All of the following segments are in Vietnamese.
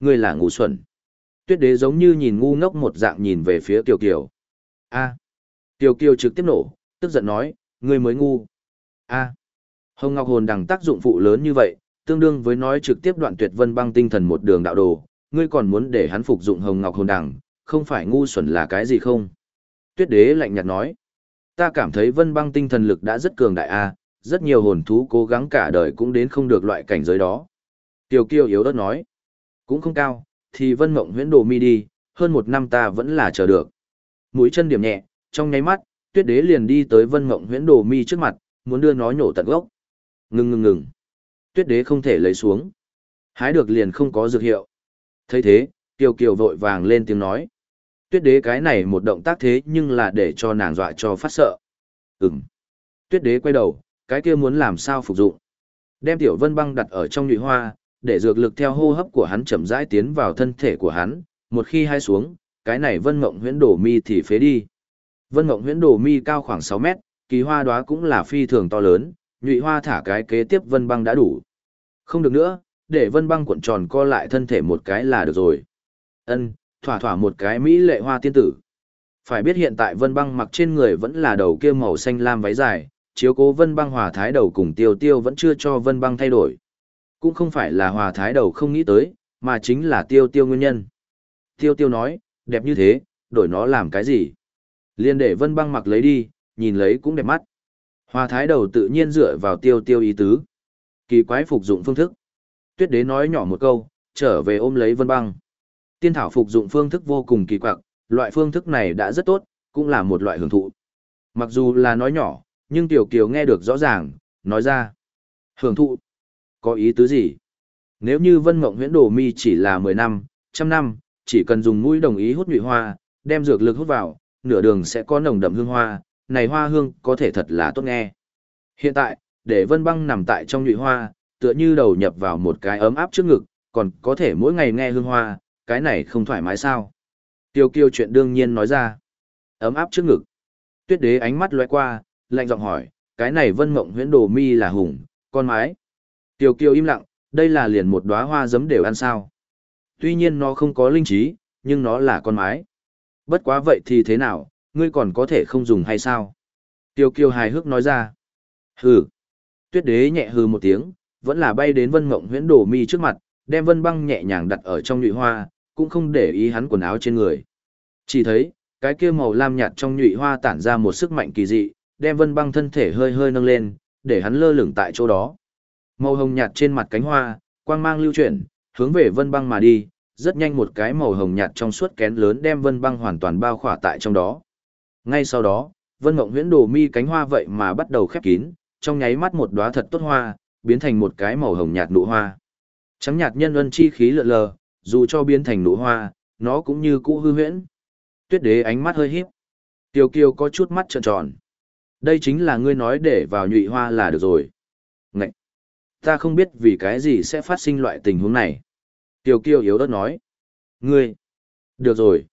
Ngươi là ngu xuẩn. Tuyết đế giống như nhìn ngu ngốc một dạng nhìn về phía Tiểu Kiều. A. Tiểu Kiều trực tiếp nổ, tức giận nói, ngươi mới ngu. A. Hồng Ngọc Hồn đằng tác dụng phụ lớn như vậy, tương đương với nói trực tiếp đoạn tuyệt vân băng tinh thần một đường đạo đồ, ngươi còn muốn để hắn phục dụng Hồng Ngọc Hồn đằng, không phải ngu xuẩn là cái gì không? Tuyết đế lạnh nhạt nói, ta cảm thấy vân băng tinh thần lực đã rất cường đại a, rất nhiều hồn thú cố gắng cả đời cũng đến không được loại cảnh giới đó. Tiểu Kiều yếu đất nói, cũng không cao, thì vân mộng huyễn đồ mi đi, hơn một năm ta vẫn là chờ được. Mũi chân điểm nhẹ, trong nháy mắt, tuyết đế liền đi tới vân mộng huyễn đồ mi trước mặt, muốn đưa nó nhổ tận gốc. Ngừng ngừng ngừng. Tuyết đế không thể lấy xuống. Hái được liền không có dược hiệu. thấy thế, Kiều Kiều vội vàng lên tiếng nói. Tuyết đế cái này một động tác thế nhưng là để cho nàng dọa cho phát sợ. Ừm. Tuyết đế quay đầu, cái kia muốn làm sao phục dụng. Đem tiểu vân băng đặt ở trong nhụy hoa, để dược lực theo hô hấp của hắn chậm rãi tiến vào thân thể của hắn, một khi hai xuống, cái này vân mộng huyễn đổ mi thì phế đi. Vân mộng huyễn đổ mi cao khoảng 6 mét, kỳ hoa đóa cũng là phi thường to lớn, nhụy hoa thả cái kế tiếp vân băng đã đủ. Không được nữa, để vân băng cuộn tròn co lại thân thể một cái là được rồi. Ân, thỏa thỏa một cái mỹ lệ hoa tiên tử. Phải biết hiện tại vân băng mặc trên người vẫn là đầu kia màu xanh lam váy dài, chiếu cố vân băng hòa thái đầu cùng tiêu tiêu vẫn chưa cho vân băng thay đổi. Cũng không phải là hòa thái đầu không nghĩ tới, mà chính là tiêu tiêu nguyên nhân. Tiêu tiêu nói, đẹp như thế, đổi nó làm cái gì? Liên để vân băng mặc lấy đi, nhìn lấy cũng đẹp mắt. Hòa thái đầu tự nhiên dựa vào tiêu tiêu ý tứ. Kỳ quái phục dụng phương thức. Tuyết đế nói nhỏ một câu, trở về ôm lấy vân băng. Tiên thảo phục dụng phương thức vô cùng kỳ quặc, loại phương thức này đã rất tốt, cũng là một loại hưởng thụ. Mặc dù là nói nhỏ, nhưng Tiểu Kiều nghe được rõ ràng, nói ra. Hưởng thụ? Có ý tứ gì? Nếu như Vân Mộng Huyễn Đồ Mi chỉ là 10 năm, trăm năm, chỉ cần dùng mũi đồng ý hút nhụy hoa, đem dược lực hút vào, nửa đường sẽ có nồng đậm hương hoa, này hoa hương có thể thật là tốt nghe. Hiện tại, để Vân Băng nằm tại trong nhụy hoa, tựa như đầu nhập vào một cái ấm áp trước ngực, còn có thể mỗi ngày nghe hương hoa, cái này không thoải mái sao? Tiêu Kiêu chuyện đương nhiên nói ra. Ấm áp trước ngực. Tuyết đế ánh mắt lóe qua, lạnh giọng hỏi, cái này vân mộng huyễn đồ mi là hùng, con mái. Tiêu Kiêu im lặng, đây là liền một đóa hoa giấm đều ăn sao. Tuy nhiên nó không có linh trí, nhưng nó là con mái. Bất quá vậy thì thế nào, ngươi còn có thể không dùng hay sao? Tiêu Kiêu hài hước nói ra. Hừ. Tuyết đế nhẹ hừ một tiếng, vẫn là bay đến vân mộng huyễn đổ mi trước mặt, đem vân băng nhẹ nhàng đặt ở trong nhụy hoa, cũng không để ý hắn quần áo trên người. Chỉ thấy, cái kia màu lam nhạt trong nhụy hoa tản ra một sức mạnh kỳ dị, đem vân băng thân thể hơi hơi nâng lên, để hắn lơ lửng tại chỗ đó. Màu hồng nhạt trên mặt cánh hoa, quang mang lưu chuyển, hướng về vân băng mà đi, rất nhanh một cái màu hồng nhạt trong suốt kén lớn đem vân băng hoàn toàn bao khỏa tại trong đó. Ngay sau đó, vân mộng huyễn đồ mi cánh hoa vậy mà bắt đầu khép kín, trong nháy mắt một đóa thật tốt hoa, biến thành một cái màu hồng nhạt nụ hoa. Trắng nhạt nhân ân chi khí lượn lờ, dù cho biến thành nụ hoa, nó cũng như cũ hư huyễn. Tuyết đế ánh mắt hơi híp. Tiêu kiêu có chút mắt trợn tròn. Đây chính là ngươi nói để vào nhụy hoa là được rồi. Ta không biết vì cái gì sẽ phát sinh loại tình huống này. Tiêu kiêu yếu ớt nói. Ngươi! Được rồi.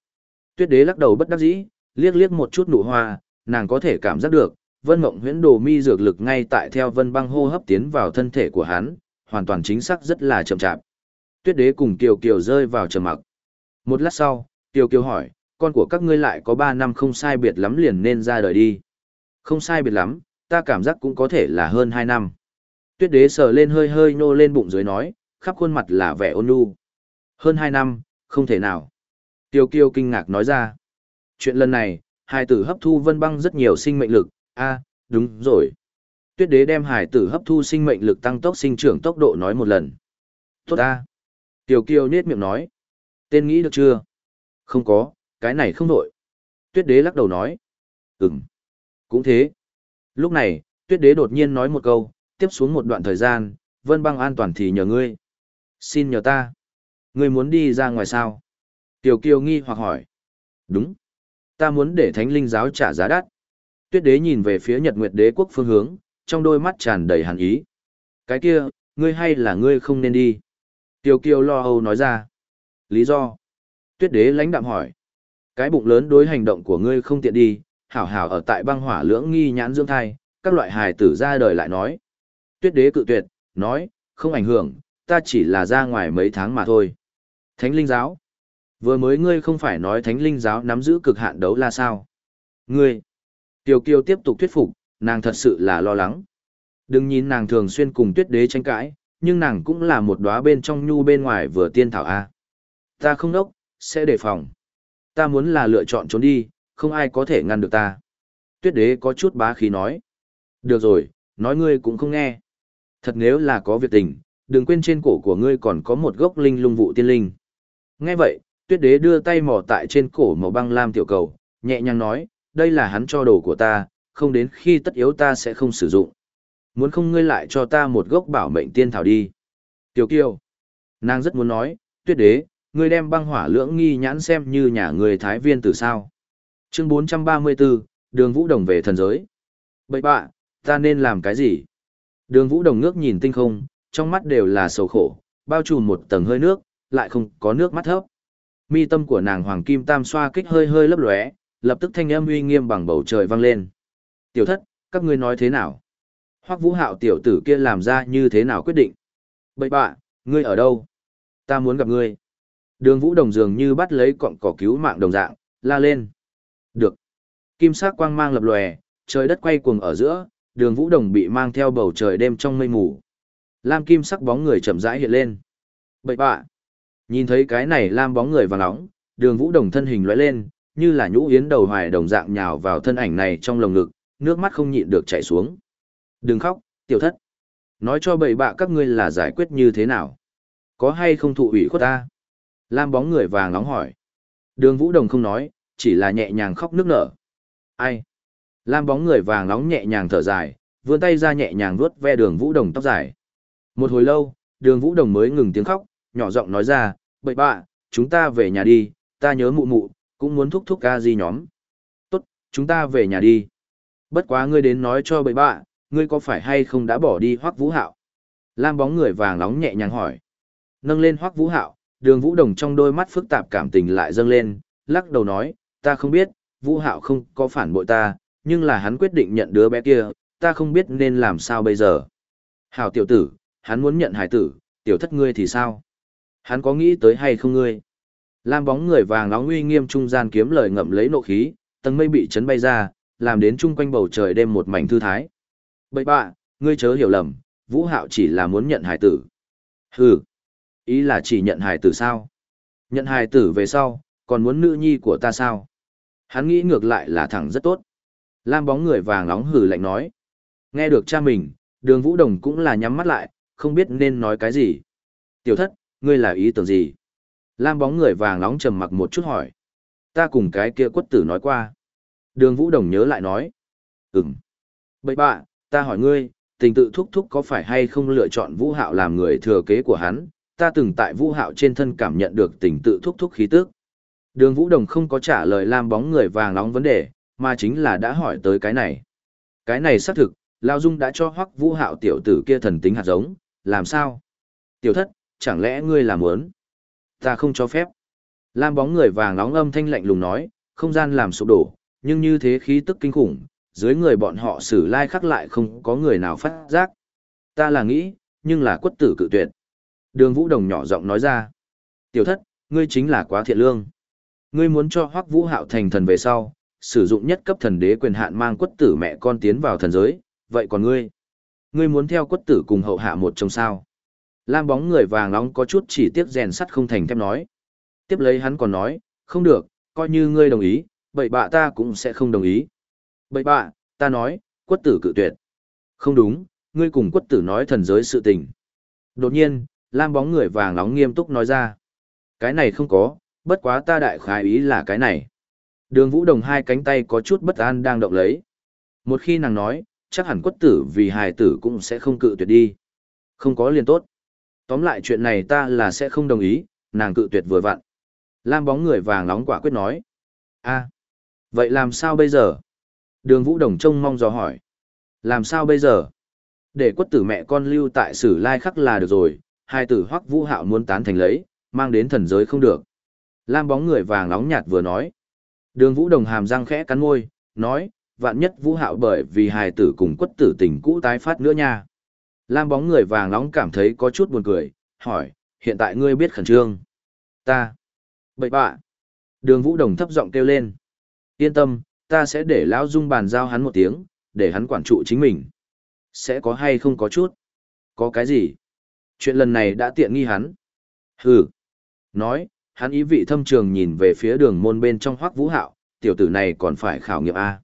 Tuyết đế lắc đầu bất đắc dĩ, liếc liếc một chút nụ hoa, nàng có thể cảm giác được, vân mộng huyễn đồ mi dược lực ngay tại theo vân băng hô hấp tiến vào thân thể của hắn, hoàn toàn chính xác rất là chậm chạp. Tuyết đế cùng Kiều Kiều rơi vào trầm mặc. Một lát sau, Kiều Kiều hỏi, con của các ngươi lại có 3 năm không sai biệt lắm liền nên ra đời đi. Không sai biệt lắm, ta cảm giác cũng có thể là hơn 2 năm. Tuyết đế sờ lên hơi hơi nô lên bụng dưới nói, khắp khuôn mặt là vẻ ôn nhu. Hơn hai năm, không thể nào. Tiêu kiêu kinh ngạc nói ra. Chuyện lần này, Hải tử hấp thu vân băng rất nhiều sinh mệnh lực, a đúng rồi. Tuyết đế đem hải tử hấp thu sinh mệnh lực tăng tốc sinh trưởng tốc độ nói một lần. Tốt a. Tiêu Kiêu nết miệng nói. Tên nghĩ được chưa? Không có, cái này không đổi. Tuyết đế lắc đầu nói. Ừm. Cũng thế. Lúc này, tuyết đế đột nhiên nói một câu, tiếp xuống một đoạn thời gian, vân băng an toàn thì nhờ ngươi. Xin nhờ ta. Ngươi muốn đi ra ngoài sao? Tiểu kiều nghi hoặc hỏi. Đúng. Ta muốn để thánh linh giáo trả giá đắt. Tuyết đế nhìn về phía nhật nguyệt đế quốc phương hướng, trong đôi mắt tràn đầy hàn ý. Cái kia, ngươi hay là ngươi không nên đi? Tiểu kiêu lo âu nói ra. Lý do? Tuyết đế lãnh đạm hỏi. Cái bụng lớn đối hành động của ngươi không tiện đi, hảo hảo ở tại băng hỏa lưỡng nghi nhãn dưỡng thai, các loại hài tử ra đời lại nói. Tuyết đế cự tuyệt, nói, không ảnh hưởng, ta chỉ là ra ngoài mấy tháng mà thôi. Thánh linh giáo. Vừa mới ngươi không phải nói thánh linh giáo nắm giữ cực hạn đấu la sao? Ngươi. Tiểu kiều tiếp tục thuyết phục, nàng thật sự là lo lắng. Đừng nhìn nàng thường xuyên cùng tuyết đế tranh cãi, nhưng nàng cũng là một đóa bên trong nhu bên ngoài vừa tiên thảo A. Ta không đốc, sẽ đề phòng. Ta muốn là lựa chọn trốn đi, không ai có thể ngăn được ta. Tuyết đế có chút bá khí nói. Được rồi, nói ngươi cũng không nghe. Thật nếu là có việc tình, đừng quên trên cổ của ngươi còn có một gốc linh lung vụ tiên linh. Nghe vậy, tuyết đế đưa tay mò tại trên cổ màu băng lam tiểu cầu, nhẹ nhàng nói, đây là hắn cho đồ của ta, không đến khi tất yếu ta sẽ không sử dụng. Muốn không ngươi lại cho ta một gốc bảo mệnh tiên thảo đi. Tiểu kiều. Nàng rất muốn nói, tuyết đế, ngươi đem băng hỏa lưỡng nghi nhãn xem như nhà người thái viên từ sao. Chương 434, đường vũ đồng về thần giới. Bậy bạ, ta nên làm cái gì? Đường vũ đồng ngước nhìn tinh không, trong mắt đều là sầu khổ, bao trùm một tầng hơi nước, lại không có nước mắt thấp. Mi tâm của nàng hoàng kim tam xoa kích hơi hơi lấp lóe, lập tức thanh âm uy nghiêm bằng bầu trời vang lên. Tiểu thất, các ngươi nói thế nào? Hoắc vũ hạo tiểu tử kia làm ra như thế nào quyết định? Bậy bạ, ngươi ở đâu? Ta muốn gặp ngươi. Đường vũ đồng dường như bắt lấy cọng cỏ cứu mạng đồng dạng, la lên. Được. Kim sắc quang mang lập lòe, trời đất quay cuồng ở giữa, đường vũ đồng bị mang theo bầu trời đêm trong mây mù. Lam kim sắc bóng người chậm rãi hiện lên. Bậy bạ. Nhìn thấy cái này lam bóng người vàng nóng, đường vũ đồng thân hình lóe lên, như là nhũ yến đầu hoài đồng dạng nhào vào thân ảnh này trong lồng ngực, nước mắt không nhịn được chảy xuống. Đừng khóc, tiểu thất. Nói cho bậy bạ các ngươi là giải quyết như thế nào? Có hay không thụ ủy khuất ta? Lam bóng người vàng nóng hỏi. Đường vũ đồng không nói, chỉ là nhẹ nhàng khóc nước nở. Ai? Lam bóng người vàng nóng nhẹ nhàng thở dài, vươn tay ra nhẹ nhàng vuốt ve đường vũ đồng tóc dài. Một hồi lâu, đường vũ đồng mới ngừng tiếng khóc, nhỏ giọng nói ra, bậy bạ, chúng ta về nhà đi, ta nhớ mụ mụ, cũng muốn thúc thúc ca di nhóm. Tốt, chúng ta về nhà đi. Bất quá ngươi đến nói cho bậy bạ, ngươi có phải hay không đã bỏ đi hoắc vũ hạo? Lam bóng người vàng nóng nhẹ nhàng hỏi. Nâng lên hoắc vũ hạo, đường vũ đồng trong đôi mắt phức tạp cảm tình lại dâng lên, lắc đầu nói, ta không biết, vũ hạo không có phản bội ta, nhưng là hắn quyết định nhận đứa bé kia, ta không biết nên làm sao bây giờ. Hảo tiểu tử, hắn muốn nhận hải tử, tiểu thất ngươi thì sao? Hắn có nghĩ tới hay không ngươi? Lam bóng người vàng nóng uy nghiêm trung gian kiếm lời ngậm lấy nộ khí, tầng mây bị chấn bay ra, làm đến chung quanh bầu trời đêm một mảnh thư thái. Bậy bạ, ngươi chớ hiểu lầm, Vũ Hạo chỉ là muốn nhận hải tử. Hừ, ý là chỉ nhận hải tử sao? Nhận hải tử về sau, còn muốn nữ nhi của ta sao? Hắn nghĩ ngược lại là thẳng rất tốt. Lam bóng người vàng nóng hử lạnh nói. Nghe được cha mình, đường Vũ Đồng cũng là nhắm mắt lại, không biết nên nói cái gì. Tiểu thất, ngươi là ý tưởng gì? Lam bóng người vàng nóng trầm mặc một chút hỏi. Ta cùng cái kia quất tử nói qua. Đường Vũ Đồng nhớ lại nói. Ừm. Bậy bạ, ta hỏi ngươi, tình tự thúc thúc có phải hay không lựa chọn Vũ Hạo làm người thừa kế của hắn? Ta từng tại Vũ Hạo trên thân cảm nhận được tình tự thúc thúc khí tức. Đường Vũ Đồng không có trả lời Lam bóng người vàng nóng vấn đề, mà chính là đã hỏi tới cái này. Cái này xác thực, Lao Dung đã cho hoắc Vũ Hạo tiểu tử kia thần tính hạt giống, làm sao? Tiểu thất, chẳng lẽ ngươi làm muốn? Ta không cho phép. Lam bóng người vàng nóng âm thanh lạnh lùng nói, không gian làm sụp đổ, nhưng như thế khí tức kinh khủng, dưới người bọn họ xử lai khắc lại không có người nào phát giác. Ta là nghĩ, nhưng là quất tử cự tuyệt. Đường Vũ Đồng nhỏ giọng nói ra. Tiểu thất, ngươi chính là quá thiện lương. Ngươi muốn cho Hoắc Vũ Hạo thành thần về sau, sử dụng nhất cấp thần đế quyền hạn mang quất tử mẹ con tiến vào thần giới, vậy còn ngươi? Ngươi muốn theo quất tử cùng hậu hạ một trong sao? Lam bóng người vàng nóng có chút chỉ tiếc rèn sắt không thành thép nói. Tiếp lấy hắn còn nói, không được, coi như ngươi đồng ý, bậy bạ ta cũng sẽ không đồng ý. Bậy bạ, ta nói, quất tử cự tuyệt. Không đúng, ngươi cùng quất tử nói thần giới sự tình. Đột nhiên, Lam bóng người vàng nóng nghiêm túc nói ra. Cái này không có, bất quá ta đại khái ý là cái này. Đường vũ đồng hai cánh tay có chút bất an đang động lấy. Một khi nàng nói, chắc hẳn quất tử vì hài tử cũng sẽ không cự tuyệt đi. Không có liền tốt. Tóm lại chuyện này ta là sẽ không đồng ý, nàng cự tuyệt vừa vặn. Lam bóng người vàng nóng quả quyết nói. a vậy làm sao bây giờ? Đường vũ đồng trông mong dò hỏi. Làm sao bây giờ? Để quất tử mẹ con lưu tại sử lai khắc là được rồi, hai tử hoắc vũ hạo muốn tán thành lấy, mang đến thần giới không được. Lam bóng người vàng nóng nhạt vừa nói. Đường vũ đồng hàm răng khẽ cắn môi, nói, vạn nhất vũ hạo bởi vì hài tử cùng quất tử tình cũ tái phát nữa nha. Lam bóng người vàng nóng cảm thấy có chút buồn cười, hỏi, hiện tại ngươi biết khẩn trương. Ta. Bậy bạ. Đường Vũ Đồng thấp giọng kêu lên. Yên tâm, ta sẽ để Lão Dung bàn giao hắn một tiếng, để hắn quản trụ chính mình. Sẽ có hay không có chút? Có cái gì? Chuyện lần này đã tiện nghi hắn. Hừ. Nói, hắn ý vị thâm trường nhìn về phía đường môn bên trong hoắc vũ hạo, tiểu tử này còn phải khảo nghiệm A.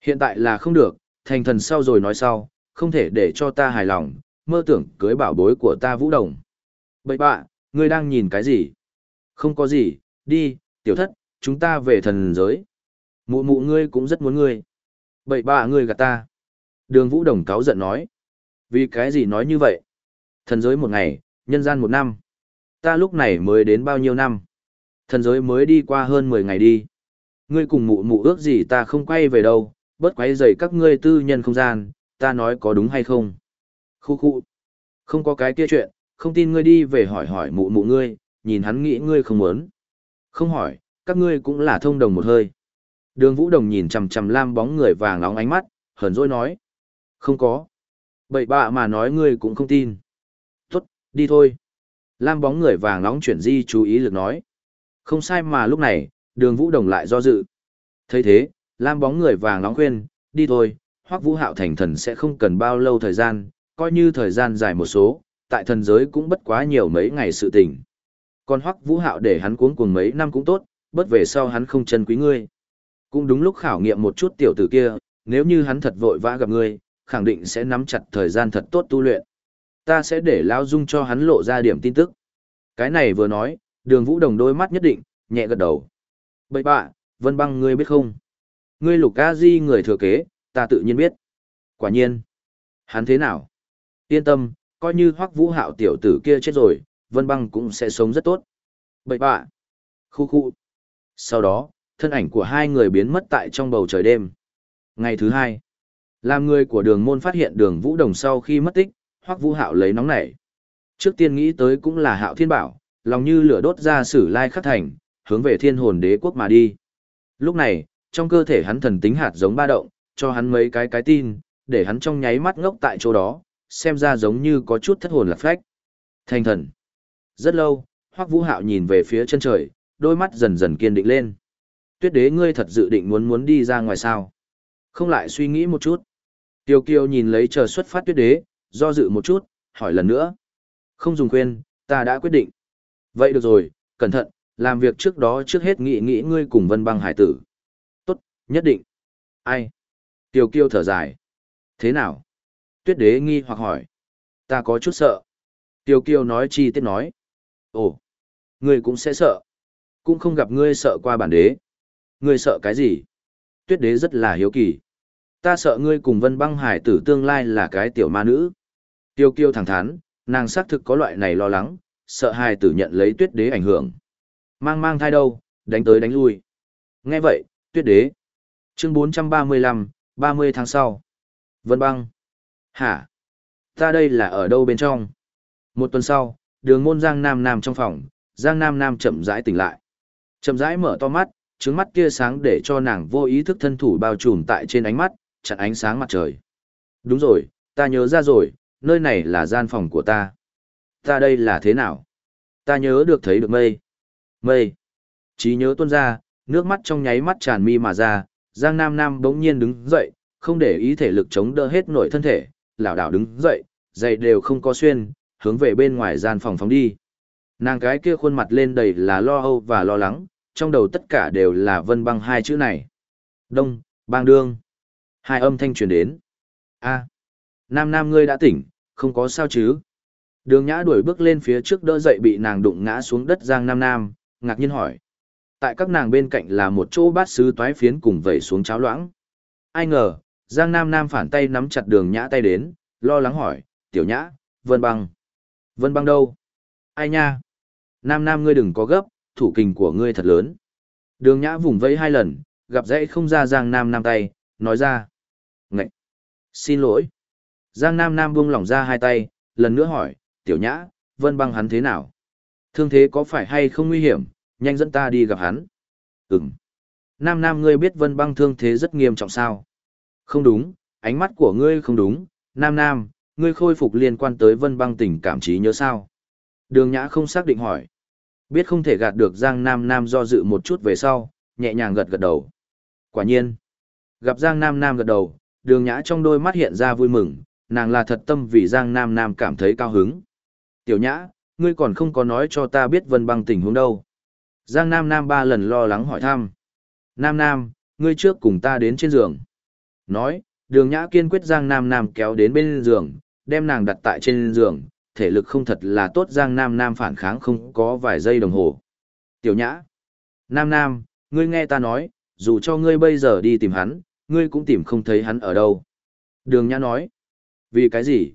Hiện tại là không được, thành thần sau rồi nói sau, không thể để cho ta hài lòng, mơ tưởng cưới bảo bối của ta vũ đồng. Bậy bạ, ngươi đang nhìn cái gì? Không có gì, đi, tiểu thất, chúng ta về thần giới. Mụ mụ ngươi cũng rất muốn ngươi. Bậy bạ ngươi gạt ta. Đường vũ đồng cáo giận nói. Vì cái gì nói như vậy? Thần giới một ngày, nhân gian một năm. Ta lúc này mới đến bao nhiêu năm? Thần giới mới đi qua hơn 10 ngày đi. Ngươi cùng mụ mụ ước gì ta không quay về đâu, bớt quấy rầy các ngươi tư nhân không gian, ta nói có đúng hay không? Khu khu. Không có cái kia chuyện, không tin ngươi đi về hỏi hỏi mụ mụ ngươi, nhìn hắn nghĩ ngươi không muốn. Không hỏi, các ngươi cũng là thông đồng một hơi. Đường Vũ Đồng nhìn chằm chằm lam bóng người vàng nóng ánh mắt, hờn dỗi nói. Không có. Bậy bạ mà nói ngươi cũng không tin. Tốt, đi thôi. Lam bóng người vàng nóng chuyển di chú ý lực nói. Không sai mà lúc này, đường Vũ Đồng lại do dự. thấy thế, Lam bóng người vàng nóng khuyên, đi thôi, hoắc Vũ Hạo thành thần sẽ không cần bao lâu thời gian, coi như thời gian dài một số, tại thần giới cũng bất quá nhiều mấy ngày sự tình. Còn hoắc Vũ Hạo để hắn cuống cuồng mấy năm cũng tốt, bất về sau hắn không chân quý ngươi. Cũng đúng lúc khảo nghiệm một chút tiểu tử kia, nếu như hắn thật vội vã gặp ngươi, khẳng định sẽ nắm chặt thời gian thật tốt tu luyện. Ta sẽ để Lao Dung cho hắn lộ ra điểm tin tức. Cái này vừa nói, đường vũ đồng đôi mắt nhất định, nhẹ gật đầu. Bậy bạ, Vân Băng ngươi biết không? Ngươi lục ca di người thừa kế, ta tự nhiên biết. Quả nhiên. Hắn thế nào? Yên tâm, coi như hoắc vũ hạo tiểu tử kia chết rồi, Vân Băng cũng sẽ sống rất tốt. Bậy bạ. Khu khu. Sau đó, thân ảnh của hai người biến mất tại trong bầu trời đêm. Ngày thứ hai, làm người của đường môn phát hiện đường vũ đồng sau khi mất tích, hoắc vũ hạo lấy nóng nảy. Trước tiên nghĩ tới cũng là hạo thiên bảo, lòng như lửa đốt ra sử lai khắc thành, hướng về thiên hồn đế quốc mà đi. Lúc này, trong cơ thể hắn thần tính hạt giống ba động, cho hắn mấy cái cái tin, để hắn trong nháy mắt ngốc tại chỗ đó, xem ra giống như có chút thất hồn lạc phách. Thành thần. Rất lâu, Hoắc Vũ Hạo nhìn về phía chân trời, đôi mắt dần dần kiên định lên. Tuyết đế ngươi thật dự định muốn muốn đi ra ngoài sao? Không lại suy nghĩ một chút. Tiêu Kiều nhìn lấy chờ xuất phát tuyết đế, do dự một chút, hỏi lần nữa. Không dùng khuyên, ta đã quyết định. Vậy được rồi, cẩn thận, làm việc trước đó trước hết nghĩ nghĩ ngươi cùng vân băng hải tử. Tốt, nhất định. Ai? Tiêu Kiêu thở dài. Thế nào? Tuyết đế nghi hoặc hỏi. Ta có chút sợ. Tiêu Kiêu nói chi tiết nói. Ồ, ngươi cũng sẽ sợ. Cũng không gặp ngươi sợ qua bản đế. Ngươi sợ cái gì? Tuyết đế rất là hiếu kỳ. Ta sợ ngươi cùng vân băng hải tử tương lai là cái tiểu ma nữ. Tiêu kiêu thẳng thắn, nàng xác thực có loại này lo lắng, sợ hài tử nhận lấy tuyết đế ảnh hưởng. Mang mang thai đâu, đánh tới đánh lui. Nghe vậy, tuyết đế. Chương 435, 30 tháng sau. Vân băng. Hả? Ta đây là ở đâu bên trong? Một tuần sau, đường môn Giang Nam Nam trong phòng, Giang Nam Nam chậm rãi tỉnh lại. Chậm rãi mở to mắt, trứng mắt kia sáng để cho nàng vô ý thức thân thủ bao trùm tại trên ánh mắt, chặn ánh sáng mặt trời. Đúng rồi, ta nhớ ra rồi, nơi này là gian phòng của ta. Ta đây là thế nào? Ta nhớ được thấy được mây. Mây. Chí nhớ tuôn ra, nước mắt trong nháy mắt tràn mi mà ra, Giang Nam Nam bỗng nhiên đứng dậy, không để ý thể lực chống đỡ hết nội thân thể, lảo đảo đứng dậy, giày đều không có xuyên, hướng về bên ngoài gian phòng phóng đi. Nàng cái kia khuôn mặt lên đầy là lo âu và lo lắng, trong đầu tất cả đều là vân băng hai chữ này. Đông, bang đương. Hai âm thanh truyền đến. a Nam Nam ngươi đã tỉnh, không có sao chứ. Đường nhã đuổi bước lên phía trước đỡ dậy bị nàng đụng ngã xuống đất Giang Nam Nam, ngạc nhiên hỏi. Tại các nàng bên cạnh là một chỗ bát sứ toái phiến cùng vẩy xuống cháo loãng. Ai ngờ, Giang Nam Nam phản tay nắm chặt đường nhã tay đến, lo lắng hỏi, tiểu nhã, vân băng. Vân băng đâu? Ai nha? Nam Nam ngươi đừng có gấp, thủ kình của ngươi thật lớn. Đường nhã vùng vẫy hai lần, gặp dãy không ra Giang Nam Nam tay, nói ra. Ngậy! Xin lỗi! Giang Nam Nam buông lỏng ra hai tay, lần nữa hỏi, tiểu nhã, vân băng hắn thế nào? Thương thế có phải hay không nguy hiểm, nhanh dẫn ta đi gặp hắn. Ừm. Nam Nam ngươi biết vân băng thương thế rất nghiêm trọng sao? Không đúng, ánh mắt của ngươi không đúng, Nam Nam, ngươi khôi phục liên quan tới vân băng tình cảm trí nhớ sao? Đường nhã không xác định hỏi. Biết không thể gạt được Giang Nam Nam do dự một chút về sau, nhẹ nhàng gật gật đầu. Quả nhiên, gặp Giang Nam Nam gật đầu, đường nhã trong đôi mắt hiện ra vui mừng, nàng là thật tâm vì Giang Nam Nam cảm thấy cao hứng. Tiểu nhã, ngươi còn không có nói cho ta biết vân băng tình huống đâu. Giang Nam Nam ba lần lo lắng hỏi thăm. Nam Nam, ngươi trước cùng ta đến trên giường. Nói, đường nhã kiên quyết Giang Nam Nam kéo đến bên giường, đem nàng đặt tại trên giường, thể lực không thật là tốt Giang Nam Nam phản kháng không có vài giây đồng hồ. Tiểu nhã. Nam Nam, ngươi nghe ta nói, dù cho ngươi bây giờ đi tìm hắn, ngươi cũng tìm không thấy hắn ở đâu. Đường nhã nói. Vì cái gì?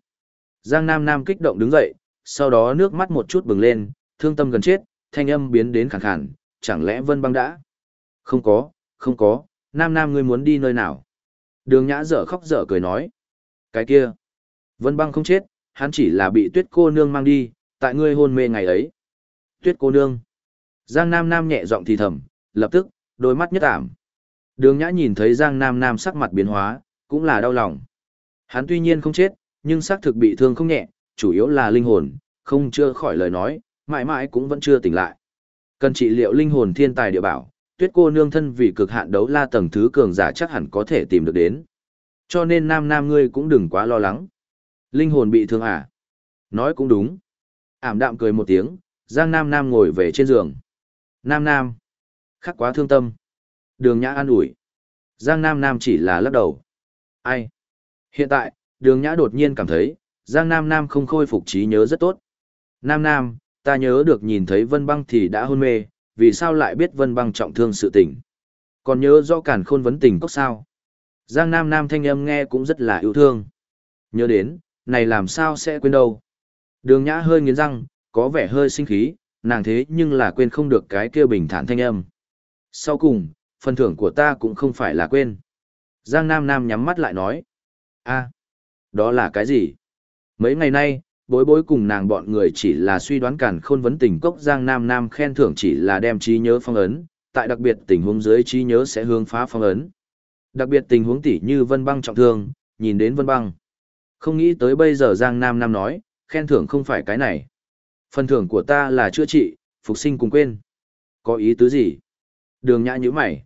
Giang Nam Nam kích động đứng dậy, sau đó nước mắt một chút bừng lên, thương tâm gần chết, thanh âm biến đến khẳng khàn, chẳng lẽ Vân Băng đã? Không có, không có, Nam Nam ngươi muốn đi nơi nào? Đường Nhã dở khóc dở cười nói. Cái kia, Vân Băng không chết, hắn chỉ là bị tuyết cô nương mang đi, tại ngươi hôn mê ngày ấy. Tuyết cô nương. Giang Nam Nam nhẹ giọng thì thầm, lập tức, đôi mắt nhất ảm. Đường Nhã nhìn thấy Giang Nam Nam sắc mặt biến hóa, cũng là đau lòng. Hắn tuy nhiên không chết, nhưng xác thực bị thương không nhẹ, chủ yếu là linh hồn, không chưa khỏi lời nói, mãi mãi cũng vẫn chưa tỉnh lại. Cần trị liệu linh hồn thiên tài địa bảo, tuyết cô nương thân vì cực hạn đấu la tầng thứ cường giả chắc hẳn có thể tìm được đến. Cho nên nam nam ngươi cũng đừng quá lo lắng. Linh hồn bị thương à? Nói cũng đúng. Ảm đạm cười một tiếng, Giang Nam Nam ngồi về trên giường. Nam Nam. Khắc quá thương tâm. Đường Nhã an ủi. Giang Nam Nam chỉ là lắc đầu. Ai? Hiện tại, đường Nhã đột nhiên cảm thấy, Giang Nam Nam không khôi phục trí nhớ rất tốt. Nam Nam, ta nhớ được nhìn thấy Vân Băng thì đã hôn mê, vì sao lại biết Vân Băng trọng thương sự tình? Còn nhớ rõ cản khôn vấn tình cốc sao? Giang Nam Nam thanh âm nghe cũng rất là yêu thương. Nhớ đến, này làm sao sẽ quên đâu? Đường Nhã hơi nghiến răng, có vẻ hơi sinh khí, nàng thế nhưng là quên không được cái kia bình thản thanh âm. Sau cùng, phần thưởng của ta cũng không phải là quên. Giang Nam Nam nhắm mắt lại nói a đó là cái gì? Mấy ngày nay, bối bối cùng nàng bọn người chỉ là suy đoán cản khôn vấn tình cốc Giang Nam Nam khen thưởng chỉ là đem trí nhớ phong ấn, tại đặc biệt tình huống dưới trí nhớ sẽ hướng phá phong ấn. Đặc biệt tình huống tỉ như Vân Băng trọng thương, nhìn đến Vân Băng. Không nghĩ tới bây giờ Giang Nam Nam nói, khen thưởng không phải cái này. Phần thưởng của ta là chữa trị, phục sinh cùng quên. Có ý tứ gì? Đường nhã như mày.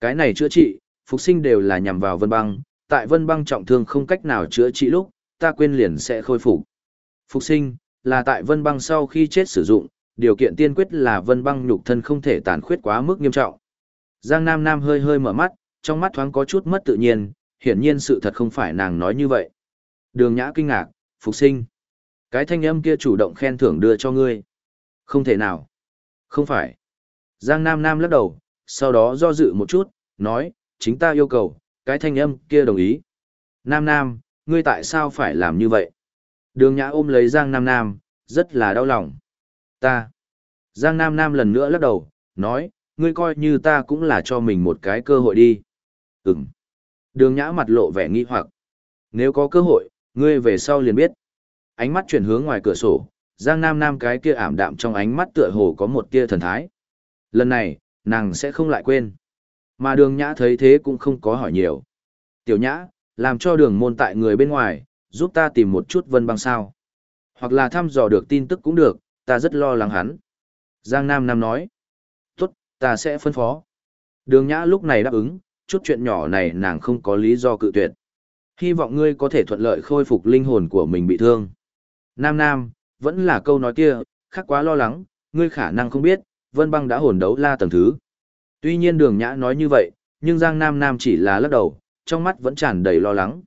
Cái này chữa trị, phục sinh đều là nhằm vào Vân Băng, tại Vân Băng trọng thương không cách nào chữa trị lúc, ta quên liền sẽ khôi phục. Phục sinh, là tại vân băng sau khi chết sử dụng, điều kiện tiên quyết là vân băng nhục thân không thể tàn khuyết quá mức nghiêm trọng. Giang Nam Nam hơi hơi mở mắt, trong mắt thoáng có chút mất tự nhiên, hiển nhiên sự thật không phải nàng nói như vậy. Đường nhã kinh ngạc, phục sinh. Cái thanh âm kia chủ động khen thưởng đưa cho ngươi. Không thể nào. Không phải. Giang Nam Nam lắc đầu, sau đó do dự một chút, nói, chính ta yêu cầu, cái thanh âm kia đồng ý. Nam Nam, ngươi tại sao phải làm như vậy? Đường Nhã ôm lấy Giang Nam Nam, rất là đau lòng. Ta. Giang Nam Nam lần nữa lắc đầu, nói, ngươi coi như ta cũng là cho mình một cái cơ hội đi. Ừm. Đường Nhã mặt lộ vẻ nghi hoặc. Nếu có cơ hội, ngươi về sau liền biết. Ánh mắt chuyển hướng ngoài cửa sổ, Giang Nam Nam cái kia ảm đạm trong ánh mắt tựa hồ có một tia thần thái. Lần này, nàng sẽ không lại quên. Mà đường Nhã thấy thế cũng không có hỏi nhiều. Tiểu Nhã, làm cho đường môn tại người bên ngoài, giúp ta tìm một chút vân băng sao. Hoặc là thăm dò được tin tức cũng được, ta rất lo lắng hắn. Giang Nam Nam nói. Tốt, ta sẽ phân phó. Đường Nhã lúc này đáp ứng, chút chuyện nhỏ này nàng không có lý do cự tuyệt. Hy vọng ngươi có thể thuận lợi khôi phục linh hồn của mình bị thương. Nam Nam, vẫn là câu nói kia, khác quá lo lắng, ngươi khả năng không biết, Vân Băng đã hồn đấu la tầng thứ. Tuy nhiên đường Nhã nói như vậy, nhưng Giang Nam Nam chỉ là lắc đầu, trong mắt vẫn tràn đầy lo lắng.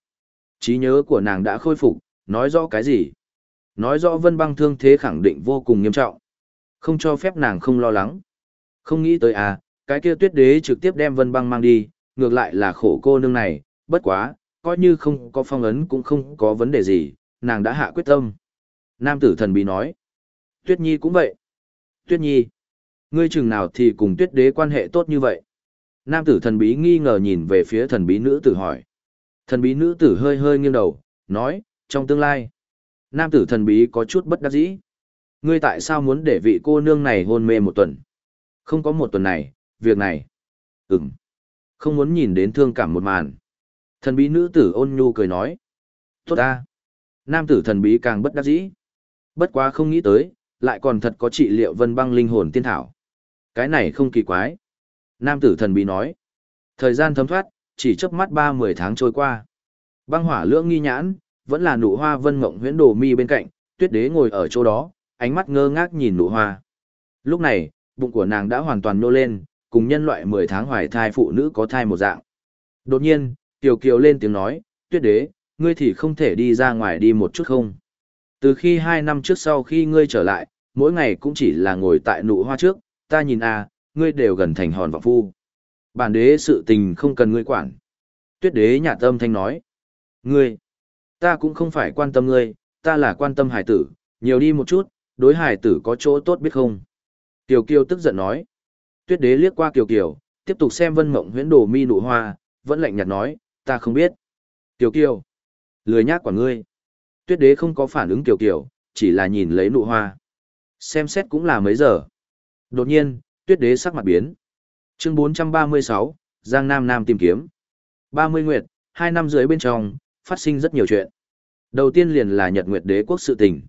trí nhớ của nàng đã khôi phục, nói rõ cái gì? Nói rõ vân băng thương thế khẳng định vô cùng nghiêm trọng. Không cho phép nàng không lo lắng. Không nghĩ tới à, cái kia tuyết đế trực tiếp đem vân băng mang đi, ngược lại là khổ cô nương này, bất quá, coi như không có phong ấn cũng không có vấn đề gì, nàng đã hạ quyết tâm. Nam tử thần bí nói. Tuyết nhi cũng vậy. Tuyết nhi. Ngươi chừng nào thì cùng tuyết đế quan hệ tốt như vậy. Nam tử thần bí nghi ngờ nhìn về phía thần bí nữ tử hỏi. Thần bí nữ tử hơi hơi nghiêng đầu, nói, trong tương lai. Nam tử thần bí có chút bất đắc dĩ. Ngươi tại sao muốn để vị cô nương này hôn mê một tuần? Không có một tuần này, việc này. Ừm. Không muốn nhìn đến thương cảm một màn. Thần bí nữ tử ôn nhu cười nói. Tốt ta. Nam tử thần bí càng bất đắc dĩ. Bất quá không nghĩ tới, lại còn thật có trị liệu vân băng linh hồn tiên thảo. Cái này không kỳ quái. Nam tử thần bí nói. Thời gian thấm thoát, chỉ chớp mắt ba mười tháng trôi qua. Băng hỏa lưỡng nghi nhãn, vẫn là nụ hoa vân mộng huyễn đồ mi bên cạnh, tuyết đế ngồi ở chỗ đó, ánh mắt ngơ ngác nhìn nụ hoa. Lúc này, bụng của nàng đã hoàn toàn nô lên, cùng nhân loại mười tháng hoài thai phụ nữ có thai một dạng. Đột nhiên, Tiểu Kiều lên tiếng nói, tuyết đế, ngươi thì không thể đi ra ngoài đi một chút không? Từ khi hai năm trước sau khi ngươi trở lại, mỗi ngày cũng chỉ là ngồi tại nụ hoa trước, ta nhìn à, ngươi đều gần thành hòn vọng phu. Bản đế sự tình không cần ngươi quản. Tuyết đế nhà tâm thanh nói. Ngươi, ta cũng không phải quan tâm ngươi, ta là quan tâm hải tử, nhiều đi một chút, đối hải tử có chỗ tốt biết không? Tiểu Kiều tức giận nói. Tuyết đế liếc qua Kiều Kiều, tiếp tục xem vân mộng huyễn đồ mi nụ hoa, vẫn lạnh nhạt nói, ta không biết. Tiểu Kiều, lười nhác quả ngươi. Tuyết đế không có phản ứng Kiều Kiều, chỉ là nhìn lấy nụ hoa. Xem xét cũng là mấy giờ. Đột nhiên, tuyết đế sắc mặt biến. Chương 436, Giang Nam Nam tìm kiếm. 30 nguyệt, hai năm dưới bên trong, phát sinh rất nhiều chuyện. Đầu tiên liền là Nhật Nguyệt Đế quốc sự tình.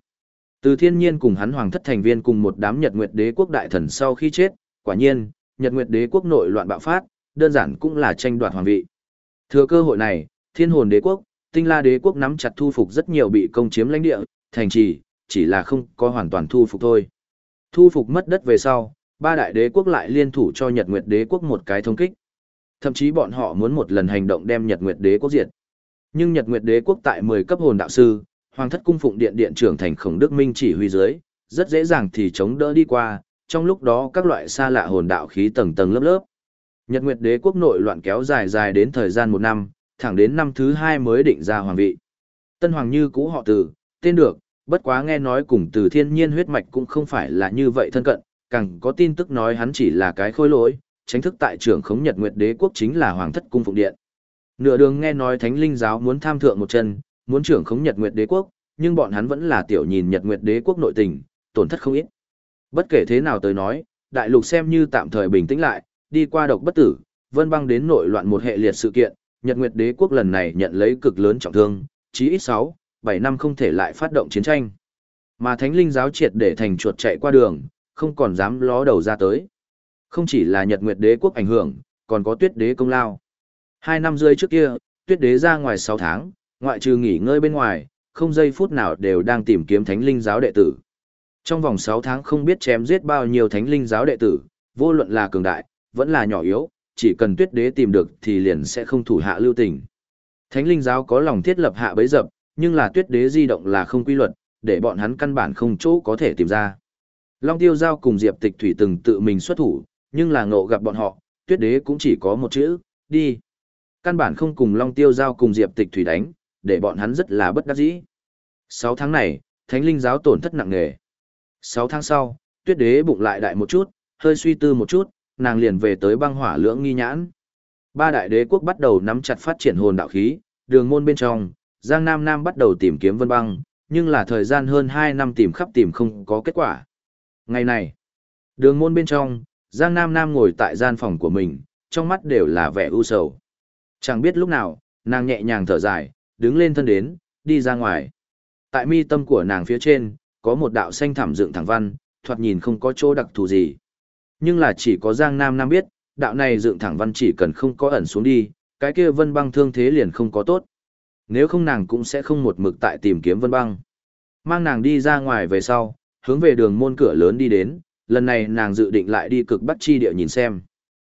Từ thiên nhiên cùng hắn hoàng thất thành viên cùng một đám Nhật Nguyệt Đế quốc đại thần sau khi chết, quả nhiên, Nhật Nguyệt Đế quốc nội loạn bạo phát, đơn giản cũng là tranh đoạt hoàng vị. Thừa cơ hội này, Thiên Hồn Đế quốc, Tinh La Đế quốc nắm chặt thu phục rất nhiều bị công chiếm lãnh địa, thành trì, chỉ là không có hoàn toàn thu phục thôi. Thu phục mất đất về sau, ba đại đế quốc lại liên thủ cho Nhật Nguyệt Đế quốc một cái thông kích. Thậm chí bọn họ muốn một lần hành động đem Nhật Nguyệt Đế quốc diệt. Nhưng Nhật Nguyệt Đế quốc tại 10 cấp hồn đạo sư, Hoàng thất cung phụng điện điện trưởng thành Khổng Đức Minh chỉ huy dưới, rất dễ dàng thì chống đỡ đi qua, trong lúc đó các loại xa lạ hồn đạo khí tầng tầng lớp lớp. Nhật Nguyệt Đế quốc nội loạn kéo dài dài đến thời gian một năm, thẳng đến năm thứ hai mới định ra hoàng vị. Tân hoàng như cũ họ từ, tên được, bất quá nghe nói cùng từ thiên nhiên huyết mạch cũng không phải là như vậy thân cận, càng có tin tức nói hắn chỉ là cái khôi lỗi, tránh thức tại trưởng khống Nhật Nguyệt Đế quốc chính là hoàng thất cung phụng điện. Nửa đường nghe nói Thánh Linh giáo muốn tham thượng một chân, muốn trưởng khống Nhật Nguyệt Đế quốc, nhưng bọn hắn vẫn là tiểu nhìn Nhật Nguyệt Đế quốc nội tình, tổn thất không ít. Bất kể thế nào tới nói, đại lục xem như tạm thời bình tĩnh lại, đi qua độc bất tử, vân băng đến nội loạn một hệ liệt sự kiện, Nhật Nguyệt Đế quốc lần này nhận lấy cực lớn trọng thương, chí ít 6, 7 năm không thể lại phát động chiến tranh. Mà Thánh Linh giáo triệt để thành chuột chạy qua đường, không còn dám ló đầu ra tới. Không chỉ là Nhật Nguyệt Đế quốc ảnh hưởng, còn có Tuyết Đế công lao. Hai năm rưỡi trước kia, Tuyết Đế ra ngoài 6 tháng, ngoại trừ nghỉ ngơi bên ngoài, không giây phút nào đều đang tìm kiếm Thánh Linh giáo đệ tử. Trong vòng 6 tháng không biết chém giết bao nhiêu Thánh Linh giáo đệ tử, vô luận là cường đại, vẫn là nhỏ yếu, chỉ cần Tuyết Đế tìm được thì liền sẽ không thủ hạ lưu tình. Thánh Linh giáo có lòng thiết lập hạ bấy dập, nhưng là Tuyết Đế di động là không quy luật, để bọn hắn căn bản không chỗ có thể tìm ra. Long Tiêu Giao cùng Diệp Tịch Thủy từng tự mình xuất thủ, nhưng là ngộ gặp bọn họ, tuyết đế cũng chỉ có một chữ, đi. Căn bản không cùng Long Tiêu Giao cùng Diệp Tịch Thủy đánh, để bọn hắn rất là bất đắc dĩ. Sáu tháng này, Thánh Linh Giáo tổn thất nặng nề. Sáu tháng sau, tuyết đế bụng lại đại một chút, hơi suy tư một chút, nàng liền về tới băng hỏa lưỡng nghi nhãn. Ba đại đế quốc bắt đầu nắm chặt phát triển hồn đạo khí, đường môn bên trong, Giang Nam Nam bắt đầu tìm kiếm vân băng, nhưng là thời gian hơn 2 năm tìm khắp tìm không có kết quả. Ngày này, đường môn bên trong, Giang Nam Nam ngồi tại gian phòng của mình, trong mắt đều là vẻ u sầu. Chẳng biết lúc nào, nàng nhẹ nhàng thở dài, đứng lên thân đến, đi ra ngoài. Tại mi tâm của nàng phía trên, có một đạo xanh thảm dựng thẳng văn, thoạt nhìn không có chỗ đặc thù gì. Nhưng là chỉ có Giang Nam Nam biết, đạo này dựng thẳng văn chỉ cần không có ẩn xuống đi, cái kia vân băng thương thế liền không có tốt. Nếu không nàng cũng sẽ không một mực tại tìm kiếm vân băng. Mang nàng đi ra ngoài về sau, hướng về đường môn cửa lớn đi đến, lần này nàng dự định lại đi cực bắc chi địa nhìn xem.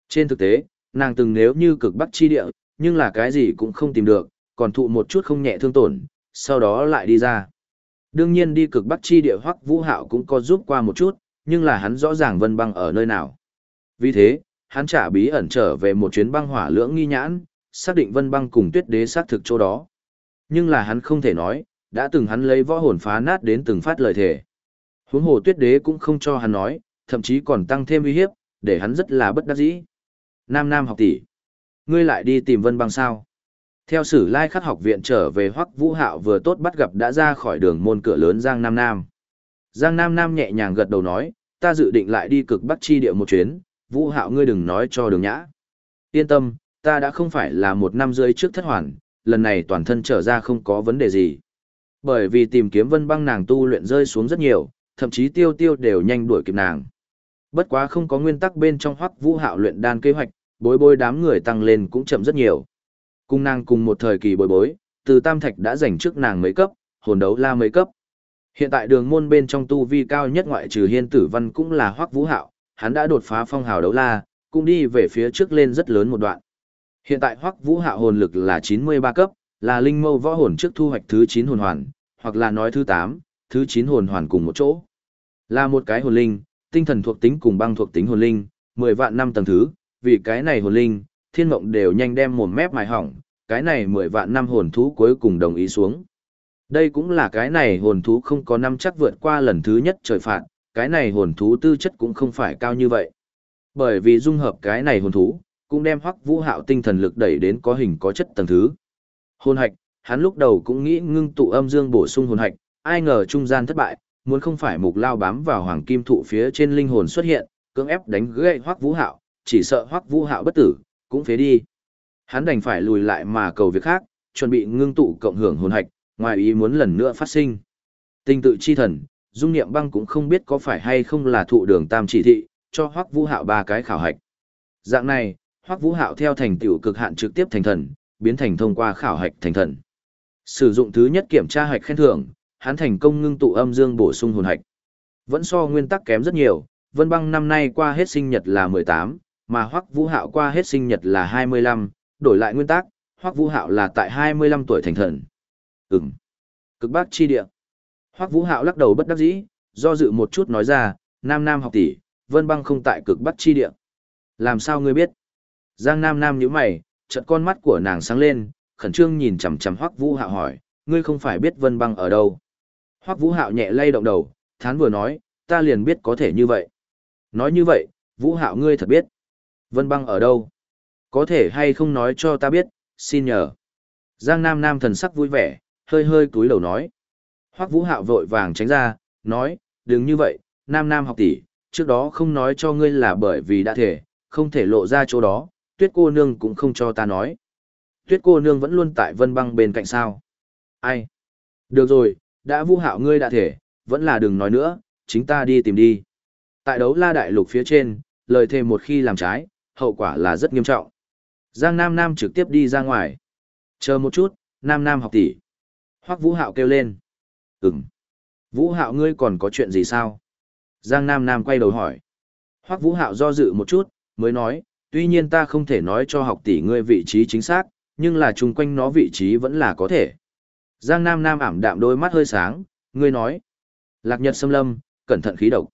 Trên thực tế, nàng từng nếu như cực bắc chi địa, nhưng là cái gì cũng không tìm được, còn thụ một chút không nhẹ thương tổn, sau đó lại đi ra. Đương nhiên đi cực bắc chi địa hoắc vũ hạo cũng có giúp qua một chút, nhưng là hắn rõ ràng vân băng ở nơi nào. Vì thế, hắn trả bí ẩn trở về một chuyến băng hỏa lưỡng nghi nhãn, xác định vân băng cùng tuyết đế xác thực chỗ đó. Nhưng là hắn không thể nói, đã từng hắn lấy võ hồn phá nát đến từng phát lời thể. Huống hồ tuyết đế cũng không cho hắn nói, thậm chí còn tăng thêm uy hiếp, để hắn rất là bất đắc dĩ. Nam Nam học tỷ, ngươi lại đi tìm Vân Băng sao? Theo sử lai khắc học viện trở về Hoắc Vũ Hạo vừa tốt bắt gặp đã ra khỏi đường môn cửa lớn Giang Nam Nam. Giang Nam Nam nhẹ nhàng gật đầu nói, ta dự định lại đi cực Bắc chi địa một chuyến, Vũ Hạo ngươi đừng nói cho đường nhã. Yên tâm, ta đã không phải là một năm rưỡi trước thất hoàn, lần này toàn thân trở ra không có vấn đề gì. Bởi vì tìm kiếm vân băng nàng tu luyện rơi xuống rất nhiều, thậm chí tiêu tiêu đều nhanh đuổi kịp nàng. Bất quá không có nguyên tắc bên trong hoắc vũ hạo luyện đan kế hoạch, bối bối đám người tăng lên cũng chậm rất nhiều. Cùng nàng cùng một thời kỳ bối bối, từ tam thạch đã giành trước nàng mấy cấp, hồn đấu la mấy cấp. Hiện tại đường môn bên trong tu vi cao nhất ngoại trừ hiên tử văn cũng là hoắc vũ hạo, hắn đã đột phá phong hào đấu la, cũng đi về phía trước lên rất lớn một đoạn. Hiện tại hoắc vũ hạo hồn lực là 93 cấp, là linh mâu võ hồn trước thu hoạch thứ 9 hồn hoàn, hoặc là nói thứ 8, thứ 9 hồn hoàn cùng một chỗ. Là một cái hồn linh, tinh thần thuộc tính cùng băng thuộc tính hồn linh, 10 vạn năm tầng thứ, vì cái này hồn linh, thiên mộng đều nhanh đem mồm mép mài hỏng, cái này 10 vạn năm hồn thú cuối cùng đồng ý xuống. Đây cũng là cái này hồn thú không có năm chắc vượt qua lần thứ nhất trời phạt, cái này hồn thú tư chất cũng không phải cao như vậy. Bởi vì dung hợp cái này hồn thú, cũng đem hoắc vũ hạo tinh thần lực đẩy đến có hình có chất tầng thứ. Hồn hạch, hắn lúc đầu cũng nghĩ ngưng tụ âm dương bổ sung hồn hạch, ai ngờ trung gian thất bại, muốn không phải mục lao bám vào hoàng kim thụ phía trên linh hồn xuất hiện, cưỡng ép đánh gãy hoắc vũ hạo, chỉ sợ hoắc vũ hạo bất tử, cũng phế đi. Hắn đành phải lùi lại mà cầu việc khác, chuẩn bị ngưng tụ cộng hưởng hồn hạch, ngoài ý muốn lần nữa phát sinh. Tinh tự chi thần, dung niệm băng cũng không biết có phải hay không là thụ đường tam chỉ thị, cho hoắc vũ hạo ba cái khảo hạch. Dạng này, hoắc vũ hạo theo thành tựu cực hạn trực tiếp thành thần, biến thành thông qua khảo hạch thành thần. Sử dụng thứ nhất kiểm tra hạch khen thưởng, hắn thành công ngưng tụ âm dương bổ sung hồn hạch. Vẫn so nguyên tắc kém rất nhiều, Vân Băng năm nay qua hết sinh nhật là 18, mà Hoắc Vũ Hạo qua hết sinh nhật là 25, đổi lại nguyên tắc, Hoắc Vũ Hạo là tại 25 tuổi thành thần. Ừm. Cực Bắc chi địa. Hoắc Vũ Hạo lắc đầu bất đắc dĩ, do dự một chút nói ra, "Nam Nam học tỷ, Vân Băng không tại Cực Bắc chi địa." "Làm sao ngươi biết?" Giang Nam Nam nhíu mày, chợt con mắt của nàng sáng lên, khẩn trương nhìn chằm chằm Hoắc Vũ Hạo hỏi, "Ngươi không phải biết Vân Băng ở đâu?" Hoắc Vũ Hạo nhẹ lay động đầu, thán vừa nói, "Ta liền biết có thể như vậy." Nói như vậy, Vũ Hạo ngươi thật biết. Vân Băng ở đâu? Có thể hay không nói cho ta biết, xin nhờ. Giang Nam Nam thần sắc vui vẻ, hơi hơi cúi đầu nói. Hoắc Vũ Hạo vội vàng tránh ra, nói, đừng như vậy, Nam Nam học tỷ, trước đó không nói cho ngươi là bởi vì đã thể, không thể lộ ra chỗ đó, tuyết cô nương cũng không cho ta nói. Tuyết cô nương vẫn luôn tại vân băng bên cạnh sao. Ai? Được rồi, đã Vũ Hạo ngươi đã thể, vẫn là đừng nói nữa, chính ta đi tìm đi. Tại đấu la đại lục phía trên, lời thề một khi làm trái, hậu quả là rất nghiêm trọng. Giang Nam Nam trực tiếp đi ra ngoài. Chờ một chút, Nam Nam học tỷ. Hoắc Vũ Hạo kêu lên. Ừm. Vũ Hạo ngươi còn có chuyện gì sao? Giang Nam Nam quay đầu hỏi. Hoắc Vũ Hạo do dự một chút, mới nói, tuy nhiên ta không thể nói cho học tỷ ngươi vị trí chính xác, nhưng là chung quanh nó vị trí vẫn là có thể. Giang Nam Nam ảm đạm đôi mắt hơi sáng, ngươi nói. Lạc Nhật xâm lâm, cẩn thận khí độc.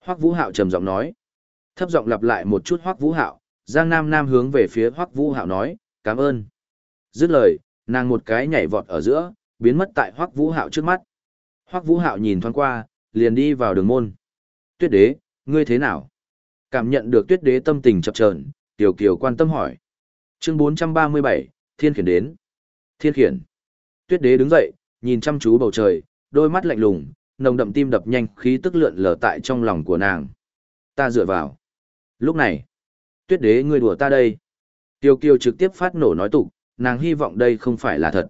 Hoắc Vũ Hạo trầm giọng nói. Thấp giọng lặp lại một chút Hoắc Vũ Hạo, Giang Nam Nam hướng về phía Hoắc Vũ Hạo nói, cảm ơn. Dứt lời, nàng một cái nhảy vọt ở giữa, biến mất tại Hoắc Vũ Hạo trước mắt. Hoắc Vũ Hạo nhìn thoáng qua, liền đi vào đường môn. Tuyết đế, ngươi thế nào? Cảm nhận được tuyết đế tâm tình chập chờn, Tiểu Kiều quan tâm hỏi. Chương 437, Thiên khiển đến. Thiên khiển. Tuyết đế đứng dậy, nhìn chăm chú bầu trời, đôi mắt lạnh lùng, nồng đậm tim đập nhanh khí tức lượn lờ tại trong lòng của nàng. Ta dựa vào. Lúc này, tuyết đế ngươi đùa ta đây. Tiêu kiều trực tiếp phát nổ nói tục, nàng hy vọng đây không phải là thật.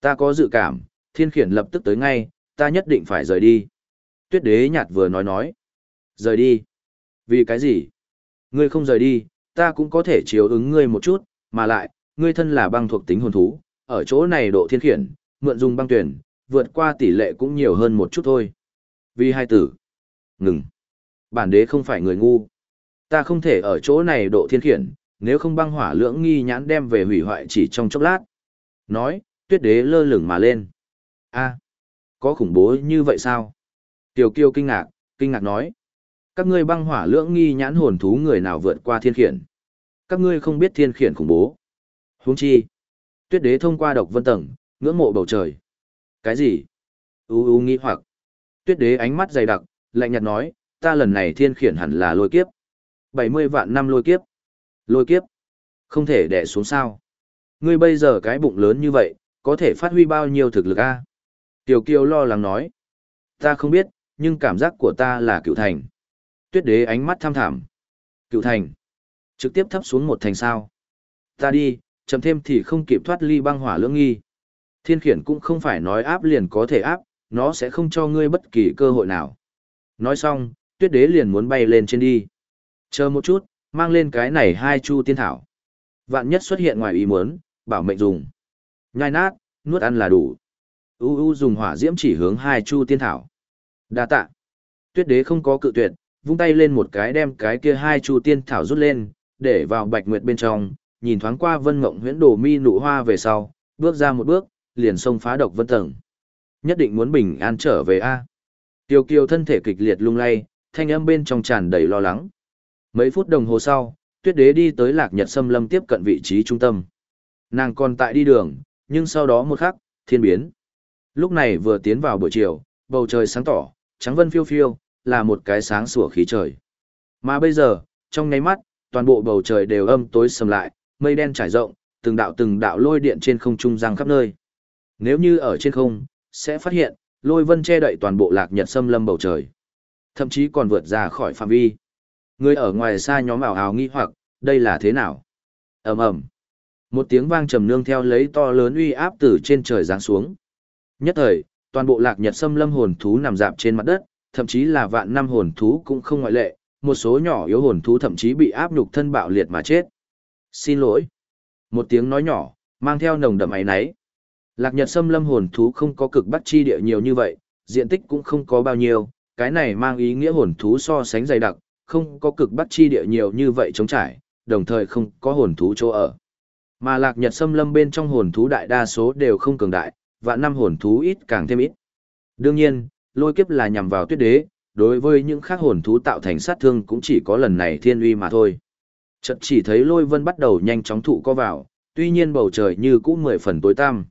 Ta có dự cảm, thiên khiển lập tức tới ngay, ta nhất định phải rời đi. Tuyết đế nhạt vừa nói nói. Rời đi. Vì cái gì? Ngươi không rời đi, ta cũng có thể chiếu ứng ngươi một chút, mà lại, ngươi thân là băng thuộc tính hồn thú, ở chỗ này độ thiên khiển, mượn dùng băng tuyển, vượt qua tỷ lệ cũng nhiều hơn một chút thôi. Vì hai tử. Ngừng. Bản đế không phải người ngu. Ta không thể ở chỗ này độ thiên khiển, nếu không băng hỏa lưỡng nghi nhãn đem về hủy hoại chỉ trong chốc lát. Nói, tuyết đế lơ lửng mà lên. a có khủng bố như vậy sao? Tiểu kiêu kinh ngạc, kinh ngạc nói. Các ngươi băng hỏa lưỡng nghi nhãn hồn thú người nào vượt qua thiên khiển. Các ngươi không biết thiên khiển khủng bố. Huống chi. Tuyết đế thông qua độc vân tầng, ngưỡng mộ bầu trời. Cái gì? U u nghi hoặc. Tuyết đế ánh mắt dày đặc, lạnh nhạt nói, ta lần này thiên khiển hẳn là lôi kiếp. 70 vạn năm lôi kiếp. Lôi kiếp. Không thể đẻ xuống sao. Ngươi bây giờ cái bụng lớn như vậy, có thể phát huy bao nhiêu thực lực a? Tiểu Kiều lo lắng nói. Ta không biết, nhưng cảm giác của ta là cựu thành. Tuyết đế ánh mắt tham thảm. Cựu thành. Trực tiếp thấp xuống một thành sao. Ta đi, chậm thêm thì không kịp thoát ly băng hỏa lưỡng nghi. Thiên khiển cũng không phải nói áp liền có thể áp, nó sẽ không cho ngươi bất kỳ cơ hội nào. Nói xong, tuyết đế liền muốn bay lên trên đi. Chờ một chút, mang lên cái này hai chu tiên thảo. Vạn nhất xuất hiện ngoài ý muốn, bảo mệnh dùng. Nhai nát, nuốt ăn là đủ. U U dùng hỏa diễm chỉ hướng hai chu tiên thảo. Đa tạ. Tuyết đế không có cự tuyệt, vung tay lên một cái đem cái kia hai chu tiên thảo rút lên, để vào bạch nguyệt bên trong, nhìn thoáng qua vân mộng huyễn đồ mi nụ hoa về sau, bước ra một bước, liền xông phá độc vân tầng. Nhất định muốn bình an trở về A. Tiêu kiều thân thể kịch liệt lung lay, thanh âm bên trong tràn đầy lo lắng. Mấy phút đồng hồ sau, tuyết đế đi tới lạc nhật xâm lâm tiếp cận vị trí trung tâm. Nàng còn tại đi đường, nhưng sau đó một khắc, thiên biến. Lúc này vừa tiến vào buổi chiều, bầu trời sáng tỏ, trắng vân phiêu phiêu, là một cái sáng sủa khí trời. Mà bây giờ, trong nháy mắt, toàn bộ bầu trời đều âm tối sầm lại, mây đen trải rộng, từng đạo từng đạo lôi điện trên không trung giăng khắp nơi. Nếu như ở trên không, sẽ phát hiện, lôi vân che đậy toàn bộ lạc nhật xâm lâm bầu trời. Thậm chí còn vượt ra khỏi phạm vi. Người ở ngoài xa nhóm ảo hào nghi hoặc, đây là thế nào? ầm ầm Một tiếng vang trầm nương theo lấy to lớn uy áp từ trên trời giáng xuống. Nhất thời, toàn bộ lạc nhật xâm lâm hồn thú nằm dạp trên mặt đất, thậm chí là vạn năm hồn thú cũng không ngoại lệ, một số nhỏ yếu hồn thú thậm chí bị áp nhục thân bạo liệt mà chết. Xin lỗi. Một tiếng nói nhỏ, mang theo nồng đậm ấy náy. Lạc Nhật Sâm Lâm hồn thú không có cực bắc chi địa nhiều như vậy, diện tích cũng không có bao nhiêu, cái này mang ý nghĩa hồn thú so sánh dày đặc, không có cực bắc chi địa nhiều như vậy chống trải, đồng thời không có hồn thú chỗ ở. Mà Lạc Nhật Sâm Lâm bên trong hồn thú đại đa số đều không cường đại, và năm hồn thú ít càng thêm ít. Đương nhiên, lôi kiếp là nhằm vào tuyết đế, đối với những khác hồn thú tạo thành sát thương cũng chỉ có lần này thiên uy mà thôi. Chợt chỉ thấy lôi vân bắt đầu nhanh chóng thụ co vào, tuy nhiên bầu trời như cũ mười phần tối tăm.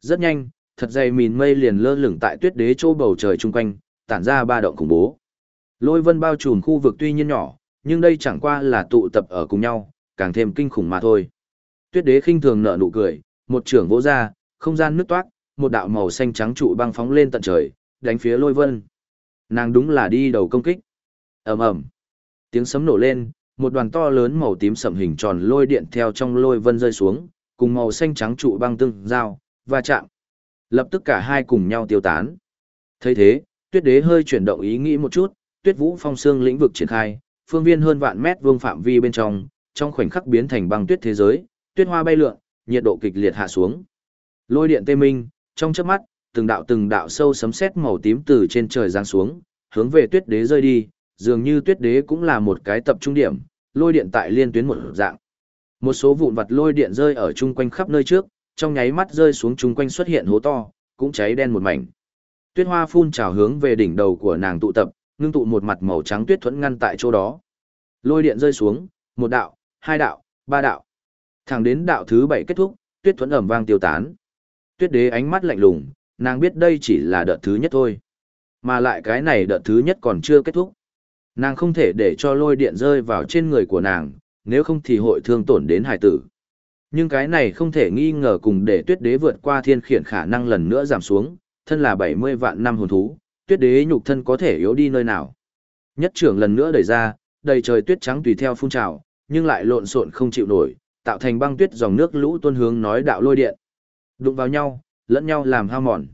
Rất nhanh, thật dày mìn mây liền lơ lửng tại tuyết đế chỗ bầu trời chung quanh, tản ra ba động khủng bố. Lôi vân bao trùm khu vực tuy nhiên nhỏ, nhưng đây chẳng qua là tụ tập ở cùng nhau, càng thêm kinh khủng mà thôi. Tuyết đế khinh thường nở nụ cười, một trưởng vỗ ra, không gian nứt toát, một đạo màu xanh trắng trụ băng phóng lên tận trời, đánh phía lôi vân. Nàng đúng là đi đầu công kích. ầm ầm, tiếng sấm nổ lên, một đoàn to lớn màu tím sẫm hình tròn lôi điện theo trong lôi vân rơi xuống, cùng màu xanh trắng trụ băng tương giao, va chạm. Lập tức cả hai cùng nhau tiêu tán. thấy thế, tuyết đế hơi chuyển động ý nghĩ một chút, tuyết vũ phong xương lĩnh vực triển khai, phương viên hơn vạn mét vuông phạm vi bên trong, trong khoảnh khắc biến thành băng tuyết thế giới, tuyết hoa bay lượn, nhiệt độ kịch liệt hạ xuống. Lôi điện tê minh, trong chớp mắt, từng đạo từng đạo sâu sấm sét màu tím từ trên trời giáng xuống, hướng về tuyết đế rơi đi, dường như tuyết đế cũng là một cái tập trung điểm, lôi điện tại liên tuyến một dạng. Một số vụn vặt lôi điện rơi ở chung quanh khắp nơi trước, trong nháy mắt rơi xuống chung quanh xuất hiện hố to, cũng cháy đen một mảnh. Tuyết hoa phun trào hướng về đỉnh đầu của nàng tụ tập, ngưng tụ một mặt màu trắng tuyết thuẫn ngăn tại chỗ đó. Lôi điện rơi xuống, một đạo, hai đạo, ba đạo. Thẳng đến đạo thứ bảy kết thúc, tuyết thuẫn ẩm vang tiêu tán. Tuyết đế ánh mắt lạnh lùng, nàng biết đây chỉ là đợt thứ nhất thôi. Mà lại cái này đợt thứ nhất còn chưa kết thúc. Nàng không thể để cho lôi điện rơi vào trên người của nàng, nếu không thì hội thương tổn đến hải tử. Nhưng cái này không thể nghi ngờ cùng để tuyết đế vượt qua thiên khiển khả năng lần nữa giảm xuống, thân là 70 vạn năm hồn thú, tuyết đế nhục thân có thể yếu đi nơi nào. Nhất trưởng lần nữa đẩy ra, đầy trời tuyết trắng tùy theo phun trào, nhưng lại lộn xộn không chịu nổi, tạo thành băng tuyết dòng nước lũ tuôn hướng nói đạo lôi điện. Đụng vào nhau, lẫn nhau làm hao mòn.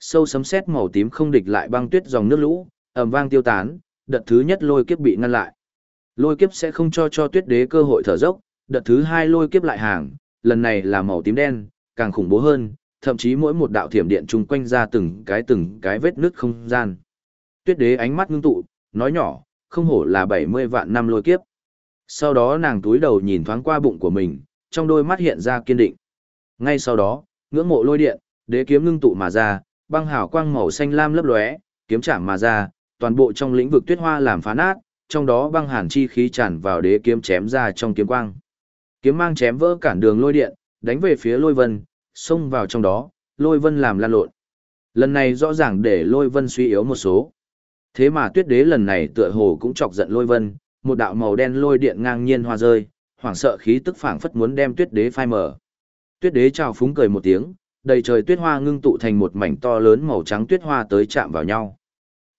Sâu sấm sét màu tím không địch lại băng tuyết dòng nước lũ, ầm vang tiêu tán, đợt thứ nhất lôi kiếp bị ngăn lại. Lôi kiếp sẽ không cho cho tuyết đế cơ hội thở dốc, đợt thứ hai lôi kiếp lại hàng, lần này là màu tím đen, càng khủng bố hơn, thậm chí mỗi một đạo thiểm điện chung quanh ra từng cái từng cái vết nứt không gian. Tuyết đế ánh mắt ngưng tụ, nói nhỏ, không hổ là 70 vạn năm lôi kiếp. Sau đó nàng túi đầu nhìn thoáng qua bụng của mình, trong đôi mắt hiện ra kiên định. Ngay sau đó, ngưỡng mộ lôi điện, đế kiếm ngưng tụ mà ra, băng hào quang màu xanh lam lấp lóe, kiếm chạm mà ra, toàn bộ trong lĩnh vực tuyết hoa làm phá nát, trong đó băng hàn chi khí tràn vào đế kiếm chém ra trong kiếm quang. Kiếm mang chém vỡ cản đường lôi điện, đánh về phía lôi vân, xông vào trong đó, lôi vân làm lan lộn. Lần này rõ ràng để lôi vân suy yếu một số. Thế mà tuyết đế lần này tựa hồ cũng chọc giận lôi vân, một đạo màu đen lôi điện ngang nhiên hoa rơi, hoảng sợ khí tức phảng phất muốn đem tuyết đế phai mở. Tuyết đế chào phúng cười một tiếng, đầy trời tuyết hoa ngưng tụ thành một mảnh to lớn màu trắng tuyết hoa tới chạm vào nhau.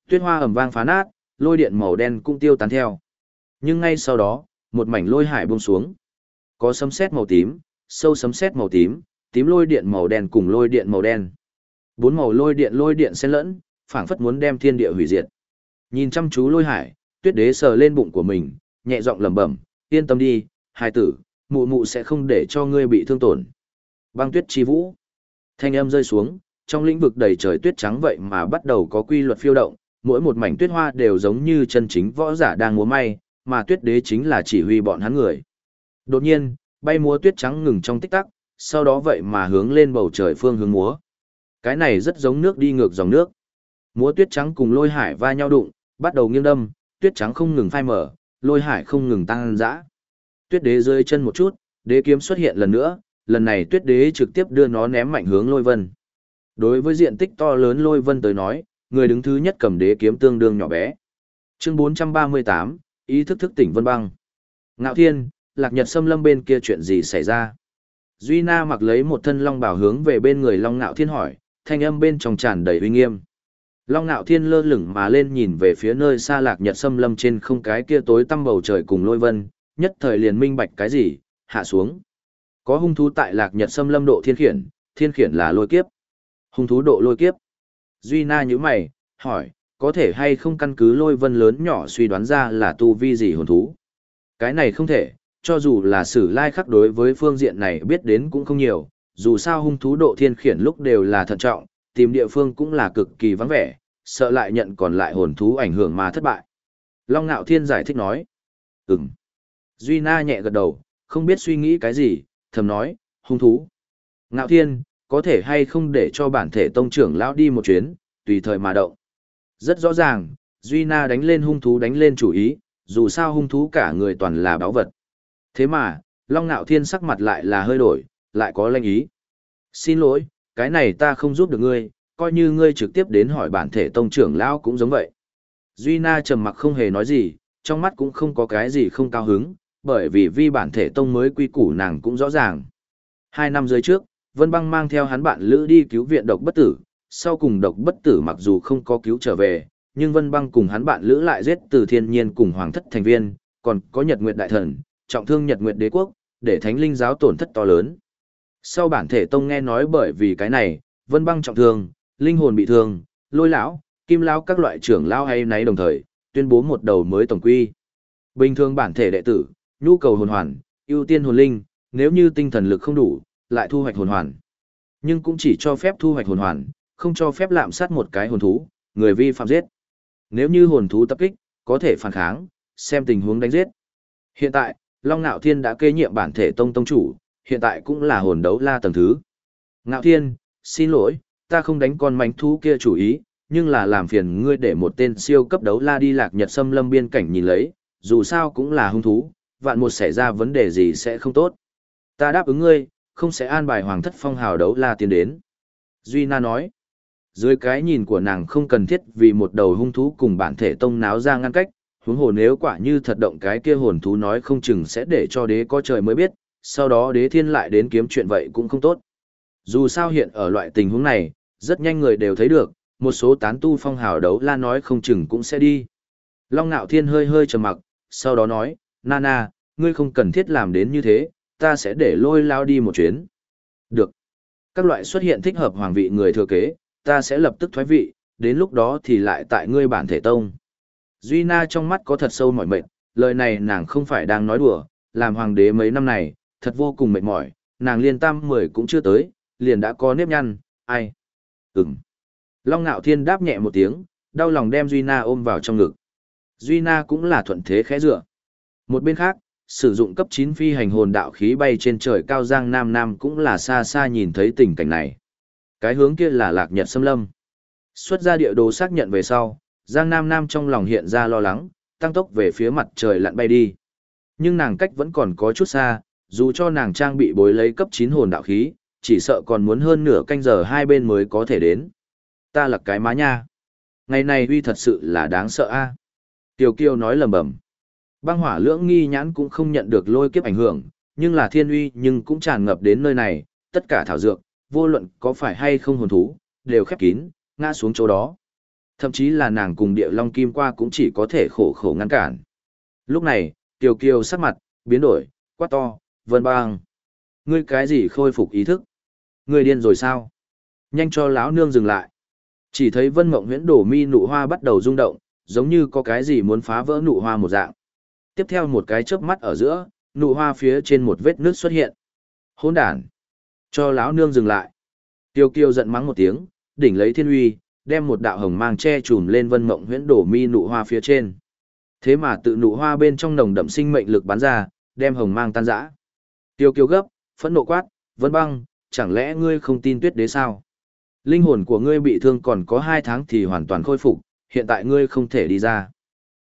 Tuyết hoa ầm vang phá nát, lôi điện màu đen cũng tiêu tán theo. Nhưng ngay sau đó, một mảnh lôi hải buông xuống. Có sấm sét màu tím, sâu sấm sét màu tím, tím lôi điện màu đen cùng lôi điện màu đen. Bốn màu lôi điện lôi điện xen lẫn, phảng phất muốn đem thiên địa hủy diệt. Nhìn chăm chú lôi hải, tuyết đế sờ lên bụng của mình, nhẹ giọng lẩm bẩm, yên tâm đi, hài tử, mụ mụ sẽ không để cho ngươi bị thương tổn. Băng tuyết chi vũ. Thanh âm rơi xuống, trong lĩnh vực đầy trời tuyết trắng vậy mà bắt đầu có quy luật phiêu động, mỗi một mảnh tuyết hoa đều giống như chân chính võ giả đang múa may, mà tuyết đế chính là chỉ huy bọn hắn người. Đột nhiên, bay múa tuyết trắng ngừng trong tích tắc, sau đó vậy mà hướng lên bầu trời phương hướng múa. Cái này rất giống nước đi ngược dòng nước. Múa tuyết trắng cùng lôi hải va nhau đụng, bắt đầu nghiêng đâm, tuyết trắng không ngừng phai mở, lôi hải không ngừng tăng dã. Tuyết đế rơi chân một chút, đế kiếm xuất hiện lần nữa, lần này tuyết đế trực tiếp đưa nó ném mạnh hướng lôi vân. Đối với diện tích to lớn lôi vân tới nói, người đứng thứ nhất cầm đế kiếm tương đương nhỏ bé. Chương 438, ý thức thức tỉnh vân băng. Ngạo thiên, lạc nhật xâm lâm bên kia chuyện gì xảy ra? Duy Na mặc lấy một thân long bảo hướng về bên người long ngạo thiên hỏi, thanh âm bên trong tràn đầy uy nghiêm. Long ngạo thiên lơ lửng mà lên nhìn về phía nơi xa lạc nhật xâm lâm trên không cái kia tối tăm bầu trời cùng lôi vân, nhất thời liền minh bạch cái gì, hạ xuống. Có hung thú tại lạc nhật xâm lâm độ thiên khiển, thiên khiển là lôi kiếp. Hung thú độ lôi kiếp. Duy Na như mày, hỏi, có thể hay không căn cứ lôi vân lớn nhỏ suy đoán ra là tu vi gì hồn thú? Cái này không thể, cho dù là sử lai khắc đối với phương diện này biết đến cũng không nhiều, dù sao hung thú độ thiên khiển lúc đều là thận trọng, tìm địa phương cũng là cực kỳ vắng vẻ, sợ lại nhận còn lại hồn thú ảnh hưởng mà thất bại. Long Nạo Thiên giải thích nói, ừm. Duy Na nhẹ gật đầu, không biết suy nghĩ cái gì, thầm nói, hung thú. Ngạo Thiên, có thể hay không để cho bản thể tông trưởng lão đi một chuyến, tùy thời mà động. Rất rõ ràng, Duy Na đánh lên hung thú đánh lên chủ ý, dù sao hung thú cả người toàn là báo vật. Thế mà, Long Nạo Thiên sắc mặt lại là hơi đổi, lại có lanh ý. Xin lỗi, cái này ta không giúp được ngươi, coi như ngươi trực tiếp đến hỏi bản thể tông trưởng lão cũng giống vậy. Duy Na trầm mặc không hề nói gì, trong mắt cũng không có cái gì không cao hứng, bởi vì vi bản thể tông mới quy củ nàng cũng rõ ràng. Hai năm dưới trước, Vân Băng mang theo hắn bạn lữ đi cứu viện độc bất tử, sau cùng độc bất tử mặc dù không có cứu trở về, nhưng Vân Băng cùng hắn bạn lữ lại giết từ thiên nhiên cùng hoàng thất thành viên, còn có Nhật Nguyệt Đại Thần, trọng thương Nhật Nguyệt Đế Quốc, để thánh linh giáo tổn thất to lớn. Sau bản thể tông nghe nói bởi vì cái này, Vân Băng trọng thương, linh hồn bị thương, lôi lão, kim lão các loại trưởng lão hay nấy đồng thời, tuyên bố một đầu mới tổng quy. Bình thường bản thể đệ tử, nhu cầu hồn hoàn, ưu tiên hồn linh, nếu như tinh thần lực không đủ, lại thu hoạch hồn hoàn. Nhưng cũng chỉ cho phép thu hoạch hồn hoàn, không cho phép lạm sát một cái hồn thú, người vi phạm giết. Nếu như hồn thú tập kích, có thể phản kháng, xem tình huống đánh giết. Hiện tại, Long Nạo Thiên đã kế nhiệm bản thể tông tông chủ, hiện tại cũng là hồn đấu la tầng thứ. Ngạo Thiên, xin lỗi, ta không đánh con mánh thú kia chủ ý, nhưng là làm phiền ngươi để một tên siêu cấp đấu la đi lạc nhật xâm lâm biên cảnh nhìn lấy, dù sao cũng là hung thú, vạn một xảy ra vấn đề gì sẽ không tốt. Ta đáp ứng ngươi, không sẽ an bài hoàng thất phong hào đấu la tiến đến. Duy Na nói, dưới cái nhìn của nàng không cần thiết vì một đầu hung thú cùng bản thể tông náo ra ngăn cách, huống hồ nếu quả như thật động cái kia hồn thú nói không chừng sẽ để cho đế có trời mới biết, sau đó đế thiên lại đến kiếm chuyện vậy cũng không tốt. Dù sao hiện ở loại tình huống này, rất nhanh người đều thấy được, một số tán tu phong hào đấu la nói không chừng cũng sẽ đi. Long Nạo Thiên hơi hơi trầm mặc, sau đó nói, Nana, ngươi không cần thiết làm đến như thế, ta sẽ để lôi lao đi một chuyến. Được. Các loại xuất hiện thích hợp hoàng vị người thừa kế, ta sẽ lập tức thoái vị, đến lúc đó thì lại tại ngươi bản thể tông. Duy Na trong mắt có thật sâu mỏi mệt, lời này nàng không phải đang nói đùa, làm hoàng đế mấy năm này, thật vô cùng mệt mỏi, nàng liên tam mười cũng chưa tới, liền đã có nếp nhăn, ai? Ừm. Long Nạo Thiên đáp nhẹ một tiếng, đau lòng đem Duy Na ôm vào trong ngực. Duy Na cũng là thuận thế khẽ dựa. Một bên khác, sử dụng cấp 9 phi hành hồn đạo khí bay trên trời cao giang nam nam cũng là xa xa nhìn thấy tình cảnh này. Cái hướng kia là lạc nhật xâm lâm. Xuất ra địa đồ xác nhận về sau, giang nam nam trong lòng hiện ra lo lắng, tăng tốc về phía mặt trời lặn bay đi. Nhưng nàng cách vẫn còn có chút xa, dù cho nàng trang bị bối lấy cấp 9 hồn đạo khí, chỉ sợ còn muốn hơn nửa canh giờ hai bên mới có thể đến. Ta là cái má nha. Ngày này uy thật sự là đáng sợ a. Tiểu Kiêu nói lầm bầm. Băng hỏa lưỡng nghi nhãn cũng không nhận được lôi kiếp ảnh hưởng, nhưng là thiên uy nhưng cũng tràn ngập đến nơi này, tất cả thảo dược, vô luận có phải hay không hồn thú, đều khép kín, ngã xuống chỗ đó. Thậm chí là nàng cùng địa long kim qua cũng chỉ có thể khổ khổ ngăn cản. Lúc này, Tiểu Kiều sắc mặt, biến đổi, quát to, vân bang. Ngươi cái gì khôi phục ý thức? Ngươi điên rồi sao? Nhanh cho lão nương dừng lại. Chỉ thấy vân mộng huyễn đổ mi nụ hoa bắt đầu rung động, giống như có cái gì muốn phá vỡ nụ hoa một dạng. Tiếp theo một cái chớp mắt ở giữa, nụ hoa phía trên một vết nước xuất hiện. Hỗn đản! Cho lão nương dừng lại. Tiêu kiêu giận mắng một tiếng, đỉnh lấy thiên uy, đem một đạo hồng mang che trùm lên vân mộng huyễn đổ mi nụ hoa phía trên. Thế mà tự nụ hoa bên trong nồng đậm sinh mệnh lực bắn ra, đem hồng mang tan rã. Tiêu kiêu gấp, phẫn nộ quát, vân băng, chẳng lẽ ngươi không tin tuyết đế sao? Linh hồn của ngươi bị thương còn có hai tháng thì hoàn toàn khôi phục, hiện tại ngươi không thể đi ra.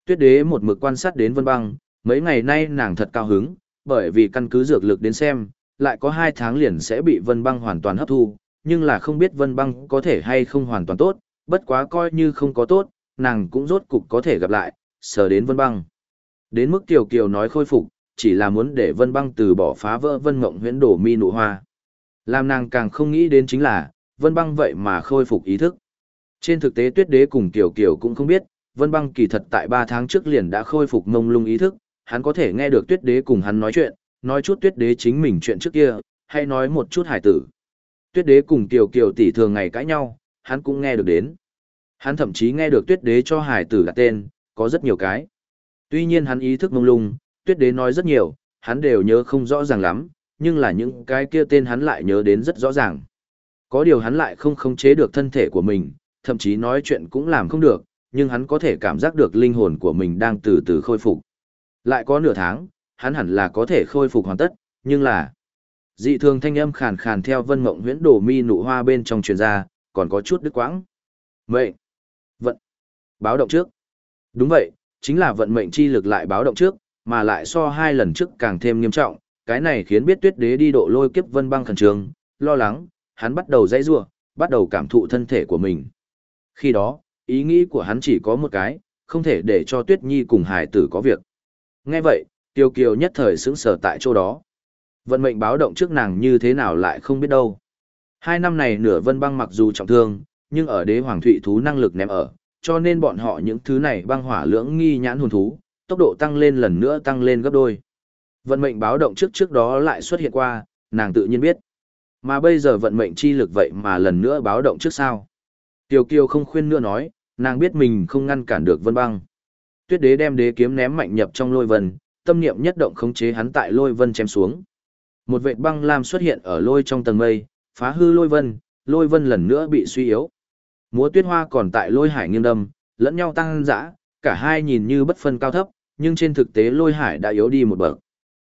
Tuyết đế một mực quan sát đến vân băng, mấy ngày nay nàng thật cao hứng, bởi vì căn cứ dược lực đến xem, lại có hai tháng liền sẽ bị vân băng hoàn toàn hấp thu, nhưng là không biết vân băng có thể hay không hoàn toàn tốt, bất quá coi như không có tốt, nàng cũng rốt cục có thể gặp lại, sờ đến vân băng. Đến mức Kiều Kiều nói khôi phục, chỉ là muốn để vân băng từ bỏ phá vỡ vân mộng huyễn đổ mi nụ hoa. Làm nàng càng không nghĩ đến chính là, vân băng vậy mà khôi phục ý thức. Trên thực tế tuyết đế cùng Kiều Kiều cũng không biết, vân băng kỳ thật tại 3 tháng trước liền đã khôi phục mông lung ý thức, hắn có thể nghe được tuyết đế cùng hắn nói chuyện, nói chút tuyết đế chính mình chuyện trước kia, hay nói một chút hải tử. Tuyết đế cùng Tiểu Kiều tỷ thường ngày cãi nhau, hắn cũng nghe được đến. Hắn thậm chí nghe được tuyết đế cho hải tử đặt tên, có rất nhiều cái. Tuy nhiên hắn ý thức mông lung, tuyết đế nói rất nhiều, hắn đều nhớ không rõ ràng lắm, nhưng là những cái kia tên hắn lại nhớ đến rất rõ ràng. Có điều hắn lại không khống chế được thân thể của mình, thậm chí nói chuyện cũng làm không được, nhưng hắn có thể cảm giác được linh hồn của mình đang từ từ khôi phục. Lại có nửa tháng, hắn hẳn là có thể khôi phục hoàn tất, nhưng là... Dị thường thanh âm khàn khàn theo vân mộng huyễn đổ mi nụ hoa bên trong truyền ra, còn có chút đứt quãng. Mệnh. Vận. Báo động trước. Đúng vậy, chính là vận mệnh chi lực lại báo động trước, mà lại so hai lần trước càng thêm nghiêm trọng, cái này khiến biết tuyết đế đi độ lôi kiếp vân băng khẩn trương, lo lắng, hắn bắt đầu dãy rủa, bắt đầu cảm thụ thân thể của mình. Khi đó, ý nghĩ của hắn chỉ có một cái, không thể để cho Tuyết Nhi cùng hải tử có việc. Nghe vậy, Tiêu Kiều nhất thời sững sờ tại chỗ đó. Vận mệnh báo động trước nàng như thế nào lại không biết đâu. Hai năm này nửa vân băng mặc dù trọng thương, nhưng ở đế hoàng thụy thú năng lực ném ở, cho nên bọn họ những thứ này băng hỏa lưỡng nghi nhãn hồn thú, tốc độ tăng lên lần nữa tăng lên gấp đôi. Vận mệnh báo động trước trước đó lại xuất hiện qua, nàng tự nhiên biết. Mà bây giờ vận mệnh chi lực vậy mà lần nữa báo động trước sao. Tiêu Kiều không khuyên nữa nói, nàng biết mình không ngăn cản được vân băng. Tuyết đế đem đế kiếm ném mạnh nhập trong lôi vân, tâm niệm nhất động khống chế hắn tại lôi vân chém xuống. Một vệt băng lam xuất hiện ở lôi trong tầng mây, phá hư lôi vân, lôi vân lần nữa bị suy yếu. Múa tuyết hoa còn tại lôi hải nghiêng đâm, lẫn nhau tăng dã, cả hai nhìn như bất phân cao thấp, nhưng trên thực tế lôi hải đã yếu đi một bậc.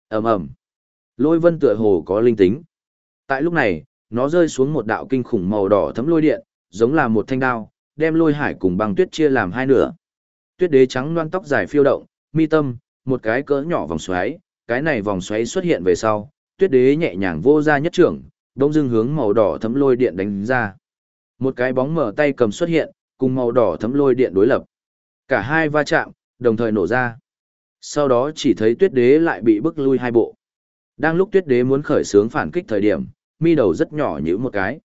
ầm ầm, lôi vân tựa hồ có linh tính. Tại lúc này, nó rơi xuống một đạo kinh khủng màu đỏ thấm lôi điện, giống là một thanh đao, đem lôi hải cùng băng tuyết chia làm hai nửa. Tuyết đế trắng loan tóc dài phiêu động, mi tâm, một cái cỡ nhỏ vòng xoáy, cái này vòng xoáy xuất hiện về sau, tuyết đế nhẹ nhàng vô ra nhất trưởng, đông dưng hướng màu đỏ thấm lôi điện đánh ra. Một cái bóng mở tay cầm xuất hiện, cùng màu đỏ thấm lôi điện đối lập. Cả hai va chạm, đồng thời nổ ra. Sau đó chỉ thấy tuyết đế lại bị bức lui hai bộ. Đang lúc tuyết đế muốn khởi sướng phản kích thời điểm, mi đầu rất nhỏ như một cái.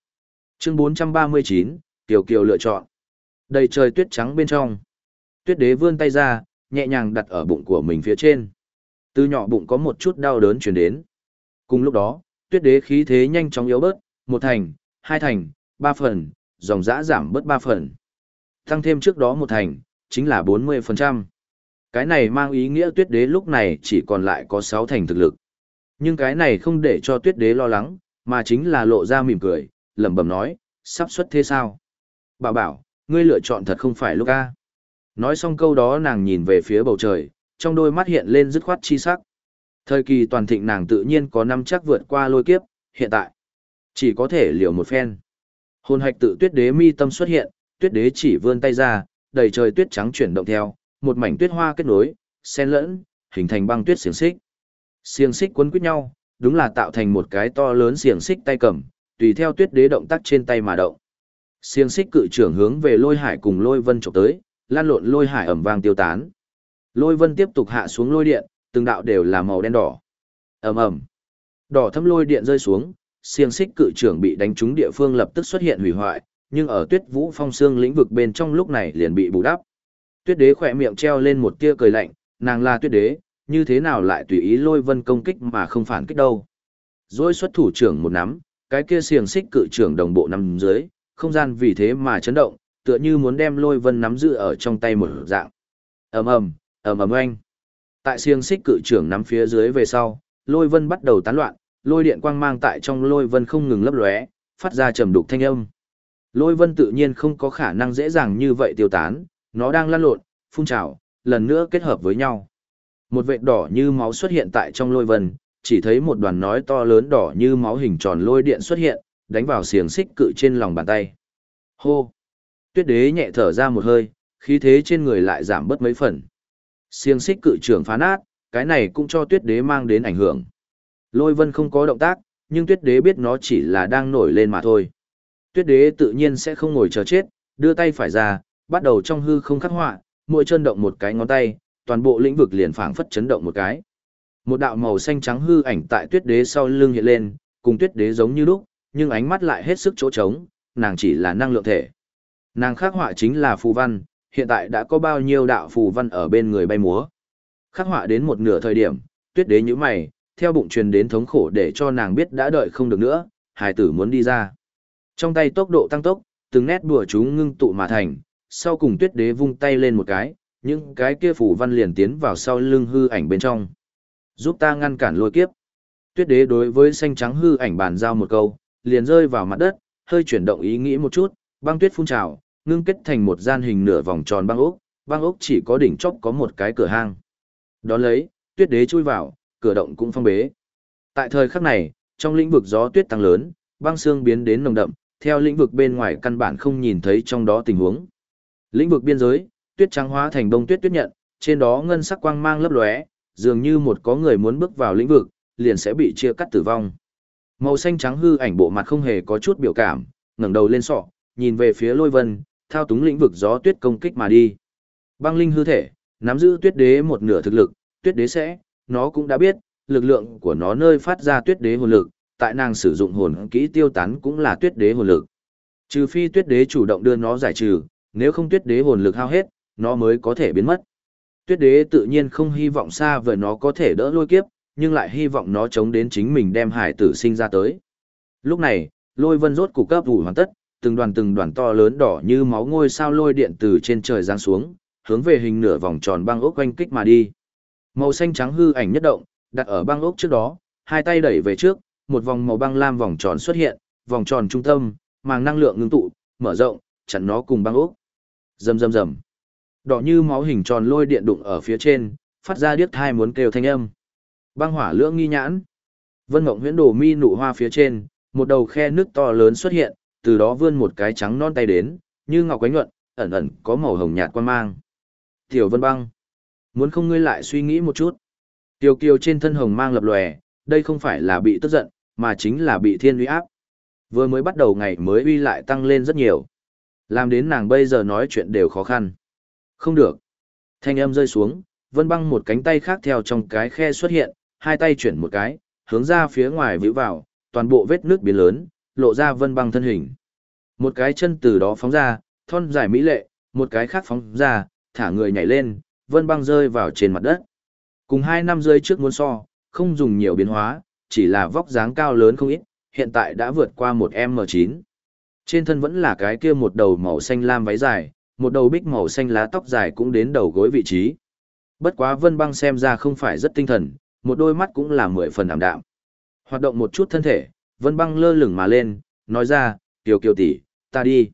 Chương 439, Tiểu Kiều lựa chọn. Đầy trời tuyết trắng bên trong. Tuyết đế vươn tay ra, nhẹ nhàng đặt ở bụng của mình phía trên. Từ nhỏ bụng có một chút đau đớn chuyển đến. Cùng lúc đó, tuyết đế khí thế nhanh chóng yếu bớt, một thành, hai thành, ba phần, dòng dã giảm bớt ba phần. Tăng thêm trước đó một thành, chính là 40%. Cái này mang ý nghĩa tuyết đế lúc này chỉ còn lại có 6 thành thực lực. Nhưng cái này không để cho tuyết đế lo lắng, mà chính là lộ ra mỉm cười, lẩm bẩm nói, sắp xuất thế sao? Bảo bảo, ngươi lựa chọn thật không phải lúc a. Nói xong câu đó nàng nhìn về phía bầu trời, trong đôi mắt hiện lên dứt khoát chi sắc. Thời kỳ toàn thịnh nàng tự nhiên có năm chắc vượt qua lôi kiếp, hiện tại chỉ có thể liều một phen. Hồn hạch tự tuyết đế mi tâm xuất hiện, tuyết đế chỉ vươn tay ra, đầy trời tuyết trắng chuyển động theo, một mảnh tuyết hoa kết nối, xen lẫn, hình thành băng tuyết xiềng xích. Xiềng xích quấn quýt nhau, đúng là tạo thành một cái to lớn xiềng xích tay cầm, tùy theo tuyết đế động tác trên tay mà động. Xiềng xích cự trưởng hướng về lôi hải cùng lôi vân chụp tới, lan lộn lôi hải ẩm vang tiêu tán. Lôi vân tiếp tục hạ xuống lôi điện, từng đạo đều là màu đen đỏ. ầm ầm, đỏ thâm lôi điện rơi xuống, xiềng xích cự trưởng bị đánh trúng địa phương lập tức xuất hiện hủy hoại, nhưng ở tuyết vũ phong xương lĩnh vực bên trong lúc này liền bị bù đắp. Tuyết đế khỏe miệng treo lên một tia cười lạnh, nàng là tuyết đế, như thế nào lại tùy ý lôi vân công kích mà không phản kích đâu. Rồi xuất thủ trưởng một nắm, cái kia xiềng xích cự trưởng đồng bộ nằm dưới, không gian vì thế mà chấn động, tựa như muốn đem lôi vân nắm giữ ở trong tay một dạng. ầm ầm, ầm ầm oanh. Tại xiềng xích cự trưởng nắm phía dưới về sau, lôi vân bắt đầu tán loạn, lôi điện quang mang tại trong lôi vân không ngừng lấp lóe, phát ra trầm đục thanh âm. Lôi vân tự nhiên không có khả năng dễ dàng như vậy tiêu tán, nó đang lan lộn, phun trào, lần nữa kết hợp với nhau. Một vệt đỏ như máu xuất hiện tại trong lôi vân, chỉ thấy một đoàn nói to lớn đỏ như máu hình tròn lôi điện xuất hiện, đánh vào xiềng xích cự trên lòng bàn tay. Hô! Tuyết đế nhẹ thở ra một hơi, khí thế trên người lại giảm bớt mấy phần. Xiềng xích cự trưởng phá nát, cái này cũng cho tuyết đế mang đến ảnh hưởng. Lôi vân không có động tác, nhưng tuyết đế biết nó chỉ là đang nổi lên mà thôi. Tuyết đế tự nhiên sẽ không ngồi chờ chết, đưa tay phải ra, bắt đầu trong hư không khắc họa, mỗi chân động một cái ngón tay, toàn bộ lĩnh vực liền phảng phất chấn động một cái. Một đạo màu xanh trắng hư ảnh tại tuyết đế sau lưng hiện lên, cùng tuyết đế giống như lúc, nhưng ánh mắt lại hết sức chỗ trống, nàng chỉ là năng lượng thể. Nàng khắc họa chính là phù văn, hiện tại đã có bao nhiêu đạo phù văn ở bên người bay múa. Khắc họa đến một nửa thời điểm, tuyết đế như mày, theo bụng truyền đến thống khổ để cho nàng biết đã đợi không được nữa, hài tử muốn đi ra. Trong tay tốc độ tăng tốc, từng nét đùa chú ngưng tụ mà thành, sau cùng tuyết đế vung tay lên một cái, những cái kia phù văn liền tiến vào sau lưng hư ảnh bên trong. Giúp ta ngăn cản lôi kiếp. Tuyết đế đối với xanh trắng hư ảnh bàn giao một câu, liền rơi vào mặt đất, hơi chuyển động ý nghĩ một chút, băng tuyết phun trào, ngưng kết thành một gian hình nửa vòng tròn băng ốc, băng ốc chỉ có đỉnh chóp có một cái cửa hang. Đón lấy, tuyết đế chui vào, cửa động cũng phong bế. Tại thời khắc này, trong lĩnh vực gió tuyết tăng lớn, băng xương biến đến nồng đậm, theo lĩnh vực bên ngoài căn bản không nhìn thấy trong đó tình huống. Lĩnh vực biên giới, tuyết trắng hóa thành đông tuyết tuyết nhận, trên đó ngân sắc quang mang lấp lóe, dường như một có người muốn bước vào lĩnh vực, liền sẽ bị chia cắt tử vong. Màu xanh trắng hư ảnh bộ mặt không hề có chút biểu cảm, ngẩng đầu lên sọ, nhìn về phía Lôi Vân, thao túng lĩnh vực gió tuyết công kích mà đi. Băng linh hư thể, nắm giữ tuyết đế một nửa thực lực, tuyết đế sẽ, nó cũng đã biết, lực lượng của nó nơi phát ra tuyết đế hồn lực, tại nàng sử dụng hồn kỹ tiêu tán cũng là tuyết đế hồn lực. Trừ phi tuyết đế chủ động đưa nó giải trừ, nếu không tuyết đế hồn lực hao hết, nó mới có thể biến mất. Tuyết đế tự nhiên không hy vọng xa vời nó có thể đỡ lôi kiếp, nhưng lại hy vọng nó chống đến chính mình đem hải tử sinh ra tới. Lúc này, lôi vân rốt cục cấp ủ hoàn tất, từng đoàn từng đoàn to lớn đỏ như máu ngôi sao lôi điện từ trên trời giáng xuống, hướng về hình nửa vòng tròn băng ốc quanh kích mà đi. Màu xanh trắng hư ảnh nhất động, đặt ở băng ốc trước đó, hai tay đẩy về trước, một vòng màu băng lam vòng tròn xuất hiện, vòng tròn trung tâm, màng năng lượng ngưng tụ, mở rộng, chặn nó cùng băng ốc. Rầm rầm rầm. Đỏ như máu hình tròn lôi điện đụng ở phía trên, phát ra điếc thai muốn kêu thanh âm. Băng hỏa lưỡng nghi nhãn. Vân Mộng Huyễn Đồ mi nụ hoa phía trên, một đầu khe nước to lớn xuất hiện, từ đó vươn một cái trắng non tay đến, như ngọc quánh nhuận, ẩn ẩn có màu hồng nhạt quan mang. Tiểu Vân Băng, muốn không ngươi lại suy nghĩ một chút. Tiểu Kiều trên thân hồng mang lập lòe, đây không phải là bị tức giận, mà chính là bị thiên uy áp. Vừa mới bắt đầu ngày mới uy lại tăng lên rất nhiều. Làm đến nàng bây giờ nói chuyện đều khó khăn. Không được. Thanh âm rơi xuống, Vân Băng một cánh tay khác theo trong cái khe xuất hiện, hai tay chuyển một cái, hướng ra phía ngoài vĩu vào, toàn bộ vết nước biến lớn, lộ ra Vân Băng thân hình. Một cái chân từ đó phóng ra, thon dài mỹ lệ, một cái khác phóng ra, thả người nhảy lên, Vân Băng rơi vào trên mặt đất. Cùng hai năm rơi trước muốn so, không dùng nhiều biến hóa, chỉ là vóc dáng cao lớn không ít, hiện tại đã vượt qua một M9. Trên thân vẫn là cái kia một đầu màu xanh lam váy dài, một đầu bích màu xanh lá tóc dài cũng đến đầu gối vị trí. Bất quá Vân Băng xem ra không phải rất tinh thần, một đôi mắt cũng là mười phần ảm đạm. Hoạt động một chút thân thể, Vân Băng lơ lửng mà lên, nói ra, "Tiểu Kiều tỷ, ta đi."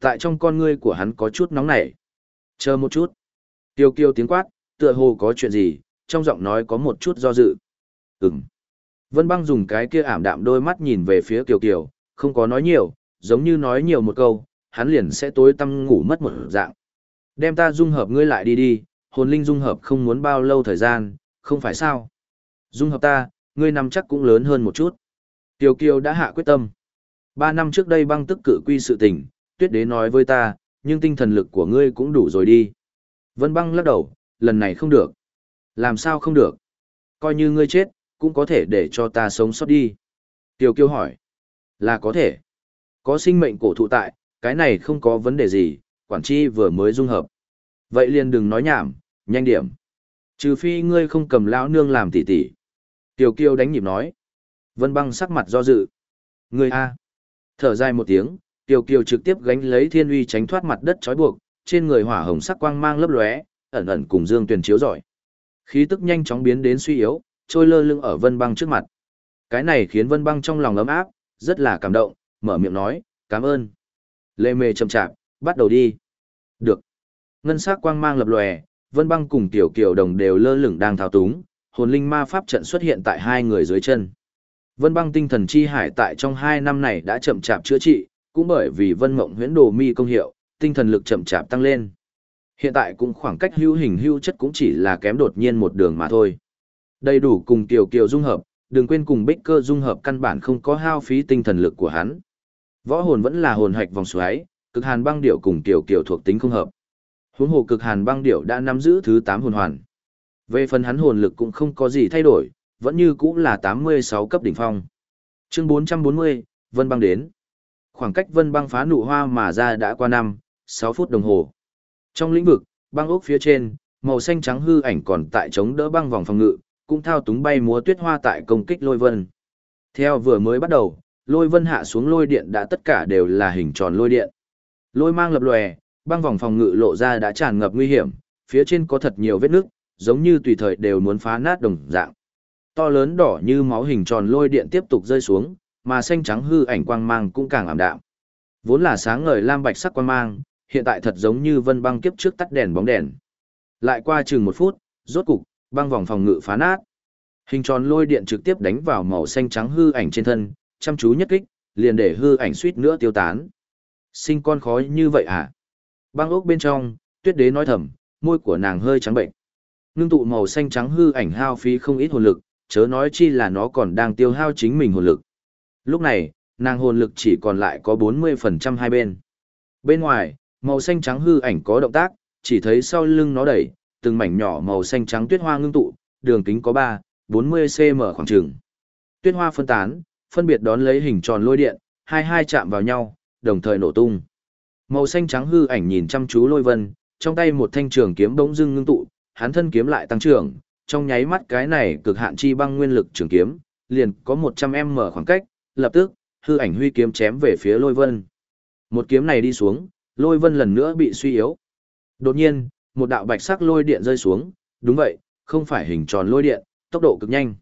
Tại trong con ngươi của hắn có chút nóng nảy. "Chờ một chút." Tiểu Kiều tiếng quát, tựa hồ có chuyện gì, trong giọng nói có một chút do dự. "Ừm." Vân Băng dùng cái kia ảm đạm đôi mắt nhìn về phía Kiều Kiều, không có nói nhiều, giống như nói nhiều một câu, hắn liền sẽ tối tăm ngủ mất một dạng. Đem ta dung hợp ngươi lại đi đi, hồn linh dung hợp không muốn bao lâu thời gian, không phải sao. Dung hợp ta, ngươi nằm chắc cũng lớn hơn một chút. Tiểu Kiều đã hạ quyết tâm. Ba năm trước đây băng tức cử quy sự tình, tuyết đế nói với ta, nhưng tinh thần lực của ngươi cũng đủ rồi đi. Vân băng lắc đầu, lần này không được. Làm sao không được? Coi như ngươi chết, cũng có thể để cho ta sống sót đi. Tiểu Kiều hỏi. Là có thể. Có sinh mệnh cổ thụ tại, cái này không có vấn đề gì, quản chi vừa mới dung hợp. Vậy liền đừng nói nhảm, nhanh điểm. Trừ phi ngươi không cầm lão nương làm tỉ tỉ. Tiểu kiêu đánh nhịp nói. Vân băng sắc mặt do dự. Ngươi a. Thở dài một tiếng, Tiểu Kiều trực tiếp gánh lấy thiên uy tránh thoát mặt đất trói buộc, trên người hỏa hồng sắc quang mang lấp lóe, ẩn ẩn cùng Dương Tuyền chiếu rọi. Khí tức nhanh chóng biến đến suy yếu, trôi lơ lưng ở Vân Băng trước mặt. Cái này khiến Vân Băng trong lòng ấm áp, rất là cảm động, mở miệng nói, cảm ơn. Lê mê chậm chạp, bắt đầu đi. Được. Ngân sắc quang mang lập lòe, Vân Băng cùng Tiểu Kiều Đồng đều lơ lửng đang thao túng, hồn linh ma pháp trận xuất hiện tại hai người dưới chân. Vân Băng tinh thần chi hải tại trong hai năm này đã chậm chạp chữa trị, cũng bởi vì Vân Mộng Huyễn Đồ Mi công hiệu, tinh thần lực chậm chạp tăng lên. Hiện tại cũng khoảng cách hữu hình hữu chất cũng chỉ là kém đột nhiên một đường mà thôi. Đầy đủ cùng Tiểu Kiều dung hợp, đừng quên cùng Bích Cơ dung hợp căn bản không có hao phí tinh thần lực của hắn. Võ hồn vẫn là hồn hạch vòng xoáy, cực hàn băng điệu cùng Tiểu Kiều thuộc tính không hợp. Huống hồ cực hàn băng điệu đã nắm giữ thứ 8 hồn hoàn. Về phần hắn hồn lực cũng không có gì thay đổi, vẫn như cũng là 86 cấp đỉnh phong. Chương 440, Vân băng đến. Khoảng cách Vân băng phá nụ hoa mà ra đã qua 5, 6 phút đồng hồ. Trong lĩnh vực, băng ốc phía trên, màu xanh trắng hư ảnh còn tại chống đỡ băng vòng phòng ngự, cũng thao túng bay múa tuyết hoa tại công kích lôi vân. Theo vừa mới bắt đầu, lôi vân hạ xuống lôi điện đã tất cả đều là hình tròn lôi điện. Lôi mang lập lòe, băng vòng phòng ngự lộ ra đã tràn ngập nguy hiểm, phía trên có thật nhiều vết nước, giống như tùy thời đều muốn phá nát đồng dạng. To lớn đỏ như máu hình tròn lôi điện tiếp tục rơi xuống, mà xanh trắng hư ảnh quang mang cũng càng ảm đạm. Vốn là sáng ngời lam bạch sắc quang mang, hiện tại thật giống như vân băng kiếp trước tắt đèn bóng đèn. Lại qua chừng một phút, rốt cục, băng vòng phòng ngự phá nát. Hình tròn lôi điện trực tiếp đánh vào màu xanh trắng hư ảnh trên thân, chăm chú nhất kích, liền để hư ảnh suýt nữa tiêu tán. Sinh con khói như vậy à? Băng ốc bên trong, tuyết đế nói thầm, môi của nàng hơi trắng bệnh. Ngưng tụ màu xanh trắng hư ảnh hao phí không ít hồn lực, chớ nói chi là nó còn đang tiêu hao chính mình hồn lực. Lúc này, nàng hồn lực chỉ còn lại có 40% hai bên. Bên ngoài, màu xanh trắng hư ảnh có động tác, chỉ thấy sau lưng nó đẩy, từng mảnh nhỏ màu xanh trắng tuyết hoa ngưng tụ, đường kính có 3, 40 cm khoảng trường. Tuyết hoa phân tán, phân biệt đón lấy hình tròn lôi điện, hai hai chạm vào nhau, đồng thời nổ tung. Màu xanh trắng hư ảnh nhìn chăm chú lôi vân, trong tay một thanh trường kiếm bỗng dưng ngưng tụ, hắn thân kiếm lại tăng trưởng, trong nháy mắt cái này cực hạn chi băng nguyên lực trường kiếm, liền có 100m khoảng cách, lập tức, hư ảnh huy kiếm chém về phía lôi vân. Một kiếm này đi xuống, lôi vân lần nữa bị suy yếu. Đột nhiên, một đạo bạch sắc lôi điện rơi xuống, đúng vậy, không phải hình tròn lôi điện, tốc độ cực nhanh.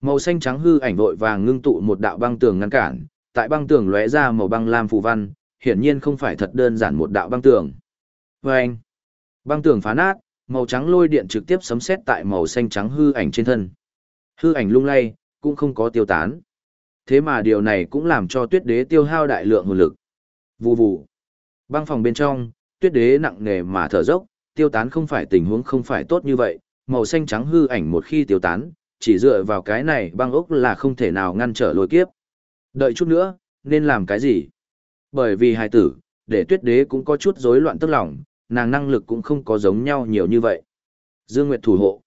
Màu xanh trắng hư ảnh vội vàng ngưng tụ một đạo băng tường ngăn cản, tại băng tường lóe ra màu băng lam phù văn, hiển nhiên không phải thật đơn giản một đạo băng tường. Vâng! Băng tường phá nát, màu trắng lôi điện trực tiếp sấm sét tại màu xanh trắng hư ảnh trên thân. Hư ảnh lung lay, cũng không có tiêu tán. Thế mà điều này cũng làm cho tuyết đế tiêu hao đại lượng hồn lực. Vù vù. Băng phòng bên trong, tuyết đế nặng nề mà thở dốc, tiêu tán không phải tình huống không phải tốt như vậy, màu xanh trắng hư ảnh một khi tiêu tán, chỉ dựa vào cái này băng ốc là không thể nào ngăn trở lôi kiếp. Đợi chút nữa, nên làm cái gì? Bởi vì hài tử, để tuyết đế cũng có chút rối loạn tức lòng, nàng năng lực cũng không có giống nhau nhiều như vậy. Dương Nguyệt thủ hộ.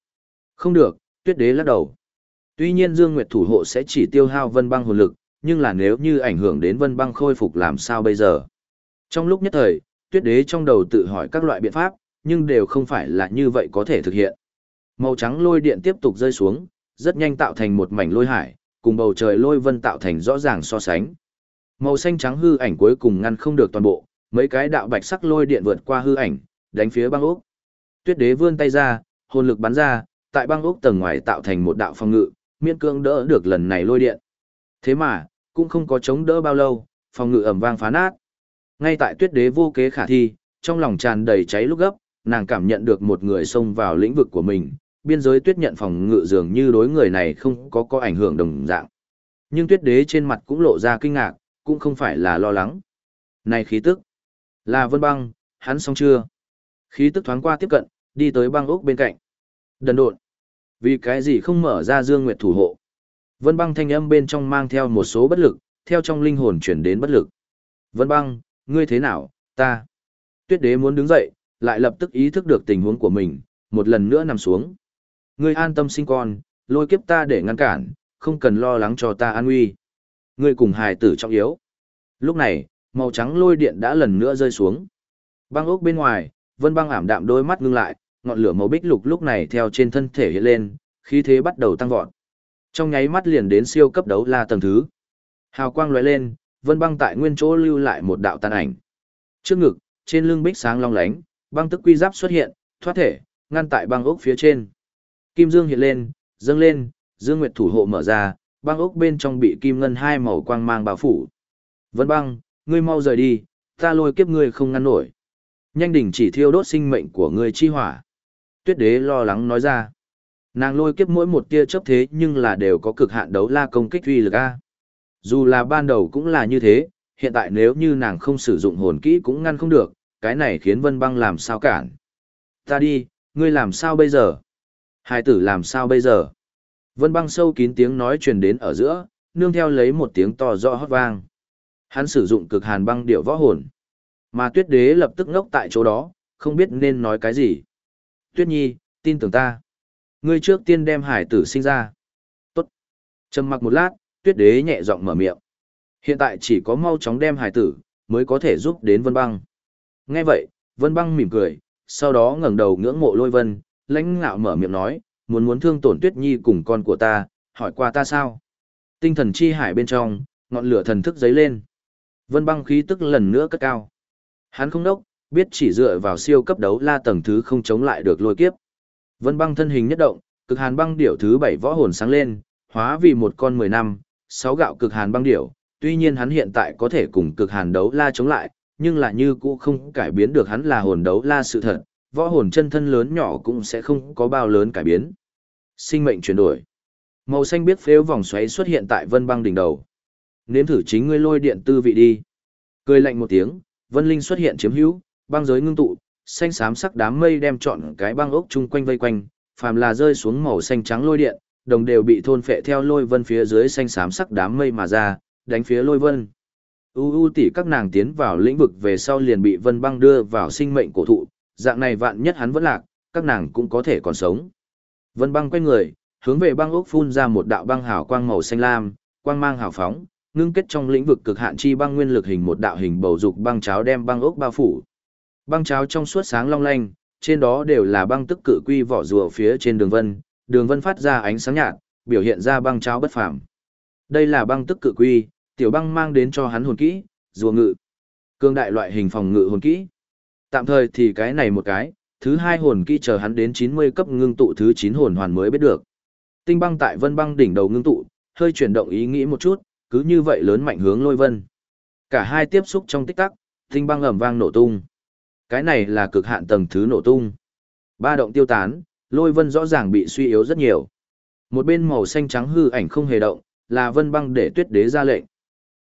Không được, tuyết đế lắc đầu. Tuy nhiên Dương Nguyệt thủ hộ sẽ chỉ tiêu hao vân băng hồn lực, nhưng là nếu như ảnh hưởng đến vân băng khôi phục làm sao bây giờ? Trong lúc nhất thời, tuyết đế trong đầu tự hỏi các loại biện pháp, nhưng đều không phải là như vậy có thể thực hiện. Màu trắng lôi điện tiếp tục rơi xuống, rất nhanh tạo thành một mảnh lôi hải, cùng bầu trời lôi vân tạo thành rõ ràng so sánh. Màu xanh trắng hư ảnh cuối cùng ngăn không được toàn bộ, mấy cái đạo bạch sắc lôi điện vượt qua hư ảnh, đánh phía băng ốc. Tuyết đế vươn tay ra, hồn lực bắn ra, tại băng ốc tầng ngoài tạo thành một đạo phòng ngự, miễn cưỡng đỡ được lần này lôi điện. Thế mà, cũng không có chống đỡ bao lâu, phòng ngự ầm vang phá nát. Ngay tại tuyết đế vô kế khả thi, trong lòng tràn đầy cháy lúc gấp, nàng cảm nhận được một người xông vào lĩnh vực của mình, biên giới tuyết nhận phòng ngự dường như đối người này không có có ảnh hưởng đồng dạng. Nhưng tuyết đế trên mặt cũng lộ ra kinh ngạc, cũng không phải là lo lắng. Này khí tức, là vân băng, hắn xong chưa? Khí tức thoáng qua tiếp cận, đi tới băng ốc bên cạnh. Đần độn. Vì cái gì không mở ra dương nguyệt thủ hộ? Vân băng thanh âm bên trong mang theo một số bất lực, theo trong linh hồn chuyển đến bất lực. Vân băng, ngươi thế nào, ta. Tuyết đế muốn đứng dậy, lại lập tức ý thức được tình huống của mình, một lần nữa nằm xuống. Ngươi an tâm sinh con, lôi kiếp ta để ngăn cản, không cần lo lắng cho ta an nguy. Ngươi cùng hài tử trọng yếu. Lúc này, màu trắng lôi điện đã lần nữa rơi xuống. Băng ốc bên ngoài, vân băng ảm đạm đôi mắt ngưng lại, ngọn lửa màu bích lục lúc này theo trên thân thể hiện lên, khí thế bắt đầu tăng vọt. Trong nháy mắt liền đến siêu cấp đấu la tầng thứ. Hào quang lóe lên, Vân Băng tại nguyên chỗ lưu lại một đạo tàn ảnh. Trước ngực, trên lưng bích sáng long lánh, băng tức quy giáp xuất hiện, thoát thể, ngăn tại băng ốc phía trên. Kim dương hiện lên, dâng lên, dương nguyệt thủ hộ mở ra, băng ốc bên trong bị kim ngân hai màu quang mang bao phủ. Vân Băng, ngươi mau rời đi, ta lôi kiếp ngươi không ngăn nổi. Nhanh đỉnh chỉ thiêu đốt sinh mệnh của ngươi chi hỏa. Tuyết đế lo lắng nói ra. Nàng lôi kiếp mỗi một tia chấp thế nhưng là đều có cực hạn đấu la công kích uy lực A. Dù là ban đầu cũng là như thế, hiện tại nếu như nàng không sử dụng hồn kỹ cũng ngăn không được, cái này khiến vân băng làm sao cản. Ta đi, ngươi làm sao bây giờ? Hai tử làm sao bây giờ? Vân băng sâu kín tiếng nói truyền đến ở giữa, nương theo lấy một tiếng to rõ hót vang. Hắn sử dụng cực hàn băng điệu võ hồn. Mà tuyết đế lập tức ngốc tại chỗ đó, không biết nên nói cái gì. Tuyết nhi, tin tưởng ta. Ngươi trước tiên đem hải tử sinh ra. Tốt. Trầm mặc một lát, tuyết đế nhẹ giọng mở miệng. Hiện tại chỉ có mau chóng đem hải tử, mới có thể giúp đến vân băng. Nghe vậy, vân băng mỉm cười, sau đó ngẩng đầu ngưỡng mộ lôi vân, lãnh ngạo mở miệng nói, muốn muốn thương tổn tuyết nhi cùng con của ta, hỏi qua ta sao? Tinh thần chi hải bên trong, ngọn lửa thần thức giấy lên. Vân băng khí tức lần nữa cất cao. Hắn không đốc, biết chỉ dựa vào siêu cấp đấu la tầng thứ không chống lại được lôi kiếp. Vân băng thân hình nhất động, cực hàn băng điểu thứ bảy võ hồn sáng lên, hóa vì một con mười năm, sáu gạo cực hàn băng điểu. Tuy nhiên hắn hiện tại có thể cùng cực hàn đấu la chống lại, nhưng là như cũ không cải biến được hắn là hồn đấu la sự thật, võ hồn chân thân lớn nhỏ cũng sẽ không có bao lớn cải biến. Sinh mệnh chuyển đổi. Màu xanh biết phếu vòng xoáy xuất hiện tại vân băng đỉnh đầu. Nếm thử chính ngươi lôi điện tư vị đi. Cười lạnh một tiếng, vân linh xuất hiện chiếm hữu, băng giới ngưng tụ, xanh xám sắc đám mây đem trọn cái băng ốc chung quanh vây quanh, phàm là rơi xuống màu xanh trắng lôi điện, đồng đều bị thôn phệ theo lôi vân phía dưới xanh xám sắc đám mây mà ra, đánh phía lôi vân. U u tỷ các nàng tiến vào lĩnh vực về sau liền bị vân băng đưa vào sinh mệnh cổ thụ, dạng này vạn nhất hắn vẫn lạc, các nàng cũng có thể còn sống. Vân băng quay người, hướng về băng ốc phun ra một đạo băng hào quang màu xanh lam, quang mang hào phóng, ngưng kết trong lĩnh vực cực hạn chi băng nguyên lực hình một đạo hình bầu dục băng cháo đem băng ốc bao phủ. Băng cháo trong suốt sáng long lanh, trên đó đều là băng tức cự quy vỏ rùa phía trên đường vân, đường vân phát ra ánh sáng nhạt, biểu hiện ra băng cháo bất phàm. Đây là băng tức cự quy, tiểu băng mang đến cho hắn hồn kỹ, rùa ngự. Cương đại loại hình phòng ngự hồn kỹ. Tạm thời thì cái này một cái, thứ hai hồn kỹ chờ hắn đến 90 cấp ngưng tụ thứ 9 hồn hoàn mới biết được. Tinh băng tại vân băng đỉnh đầu ngưng tụ, hơi chuyển động ý nghĩ một chút, cứ như vậy lớn mạnh hướng lôi vân. Cả hai tiếp xúc trong tích tắc, tinh băng ầm vang nổ tung. Cái này là cực hạn tầng thứ nổ tung. Ba động tiêu tán, lôi vân rõ ràng bị suy yếu rất nhiều. Một bên màu xanh trắng hư ảnh không hề động, là vân băng để tuyết đế ra lệnh.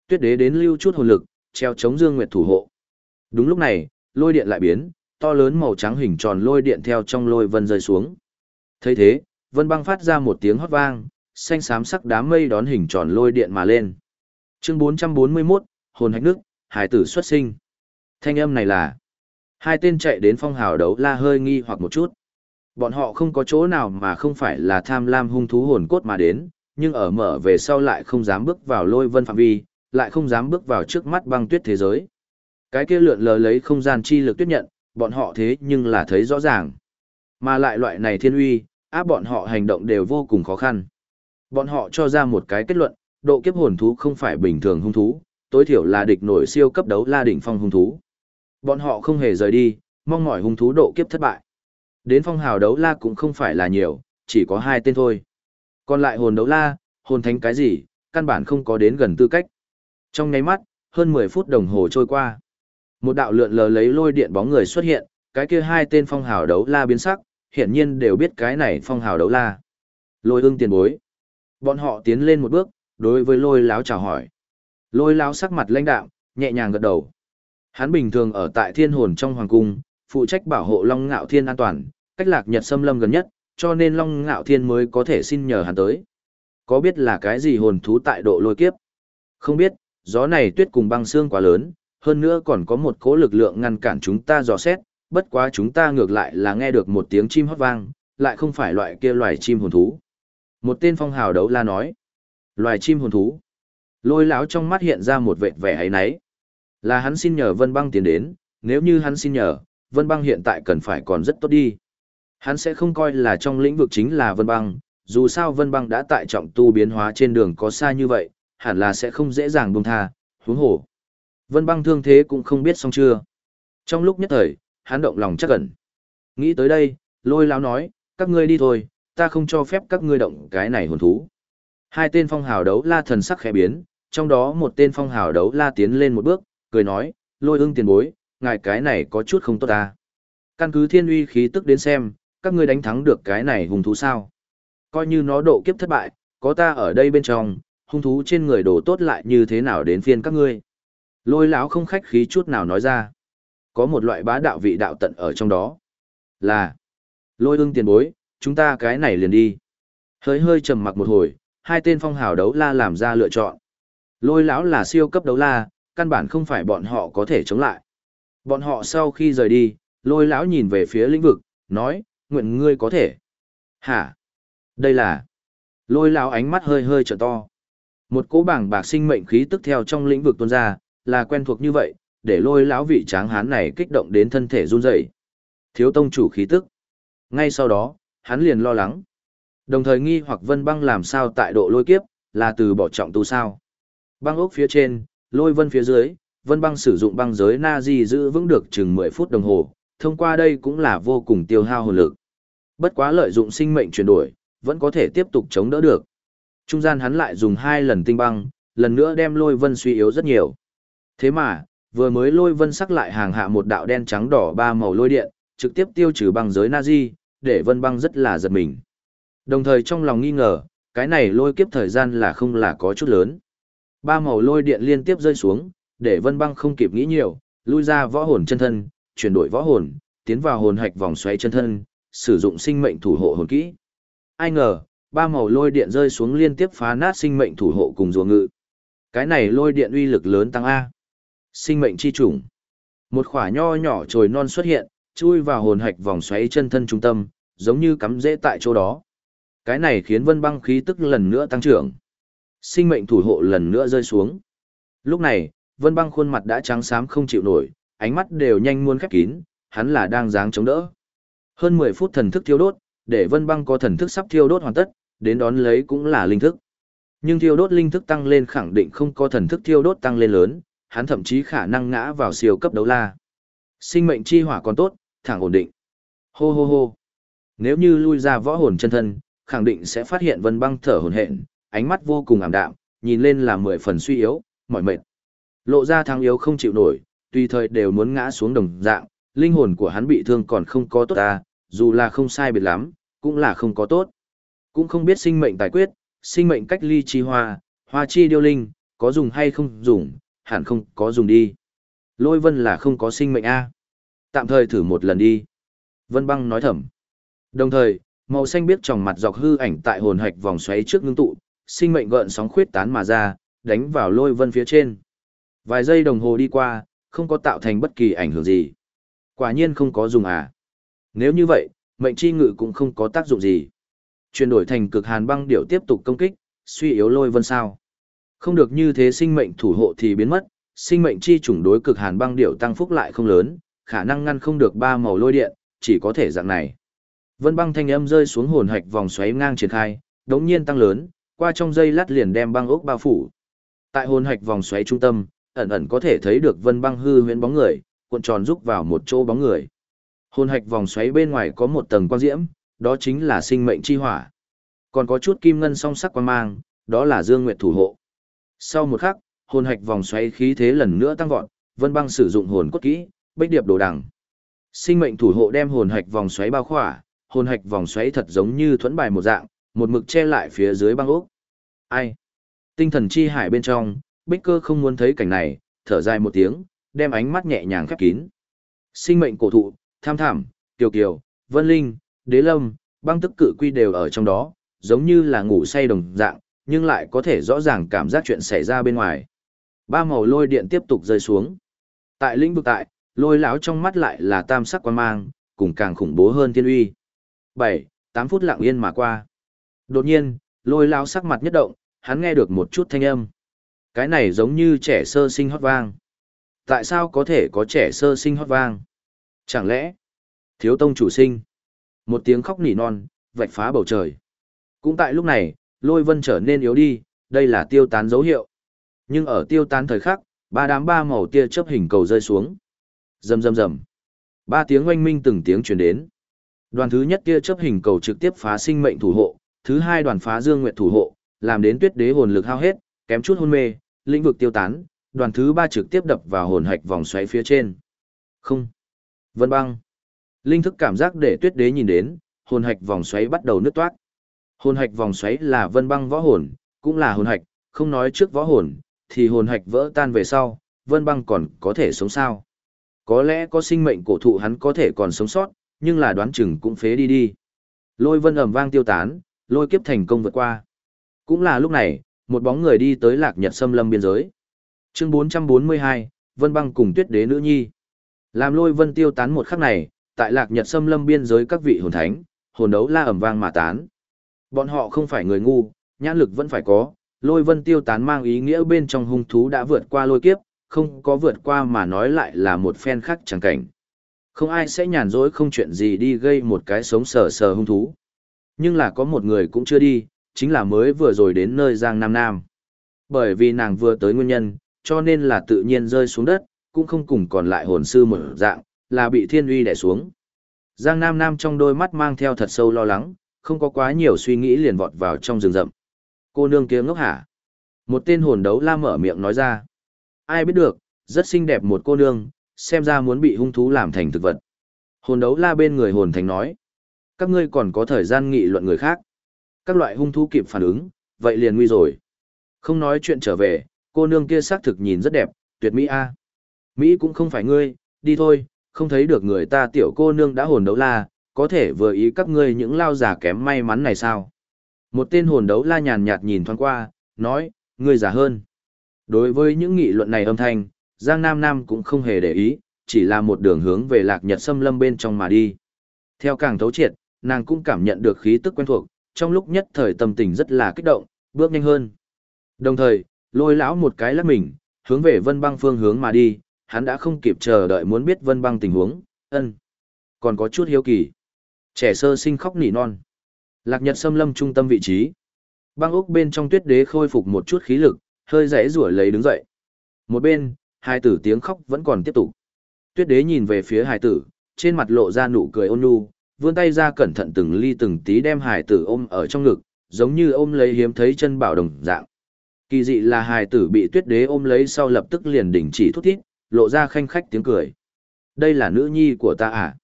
Tuyết đế đến lưu chút hồn lực, treo chống dương nguyệt thủ hộ. Đúng lúc này, lôi điện lại biến, to lớn màu trắng hình tròn lôi điện theo trong lôi vân rơi xuống. thấy thế, vân băng phát ra một tiếng hót vang, xanh xám sắc đám mây đón hình tròn lôi điện mà lên. Chương 441, hồn hạch nước, hải tử xuất sinh. Thanh âm này là Hai tên chạy đến phong hào đấu la hơi nghi hoặc một chút. Bọn họ không có chỗ nào mà không phải là tham lam hung thú hồn cốt mà đến, nhưng ở mở về sau lại không dám bước vào lôi vân phạm vi, lại không dám bước vào trước mắt băng tuyết thế giới. Cái kia lượn lờ lấy không gian chi lực tuyết nhận, bọn họ thế nhưng là thấy rõ ràng. Mà lại loại này thiên uy, áp bọn họ hành động đều vô cùng khó khăn. Bọn họ cho ra một cái kết luận, độ kiếp hồn thú không phải bình thường hung thú, tối thiểu là địch nổi siêu cấp đấu la đỉnh phong hung thú. Bọn họ không hề rời đi, mong mỏi hung thú độ kiếp thất bại. Đến phong hào đấu la cũng không phải là nhiều, chỉ có hai tên thôi. Còn lại hồn đấu la, hồn thánh cái gì, căn bản không có đến gần tư cách. Trong nháy mắt, hơn 10 phút đồng hồ trôi qua. Một đạo lượn lờ lấy lôi điện bóng người xuất hiện, cái kia hai tên phong hào đấu la biến sắc, hiển nhiên đều biết cái này phong hào đấu la. Lôi ưng tiền bối. Bọn họ tiến lên một bước, đối với lôi láo chào hỏi. Lôi láo sắc mặt lãnh đạm, nhẹ nhàng gật đầu. Hắn bình thường ở tại thiên hồn trong hoàng cung, phụ trách bảo hộ Long Ngạo Thiên an toàn, cách lạc nhật xâm lâm gần nhất, cho nên Long Ngạo Thiên mới có thể xin nhờ hắn tới. Có biết là cái gì hồn thú tại độ lôi kiếp? Không biết, gió này tuyết cùng băng xương quá lớn, hơn nữa còn có một cỗ lực lượng ngăn cản chúng ta dò xét, bất quá chúng ta ngược lại là nghe được một tiếng chim hót vang, lại không phải loại kia loài chim hồn thú. Một tên phong hào đấu la nói, loài chim hồn thú. Lôi lão trong mắt hiện ra một vệt vẻ ấy nấy. Là hắn xin nhờ Vân Băng tiến đến, nếu như hắn xin nhờ, Vân Băng hiện tại cần phải còn rất tốt đi. Hắn sẽ không coi là trong lĩnh vực chính là Vân Băng, dù sao Vân Băng đã tại trọng tu biến hóa trên đường có xa như vậy, hẳn là sẽ không dễ dàng buông tha, huống hồ. Vân băng thương thế cũng không biết xong chưa. Trong lúc nhất thời, hắn động lòng chắc ẩn. Nghĩ tới đây, lôi lão nói, các ngươi đi thôi, ta không cho phép các ngươi động cái này hồn thú. Hai tên phong hào đấu la thần sắc khẽ biến, trong đó một tên phong hào đấu la tiến lên một bước, cười nói, lôi ưng tiền bối, ngài cái này có chút không tốt ta. Căn cứ thiên uy khí tức đến xem, các ngươi đánh thắng được cái này hung thú sao. Coi như nó độ kiếp thất bại, có ta ở đây bên trong, hung thú trên người đồ tốt lại như thế nào đến phiên các ngươi. Lôi lão không khách khí chút nào nói ra. Có một loại bá đạo vị đạo tận ở trong đó. Là, lôi ưng tiền bối, chúng ta cái này liền đi. Hơi hơi trầm mặc một hồi, hai tên phong hào đấu la làm ra lựa chọn. Lôi lão là siêu cấp đấu la, căn bản không phải bọn họ có thể chống lại. Bọn họ sau khi rời đi, lôi lão nhìn về phía lĩnh vực, nói, nguyện ngươi có thể. Hả? Đây là... Lôi lão ánh mắt hơi hơi trở to. Một cỗ bảng bạc sinh mệnh khí tức theo trong lĩnh vực tuôn ra, là quen thuộc như vậy, để lôi lão vị tráng hán này kích động đến thân thể run rẩy. Thiếu tông chủ khí tức. Ngay sau đó, hắn liền lo lắng. Đồng thời nghi hoặc vân băng làm sao tại độ lôi kiếp, là từ bỏ trọng tu sao. Băng ốc phía trên, lôi vân phía dưới, vân băng sử dụng băng giới na di giữ vững được chừng 10 phút đồng hồ, thông qua đây cũng là vô cùng tiêu hao hồn lực. Bất quá lợi dụng sinh mệnh chuyển đổi, vẫn có thể tiếp tục chống đỡ được. Trung gian hắn lại dùng hai lần tinh băng, lần nữa đem lôi vân suy yếu rất nhiều. Thế mà, vừa mới lôi vân sắc lại hàng hạ một đạo đen trắng đỏ ba màu lôi điện, trực tiếp tiêu trừ băng giới Nazi, để vân băng rất là giật mình. Đồng thời trong lòng nghi ngờ, cái này lôi kiếp thời gian là không là có chút lớn. Ba màu lôi điện liên tiếp rơi xuống, để vân băng không kịp nghĩ nhiều, lui ra võ hồn chân thân, chuyển đổi võ hồn, tiến vào hồn hạch vòng xoáy chân thân, sử dụng sinh mệnh thủ hộ hồn kỹ. Ai ngờ, ba màu lôi điện rơi xuống liên tiếp phá nát sinh mệnh thủ hộ cùng rùa ngự. Cái này lôi điện uy lực lớn tăng A. Sinh mệnh chi trùng. Một khỏa nho nhỏ trồi non xuất hiện, chui vào hồn hạch vòng xoáy chân thân trung tâm, giống như cắm rễ tại chỗ đó. Cái này khiến vân băng khí tức lần nữa tăng trưởng. Sinh mệnh thủ hộ lần nữa rơi xuống. Lúc này, vân băng khuôn mặt đã trắng xám không chịu nổi, ánh mắt đều nhanh muôn khép kín, hắn là đang dáng chống đỡ. Hơn 10 phút thần thức thiêu đốt, để vân băng có thần thức sắp thiêu đốt hoàn tất, đến đón lấy cũng là linh thức. Nhưng thiêu đốt linh thức tăng lên khẳng định không có thần thức thiêu đốt tăng lên lớn, hắn thậm chí khả năng ngã vào siêu cấp đấu la. Sinh mệnh chi hỏa còn tốt, thẳng ổn định. Hô hô hô. Nếu như lui ra võ hồn chân thân, khẳng định sẽ phát hiện vân băng thở hổn hển, ánh mắt vô cùng ảm đạm, nhìn lên là mười phần suy yếu, mỏi mệt. Lộ ra thang yếu không chịu nổi, tùy thời đều muốn ngã xuống đồng dạng, linh hồn của hắn bị thương còn không có tốt ta, dù là không sai biệt lắm, cũng là không có tốt. Cũng không biết sinh mệnh tài quyết, sinh mệnh cách ly chi hoa, hoa chi điêu linh, có dùng hay không dùng, hẳn không có dùng đi. Lôi vân là không có sinh mệnh A. Tạm thời thử một lần đi. Vân băng nói thầm. Đồng thời, màu xanh biết trong mặt dọc hư ảnh tại hồn hạch vòng xoáy trước ngưng tụ, sinh mệnh gợn sóng khuyết tán mà ra, đánh vào lôi vân phía trên. Vài giây đồng hồ đi qua, không có tạo thành bất kỳ ảnh hưởng gì. Quả nhiên không có dùng à. Nếu như vậy, mệnh chi ngự cũng không có tác dụng gì. Chuyển đổi thành cực hàn băng điệu tiếp tục công kích, suy yếu lôi vân sao. Không được như thế sinh mệnh thủ hộ thì biến mất, sinh mệnh chi chủng đối cực hàn băng điệu tăng phúc lại không lớn, khả năng ngăn không được ba màu lôi điện, chỉ có thể dạng này. Vân băng thanh âm rơi xuống hồn hạch vòng xoáy ngang triển khai, đống nhiên tăng lớn, qua trong dây lát liền đem băng ốc bao phủ. Tại hồn hạch vòng xoáy trung tâm, ẩn ẩn có thể thấy được vân băng hư huyễn bóng người, cuộn tròn rúc vào một chỗ bóng người. Hồn hạch vòng xoáy bên ngoài có một tầng quang diễm, đó chính là sinh mệnh chi hỏa. Còn có chút kim ngân song sắc quang mang, đó là dương nguyệt thủ hộ. Sau một khắc, hồn hạch vòng xoáy khí thế lần nữa tăng vọt, Vân Băng sử dụng hồn cốt kỹ, bách điệp đồ đằng. Sinh mệnh thủ hộ đem hồn hạch vòng xoáy bao khỏa, hồn hạch vòng xoáy thật giống như thuẫn bài một dạng, một mực che lại phía dưới băng ốc. Ai? Tinh thần chi hải bên trong, Bích Cơ không muốn thấy cảnh này, thở dài một tiếng, đem ánh mắt nhẹ nhàng khép kín. Sinh mệnh cổ thụ, tham thảm, kiều kiều, vân linh, đế lâm, băng tức cự quy đều ở trong đó, giống như là ngủ say đồng dạng, nhưng lại có thể rõ ràng cảm giác chuyện xảy ra bên ngoài. Ba màu lôi điện tiếp tục rơi xuống. Tại lĩnh vực tại, lôi lão trong mắt lại là tam sắc quan mang, cùng càng khủng bố hơn thiên uy. 7, 8 phút lặng yên mà qua. Đột nhiên, lôi lao sắc mặt nhất động, hắn nghe được một chút thanh âm. Cái này giống như trẻ sơ sinh hót vang. Tại sao có thể có trẻ sơ sinh hót vang? Chẳng lẽ, thiếu tông chủ sinh? Một tiếng khóc nỉ non, vạch phá bầu trời. Cũng tại lúc này, lôi vân trở nên yếu đi, đây là tiêu tán dấu hiệu. Nhưng ở tiêu tán thời khắc, Ba đám ba màu tia chớp hình cầu rơi xuống. Rầm rầm rầm. Ba tiếng oanh minh từng tiếng truyền đến. Đoàn thứ nhất tia chớp hình cầu trực tiếp phá sinh mệnh thủ hộ, thứ hai đoàn phá dương nguyệt thủ hộ, làm đến tuyết đế hồn lực hao hết, kém chút hôn mê, lĩnh vực tiêu tán, đoàn thứ ba trực tiếp đập vào hồn hạch vòng xoáy phía trên. Không. Vân băng. Linh thức cảm giác để tuyết đế nhìn đến, hồn hạch vòng xoáy bắt đầu nứt toát. Hồn hạch vòng xoáy là vân băng võ hồn, cũng là hồn hạch, không nói trước võ hồn, thì hồn hạch vỡ tan về sau, vân băng còn có thể sống sao. Có lẽ có sinh mệnh cổ thụ hắn có thể còn sống sót, nhưng là đoán chừng cũng phế đi đi. Lôi vân ầm vang tiêu tán, lôi kiếp thành công vượt qua. Cũng là lúc này, một bóng người đi tới lạc nhật xâm lâm biên giới. Chương 442, Vân băng cùng tuyết đế nữ nhi. Làm lôi vân tiêu tán một khắc này, tại lạc nhật xâm lâm biên giới các vị hồn thánh, hồn đấu la ầm vang mà tán. Bọn họ không phải người ngu, nhãn lực vẫn phải có, lôi vân tiêu tán mang ý nghĩa bên trong hung thú đã vượt qua lôi kiếp, không có vượt qua mà nói lại là một phen khác chẳng cảnh. Không ai sẽ nhàn rỗi không chuyện gì đi gây một cái sống sờ sờ hung thú. Nhưng là có một người cũng chưa đi, chính là mới vừa rồi đến nơi Giang Nam Nam. Bởi vì nàng vừa tới nguyên nhân, cho nên là tự nhiên rơi xuống đất, cũng không cùng còn lại hồn sư một dạng, là bị thiên uy đè xuống. Giang Nam Nam trong đôi mắt mang theo thật sâu lo lắng, không có quá nhiều suy nghĩ liền vọt vào trong rừng rậm. Cô nương kia ngốc hả? Một tên hồn đấu la mở miệng nói ra. Ai biết được, rất xinh đẹp một cô nương, xem ra muốn bị hung thú làm thành thực vật. Hồn đấu la bên người hồn thành nói. Các ngươi còn có thời gian nghị luận người khác. Các loại hung thú kịp phản ứng, vậy liền nguy rồi. Không nói chuyện trở về, cô nương kia xác thực nhìn rất đẹp, tuyệt mỹ a. Mỹ cũng không phải ngươi, đi thôi, không thấy được người ta tiểu cô nương đã hồn đấu la, có thể vừa ý các ngươi những lao giả kém may mắn này sao? Một tên hồn đấu la nhàn nhạt nhìn thoáng qua, nói, ngươi già hơn. Đối với những nghị luận này âm thanh, Giang Nam Nam cũng không hề để ý, chỉ là một đường hướng về lạc nhật xâm lâm bên trong mà đi. Theo càng thấu triệt, nàng cũng cảm nhận được khí tức quen thuộc, trong lúc nhất thời tâm tình rất là kích động, bước nhanh hơn. Đồng thời, lôi lão một cái lắc mình, hướng về vân băng phương hướng mà đi, hắn đã không kịp chờ đợi muốn biết vân băng tình huống, ân. Còn có chút hiếu kỳ. Trẻ sơ sinh khóc nỉ non. Lạc nhật xâm lâm trung tâm vị trí. Băng úc bên trong tuyết đế khôi phục một chút khí lực, hơi rẽ rủa lấy đứng dậy. Một bên, hai tử tiếng khóc vẫn còn tiếp tục. Tuyết đế nhìn về phía hải tử, trên mặt lộ ra nụ cười ôn nhu, vươn tay ra cẩn thận từng ly từng tí đem hải tử ôm ở trong ngực, giống như ôm lấy hiếm thấy chân bảo đồng dạng. Kỳ dị là hải tử bị tuyết đế ôm lấy sau lập tức liền đình chỉ thút thít, lộ ra khanh khách tiếng cười. Đây là nữ nhi của ta à?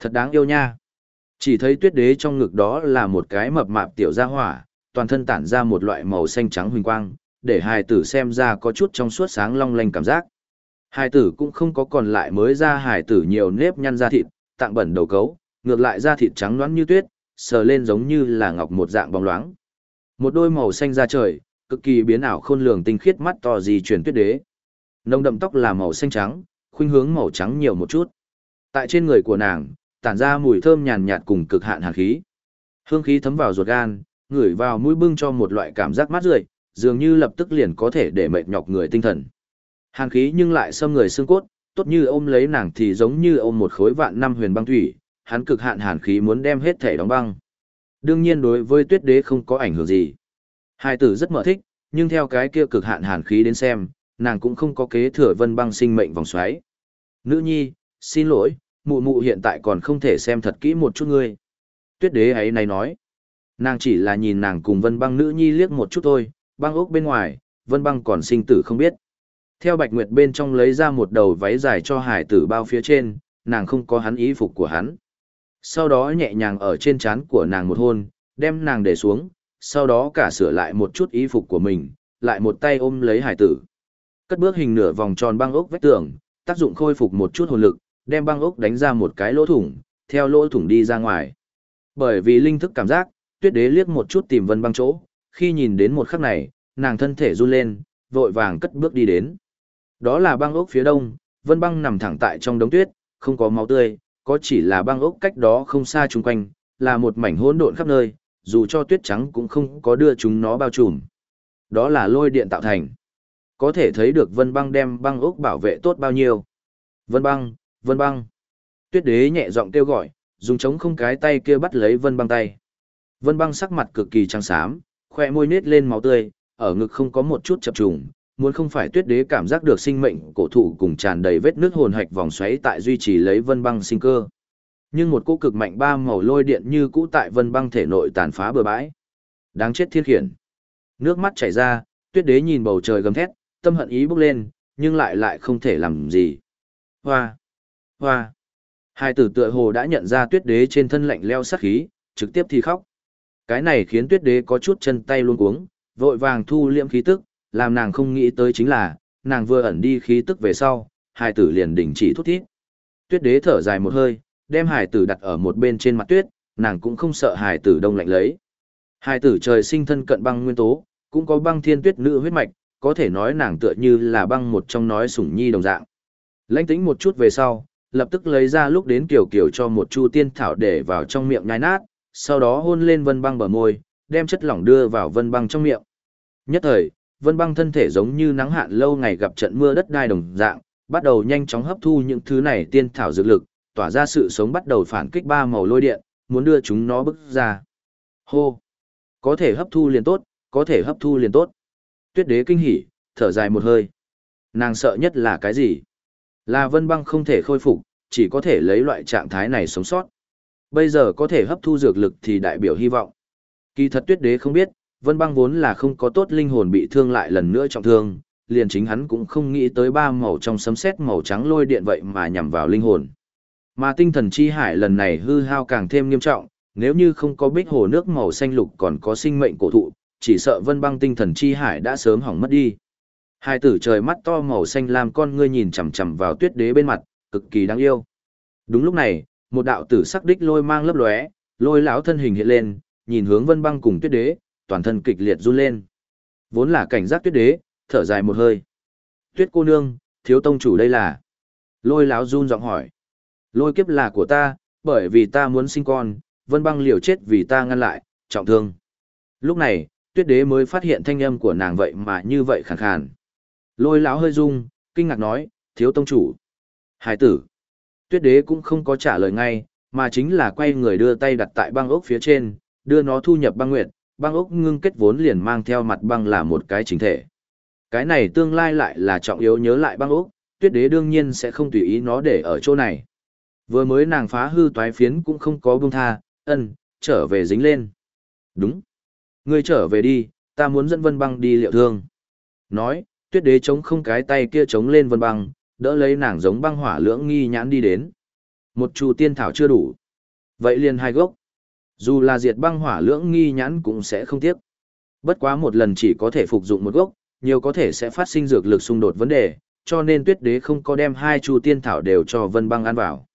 Thật đáng yêu nha. Chỉ thấy tuyết đế trong ngực đó là một cái mập mạp tiểu gia hỏa, toàn thân tản ra một loại màu xanh trắng huỳnh quang, để hài tử xem ra có chút trong suốt sáng long lanh cảm giác. Hải tử cũng không có còn lại mới ra hải tử nhiều nếp nhăn da thịt, tạng bẩn đầu cấu, ngược lại da thịt trắng loãng như tuyết, sờ lên giống như là ngọc một dạng bóng loáng. Một đôi màu xanh da trời, cực kỳ biến ảo khôn lường tinh khiết mắt to gì truyền tuyết đế. Nông đậm tóc là màu xanh trắng, khuynh hướng màu trắng nhiều một chút. Tại trên người của nàng, tản ra mùi thơm nhàn nhạt cùng cực hạn hàn khí. Hương khí thấm vào ruột gan, ngửi vào mũi bưng cho một loại cảm giác mát rượi, dường như lập tức liền có thể để mệt nhọc người tinh thần. Hàn khí nhưng lại xâm người xương cốt, tốt như ôm lấy nàng thì giống như ôm một khối vạn năm huyền băng thủy, hắn cực hạn hàn khí muốn đem hết thể đóng băng. Đương nhiên đối với tuyết đế không có ảnh hưởng gì. Hai tử rất mở thích, nhưng theo cái kia cực hạn hàn khí đến xem, nàng cũng không có kế thừa vân băng sinh mệnh vòng xoáy. Nữ nhi, xin lỗi, mụ mụ hiện tại còn không thể xem thật kỹ một chút ngươi. Tuyết đế ấy này nói. Nàng chỉ là nhìn nàng cùng vân băng nữ nhi liếc một chút thôi, băng ốc bên ngoài, vân băng còn sinh tử không biết. Theo bạch nguyệt bên trong lấy ra một đầu váy dài cho hải tử bao phía trên, nàng không có hắn ý phục của hắn. Sau đó nhẹ nhàng ở trên trán của nàng một hôn, đem nàng để xuống, sau đó cả sửa lại một chút ý phục của mình, lại một tay ôm lấy hải tử. Cất bước hình nửa vòng tròn băng ốc vách tường, tác dụng khôi phục một chút hồn lực, đem băng ốc đánh ra một cái lỗ thủng, theo lỗ thủng đi ra ngoài. Bởi vì linh thức cảm giác, tuyết đế liếc một chút tìm vân băng chỗ, khi nhìn đến một khắc này, nàng thân thể run lên, vội vàng cất bước đi đến. Đó là băng ốc phía đông, vân băng nằm thẳng tại trong đống tuyết, không có máu tươi, có chỉ là băng ốc cách đó không xa chung quanh, là một mảnh hỗn độn khắp nơi, dù cho tuyết trắng cũng không có đưa chúng nó bao trùm. Đó là lôi điện tạo thành. Có thể thấy được vân băng đem băng ốc bảo vệ tốt bao nhiêu. Vân băng, vân băng. Tuyết đế nhẹ giọng kêu gọi, dùng chống không cái tay kia bắt lấy vân băng tay. Vân băng sắc mặt cực kỳ trắng xám, khoe môi nết lên máu tươi, ở ngực không có một chút chập trùng, muốn không phải tuyết đế cảm giác được sinh mệnh cổ thụ cùng tràn đầy vết nước hồn hạch vòng xoáy tại duy trì lấy vân băng sinh cơ. Nhưng một cỗ cực mạnh ba màu lôi điện như cũ tại vân băng thể nội tàn phá bừa bãi. Đáng chết thiên khiển. Nước mắt chảy ra, tuyết đế nhìn bầu trời gầm thét, tâm hận ý bốc lên, nhưng lại lại không thể làm gì. Hoa! Hoa! Hai tử tựa hồ đã nhận ra tuyết đế trên thân lạnh leo sát khí, trực tiếp thì khóc. Cái này khiến tuyết đế có chút chân tay luôn cuống, vội vàng thu liệm khí tức, làm nàng không nghĩ tới chính là, nàng vừa ẩn đi khí tức về sau, Hải tử liền đình chỉ thút thít. Tuyết đế thở dài một hơi, đem hải tử đặt ở một bên trên mặt tuyết, nàng cũng không sợ hải tử đông lạnh lấy. Hải tử trời sinh thân cận băng nguyên tố, cũng có băng thiên tuyết nữ huyết mạch, có thể nói nàng tựa như là băng một trong nói sủng nhi đồng dạng. Lãnh tĩnh một chút về sau, lập tức lấy ra lúc đến kiểu kiểu cho một chu tiên thảo để vào trong miệng nhai nát, sau đó hôn lên vân băng bờ môi, đem chất lỏng đưa vào vân băng trong miệng. Nhất thời, vân băng thân thể giống như nắng hạn lâu ngày gặp trận mưa đất đai đồng dạng, bắt đầu nhanh chóng hấp thu những thứ này tiên thảo dược lực, tỏa ra sự sống bắt đầu phản kích ba màu lôi điện, muốn đưa chúng nó bức ra. Hô! Có thể hấp thu liền tốt, có thể hấp thu liền tốt. Tuyết đế kinh hỉ, thở dài một hơi. Nàng sợ nhất là cái gì? Là vân băng không thể khôi phục, chỉ có thể lấy loại trạng thái này sống sót. Bây giờ có thể hấp thu dược lực thì đại biểu hy vọng. Kỳ thật tuyết đế không biết, vân băng vốn là không có tốt linh hồn bị thương lại lần nữa trọng thương, liền chính hắn cũng không nghĩ tới ba màu trong sấm sét màu trắng lôi điện vậy mà nhằm vào linh hồn. Mà tinh thần chi hải lần này hư hao càng thêm nghiêm trọng, nếu như không có bích hồ nước màu xanh lục còn có sinh mệnh cổ thụ, chỉ sợ vân băng tinh thần chi hải đã sớm hỏng mất đi. Hai tử trời mắt to màu xanh làm con ngươi nhìn chằm chằm vào tuyết đế bên mặt, cực kỳ đáng yêu. Đúng lúc này, một đạo tử sắc đích lôi mang lấp lóe, lôi lão thân hình hiện lên, nhìn hướng vân băng cùng tuyết đế, toàn thân kịch liệt run lên. Vốn là cảnh giác tuyết đế, thở dài một hơi. Tuyết cô nương, thiếu tông chủ đây là. Lôi lão run giọng hỏi. Lôi kiếp là của ta, bởi vì ta muốn sinh con, vân băng liều chết vì ta ngăn lại, trọng thương. Lúc này, tuyết đế mới phát hiện thanh âm của nàng vậy mà như vậy khàn khàn. Lôi lão hơi rung, kinh ngạc nói, thiếu tông chủ. Hải tử. Tuyết đế cũng không có trả lời ngay, mà chính là quay người đưa tay đặt tại băng ốc phía trên, đưa nó thu nhập băng nguyệt, băng ốc ngưng kết vốn liền mang theo mặt băng là một cái chính thể. Cái này tương lai lại là trọng yếu nhớ lại băng ốc, tuyết đế đương nhiên sẽ không tùy ý nó để ở chỗ này. Vừa mới nàng phá hư toái phiến cũng không có buông tha, ân, trở về dính lên. Đúng. Ngươi trở về đi, ta muốn dẫn vân băng đi liệu thương. Nói, tuyết đế chống không cái tay kia chống lên vân băng, đỡ lấy nàng giống băng hỏa lưỡng nghi nhãn đi đến. Một chu tiên thảo chưa đủ. Vậy liền hai gốc. Dù là diệt băng hỏa lưỡng nghi nhãn cũng sẽ không tiếc. Bất quá một lần chỉ có thể phục dụng một gốc, nhiều có thể sẽ phát sinh dược lực xung đột vấn đề, cho nên tuyết đế không có đem hai chu tiên thảo đều cho vân băng ăn vào.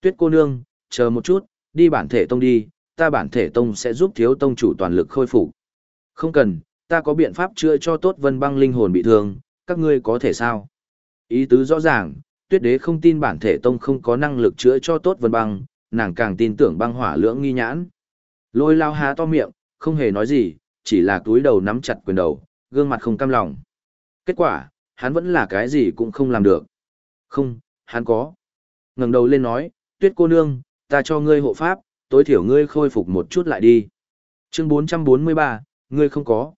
Tuyết cô nương, chờ một chút, đi bản thể tông đi, ta bản thể tông sẽ giúp thiếu tông chủ toàn lực khôi phục. Không cần, ta có biện pháp chữa cho tốt vân băng linh hồn bị thương, các ngươi có thể sao? Ý tứ rõ ràng, tuyết đế không tin bản thể tông không có năng lực chữa cho tốt vân băng, nàng càng tin tưởng băng hỏa lưỡng nghi nhãn. Lôi lao há to miệng, không hề nói gì, chỉ là túi đầu nắm chặt quyền đầu, gương mặt không cam lòng. Kết quả, hắn vẫn là cái gì cũng không làm được. Không, hắn có. ngẩng đầu lên nói, tuyết cô nương, ta cho ngươi hộ pháp, tối thiểu ngươi khôi phục một chút lại đi. Chương 443, ngươi không có.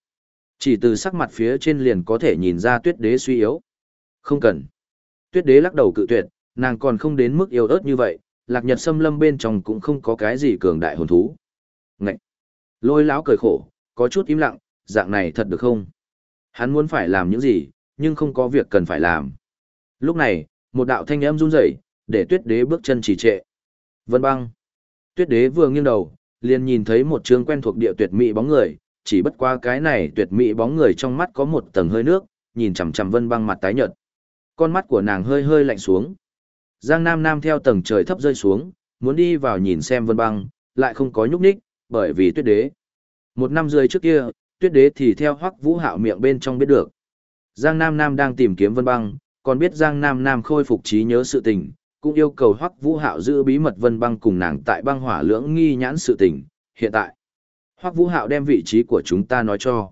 Chỉ từ sắc mặt phía trên liền có thể nhìn ra tuyết đế suy yếu. Không cần. Tuyết đế lắc đầu cự tuyệt, nàng còn không đến mức yếu ớt như vậy, lạc nhật xâm lâm bên trong cũng không có cái gì cường đại hồn thú. Lôi lão cười khổ, có chút im lặng, dạng này thật được không? Hắn muốn phải làm những gì, nhưng không có việc cần phải làm. Lúc này, một đạo thanh âm run rẩy, để tuyết đế bước chân trì trệ. Vân băng! Tuyết đế vừa nghiêng đầu, liền nhìn thấy một trường quen thuộc địa tuyệt mỹ bóng người, chỉ bất qua cái này tuyệt mỹ bóng người trong mắt có một tầng hơi nước, nhìn chằm chằm vân băng mặt tái nhợt. Con mắt của nàng hơi hơi lạnh xuống. Giang Nam Nam theo tầng trời thấp rơi xuống, muốn đi vào nhìn xem vân băng, lại không có nhúc nhích, bởi vì tuyết đế. Một năm rưỡi trước kia, tuyết đế thì theo hoắc vũ hạo miệng bên trong biết được. Giang Nam Nam đang tìm kiếm vân băng, còn biết Giang Nam Nam khôi phục trí nhớ sự tình, cũng yêu cầu hoắc vũ hạo giữ bí mật vân băng cùng nàng tại băng hỏa lưỡng nghi nhãn sự tình. Hiện tại, hoắc vũ hạo đem vị trí của chúng ta nói cho.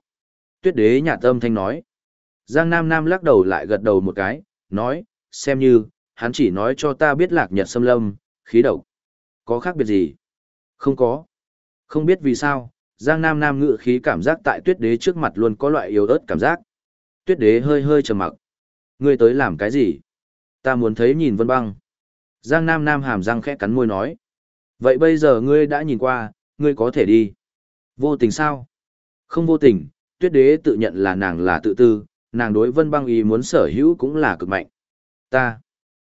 Tuyết đế nhà tâm thanh nói. Giang Nam Nam lắc đầu lại gật đầu một cái, nói, xem như, hắn chỉ nói cho ta biết lạc nhật xâm lâm, khí độc. Có khác biệt gì? Không có. Không biết vì sao, Giang Nam Nam ngự khí cảm giác tại tuyết đế trước mặt luôn có loại yếu ớt cảm giác. Tuyết đế hơi hơi trầm mặc. Ngươi tới làm cái gì? Ta muốn thấy nhìn vân băng. Giang Nam Nam hàm răng khẽ cắn môi nói. Vậy bây giờ ngươi đã nhìn qua, ngươi có thể đi. Vô tình sao? Không vô tình, tuyết đế tự nhận là nàng là tự tư, nàng đối vân băng ý muốn sở hữu cũng là cực mạnh. Ta.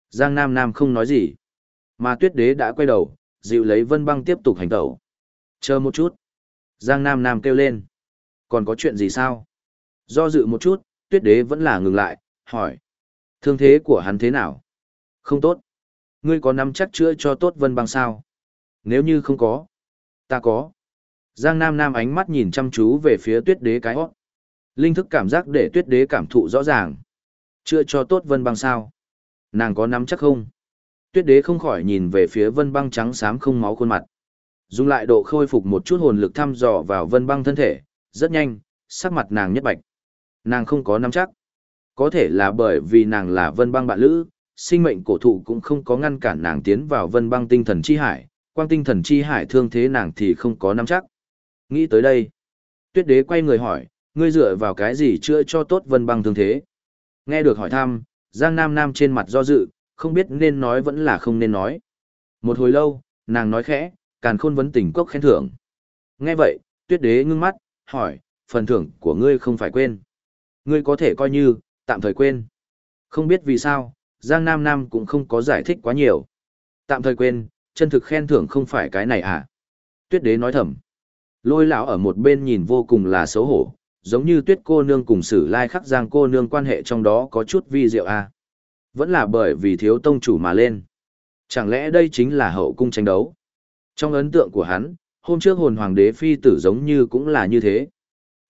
Giang Nam Nam không nói gì. Mà tuyết đế đã quay đầu, dịu lấy vân băng tiếp tục hành tẩu. Chờ một chút. Giang Nam Nam kêu lên. Còn có chuyện gì sao? Do dự một chút, tuyết đế vẫn là ngừng lại, hỏi. Thương thế của hắn thế nào? Không tốt. Ngươi có nắm chắc chữa cho tốt vân băng sao? Nếu như không có. Ta có. Giang Nam Nam ánh mắt nhìn chăm chú về phía tuyết đế cái hót. Linh thức cảm giác để tuyết đế cảm thụ rõ ràng. chữa cho tốt vân băng sao? Nàng có nắm chắc không? Tuyết đế không khỏi nhìn về phía vân băng trắng xám không máu khuôn mặt. Dùng lại độ khôi phục một chút hồn lực thăm dò vào vân băng thân thể, rất nhanh, sắc mặt nàng nhất bạch. Nàng không có nắm chắc. Có thể là bởi vì nàng là vân băng bạn lữ, sinh mệnh cổ thụ cũng không có ngăn cản nàng tiến vào vân băng tinh thần chi hải, quang tinh thần chi hải thương thế nàng thì không có nắm chắc. Nghĩ tới đây, tuyết đế quay người hỏi, ngươi dựa vào cái gì chữa cho tốt vân băng thương thế? Nghe được hỏi thăm, Giang Nam Nam trên mặt do dự, không biết nên nói vẫn là không nên nói. Một hồi lâu, nàng nói khẽ, càn khôn vấn tình cốc khen thưởng. Nghe vậy, tuyết đế ngưng mắt, hỏi, phần thưởng của ngươi không phải quên. Ngươi có thể coi như, tạm thời quên. Không biết vì sao, Giang Nam Nam cũng không có giải thích quá nhiều. Tạm thời quên, chân thực khen thưởng không phải cái này à? Tuyết đế nói thầm. Lôi lão ở một bên nhìn vô cùng là xấu hổ, giống như tuyết cô nương cùng sử lai khắc giang cô nương quan hệ trong đó có chút vi diệu à. Vẫn là bởi vì thiếu tông chủ mà lên. Chẳng lẽ đây chính là hậu cung tranh đấu? Trong ấn tượng của hắn, hôm trước hồn hoàng đế phi tử giống như cũng là như thế.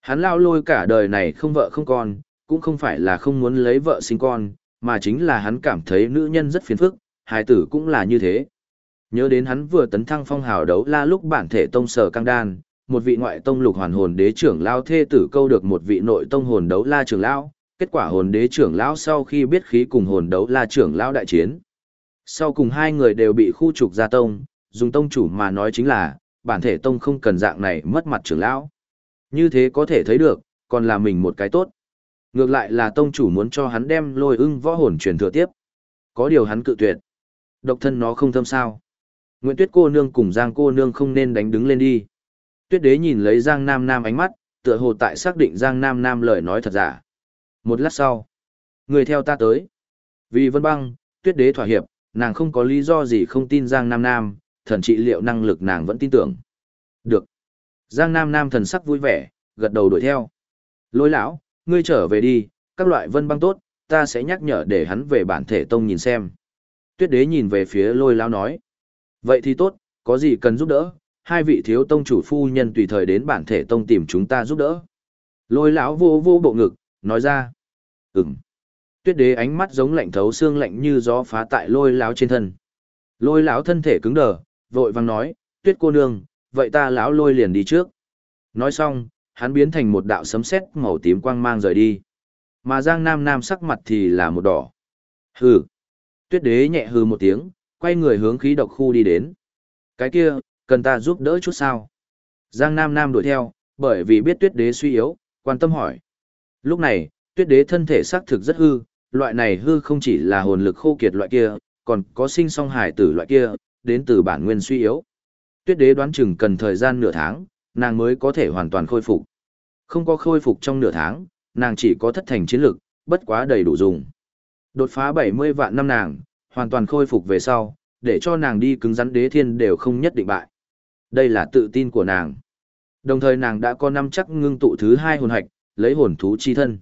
Hắn lao lôi cả đời này không vợ không con, cũng không phải là không muốn lấy vợ sinh con, mà chính là hắn cảm thấy nữ nhân rất phiền phức, hài tử cũng là như thế. Nhớ đến hắn vừa tấn thăng phong hào đấu la lúc bản thể tông sở căng đan, một vị ngoại tông lục hoàn hồn đế trưởng lao thê tử câu được một vị nội tông hồn đấu la trưởng lão, kết quả hồn đế trưởng lão sau khi biết khí cùng hồn đấu la trưởng lão đại chiến. Sau cùng hai người đều bị khu trục ra tông, dùng tông chủ mà nói chính là, bản thể tông không cần dạng này mất mặt trưởng lão. Như thế có thể thấy được, còn là mình một cái tốt. Ngược lại là tông chủ muốn cho hắn đem lôi ưng võ hồn truyền thừa tiếp. Có điều hắn cự tuyệt. Độc thân nó không thâm sao. Nguyễn Tuyết cô nương cùng Giang cô nương không nên đánh đứng lên đi. Tuyết đế nhìn lấy Giang Nam Nam ánh mắt, tựa hồ tại xác định Giang Nam Nam lời nói thật giả. Một lát sau, người theo ta tới. Vì vân băng, tuyết đế thỏa hiệp, nàng không có lý do gì không tin Giang Nam Nam, thần trị liệu năng lực nàng vẫn tin tưởng. Được. Giang Nam Nam thần sắc vui vẻ, gật đầu đuổi theo. Lôi lão, ngươi trở về đi, các loại vân băng tốt, ta sẽ nhắc nhở để hắn về bản thể tông nhìn xem. Tuyết đế nhìn về phía lôi lão nói. Vậy thì tốt, có gì cần giúp đỡ, hai vị thiếu tông chủ phu nhân tùy thời đến bản thể tông tìm chúng ta giúp đỡ. Lôi lão vô vô bộ ngực, nói ra. Ừm. Tuyết đế ánh mắt giống lạnh thấu xương lạnh như gió phá tại lôi lão trên thân. Lôi lão thân thể cứng đờ, vội vàng nói, tuyết cô nương, vậy ta lão lôi liền đi trước. Nói xong, hắn biến thành một đạo sấm sét màu tím quang mang rời đi. Mà Giang Nam Nam sắc mặt thì là một đỏ. Hừ. Tuyết đế nhẹ hừ một tiếng, quay người hướng khí độc khu đi đến. Cái kia, cần ta giúp đỡ chút sao? Giang Nam Nam đuổi theo, bởi vì biết tuyết đế suy yếu, quan tâm hỏi. Lúc này, tuyết đế thân thể xác thực rất hư, loại này hư không chỉ là hồn lực khô kiệt loại kia, còn có sinh song hải tử loại kia, đến từ bản nguyên suy yếu. Tuyết đế đoán chừng cần thời gian nửa tháng, nàng mới có thể hoàn toàn khôi phục. Không có khôi phục trong nửa tháng, nàng chỉ có thất thành chiến lực, bất quá đầy đủ dùng. Đột phá 70 vạn năm nàng, hoàn toàn khôi phục về sau, để cho nàng đi cứng rắn đế thiên đều không nhất định bại. Đây là tự tin của nàng. Đồng thời nàng đã có năm chắc ngưng tụ thứ hai hồn hạch, lấy hồn thú chi thân.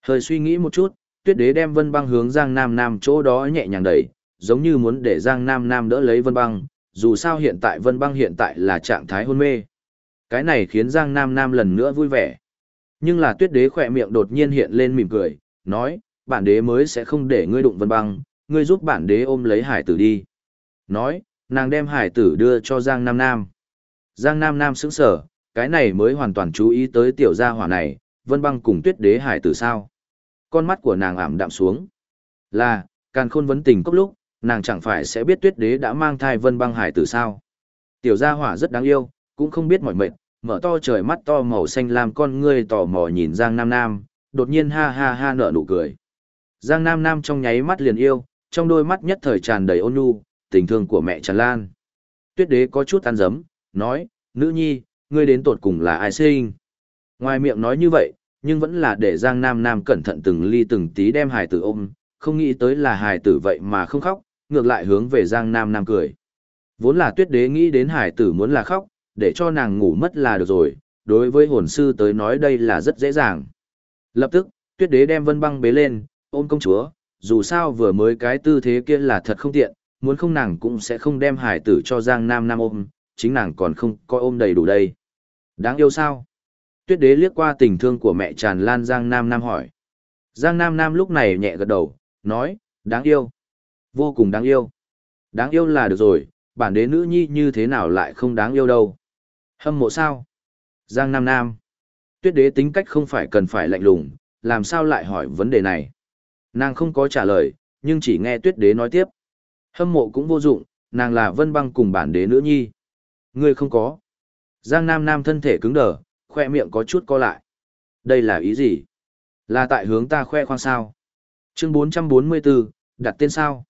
Hơi suy nghĩ một chút, tuyết đế đem vân băng hướng Giang Nam Nam chỗ đó nhẹ nhàng đẩy, giống như muốn để Giang Nam Nam đỡ lấy vân băng, dù sao hiện tại vân băng hiện tại là trạng thái hôn mê. Cái này khiến Giang Nam Nam lần nữa vui vẻ. Nhưng là tuyết đế khỏe miệng đột nhiên hiện lên mỉm cười, nói, bản đế mới sẽ không để ngươi đụng vân băng, ngươi giúp bản đế ôm lấy hải tử đi. Nói, nàng đem hải tử đưa cho Giang Nam Nam. Giang Nam Nam sững sở, cái này mới hoàn toàn chú ý tới tiểu gia hỏa này, vân băng cùng tuyết đế hải tử sao. Con mắt của nàng ảm đạm xuống. Là, càng khôn vấn tình cốc lúc, nàng chẳng phải sẽ biết tuyết đế đã mang thai vân băng hải tử sao. Tiểu gia hỏa rất đáng yêu, cũng không biết mỏi mệt, mở to trời mắt to màu xanh làm con ngươi tò mò nhìn Giang Nam Nam, đột nhiên ha ha ha nở nụ cười. Giang Nam Nam trong nháy mắt liền yêu, trong đôi mắt nhất thời tràn đầy ôn nhu, tình thương của mẹ tràn lan. Tuyết đế có chút ăn dấm, nói, nữ nhi, ngươi đến tột cùng là ai sinh? Ngoài miệng nói như vậy, nhưng vẫn là để Giang Nam Nam cẩn thận từng ly từng tí đem hài tử ôm, không nghĩ tới là hài tử vậy mà không khóc, ngược lại hướng về Giang Nam Nam cười. Vốn là tuyết đế nghĩ đến Hải tử muốn là khóc, để cho nàng ngủ mất là được rồi, đối với hồn sư tới nói đây là rất dễ dàng. Lập tức, tuyết đế đem vân băng bế lên, ôm công chúa, dù sao vừa mới cái tư thế kia là thật không tiện, muốn không nàng cũng sẽ không đem hải tử cho Giang Nam Nam ôm, chính nàng còn không coi ôm đầy đủ đây. Đáng yêu sao? Tuyết đế liếc qua tình thương của mẹ tràn lan Giang Nam Nam hỏi. Giang Nam Nam lúc này nhẹ gật đầu, nói, đáng yêu. Vô cùng đáng yêu. Đáng yêu là được rồi, bản đế nữ nhi như thế nào lại không đáng yêu đâu. Hâm mộ sao? Giang Nam Nam. Tuyết đế tính cách không phải cần phải lạnh lùng, làm sao lại hỏi vấn đề này. Nàng không có trả lời, nhưng chỉ nghe tuyết đế nói tiếp. Hâm mộ cũng vô dụng, nàng là vân băng cùng bản đế nữ nhi. Ngươi không có. Giang Nam Nam thân thể cứng đờ, khoe miệng có chút co lại. Đây là ý gì? Là tại hướng ta khoe khoang sao? Chương 444, đặt tên sao?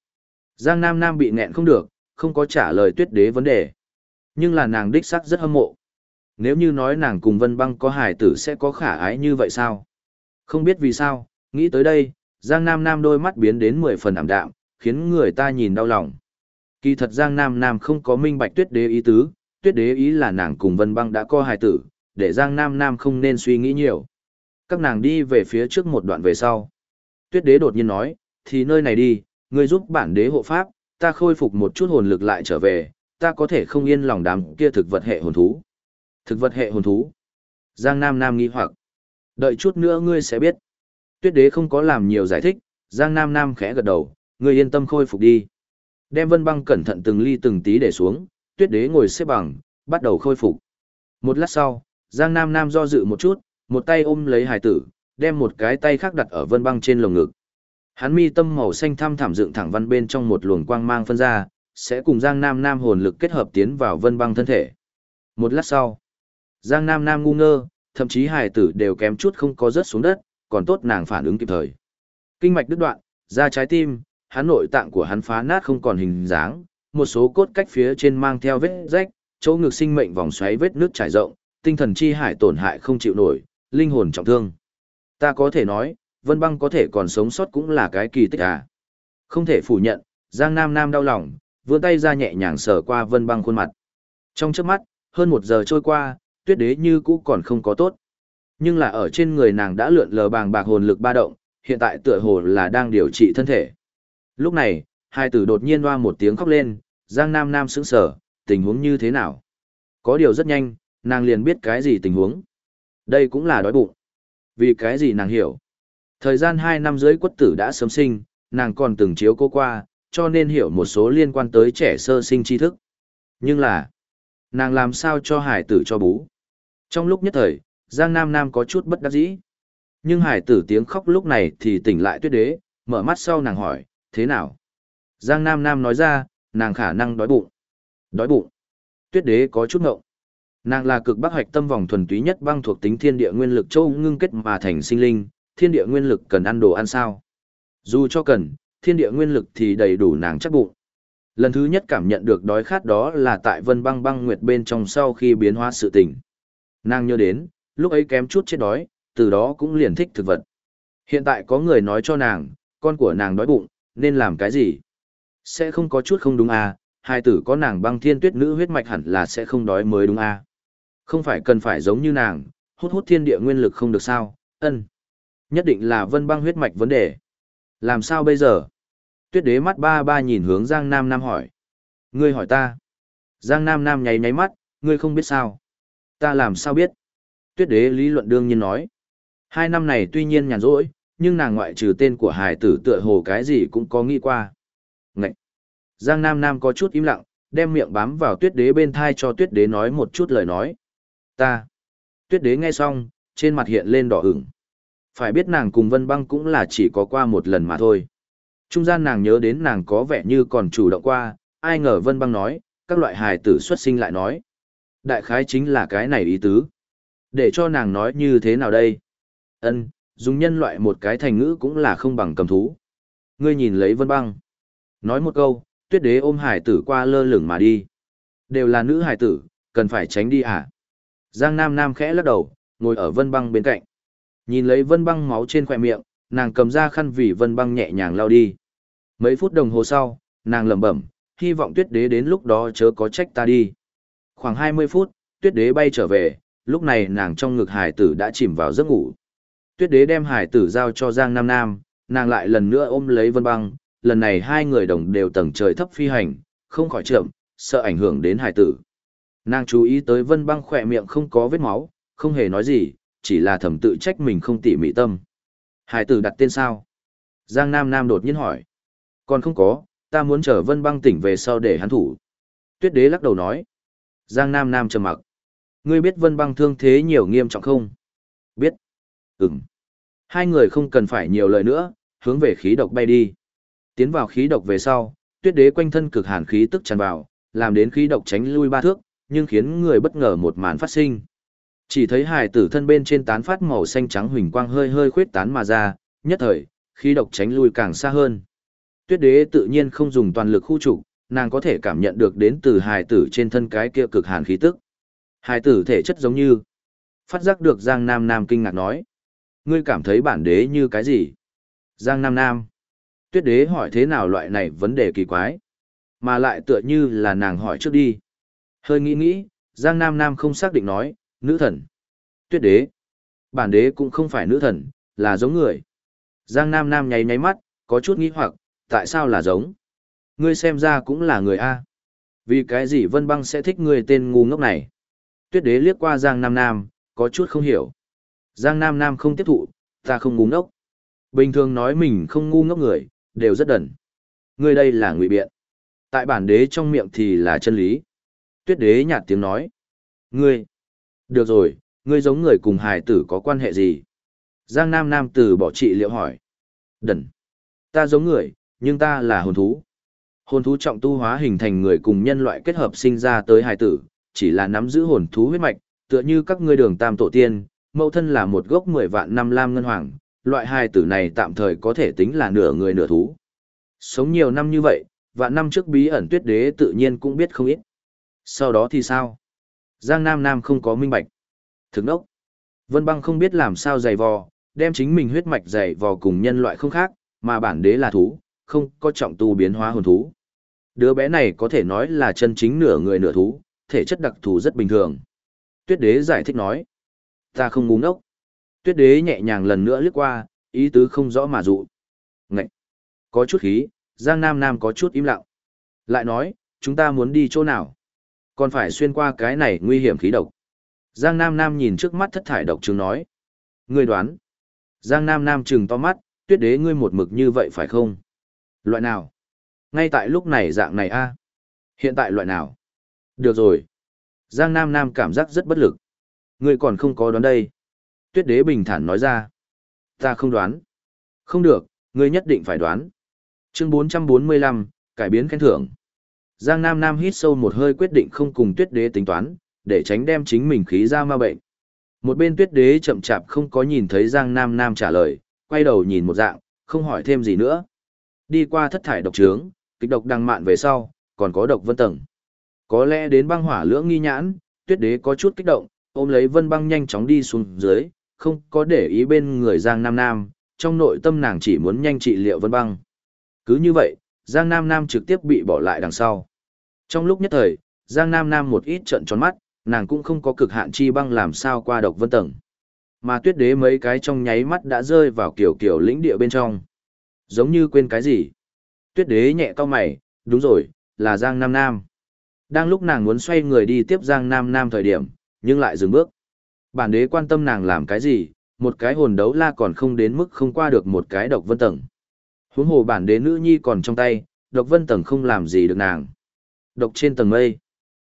Giang Nam Nam bị nghẹn không được, không có trả lời tuyết đế vấn đề. Nhưng là nàng đích sắc rất hâm mộ. Nếu như nói nàng cùng Vân Băng có hài tử sẽ có khả ái như vậy sao? Không biết vì sao, nghĩ tới đây, Giang Nam Nam đôi mắt biến đến mười phần ảm đạm, khiến người ta nhìn đau lòng. Kỳ thật Giang Nam Nam không có minh bạch tuyết đế ý tứ, tuyết đế ý là nàng cùng Vân Băng đã có hài tử, để Giang Nam Nam không nên suy nghĩ nhiều. Các nàng đi về phía trước một đoạn về sau. Tuyết đế đột nhiên nói, thì nơi này đi, ngươi giúp bản đế hộ pháp, ta khôi phục một chút hồn lực lại trở về, ta có thể không yên lòng đám kia thực vật hệ hồn thú. Thực vật hệ hồn thú. Giang Nam Nam nghi hoặc. Đợi chút nữa ngươi sẽ biết. Tuyết đế không có làm nhiều giải thích, Giang Nam Nam khẽ gật đầu, ngươi yên tâm khôi phục đi. Đem vân băng cẩn thận từng ly từng tí để xuống, tuyết đế ngồi xếp bằng, bắt đầu khôi phục. Một lát sau, Giang Nam Nam do dự một chút, một tay ôm lấy hải tử, đem một cái tay khác đặt ở vân băng trên lồng ngực. Hắn mi tâm màu xanh thăm thảm dựng thẳng văn bên trong một luồng quang mang phân ra, sẽ cùng Giang Nam Nam hồn lực kết hợp tiến vào vân băng thân thể. Một lát sau, Giang Nam Nam ngu ngơ, thậm chí hải tử đều kém chút không có rớt xuống đất, còn tốt nàng phản ứng kịp thời. Kinh mạch đứt đoạn, ra trái tim, hắn nội tạng của hắn phá nát không còn hình dáng, một số cốt cách phía trên mang theo vết rách, chỗ ngực sinh mệnh vòng xoáy vết nước trải rộng, tinh thần chi hải tổn hại không chịu nổi, linh hồn trọng thương. Ta có thể nói, Vân Băng có thể còn sống sót cũng là cái kỳ tích à. Không thể phủ nhận, Giang Nam Nam đau lòng, vươn tay ra nhẹ nhàng sờ qua Vân Băng khuôn mặt. Trong chớp mắt, hơn một giờ trôi qua, tuyết đế như cũ còn không có tốt. Nhưng là ở trên người nàng đã lượn lờ bàng bạc hồn lực ba động, hiện tại tựa hồ là đang điều trị thân thể. Lúc này, hai tử đột nhiên hoa một tiếng khóc lên, Giang Nam Nam sững sờ, tình huống như thế nào? Có điều rất nhanh, nàng liền biết cái gì tình huống. Đây cũng là đói bụng. Vì cái gì nàng hiểu. Thời gian hai năm dưới quất tử đã sớm sinh, nàng còn từng chiếu cô qua, cho nên hiểu một số liên quan tới trẻ sơ sinh tri thức. Nhưng là, nàng làm sao cho hải tử cho bú. Trong lúc nhất thời, Giang Nam Nam có chút bất đắc dĩ. Nhưng hải tử tiếng khóc lúc này thì tỉnh lại tuyết đế, mở mắt sau nàng hỏi, thế nào? Giang Nam Nam nói ra, nàng khả năng đói bụng. Đói bụng. Tuyết đế có chút ngộng. Nàng là cực bắc hoạch tâm vòng thuần túy nhất băng thuộc tính thiên địa nguyên lực châu ngưng kết mà thành sinh linh, thiên địa nguyên lực cần ăn đồ ăn sao. Dù cho cần, thiên địa nguyên lực thì đầy đủ nàng chắc bụng. Lần thứ nhất cảm nhận được đói khát đó là tại vân băng băng nguyệt bên trong sau khi biến hóa sự tình. Nàng nhớ đến, lúc ấy kém chút chết đói, từ đó cũng liền thích thực vật. Hiện tại có người nói cho nàng, con của nàng đói bụng, nên làm cái gì? Sẽ không có chút không đúng à, hai tử có nàng băng thiên tuyết nữ huyết mạch hẳn là sẽ không đói mới đúng à. Không phải cần phải giống như nàng, hút hút thiên địa nguyên lực không được sao, ân. Nhất định là vân băng huyết mạch vấn đề. Làm sao bây giờ? Tuyết đế mắt ba ba nhìn hướng Giang Nam Nam hỏi. Ngươi hỏi ta. Giang Nam Nam nháy nháy mắt, ngươi không biết sao. Ta làm sao biết? Tuyết đế lý luận đương nhiên nói. Hai năm này tuy nhiên nhàn rỗi, nhưng nàng ngoại trừ tên của hải tử tựa hồ cái gì cũng có nghĩ qua. Ngậy! Giang Nam Nam có chút im lặng, đem miệng bám vào tuyết đế bên thai cho tuyết đế nói một chút lời nói. Ta! Tuyết đế nghe xong, trên mặt hiện lên đỏ ửng. Phải biết nàng cùng Vân Băng cũng là chỉ có qua một lần mà thôi. Trung gian nàng nhớ đến nàng có vẻ như còn chủ động qua, ai ngờ Vân Băng nói, các loại hài tử xuất sinh lại nói. Đại khái chính là cái này ý tứ. Để cho nàng nói như thế nào đây? Ân, Dùng nhân loại một cái thành ngữ cũng là không bằng cầm thú. Ngươi nhìn lấy vân băng. Nói một câu, tuyết đế ôm hải tử qua lơ lửng mà đi. Đều là nữ hải tử, cần phải tránh đi à? Giang Nam Nam khẽ lắc đầu, ngồi ở vân băng bên cạnh. Nhìn lấy vân băng máu trên khỏe miệng, nàng cầm ra khăn vì vân băng nhẹ nhàng lao đi. Mấy phút đồng hồ sau, nàng lẩm bẩm, hy vọng tuyết đế đến lúc đó chớ có trách ta đi. Khoảng 20 phút, tuyết đế bay trở về, lúc này nàng trong ngực hải tử đã chìm vào giấc ngủ. Tuyết đế đem hải tử giao cho Giang Nam Nam, nàng lại lần nữa ôm lấy vân băng, lần này hai người đồng đều tầng trời thấp phi hành, không khỏi chậm, sợ ảnh hưởng đến hải tử. Nàng chú ý tới vân băng khỏe miệng không có vết máu, không hề nói gì, chỉ là thầm tự trách mình không tỉ mỉ tâm. Hải tử đặt tên sao? Giang Nam Nam đột nhiên hỏi. Còn không có, ta muốn chờ vân băng tỉnh về sau để hắn thủ. Tuyết đế lắc đầu nói. Giang Nam Nam trầm mặc. Ngươi biết vân băng thương thế nhiều nghiêm trọng không? Biết. Ừm. Hai người không cần phải nhiều lời nữa, hướng về khí độc bay đi. Tiến vào khí độc về sau, tuyết đế quanh thân cực hàn khí tức tràn vào, làm đến khí độc tránh lui ba thước, nhưng khiến người bất ngờ một màn phát sinh. Chỉ thấy hài tử thân bên trên tán phát màu xanh trắng huỳnh quang hơi hơi khuyết tán mà ra, nhất thời, khí độc tránh lui càng xa hơn. Tuyết đế tự nhiên không dùng toàn lực khu trục, nàng có thể cảm nhận được đến từ hài tử trên thân cái kia cực hàn khí tức. Hài tử thể chất giống như. Phát giác được Giang Nam Nam kinh ngạc nói. Ngươi cảm thấy bản đế như cái gì? Giang Nam Nam. Tuyết đế hỏi thế nào loại này vấn đề kỳ quái. Mà lại tựa như là nàng hỏi trước đi. Hơi nghĩ nghĩ, Giang Nam Nam không xác định nói, nữ thần. Tuyết đế. Bản đế cũng không phải nữ thần, là giống người. Giang Nam Nam nháy nháy mắt, có chút nghĩ hoặc, tại sao là giống? Ngươi xem ra cũng là người A. Vì cái gì Vân Băng sẽ thích ngươi tên ngu ngốc này? Tuyết đế liếc qua Giang Nam Nam, có chút không hiểu. Giang Nam Nam không tiếp thụ, ta không ngu ngốc. Bình thường nói mình không ngu ngốc người, đều rất đần. Ngươi đây là ngụy biện. Tại bản đế trong miệng thì là chân lý. Tuyết đế nhạt tiếng nói. Ngươi. Được rồi, ngươi giống người cùng hài tử có quan hệ gì? Giang Nam Nam tử bỏ trị liệu hỏi. Đần. Ta giống người, nhưng ta là hồn thú. Hồn thú trọng tu hóa hình thành người cùng nhân loại kết hợp sinh ra tới hài tử, chỉ là nắm giữ hồn thú huyết mạch, tựa như các ngươi đường tam tổ tiên, mẫu thân là một gốc 10 vạn năm lam ngân hoàng, loại hài tử này tạm thời có thể tính là nửa người nửa thú. Sống nhiều năm như vậy, vạn năm trước bí ẩn tuyết đế tự nhiên cũng biết không ít. Sau đó thì sao? Giang Nam Nam không có minh bạch. Thực đốc. Vân băng không biết làm sao dày vò, đem chính mình huyết mạch dày vò cùng nhân loại không khác, mà bản đế là thú, không có trọng tu biến hóa hồn thú. Đứa bé này có thể nói là chân chính nửa người nửa thú, thể chất đặc thù rất bình thường. Tuyết đế giải thích nói. Ta không ngu ngốc. Tuyết đế nhẹ nhàng lần nữa lướt qua, ý tứ không rõ mà dụ. Ngậy! Có chút khí, Giang Nam Nam có chút im lặng. Lại nói, chúng ta muốn đi chỗ nào? Còn phải xuyên qua cái này nguy hiểm khí độc. Giang Nam Nam nhìn trước mắt thất thải độc chứng nói. Ngươi đoán. Giang Nam Nam trừng to mắt, tuyết đế ngươi một mực như vậy phải không? Loại nào? Ngay tại lúc này dạng này a Hiện tại loại nào? Được rồi. Giang Nam Nam cảm giác rất bất lực. Ngươi còn không có đoán đây. Tuyết đế bình thản nói ra. Ta không đoán. Không được, ngươi nhất định phải đoán. Chương 445, cải biến khen thưởng. Giang Nam Nam hít sâu một hơi quyết định không cùng tuyết đế tính toán, để tránh đem chính mình khí ra ma bệnh. Một bên tuyết đế chậm chạp không có nhìn thấy Giang Nam Nam trả lời, quay đầu nhìn một dạng, không hỏi thêm gì nữa. Đi qua thất thải độc trướng, kịch độc đang mạn về sau, còn có độc vân tầng. Có lẽ đến băng hỏa lưỡng nghi nhãn, tuyết đế có chút kích động, ôm lấy vân băng nhanh chóng đi xuống dưới, không có để ý bên người Giang Nam Nam, trong nội tâm nàng chỉ muốn nhanh trị liệu vân băng. Cứ như vậy, Giang Nam Nam trực tiếp bị bỏ lại đằng sau. Trong lúc nhất thời, Giang Nam Nam một ít trận tròn mắt, nàng cũng không có cực hạn chi băng làm sao qua độc vân tầng. Mà tuyết đế mấy cái trong nháy mắt đã rơi vào kiểu kiểu lĩnh địa bên trong. Giống như quên cái gì. Tuyết đế nhẹ cau mày, đúng rồi, là Giang Nam Nam. Đang lúc nàng muốn xoay người đi tiếp Giang Nam Nam thời điểm, nhưng lại dừng bước. Bản đế quan tâm nàng làm cái gì, một cái hồn đấu la còn không đến mức không qua được một cái độc vân tầng. Huống hồ bản đế nữ nhi còn trong tay, độc vân tầng không làm gì được nàng. Độc trên tầng mây.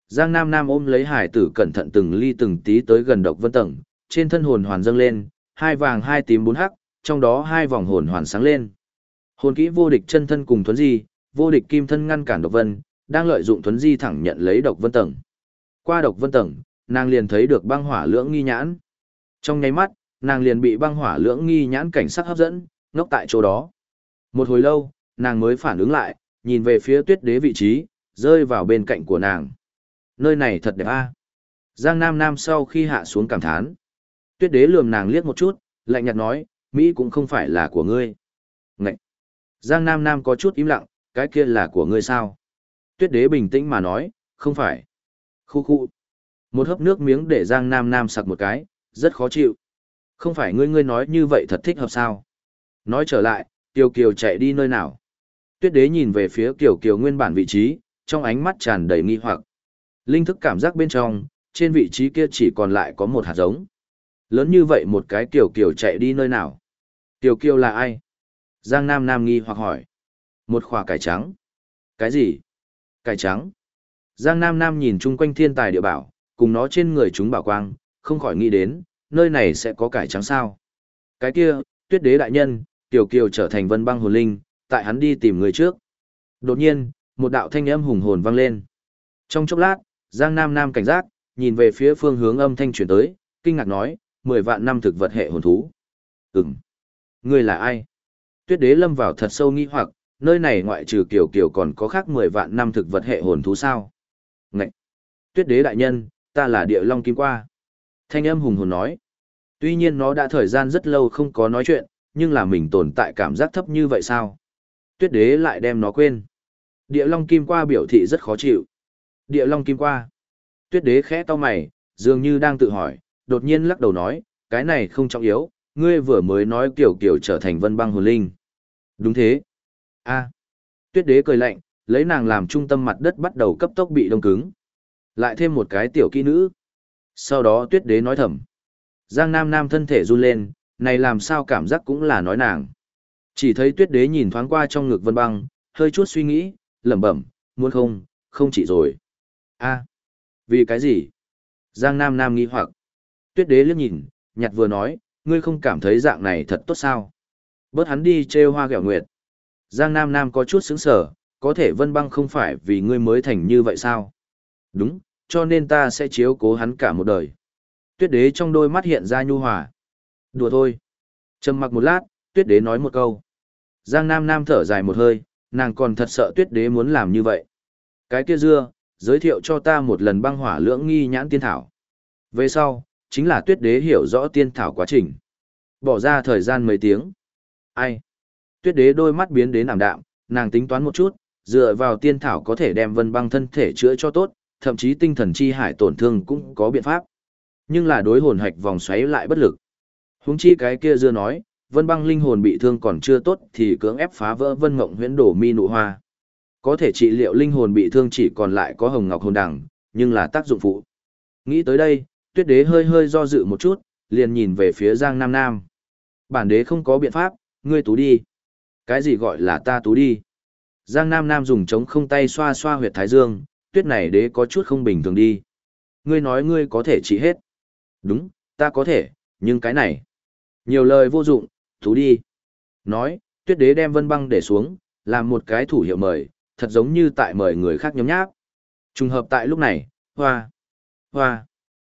Giang Nam Nam ôm lấy hải tử cẩn thận từng ly từng tí tới gần độc vân tầng, trên thân hồn hoàn dâng lên, hai vàng hai tím bốn hắc, trong đó hai vòng hồn hoàn sáng lên. Hồn kỹ vô địch chân thân cùng thuấn di, vô địch kim thân ngăn cản độc vân, đang lợi dụng thuấn di thẳng nhận lấy độc vân tầng. Qua độc vân tầng, nàng liền thấy được băng hỏa lưỡng nghi nhãn. Trong nháy mắt, nàng liền bị băng hỏa lưỡng nghi nhãn cảnh sắc hấp dẫn, ngốc tại chỗ đó. Một hồi lâu, nàng mới phản ứng lại, nhìn về phía tuyết đế vị trí, rơi vào bên cạnh của nàng. Nơi này thật đẹp a. Giang Nam Nam sau khi hạ xuống cảm thán. Tuyết đế lườm nàng liếc một chút, lạnh nhạt nói, Mỹ cũng không phải là của ngươi. Ngậy! Giang Nam Nam có chút im lặng, cái kia là của ngươi sao? Tuyết đế bình tĩnh mà nói, không phải. Khu khu. Một hớp nước miếng để Giang Nam Nam sặc một cái, rất khó chịu. Không phải ngươi ngươi nói như vậy thật thích hợp sao? Nói trở lại, Kiều Kiều chạy đi nơi nào? Tuyết đế nhìn về phía Kiều Kiều nguyên bản vị trí, trong ánh mắt tràn đầy nghi hoặc. Linh thức cảm giác bên trong, trên vị trí kia chỉ còn lại có một hạt giống. Lớn như vậy một cái Kiều Kiều chạy đi nơi nào? Kiều Kiều là ai? Giang Nam Nam nghi hoặc hỏi. Một khỏa cải trắng. Cái gì? Cải trắng. Giang Nam Nam nhìn chung quanh thiên tài địa bảo, cùng nó trên người chúng bảo quang, không khỏi nghĩ đến, nơi này sẽ có cải trắng sao. Cái kia, tuyết đế đại nhân, Kiều Kiều trở thành vân băng hồn linh, tại hắn đi tìm người trước. Đột nhiên, một đạo thanh âm hùng hồn vang lên. Trong chốc lát, Giang Nam Nam cảnh giác, nhìn về phía phương hướng âm thanh truyền tới, kinh ngạc nói, mười vạn năm thực vật hệ hồn thú. Ừm. Ngươi là ai? Tuyết đế lâm vào thật sâu nghi hoặc, nơi này ngoại trừ Kiều Kiều còn có khác mười vạn năm thực vật hệ hồn thú sao? Ngậy! Tuyết đế đại nhân, ta là địa long kim qua. Thanh âm hùng hồn nói. Tuy nhiên nó đã thời gian rất lâu không có nói chuyện, nhưng là mình tồn tại cảm giác thấp như vậy sao? Tuyết đế lại đem nó quên. Địa long kim qua biểu thị rất khó chịu. Địa long kim qua. Tuyết đế khẽ to mày, dường như đang tự hỏi, đột nhiên lắc đầu nói, cái này không trọng yếu, ngươi vừa mới nói kiểu kiểu trở thành vân băng hồn linh. Đúng thế. a Tuyết đế cười lạnh, lấy nàng làm trung tâm mặt đất bắt đầu cấp tốc bị đông cứng. Lại thêm một cái tiểu kỹ nữ. Sau đó tuyết đế nói thầm. Giang Nam Nam thân thể run lên, này làm sao cảm giác cũng là nói nàng. Chỉ thấy tuyết đế nhìn thoáng qua trong ngực vân băng, hơi chút suy nghĩ, lẩm bẩm, muốn không, không chỉ rồi. a vì cái gì? Giang Nam Nam nghi hoặc. Tuyết đế liếc nhìn, nhặt vừa nói, ngươi không cảm thấy dạng này thật tốt sao? Bớt hắn đi trêu hoa ghẹo nguyệt. Giang Nam Nam có chút sững sờ, có thể vân băng không phải vì ngươi mới thành như vậy sao? Đúng, cho nên ta sẽ chiếu cố hắn cả một đời. Tuyết đế trong đôi mắt hiện ra nhu hòa. Đùa thôi. Trầm mặc một lát, tuyết đế nói một câu. Giang Nam Nam thở dài một hơi, nàng còn thật sợ tuyết đế muốn làm như vậy. Cái kia dưa, giới thiệu cho ta một lần băng hỏa lưỡng nghi nhãn tiên thảo. Về sau, chính là tuyết đế hiểu rõ tiên thảo quá trình. Bỏ ra thời gian mấy tiếng. Ai? Tuyết đế đôi mắt biến đến ảm đạm, nàng tính toán một chút, dựa vào tiên thảo có thể đem vân băng thân thể chữa cho tốt, thậm chí tinh thần chi hải tổn thương cũng có biện pháp. Nhưng là đối hồn hạch vòng xoáy lại bất lực. Huống chi cái kia dưa nói, vân băng linh hồn bị thương còn chưa tốt thì cưỡng ép phá vỡ vân mộng huyễn đổ mi nụ hoa. Có thể trị liệu linh hồn bị thương chỉ còn lại có hồng ngọc hồn đằng, nhưng là tác dụng phụ. Nghĩ tới đây, tuyết đế hơi hơi do dự một chút, liền nhìn về phía Giang Nam Nam. Bản đế không có biện pháp, ngươi tú đi. Cái gì gọi là ta tú đi? Giang Nam Nam dùng chống không tay xoa xoa huyệt thái dương, tuyết này đế có chút không bình thường đi. Ngươi nói ngươi có thể trị hết. Đúng, ta có thể, nhưng cái này. Nhiều lời vô dụng, Thú đi. Nói, tuyết đế đem vân băng để xuống, làm một cái thủ hiệu mời, thật giống như tại mời người khác nhóm nháp. Trùng hợp tại lúc này, hoa, hoa.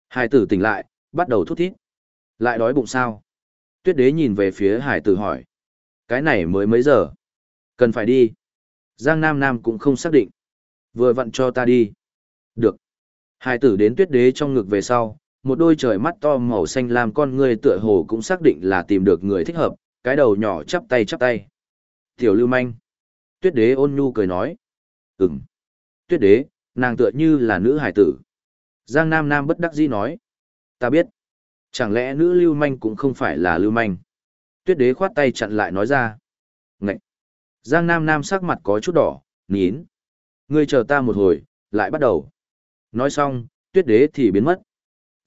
Hải tử tỉnh lại, bắt đầu thút thít. Lại đói bụng sao? Tuyết đế nhìn về phía hải tử hỏi. Cái này mới mấy giờ? Cần phải đi. Giang Nam Nam cũng không xác định. Vừa vặn cho ta đi. Được. Hải tử đến tuyết đế trong ngực về sau, một đôi trời mắt to màu xanh làm con người tựa hồ cũng xác định là tìm được người thích hợp, cái đầu nhỏ chắp tay chắp tay. Tiểu lưu manh. Tuyết đế ôn nhu cười nói. Ừm. Tuyết đế, nàng tựa như là nữ hải tử. Giang Nam Nam bất đắc dĩ nói. Ta biết. Chẳng lẽ nữ lưu manh cũng không phải là lưu manh? Tuyết đế khoát tay chặn lại nói ra. Ngậy. Giang Nam Nam sắc mặt có chút đỏ, nín. Ngươi chờ ta một hồi, lại bắt đầu. Nói xong, tuyết đế thì biến mất.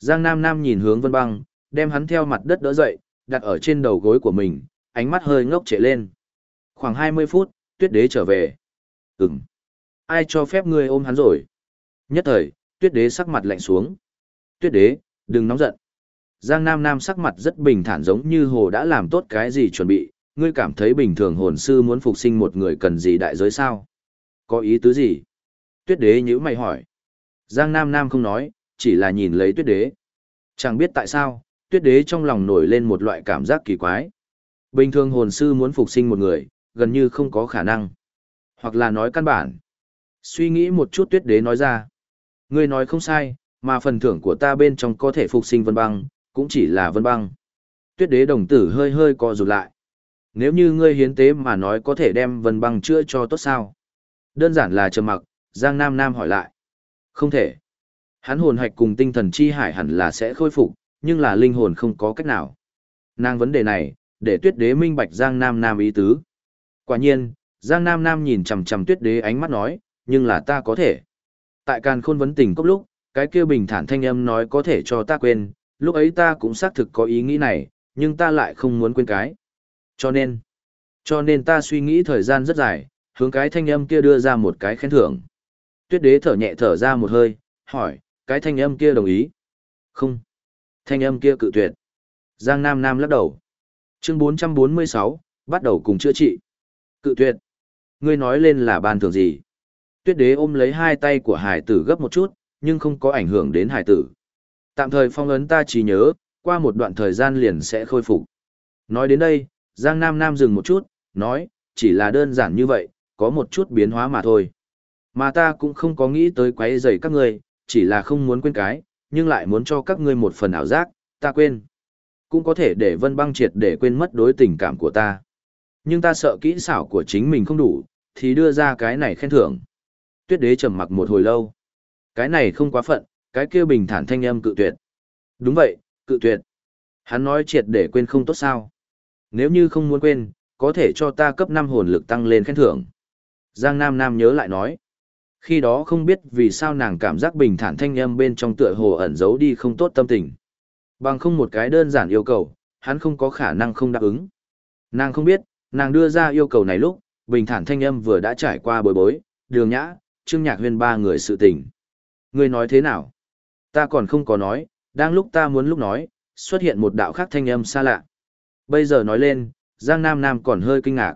Giang Nam Nam nhìn hướng vân băng, đem hắn theo mặt đất đỡ dậy, đặt ở trên đầu gối của mình, ánh mắt hơi ngốc trệ lên. Khoảng 20 phút, tuyết đế trở về. Ừm. Ai cho phép ngươi ôm hắn rồi? Nhất thời, tuyết đế sắc mặt lạnh xuống. Tuyết đế, đừng nóng giận. Giang Nam Nam sắc mặt rất bình thản giống như hồ đã làm tốt cái gì chuẩn bị, ngươi cảm thấy bình thường hồn sư muốn phục sinh một người cần gì đại giới sao? Có ý tứ gì? Tuyết đế nhữ mày hỏi. Giang Nam Nam không nói, chỉ là nhìn lấy tuyết đế. Chẳng biết tại sao, tuyết đế trong lòng nổi lên một loại cảm giác kỳ quái. Bình thường hồn sư muốn phục sinh một người, gần như không có khả năng. Hoặc là nói căn bản. Suy nghĩ một chút tuyết đế nói ra. Ngươi nói không sai, mà phần thưởng của ta bên trong có thể phục sinh vân băng, cũng chỉ là vân băng. Tuyết đế đồng tử hơi hơi co rụt lại. Nếu như ngươi hiến tế mà nói có thể đem vân băng chữa cho tốt sao? Đơn giản là trầm mặc, Giang Nam Nam hỏi lại. Không thể. Hắn hồn hạch cùng tinh thần chi hải hẳn là sẽ khôi phục, nhưng là linh hồn không có cách nào. Nàng vấn đề này, để tuyết đế minh bạch Giang Nam Nam ý tứ. Quả nhiên, Giang Nam Nam nhìn chằm chằm tuyết đế ánh mắt nói, nhưng là ta có thể. Tại càn khôn vấn tình cốc lúc, cái kia bình thản thanh âm nói có thể cho ta quên, lúc ấy ta cũng xác thực có ý nghĩ này, nhưng ta lại không muốn quên cái. Cho nên, cho nên ta suy nghĩ thời gian rất dài, hướng cái thanh âm kia đưa ra một cái khen thưởng. Tuyết đế thở nhẹ thở ra một hơi, hỏi, cái thanh âm kia đồng ý? Không. Thanh âm kia cự tuyệt. Giang Nam Nam lắc đầu. Chương 446, bắt đầu cùng chữa trị. Cự tuyệt. Ngươi nói lên là ban thường gì? Tuyết đế ôm lấy hai tay của hải tử gấp một chút, nhưng không có ảnh hưởng đến hải tử. Tạm thời phong ấn ta chỉ nhớ, qua một đoạn thời gian liền sẽ khôi phục. Nói đến đây, Giang Nam Nam dừng một chút, nói, chỉ là đơn giản như vậy, có một chút biến hóa mà thôi. Mà ta cũng không có nghĩ tới quấy rầy các ngươi, chỉ là không muốn quên cái, nhưng lại muốn cho các ngươi một phần ảo giác, ta quên. Cũng có thể để vân băng triệt để quên mất đối tình cảm của ta. Nhưng ta sợ kỹ xảo của chính mình không đủ, thì đưa ra cái này khen thưởng. Tuyết đế trầm mặc một hồi lâu. Cái này không quá phận, cái kia bình thản thanh âm cự tuyệt. Đúng vậy, cự tuyệt. Hắn nói triệt để quên không tốt sao. Nếu như không muốn quên, có thể cho ta cấp 5 hồn lực tăng lên khen thưởng. Giang Nam Nam nhớ lại nói. Khi đó không biết vì sao nàng cảm giác bình thản thanh âm bên trong tựa hồ ẩn giấu đi không tốt tâm tình. Bằng không một cái đơn giản yêu cầu, hắn không có khả năng không đáp ứng. Nàng không biết, nàng đưa ra yêu cầu này lúc, bình thản thanh âm vừa đã trải qua bối bối, đường nhã, trương nhạc huyên ba người sự tình. Người nói thế nào? Ta còn không có nói, đang lúc ta muốn lúc nói, xuất hiện một đạo khác thanh âm xa lạ. Bây giờ nói lên, Giang Nam Nam còn hơi kinh ngạc.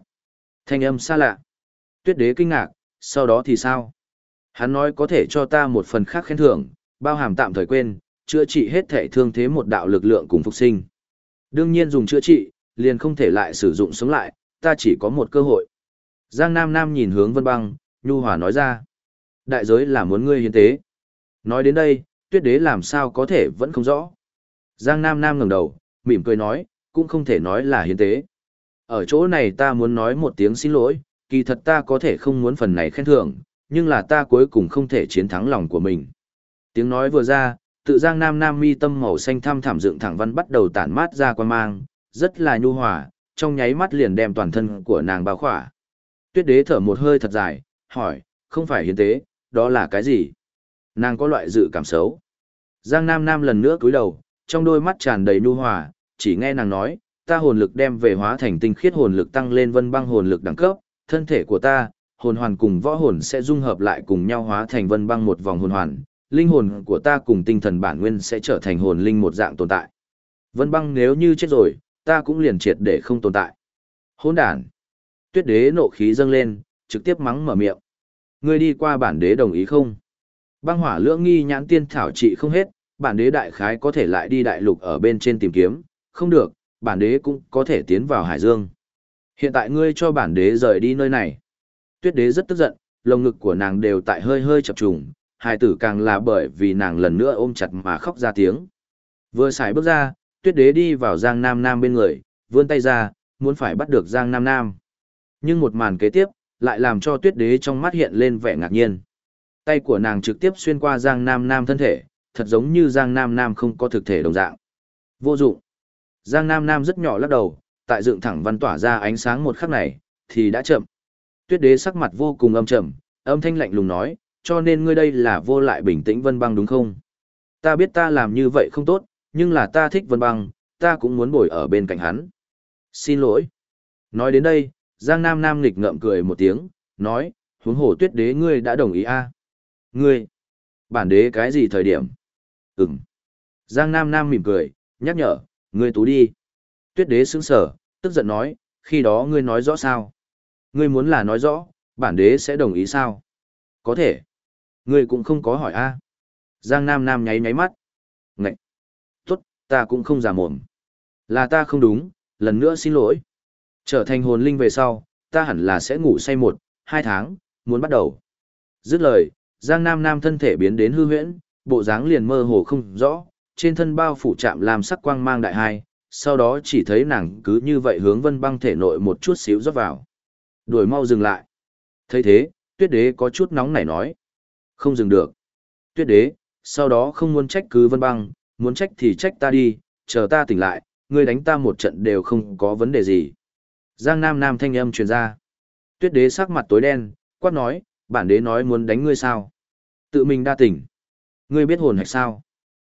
Thanh âm xa lạ. Tuyết đế kinh ngạc, sau đó thì sao? Hắn nói có thể cho ta một phần khác khen thưởng, bao hàm tạm thời quên, chữa trị hết thể thương thế một đạo lực lượng cùng phục sinh. Đương nhiên dùng chữa trị, liền không thể lại sử dụng sống lại, ta chỉ có một cơ hội. Giang Nam Nam nhìn hướng Vân Băng, Nhu Hòa nói ra. Đại giới là muốn ngươi hiến tế. Nói đến đây, tuyết đế làm sao có thể vẫn không rõ. Giang Nam Nam ngẩng đầu, mỉm cười nói, cũng không thể nói là hiến tế. Ở chỗ này ta muốn nói một tiếng xin lỗi, kỳ thật ta có thể không muốn phần này khen thưởng, nhưng là ta cuối cùng không thể chiến thắng lòng của mình. Tiếng nói vừa ra, tự giang nam nam mi tâm màu xanh thăm thảm dựng thẳng văn bắt đầu tản mát ra quan mang, rất là nhu hòa, trong nháy mắt liền đem toàn thân của nàng bao khỏa. Tuyết đế thở một hơi thật dài, hỏi, không phải hiến tế, đó là cái gì? Nàng có loại dự cảm xấu. Giang nam nam lần nữa cúi đầu, trong đôi mắt tràn đầy nhu hòa, chỉ nghe nàng nói, ta hồn lực đem về hóa thành tinh khiết hồn lực tăng lên vân băng hồn lực đẳng cấp, thân thể của ta, hồn hoàn cùng võ hồn sẽ dung hợp lại cùng nhau hóa thành vân băng một vòng hồn hoàn, linh hồn của ta cùng tinh thần bản nguyên sẽ trở thành hồn linh một dạng tồn tại. Vân băng nếu như chết rồi, ta cũng liền triệt để không tồn tại. Hỗn đản. Tuyết đế nộ khí dâng lên, trực tiếp mắng mở miệng. Ngươi đi qua bản đế đồng ý không? Băng hỏa lưỡng nghi nhãn tiên thảo trị không hết, bản đế đại khái có thể lại đi đại lục ở bên trên tìm kiếm, không được, bản đế cũng có thể tiến vào hải dương. Hiện tại ngươi cho bản đế rời đi nơi này. Tuyết đế rất tức giận, lồng ngực của nàng đều tại hơi hơi chập trùng, hài tử càng là bởi vì nàng lần nữa ôm chặt mà khóc ra tiếng. Vừa xài bước ra, tuyết đế đi vào Giang Nam Nam bên người, vươn tay ra, muốn phải bắt được Giang Nam Nam. Nhưng một màn kế tiếp, lại làm cho tuyết đế trong mắt hiện lên vẻ ngạc nhiên. Tay của nàng trực tiếp xuyên qua Giang Nam Nam thân thể, thật giống như Giang Nam Nam không có thực thể đồng dạng. Vô dụng. Giang Nam Nam rất nhỏ lắc đầu, tại dựng thẳng văn tỏa ra ánh sáng một khắc này, thì đã chậm. Tuyết đế sắc mặt vô cùng âm trầm, âm thanh lạnh lùng nói, cho nên ngươi đây là vô lại bình tĩnh vân băng đúng không? Ta biết ta làm như vậy không tốt, nhưng là ta thích vân băng, ta cũng muốn bồi ở bên cạnh hắn. Xin lỗi. Nói đến đây, Giang Nam Nam nghịch ngợm cười một tiếng, nói, huống hồ tuyết đế ngươi đã đồng ý a à? Ngươi, bản đế cái gì thời điểm? Ừm. Giang Nam Nam mỉm cười, nhắc nhở, ngươi tú đi. Tuyết đế sững sở, tức giận nói, khi đó ngươi nói rõ sao? Ngươi muốn là nói rõ, bản đế sẽ đồng ý sao? Có thể. Ngươi cũng không có hỏi a. Giang Nam Nam nháy nháy mắt. Ngậy. Tốt, ta cũng không giả mồm. Là ta không đúng, lần nữa xin lỗi. Trở thành hồn linh về sau, ta hẳn là sẽ ngủ say một, hai tháng, muốn bắt đầu. Dứt lời, Giang Nam Nam thân thể biến đến hư huyễn, bộ dáng liền mơ hồ không rõ, trên thân bao phủ chạm làm sắc quang mang đại hai, sau đó chỉ thấy nàng cứ như vậy hướng vân băng thể nội một chút xíu rót vào. Đuổi mau dừng lại. thấy thế, tuyết đế có chút nóng nảy nói. Không dừng được. Tuyết đế, sau đó không muốn trách cứ vân băng, muốn trách thì trách ta đi, chờ ta tỉnh lại, ngươi đánh ta một trận đều không có vấn đề gì. Giang Nam Nam thanh âm truyền ra. Tuyết đế sắc mặt tối đen, quát nói, bản đế nói muốn đánh ngươi sao? Tự mình đa tỉnh. Ngươi biết hồn hạch sao?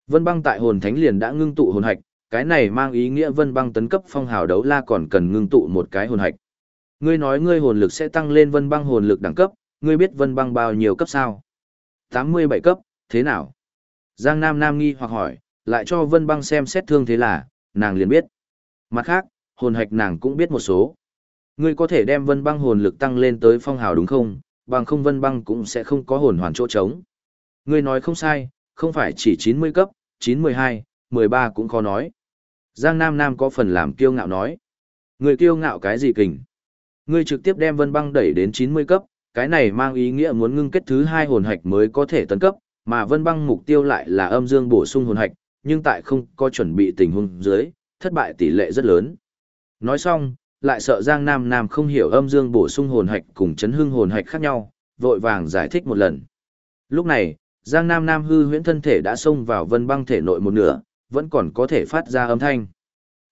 Vân băng tại hồn thánh liền đã ngưng tụ hồn hạch, cái này mang ý nghĩa vân băng tấn cấp phong hào đấu la còn cần ngưng tụ một cái hồn hạch. Ngươi nói ngươi hồn lực sẽ tăng lên vân băng hồn lực đẳng cấp, ngươi biết vân băng bao nhiêu cấp sao? 87 cấp, thế nào? Giang Nam Nam nghi hoặc hỏi, lại cho vân băng xem xét thương thế là, nàng liền biết. Mặt khác, hồn hạch nàng cũng biết một số. Ngươi có thể đem vân băng hồn lực tăng lên tới phong hào đúng không? Bằng không vân băng cũng sẽ không có hồn hoàn chỗ trống. Ngươi nói không sai, không phải chỉ 90 cấp, 912, 13 cũng khó nói. Giang Nam Nam có phần làm kiêu ngạo nói. Ngươi kiêu ngạo cái gì kình? Ngươi trực tiếp đem vân băng đẩy đến 90 cấp, cái này mang ý nghĩa muốn ngưng kết thứ hai hồn hạch mới có thể tấn cấp, mà vân băng mục tiêu lại là âm dương bổ sung hồn hạch, nhưng tại không có chuẩn bị tình huống dưới, thất bại tỷ lệ rất lớn. Nói xong, lại sợ Giang Nam Nam không hiểu âm dương bổ sung hồn hạch cùng chấn hưng hồn hạch khác nhau, vội vàng giải thích một lần. Lúc này, Giang Nam Nam hư huyễn thân thể đã xông vào vân băng thể nội một nửa, vẫn còn có thể phát ra âm thanh.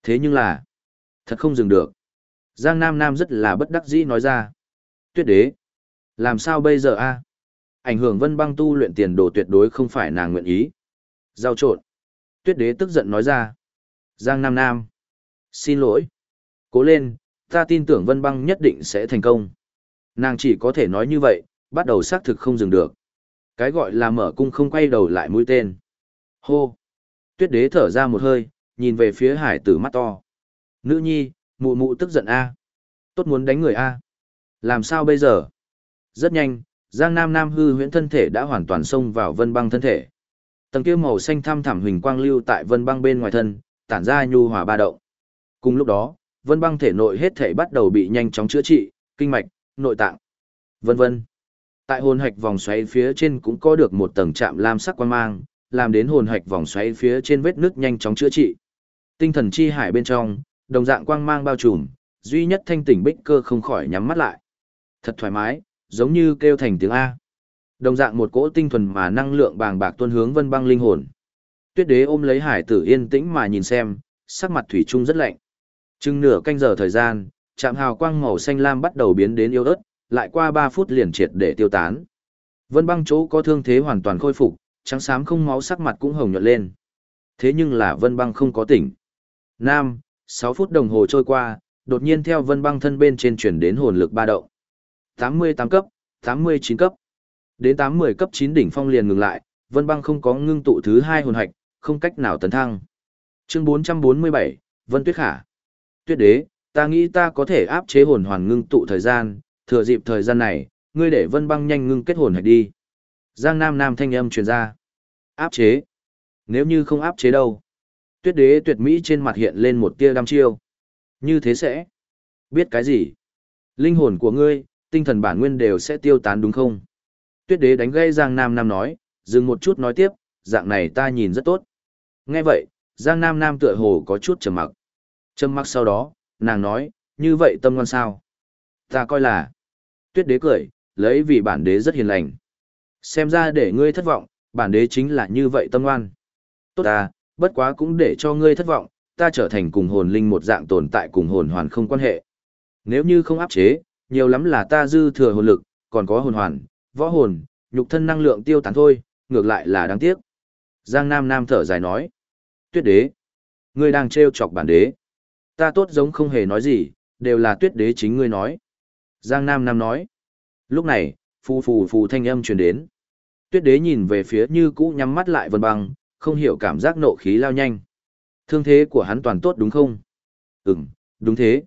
Thế nhưng là, thật không dừng được. Giang Nam Nam rất là bất đắc dĩ nói ra. Tuyết đế, làm sao bây giờ a? Ảnh hưởng vân băng tu luyện tiền đồ tuyệt đối không phải nàng nguyện ý. Giao trộn. Tuyết đế tức giận nói ra. Giang Nam Nam. Xin lỗi. Cố lên, ta tin tưởng vân băng nhất định sẽ thành công. Nàng chỉ có thể nói như vậy, bắt đầu xác thực không dừng được. Cái gọi là mở cung không quay đầu lại mũi tên. Hô. Tuyết đế thở ra một hơi, nhìn về phía hải tử mắt to. Nữ nhi, mụ mụ tức giận a Tốt muốn đánh người a Làm sao bây giờ? Rất nhanh, Giang Nam Nam hư huyễn thân thể đã hoàn toàn xông vào vân băng thân thể. Tầng kia màu xanh thăm thẳm huỳnh quang lưu tại vân băng bên ngoài thân, tản ra nhu hòa ba động. Cùng lúc đó, vân băng thể nội hết thể bắt đầu bị nhanh chóng chữa trị, kinh mạch, nội tạng, vân vân. Tại hồn hạch vòng xoáy phía trên cũng có được một tầng chạm lam sắc quan mang, làm đến hồn hạch vòng xoáy phía trên vết nước nhanh chóng chữa trị. Tinh thần chi hải bên trong, đồng dạng quang mang bao trùm, duy nhất thanh tỉnh bích cơ không khỏi nhắm mắt lại. Thật thoải mái, giống như kêu thành tiếng A. Đồng dạng một cỗ tinh thuần mà năng lượng bàng bạc tuôn hướng vân băng linh hồn. Tuyết đế ôm lấy hải tử yên tĩnh mà nhìn xem, sắc mặt thủy chung rất lạnh. Chừng nửa canh giờ thời gian, chạm hào quang màu xanh lam bắt đầu biến đến yếu ớt, lại qua 3 phút liền triệt để tiêu tán. Vân băng chỗ có thương thế hoàn toàn khôi phục, trắng xám không máu sắc mặt cũng hồng nhuận lên. Thế nhưng là vân băng không có tỉnh. Nam, 6 phút đồng hồ trôi qua, đột nhiên theo vân băng thân bên trên chuyển đến hồn lực ba động. 88 cấp, 89 cấp. Đến 80 cấp 9 đỉnh phong liền ngừng lại, vân băng không có ngưng tụ thứ hai hồn hạch, không cách nào tấn thăng. Chương 447, Vân Tuyết Khả. Tuyết đế, ta nghĩ ta có thể áp chế hồn hoàn ngưng tụ thời gian, thừa dịp thời gian này, ngươi để vân băng nhanh ngưng kết hồn hạch đi. Giang Nam Nam thanh âm truyền ra. Áp chế. Nếu như không áp chế đâu. Tuyết đế tuyệt mỹ trên mặt hiện lên một tia đăm chiêu. Như thế sẽ. Biết cái gì? Linh hồn của ngươi, tinh thần bản nguyên đều sẽ tiêu tán đúng không? Tuyết đế đánh gây Giang Nam Nam nói, dừng một chút nói tiếp, dạng này ta nhìn rất tốt. Nghe vậy, Giang Nam Nam tựa hồ có chút trầm mặc. Trầm mặc sau đó, nàng nói, như vậy tâm ngoan sao? Ta coi là. Tuyết đế cười, lấy vì bản đế rất hiền lành. Xem ra để ngươi thất vọng, bản đế chính là như vậy tâm ngoan. Tốt ta, bất quá cũng để cho ngươi thất vọng, ta trở thành cùng hồn linh một dạng tồn tại cùng hồn hoàn không quan hệ. Nếu như không áp chế, nhiều lắm là ta dư thừa hồn lực, còn có hồn hoàn, võ hồn, nhục thân năng lượng tiêu tán thôi, ngược lại là đáng tiếc. Giang Nam Nam thở dài nói. Tuyết đế. Ngươi đang trêu chọc bản đế. Ta tốt giống không hề nói gì, đều là tuyết đế chính ngươi nói. Giang Nam Nam nói. Lúc này, phù phù phù thanh âm truyền đến. Tuyết đế nhìn về phía như cũ nhắm mắt lại vân băng, không hiểu cảm giác nộ khí lao nhanh. Thương thế của hắn toàn tốt đúng không? Ừm, đúng thế.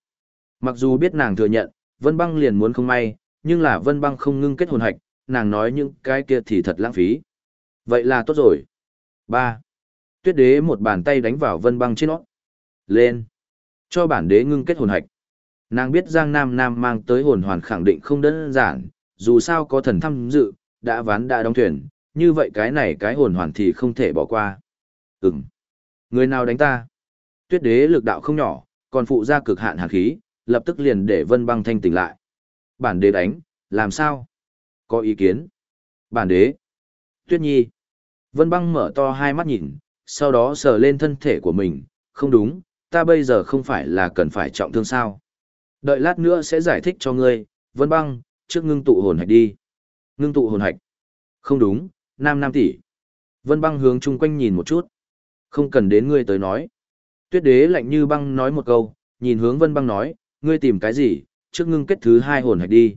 Mặc dù biết nàng thừa nhận, vân băng liền muốn không may, nhưng là vân băng không ngưng kết hồn hạch, nàng nói những cái kia thì thật lãng phí. Vậy là tốt rồi. 3. Tuyết đế một bàn tay đánh vào vân băng trên nó. Lên. Cho bản đế ngưng kết hồn hạch. Nàng biết Giang Nam Nam mang tới hồn hoàn khẳng định không đơn giản, dù sao có thần thăm dự, đã ván đã đóng thuyền, như vậy cái này cái hồn hoàn thì không thể bỏ qua. Ừm. Người nào đánh ta? Tuyết đế lực đạo không nhỏ, còn phụ ra cực hạn hàn khí, lập tức liền để vân băng thanh tỉnh lại. Bản đế đánh, làm sao? Có ý kiến? Bản đế. Tuyết nhi. Vân băng mở to hai mắt nhìn, sau đó sờ lên thân thể của mình, không đúng, ta bây giờ không phải là cần phải trọng thương sao. Đợi lát nữa sẽ giải thích cho ngươi, Vân băng, trước ngưng tụ hồn hạch đi. Ngưng tụ hồn hạch. Không đúng, nam nam tỷ. Vân băng hướng chung quanh nhìn một chút. Không cần đến ngươi tới nói. Tuyết đế lạnh như băng nói một câu, nhìn hướng vân băng nói, ngươi tìm cái gì, trước ngưng kết thứ hai hồn hạch đi.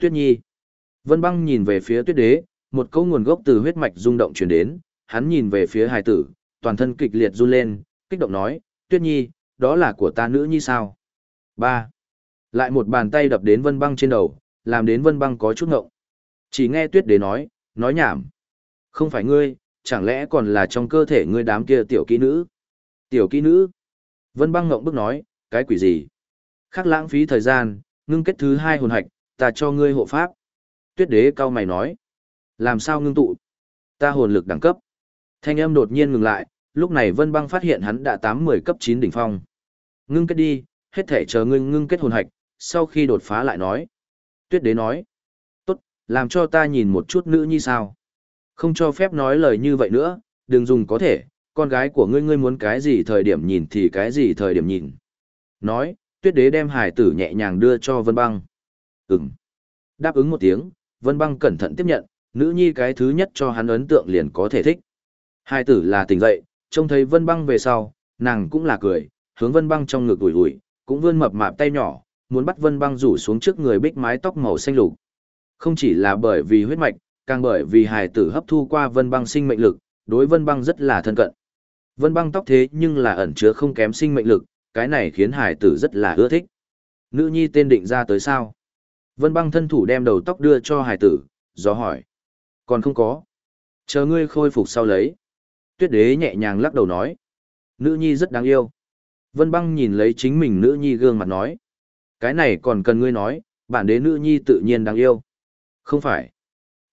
Tuyết nhi. Vân băng nhìn về phía tuyết đế, một câu nguồn gốc từ huyết mạch rung động truyền đến, hắn nhìn về phía hài tử, toàn thân kịch liệt run lên, kích động nói, tuyết nhi, đó là của ta nữ nhi sao? Ba. Lại một bàn tay đập đến vân băng trên đầu, làm đến vân băng có chút ngộng. Chỉ nghe tuyết đế nói, nói nhảm. Không phải ngươi, chẳng lẽ còn là trong cơ thể ngươi đám kia tiểu kỹ nữ? Tiểu kỹ nữ? Vân băng ngộng bức nói, cái quỷ gì? Khác lãng phí thời gian, ngưng kết thứ hai hồn hạch, ta cho ngươi hộ pháp. Tuyết đế cao mày nói. Làm sao ngưng tụ? Ta hồn lực đẳng cấp. Thanh âm đột nhiên ngừng lại, lúc này Vân băng phát hiện hắn đã tám mười cấp chín đỉnh phong. Ngưng kết đi, hết thể chờ ngươi ngưng kết hồn hạch, sau khi đột phá lại nói. Tuyết đế nói. Tốt, làm cho ta nhìn một chút nữ như sao. Không cho phép nói lời như vậy nữa, đừng dùng có thể, con gái của ngươi ngươi muốn cái gì thời điểm nhìn thì cái gì thời điểm nhìn. Nói, tuyết đế đem hải tử nhẹ nhàng đưa cho Vân Băng. Ừm. Đáp ứng một tiếng, Vân Băng cẩn thận tiếp nhận, nữ nhi cái thứ nhất cho hắn ấn tượng liền có thể thích. Hải tử là tỉnh dậy, trông thấy Vân Băng về sau, nàng cũng là cười, hướng Vân Băng trong ngực ủi ủi, cũng vươn mập mạp tay nhỏ, muốn bắt Vân Băng rủ xuống trước người bích mái tóc màu xanh lục. Không chỉ là bởi vì huyết mạch, càng bởi vì hài tử hấp thu qua vân băng sinh mệnh lực, đối vân băng rất là thân cận. Vân băng tóc thế nhưng là ẩn chứa không kém sinh mệnh lực, cái này khiến hài tử rất là ưa thích. Nữ nhi tên định ra tới sao? Vân băng thân thủ đem đầu tóc đưa cho hài tử, do hỏi. Còn không có. Chờ ngươi khôi phục sau lấy. Tuyết đế nhẹ nhàng lắc đầu nói. Nữ nhi rất đáng yêu. Vân băng nhìn lấy chính mình nữ nhi gương mặt nói. Cái này còn cần ngươi nói, bản đế nữ nhi tự nhiên đáng yêu. Không phải.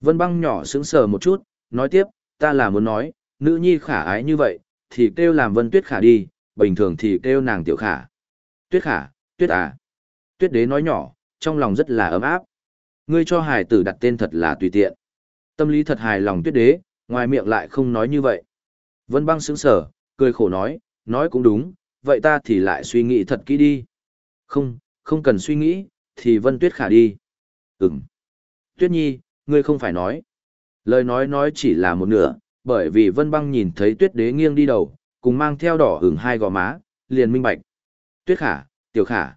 Vân băng nhỏ sững sờ một chút, nói tiếp, ta là muốn nói, nữ nhi khả ái như vậy, thì kêu làm vân tuyết khả đi, bình thường thì kêu nàng tiểu khả. Tuyết khả, tuyết à. Tuyết đế nói nhỏ, trong lòng rất là ấm áp. Ngươi cho hài tử đặt tên thật là tùy tiện. Tâm lý thật hài lòng tuyết đế, ngoài miệng lại không nói như vậy. Vân băng sững sờ, cười khổ nói, nói cũng đúng, vậy ta thì lại suy nghĩ thật kỹ đi. Không, không cần suy nghĩ, thì vân tuyết khả đi. Ừm. Tuyết nhi, ngươi không phải nói. Lời nói nói chỉ là một nửa, bởi vì Vân Băng nhìn thấy Tuyết Đế nghiêng đi đầu, cùng mang theo đỏ hửng hai gò má, liền minh bạch. Tuyết Khả, Tiểu Khả.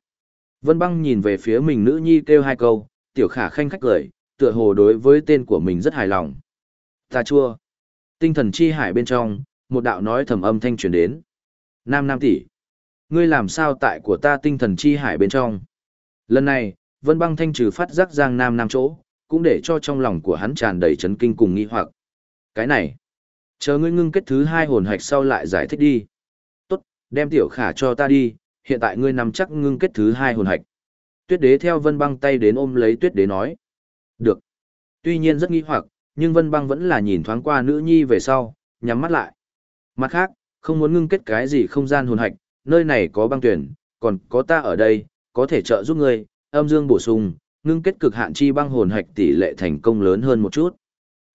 Vân Băng nhìn về phía mình nữ nhi kêu hai câu, Tiểu Khả khanh khách cười, tựa hồ đối với tên của mình rất hài lòng. Ta chua. Tinh thần chi hải bên trong, một đạo nói thầm âm thanh truyền đến. Nam Nam tỷ, ngươi làm sao tại của ta tinh thần chi hải bên trong? Lần này, Vân Băng thanh trừ phát giác Giang Nam Nam chỗ, cũng để cho trong lòng của hắn tràn đầy chấn kinh cùng nghi hoặc. Cái này, chờ ngươi ngưng kết thứ hai hồn hạch sau lại giải thích đi. Tốt, đem tiểu khả cho ta đi, hiện tại ngươi nằm chắc ngưng kết thứ hai hồn hạch. Tuyết đế theo vân băng tay đến ôm lấy tuyết đế nói. Được. Tuy nhiên rất nghi hoặc, nhưng vân băng vẫn là nhìn thoáng qua nữ nhi về sau, nhắm mắt lại. Mặt khác, không muốn ngưng kết cái gì không gian hồn hạch, nơi này có băng tuyển, còn có ta ở đây, có thể trợ giúp ngươi, âm dương bổ sung, ngưng kết cực hạn chi băng hồn hạch tỷ lệ thành công lớn hơn một chút.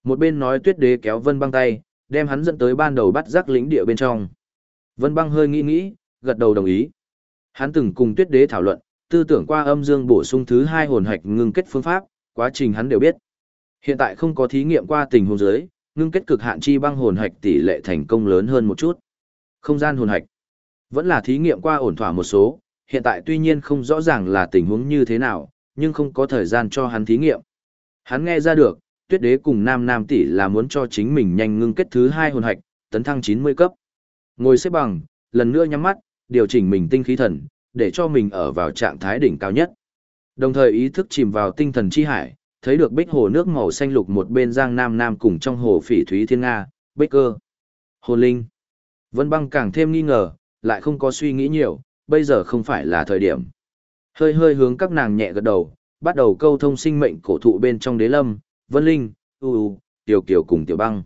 Một bên nói tuyết đế kéo vân băng tay, đem hắn dẫn tới ban đầu bắt giác lĩnh địa bên trong. Vân băng hơi nghĩ nghĩ, gật đầu đồng ý. Hắn từng cùng tuyết đế thảo luận, tư tưởng qua âm dương bổ sung thứ hai hồn hạch ngưng kết phương pháp, quá trình hắn đều biết. Hiện tại không có thí nghiệm qua tình huống dưới, ngưng kết cực hạn chi băng hồn hạch tỷ lệ thành công lớn hơn một chút. Không gian hồn hạch vẫn là thí nghiệm qua ổn thỏa một số, hiện tại tuy nhiên không rõ ràng là tình huống như thế nào, nhưng không có thời gian cho hắn thí nghiệm. Hắn nghe ra được, tuyết đế cùng nam nam tỷ là muốn cho chính mình nhanh ngưng kết thứ hai hồn hạch, tấn thăng 90 cấp. Ngồi xếp bằng, lần nữa nhắm mắt, điều chỉnh mình tinh khí thần, để cho mình ở vào trạng thái đỉnh cao nhất. Đồng thời ý thức chìm vào tinh thần chi hải, thấy được bích hồ nước màu xanh lục một bên giang nam nam cùng trong hồ phỉ thúy thiên nga, bích cơ, hồn linh. Vân băng càng thêm nghi ngờ, lại không có suy nghĩ nhiều, bây giờ không phải là thời điểm. Hơi hơi hướng các nàng nhẹ gật đầu, bắt đầu câu thông sinh mệnh cổ thụ bên trong đế lâm, vân linh, u u, tiểu kiều cùng tiểu băng.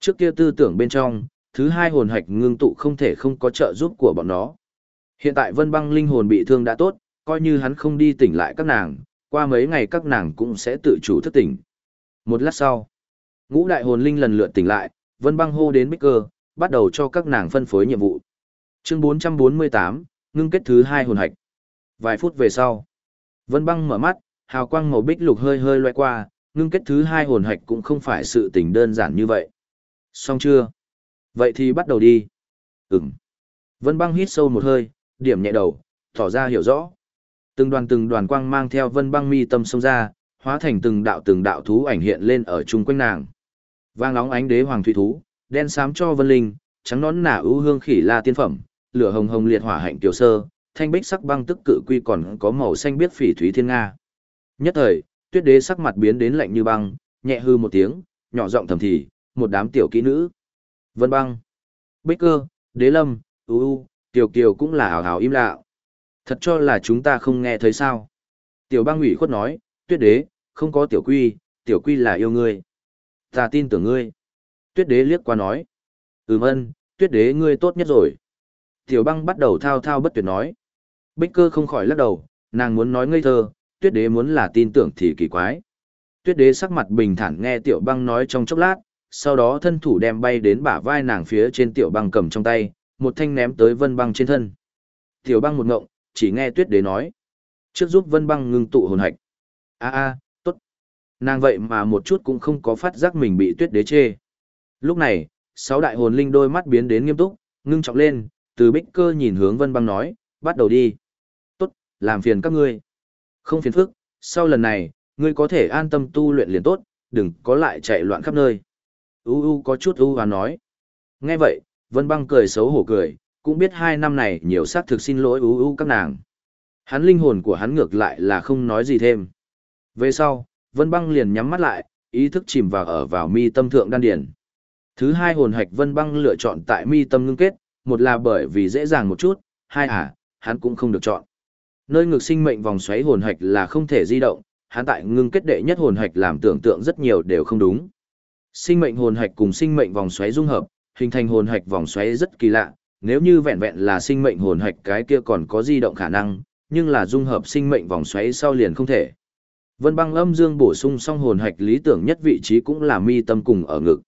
Trước kia tư tưởng bên trong, thứ hai hồn hạch ngưng tụ không thể không có trợ giúp của bọn nó. Hiện tại vân băng linh hồn bị thương đã tốt, coi như hắn không đi tỉnh lại các nàng, qua mấy ngày các nàng cũng sẽ tự chủ thức tỉnh. Một lát sau, ngũ đại hồn linh lần lượt tỉnh lại, vân băng hô đến bích cơ, bắt đầu cho các nàng phân phối nhiệm vụ. Chương 448, ngưng kết thứ hai hồn hạch. Vài phút về sau, vân băng mở mắt, hào quang màu bích lục hơi hơi loay qua, ngưng kết thứ hai hồn hạch cũng không phải sự tình đơn giản như vậy. Xong chưa? Vậy thì bắt đầu đi. Ừm. Vân băng hít sâu một hơi, điểm nhẹ đầu, tỏ ra hiểu rõ. Từng đoàn từng đoàn quang mang theo vân băng mi tâm sông ra, hóa thành từng đạo từng đạo thú ảnh hiện lên ở chung quanh nàng. Vang óng ánh đế hoàng thủy thú, đen xám cho vân linh, trắng nón nả ưu hương khỉ la tiên phẩm, lửa hồng hồng liệt hỏa hạnh tiểu sơ, thanh bích sắc băng tức cự quy còn có màu xanh biết phỉ thúy thiên nga. Nhất thời, tuyết đế sắc mặt biến đến lạnh như băng, nhẹ hư một tiếng, nhỏ giọng thầm thì, một đám tiểu kỹ nữ. Vân băng, bích cơ, đế lâm, u u, tiểu kiều cũng là hào hào im lặng. Thật cho là chúng ta không nghe thấy sao. Tiểu băng ủy khuất nói, tuyết đế, không có tiểu quy, tiểu quy là yêu ngươi. Ta tin tưởng ngươi. Tuyết đế liếc qua nói. Ừm ân, tuyết đế ngươi tốt nhất rồi. Tiểu băng bắt đầu thao thao bất tuyệt nói. Bích cơ không khỏi lắc đầu, nàng muốn nói ngây thơ, tuyết đế muốn là tin tưởng thì kỳ quái. Tuyết đế sắc mặt bình thản nghe tiểu băng nói trong chốc lát, sau đó thân thủ đem bay đến bả vai nàng phía trên tiểu băng cầm trong tay, một thanh ném tới vân băng trên thân. Tiểu băng một ngộng, chỉ nghe tuyết đế nói. Trước giúp vân băng ngưng tụ hồn hạch. a a tốt. Nàng vậy mà một chút cũng không có phát giác mình bị tuyết đế chê. Lúc này, sáu đại hồn linh đôi mắt biến đến nghiêm túc, ngưng trọng lên, từ bích cơ nhìn hướng vân băng nói, bắt đầu đi. Làm phiền các ngươi. Không phiền phức, sau lần này, ngươi có thể an tâm tu luyện liền tốt, đừng có lại chạy loạn khắp nơi. U U có chút U và nói. Nghe vậy, Vân Băng cười xấu hổ cười, cũng biết hai năm này nhiều xác thực xin lỗi U U các nàng. Hắn linh hồn của hắn ngược lại là không nói gì thêm. Về sau, Vân Băng liền nhắm mắt lại, ý thức chìm vào ở vào mi tâm thượng đan điển. Thứ hai hồn hạch Vân Băng lựa chọn tại mi tâm ngưng kết, một là bởi vì dễ dàng một chút, hai à, hắn cũng không được chọn. Nơi ngực sinh mệnh vòng xoáy hồn hạch là không thể di động, hắn tại ngưng kết đệ nhất hồn hạch làm tưởng tượng rất nhiều đều không đúng. Sinh mệnh hồn hạch cùng sinh mệnh vòng xoáy dung hợp, hình thành hồn hạch vòng xoáy rất kỳ lạ, nếu như vẹn vẹn là sinh mệnh hồn hạch cái kia còn có di động khả năng, nhưng là dung hợp sinh mệnh vòng xoáy sau liền không thể. Vân băng âm dương bổ sung xong hồn hạch lý tưởng nhất vị trí cũng là mi tâm cùng ở ngực.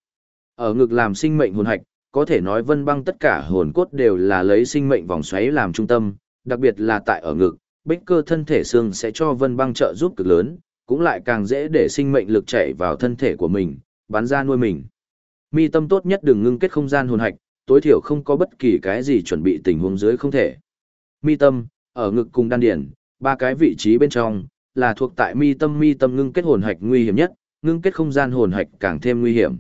Ở ngực làm sinh mệnh hồn hạch, có thể nói vân băng tất cả hồn cốt đều là lấy sinh mệnh vòng xoáy làm trung tâm, đặc biệt là tại ở ngực, bích cơ thân thể xương sẽ cho vân băng trợ giúp cực lớn, cũng lại càng dễ để sinh mệnh lực chảy vào thân thể của mình, bắn ra nuôi mình. Mi tâm tốt nhất đừng ngưng kết không gian hồn hạch, tối thiểu không có bất kỳ cái gì chuẩn bị tình huống dưới không thể. Mi tâm, ở ngực cùng đan điển, ba cái vị trí bên trong, là thuộc tại mi tâm mi tâm ngưng kết hồn hạch nguy hiểm nhất, ngưng kết không gian hồn hạch càng thêm nguy hiểm.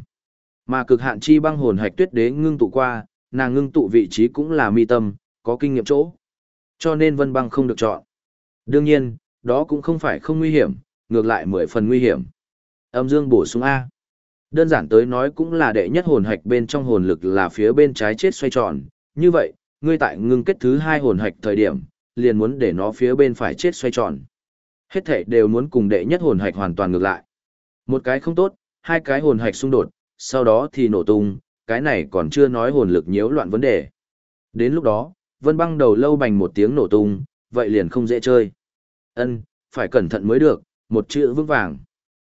Mà cực hạn chi băng hồn hạch tuyết đế ngưng tụ qua, nàng ngưng tụ vị trí cũng là mi tâm, có kinh nghiệm chỗ. Cho nên vân băng không được chọn. Đương nhiên, đó cũng không phải không nguy hiểm, ngược lại mười phần nguy hiểm. Âm dương bổ sung A. Đơn giản tới nói cũng là đệ nhất hồn hạch bên trong hồn lực là phía bên trái chết xoay tròn. Như vậy, ngươi tại ngưng kết thứ hai hồn hạch thời điểm, liền muốn để nó phía bên phải chết xoay tròn. Hết thể đều muốn cùng đệ nhất hồn hạch hoàn toàn ngược lại. Một cái không tốt, hai cái hồn hạch xung đột, sau đó thì nổ tung, cái này còn chưa nói hồn lực nhiễu loạn vấn đề. Đến lúc đó, vân băng đầu lâu bành một tiếng nổ tung, vậy liền không dễ chơi. Ân, phải cẩn thận mới được, một chữ vững vàng.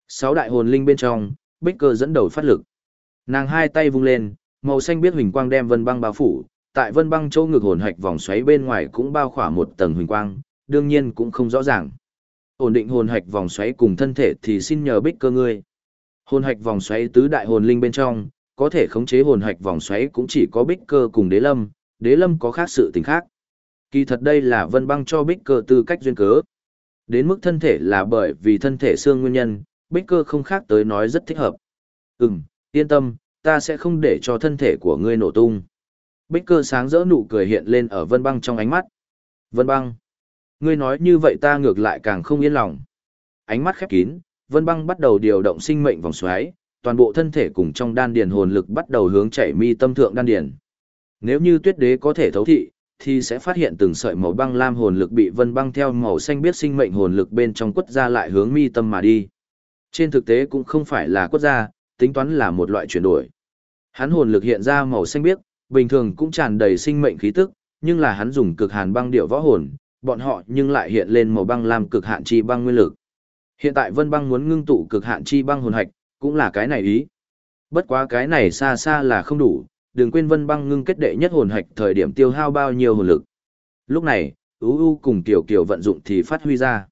Sáu đại hồn linh bên trong, bích cơ dẫn đầu phát lực. Nàng hai tay vung lên, màu xanh biết huỳnh quang đem vân băng bao phủ, tại vân băng chỗ ngực hồn hạch vòng xoáy bên ngoài cũng bao khỏa một tầng huỳnh quang, đương nhiên cũng không rõ ràng. Ổn định hồn hạch vòng xoáy cùng thân thể thì xin nhờ bích cơ ngươi. Hồn hạch vòng xoáy tứ đại hồn linh bên trong, có thể khống chế hồn hạch vòng xoáy cũng chỉ có bích cơ cùng đế lâm, đế lâm có khác sự tình khác. Kỳ thật đây là vân băng cho bích cơ tư cách duyên cớ. Đến mức thân thể là bởi vì thân thể xương nguyên nhân, bích cơ không khác tới nói rất thích hợp. Ừm, yên tâm, ta sẽ không để cho thân thể của ngươi nổ tung. Bích cơ sáng rỡ nụ cười hiện lên ở vân băng trong ánh mắt. Vân băng, ngươi nói như vậy ta ngược lại càng không yên lòng. Ánh mắt khép kín, vân băng bắt đầu điều động sinh mệnh vòng xoáy, toàn bộ thân thể cùng trong đan điền hồn lực bắt đầu hướng chảy mi tâm thượng đan điền. Nếu như tuyết đế có thể thấu thị, thì sẽ phát hiện từng sợi màu băng lam hồn lực bị vân băng theo màu xanh biết sinh mệnh hồn lực bên trong quất ra lại hướng mi tâm mà đi. Trên thực tế cũng không phải là quất ra, tính toán là một loại chuyển đổi. Hắn hồn lực hiện ra màu xanh biếc, bình thường cũng tràn đầy sinh mệnh khí tức, nhưng là hắn dùng cực hàn băng điệu võ hồn, bọn họ nhưng lại hiện lên màu băng lam cực hạn chi băng nguyên lực. Hiện tại Vân Băng muốn ngưng tụ cực hạn chi băng hồn hạch, cũng là cái này ý. Bất quá cái này xa xa là không đủ, đừng quên Vân Băng ngưng kết đệ nhất hồn hạch thời điểm tiêu hao bao nhiêu hồn lực. Lúc này, U U cùng Kiều Kiều vận dụng thì phát huy ra.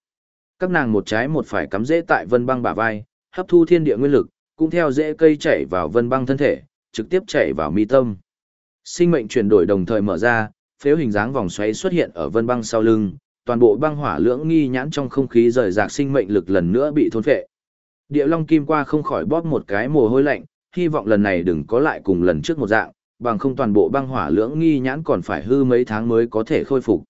Các nàng một trái một phải cắm rễ tại Vân Băng bả vai, hấp thu thiên địa nguyên lực, cũng theo rễ cây chảy vào Vân Băng thân thể, trực tiếp chảy vào mi tâm. Sinh mệnh chuyển đổi đồng thời mở ra, phếu hình dáng vòng xoáy xuất hiện ở Vân Băng sau lưng, toàn bộ băng hỏa lưỡng nghi nhãn trong không khí rời rạc sinh mệnh lực lần nữa bị thôn phệ. Địa Long Kim qua không khỏi bóp một cái mồ hôi lạnh, hy vọng lần này đừng có lại cùng lần trước một dạng, bằng không toàn bộ băng hỏa lưỡng nghi nhãn còn phải hư mấy tháng mới có thể khôi phục.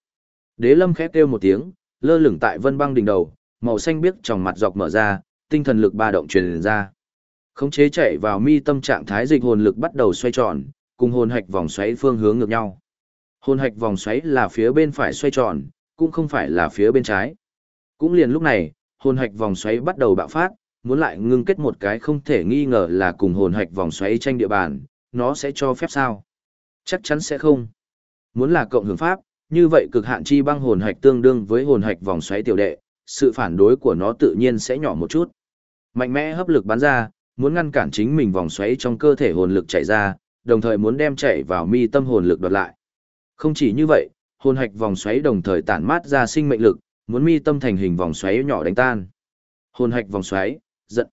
Đế Lâm khép kêu một tiếng, lơ lửng tại vân băng đỉnh đầu, màu xanh biếc trong mặt dọc mở ra, tinh thần lực ba động truyền ra. Khống chế chạy vào mi tâm trạng thái dịch hồn lực bắt đầu xoay tròn, cùng hồn hạch vòng xoáy phương hướng ngược nhau. Hồn hạch vòng xoáy là phía bên phải xoay tròn, cũng không phải là phía bên trái. Cũng liền lúc này, hồn hạch vòng xoáy bắt đầu bạo phát, muốn lại ngưng kết một cái không thể nghi ngờ là cùng hồn hạch vòng xoáy tranh địa bàn, nó sẽ cho phép sao? Chắc chắn sẽ không. Muốn là cộng hưởng pháp, như vậy cực hạn chi băng hồn hạch tương đương với hồn hạch vòng xoáy tiểu đệ, sự phản đối của nó tự nhiên sẽ nhỏ một chút. Mạnh mẽ hấp lực bắn ra, muốn ngăn cản chính mình vòng xoáy trong cơ thể hồn lực chạy ra, đồng thời muốn đem chạy vào mi tâm hồn lực đoạt lại. Không chỉ như vậy, hồn hạch vòng xoáy đồng thời tản mát ra sinh mệnh lực, muốn mi tâm thành hình vòng xoáy nhỏ đánh tan. Hồn hạch vòng xoáy, giận.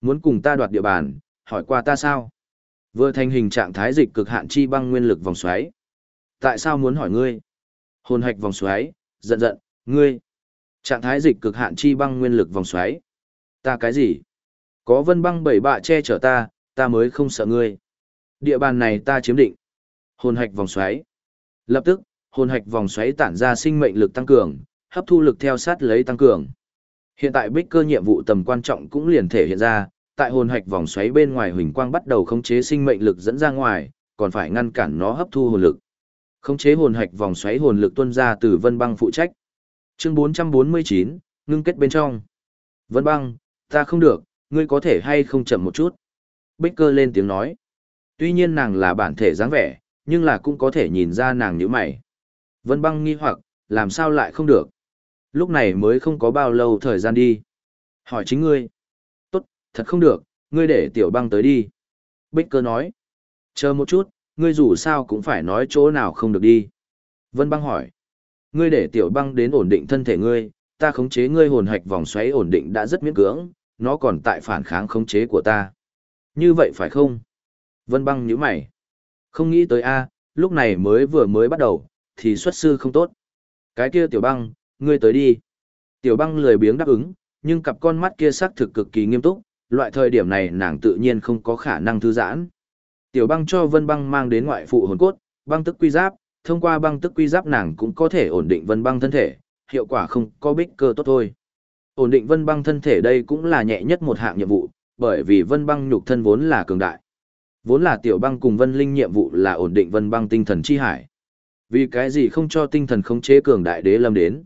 Muốn cùng ta đoạt địa bàn, hỏi qua ta sao? Vừa thành hình trạng thái dịch cực hạn chi băng nguyên lực vòng xoáy. Tại sao muốn hỏi ngươi? Hồn hạch vòng xoáy, giận giận, ngươi. Trạng thái dịch cực hạn chi băng nguyên lực vòng xoáy. Ta cái gì? Có vân băng bảy bạ che chở ta, ta mới không sợ ngươi. Địa bàn này ta chiếm định. Hồn hạch vòng xoáy. Lập tức, hồn hạch vòng xoáy tản ra sinh mệnh lực tăng cường, hấp thu lực theo sát lấy tăng cường. Hiện tại bích cơ nhiệm vụ tầm quan trọng cũng liền thể hiện ra, tại hồn hạch vòng xoáy bên ngoài huỳnh quang bắt đầu khống chế sinh mệnh lực dẫn ra ngoài, còn phải ngăn cản nó hấp thu hồn lực. Khống chế hồn hạch vòng xoáy hồn lực tuôn ra từ Vân Băng phụ trách. Chương 449, ngưng kết bên trong. Vân Băng, ta không được, ngươi có thể hay không chậm một chút. Bích cơ lên tiếng nói. Tuy nhiên nàng là bản thể dáng vẻ, nhưng là cũng có thể nhìn ra nàng như mày. Vân Băng nghi hoặc, làm sao lại không được. Lúc này mới không có bao lâu thời gian đi. Hỏi chính ngươi tốt, thật không được, ngươi để tiểu băng tới đi. Bích cơ nói, chờ một chút, ngươi dù sao cũng phải nói chỗ nào không được đi. Vân băng hỏi, ngươi để tiểu băng đến ổn định thân thể ngươi, ta khống chế ngươi hồn hạch vòng xoáy ổn định đã rất miễn cưỡng, nó còn tại phản kháng khống chế của ta. Như vậy phải không? Vân băng nhíu mày. Không nghĩ tới a, lúc này mới vừa mới bắt đầu, thì xuất sư không tốt. Cái kia tiểu băng, ngươi tới đi. Tiểu băng lười biếng đáp ứng, nhưng cặp con mắt kia sắc thực cực kỳ nghiêm túc, loại thời điểm này nàng tự nhiên không có khả năng thư giãn. Tiểu băng cho vân băng mang đến ngoại phụ hồn cốt, băng tức quy giáp, thông qua băng tức quy giáp nàng cũng có thể ổn định vân băng thân thể, hiệu quả không có bích cơ tốt thôi. Ổn định vân băng thân thể đây cũng là nhẹ nhất một hạng nhiệm vụ, bởi vì vân băng nhục thân vốn là cường đại. Vốn là tiểu băng cùng vân linh nhiệm vụ là ổn định vân băng tinh thần chi hải. Vì cái gì không cho tinh thần khống chế cường đại đế lâm đến?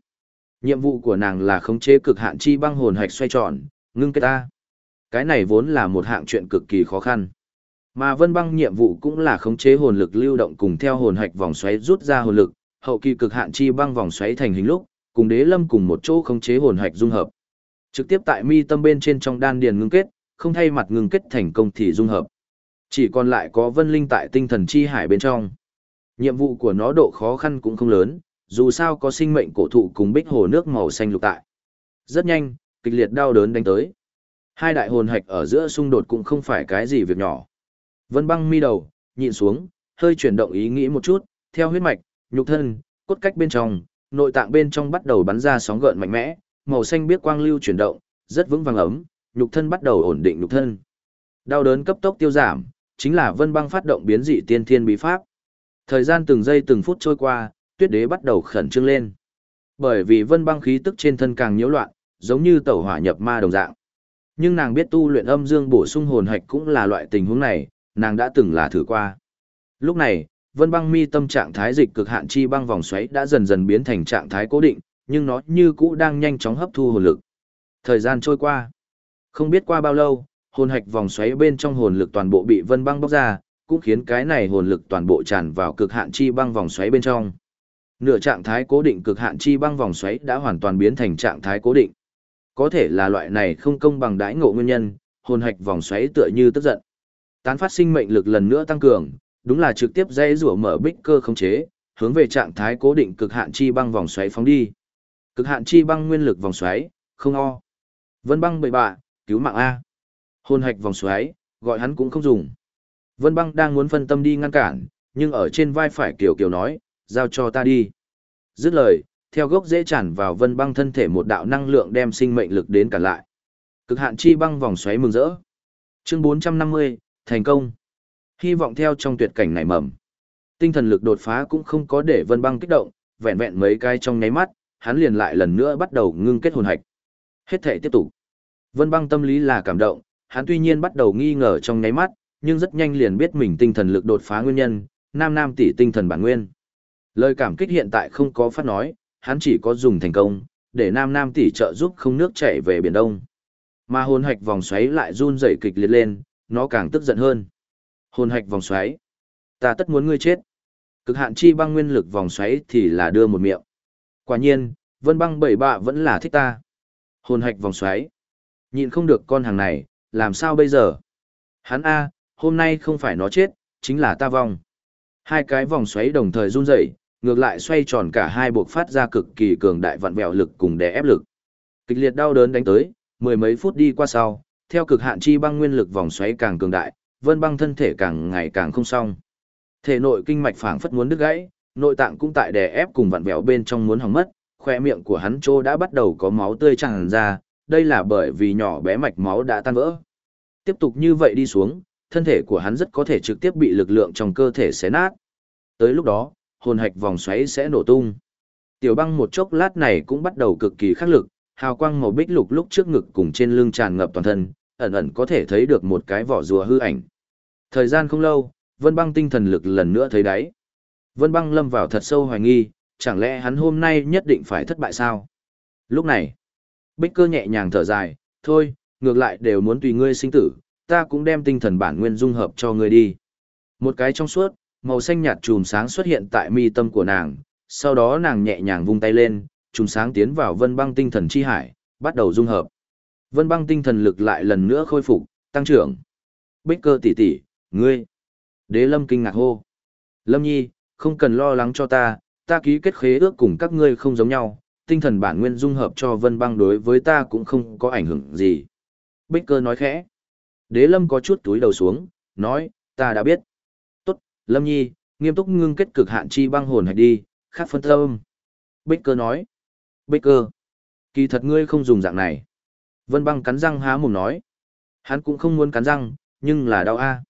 Nhiệm vụ của nàng là khống chế cực hạn chi băng hồn hạch xoay tròn, ngưng kết ta. Cái này vốn là một hạng chuyện cực kỳ khó khăn. Mà vân băng nhiệm vụ cũng là khống chế hồn lực lưu động cùng theo hồn hạch vòng xoáy rút ra hồn lực, hậu kỳ cực hạn chi băng vòng xoáy thành hình lúc, cùng đế lâm cùng một chỗ khống chế hồn hạch dung hợp. Trực tiếp tại mi tâm bên trên trong đan điền ngưng kết, không thay mặt ngưng kết thành công thì dung hợp. Chỉ còn lại có vân linh tại tinh thần chi hải bên trong. Nhiệm vụ của nó độ khó khăn cũng không lớn, dù sao có sinh mệnh cổ thụ cùng bích hồ nước màu xanh lục tại. Rất nhanh, kịch liệt đau đớn đánh tới. Hai đại hồn hạch ở giữa xung đột cũng không phải cái gì việc nhỏ. Vân băng mi đầu, nhịn xuống, hơi chuyển động ý nghĩ một chút, theo huyết mạch, nhục thân, cốt cách bên trong, nội tạng bên trong bắt đầu bắn ra sóng gợn mạnh mẽ, màu xanh biết quang lưu chuyển động, rất vững vàng ấm, nhục thân bắt đầu ổn định nhục thân. Đau đớn cấp tốc tiêu giảm, chính là Vân Băng phát động biến dị tiên thiên bí pháp. Thời gian từng giây từng phút trôi qua, Tuyết Đế bắt đầu khẩn trương lên. Bởi vì Vân Băng khí tức trên thân càng nhiễu loạn, giống như tẩu hỏa nhập ma đồng dạng. Nhưng nàng biết tu luyện âm dương bổ sung hồn hạch cũng là loại tình huống này, nàng đã từng là thử qua. Lúc này, Vân băng mi tâm trạng thái dịch cực hạn chi băng vòng xoáy đã dần dần biến thành trạng thái cố định, nhưng nó như cũ đang nhanh chóng hấp thu hồn lực. Thời gian trôi qua. Không biết qua bao lâu, hồn hạch vòng xoáy bên trong hồn lực toàn bộ bị vân băng bóc ra, cũng khiến cái này hồn lực toàn bộ tràn vào cực hạn chi băng vòng xoáy bên trong. Nửa trạng thái cố định cực hạn chi băng vòng xoáy đã hoàn toàn biến thành trạng thái cố định. Có thể là loại này không công bằng đãi ngộ nguyên nhân, hồn hạch vòng xoáy tựa như tức giận. Tán phát sinh mệnh lực lần nữa tăng cường, đúng là trực tiếp dây rủa mở bích cơ khống chế, hướng về trạng thái cố định cực hạn chi băng vòng xoáy phóng đi. Cực hạn chi băng nguyên lực vòng xoáy, không o. Vân băng bậy bạ, cứu mạng A. Hồn hạch vòng xoáy, gọi hắn cũng không dùng. Vân băng đang muốn phân tâm đi ngăn cản, nhưng ở trên vai phải Kiều Kiều nói, giao cho ta đi. Dứt lời, theo gốc dễ tràn vào vân băng thân thể một đạo năng lượng đem sinh mệnh lực đến cản lại. Cực hạn chi băng vòng xoáy mừng rỡ. Chương 450, thành công. Hy vọng theo trong tuyệt cảnh này mầm. Tinh thần lực đột phá cũng không có để vân băng kích động, vẹn vẹn mấy cái trong nháy mắt, hắn liền lại lần nữa bắt đầu ngưng kết hồn hạch. Hết thể tiếp tục. Vân băng tâm lý là cảm động, hắn tuy nhiên bắt đầu nghi ngờ trong nháy mắt, nhưng rất nhanh liền biết mình tinh thần lực đột phá nguyên nhân, nam nam tỷ tinh thần bản nguyên. Lời cảm kích hiện tại không có phát nói, hắn chỉ có dùng thành công, để nam nam tỷ trợ giúp không nước chảy về biển đông. Mà hồn hạch vòng xoáy lại run rẩy kịch liệt lên, nó càng tức giận hơn. Hồn hạch vòng xoáy, ta tất muốn ngươi chết. Cực hạn chi băng nguyên lực vòng xoáy thì là đưa một miệng. Quả nhiên, vân băng bảy bạ vẫn là thích ta. Hồn hạch vòng xoáy. Nhịn không được con hàng này, làm sao bây giờ? Hắn A, hôm nay không phải nó chết, chính là ta vong. Hai cái vòng xoáy đồng thời run rẩy, ngược lại xoay tròn cả hai buộc phát ra cực kỳ cường đại vặn vẹo lực cùng đè ép lực. Kịch liệt đau đớn đánh tới, mười mấy phút đi qua sau, theo cực hạn chi băng nguyên lực vòng xoáy càng cường đại, vân băng thân thể càng ngày càng không xong. Thể nội kinh mạch phảng phất muốn đứt gãy, nội tạng cũng tại đè ép cùng vặn vẹo bên trong muốn hỏng mất, khoe miệng của hắn trô đã bắt đầu có máu tươi tràn ra, đây là bởi vì nhỏ bé mạch máu đã tan vỡ. Tiếp tục như vậy đi xuống, thân thể của hắn rất có thể trực tiếp bị lực lượng trong cơ thể xé nát. Tới lúc đó, hồn hạch vòng xoáy sẽ nổ tung. Tiểu băng một chốc lát này cũng bắt đầu cực kỳ khắc lực, hào quang màu bích lục lúc trước ngực cùng trên lưng tràn ngập toàn thân, ẩn ẩn có thể thấy được một cái vỏ rùa hư ảnh. Thời gian không lâu, Vân Băng tinh thần lực lần nữa thấy đáy. Vân Băng lâm vào thật sâu hoài nghi, chẳng lẽ hắn hôm nay nhất định phải thất bại sao? Lúc này, Bích Cơ nhẹ nhàng thở dài, thôi, ngược lại đều muốn tùy ngươi sinh tử, ta cũng đem tinh thần bản nguyên dung hợp cho ngươi đi. Một cái trong suốt, màu xanh nhạt chùm sáng xuất hiện tại mi tâm của nàng, sau đó nàng nhẹ nhàng vung tay lên, chùm sáng tiến vào vân băng tinh thần chi hải, bắt đầu dung hợp. Vân băng tinh thần lực lại lần nữa khôi phục, tăng trưởng. Bích cơ tỷ tỷ, ngươi. Đế lâm kinh ngạc hô. Lâm nhi, không cần lo lắng cho ta, ta ký kết khế ước cùng các ngươi không giống nhau, tinh thần bản nguyên dung hợp cho vân băng đối với ta cũng không có ảnh hưởng gì. Bích cơ nói khẽ. Đế lâm có chút túi đầu xuống, nói, ta đã biết. Lâm nhi, nghiêm túc ngưng kết cực hạn chi băng hồn hạch đi, khác phân tâm. Bích cơ nói. Bích cơ. Kỳ thật ngươi không dùng dạng này. Vân băng cắn răng há mồm nói. Hắn cũng không muốn cắn răng, nhưng là đau a.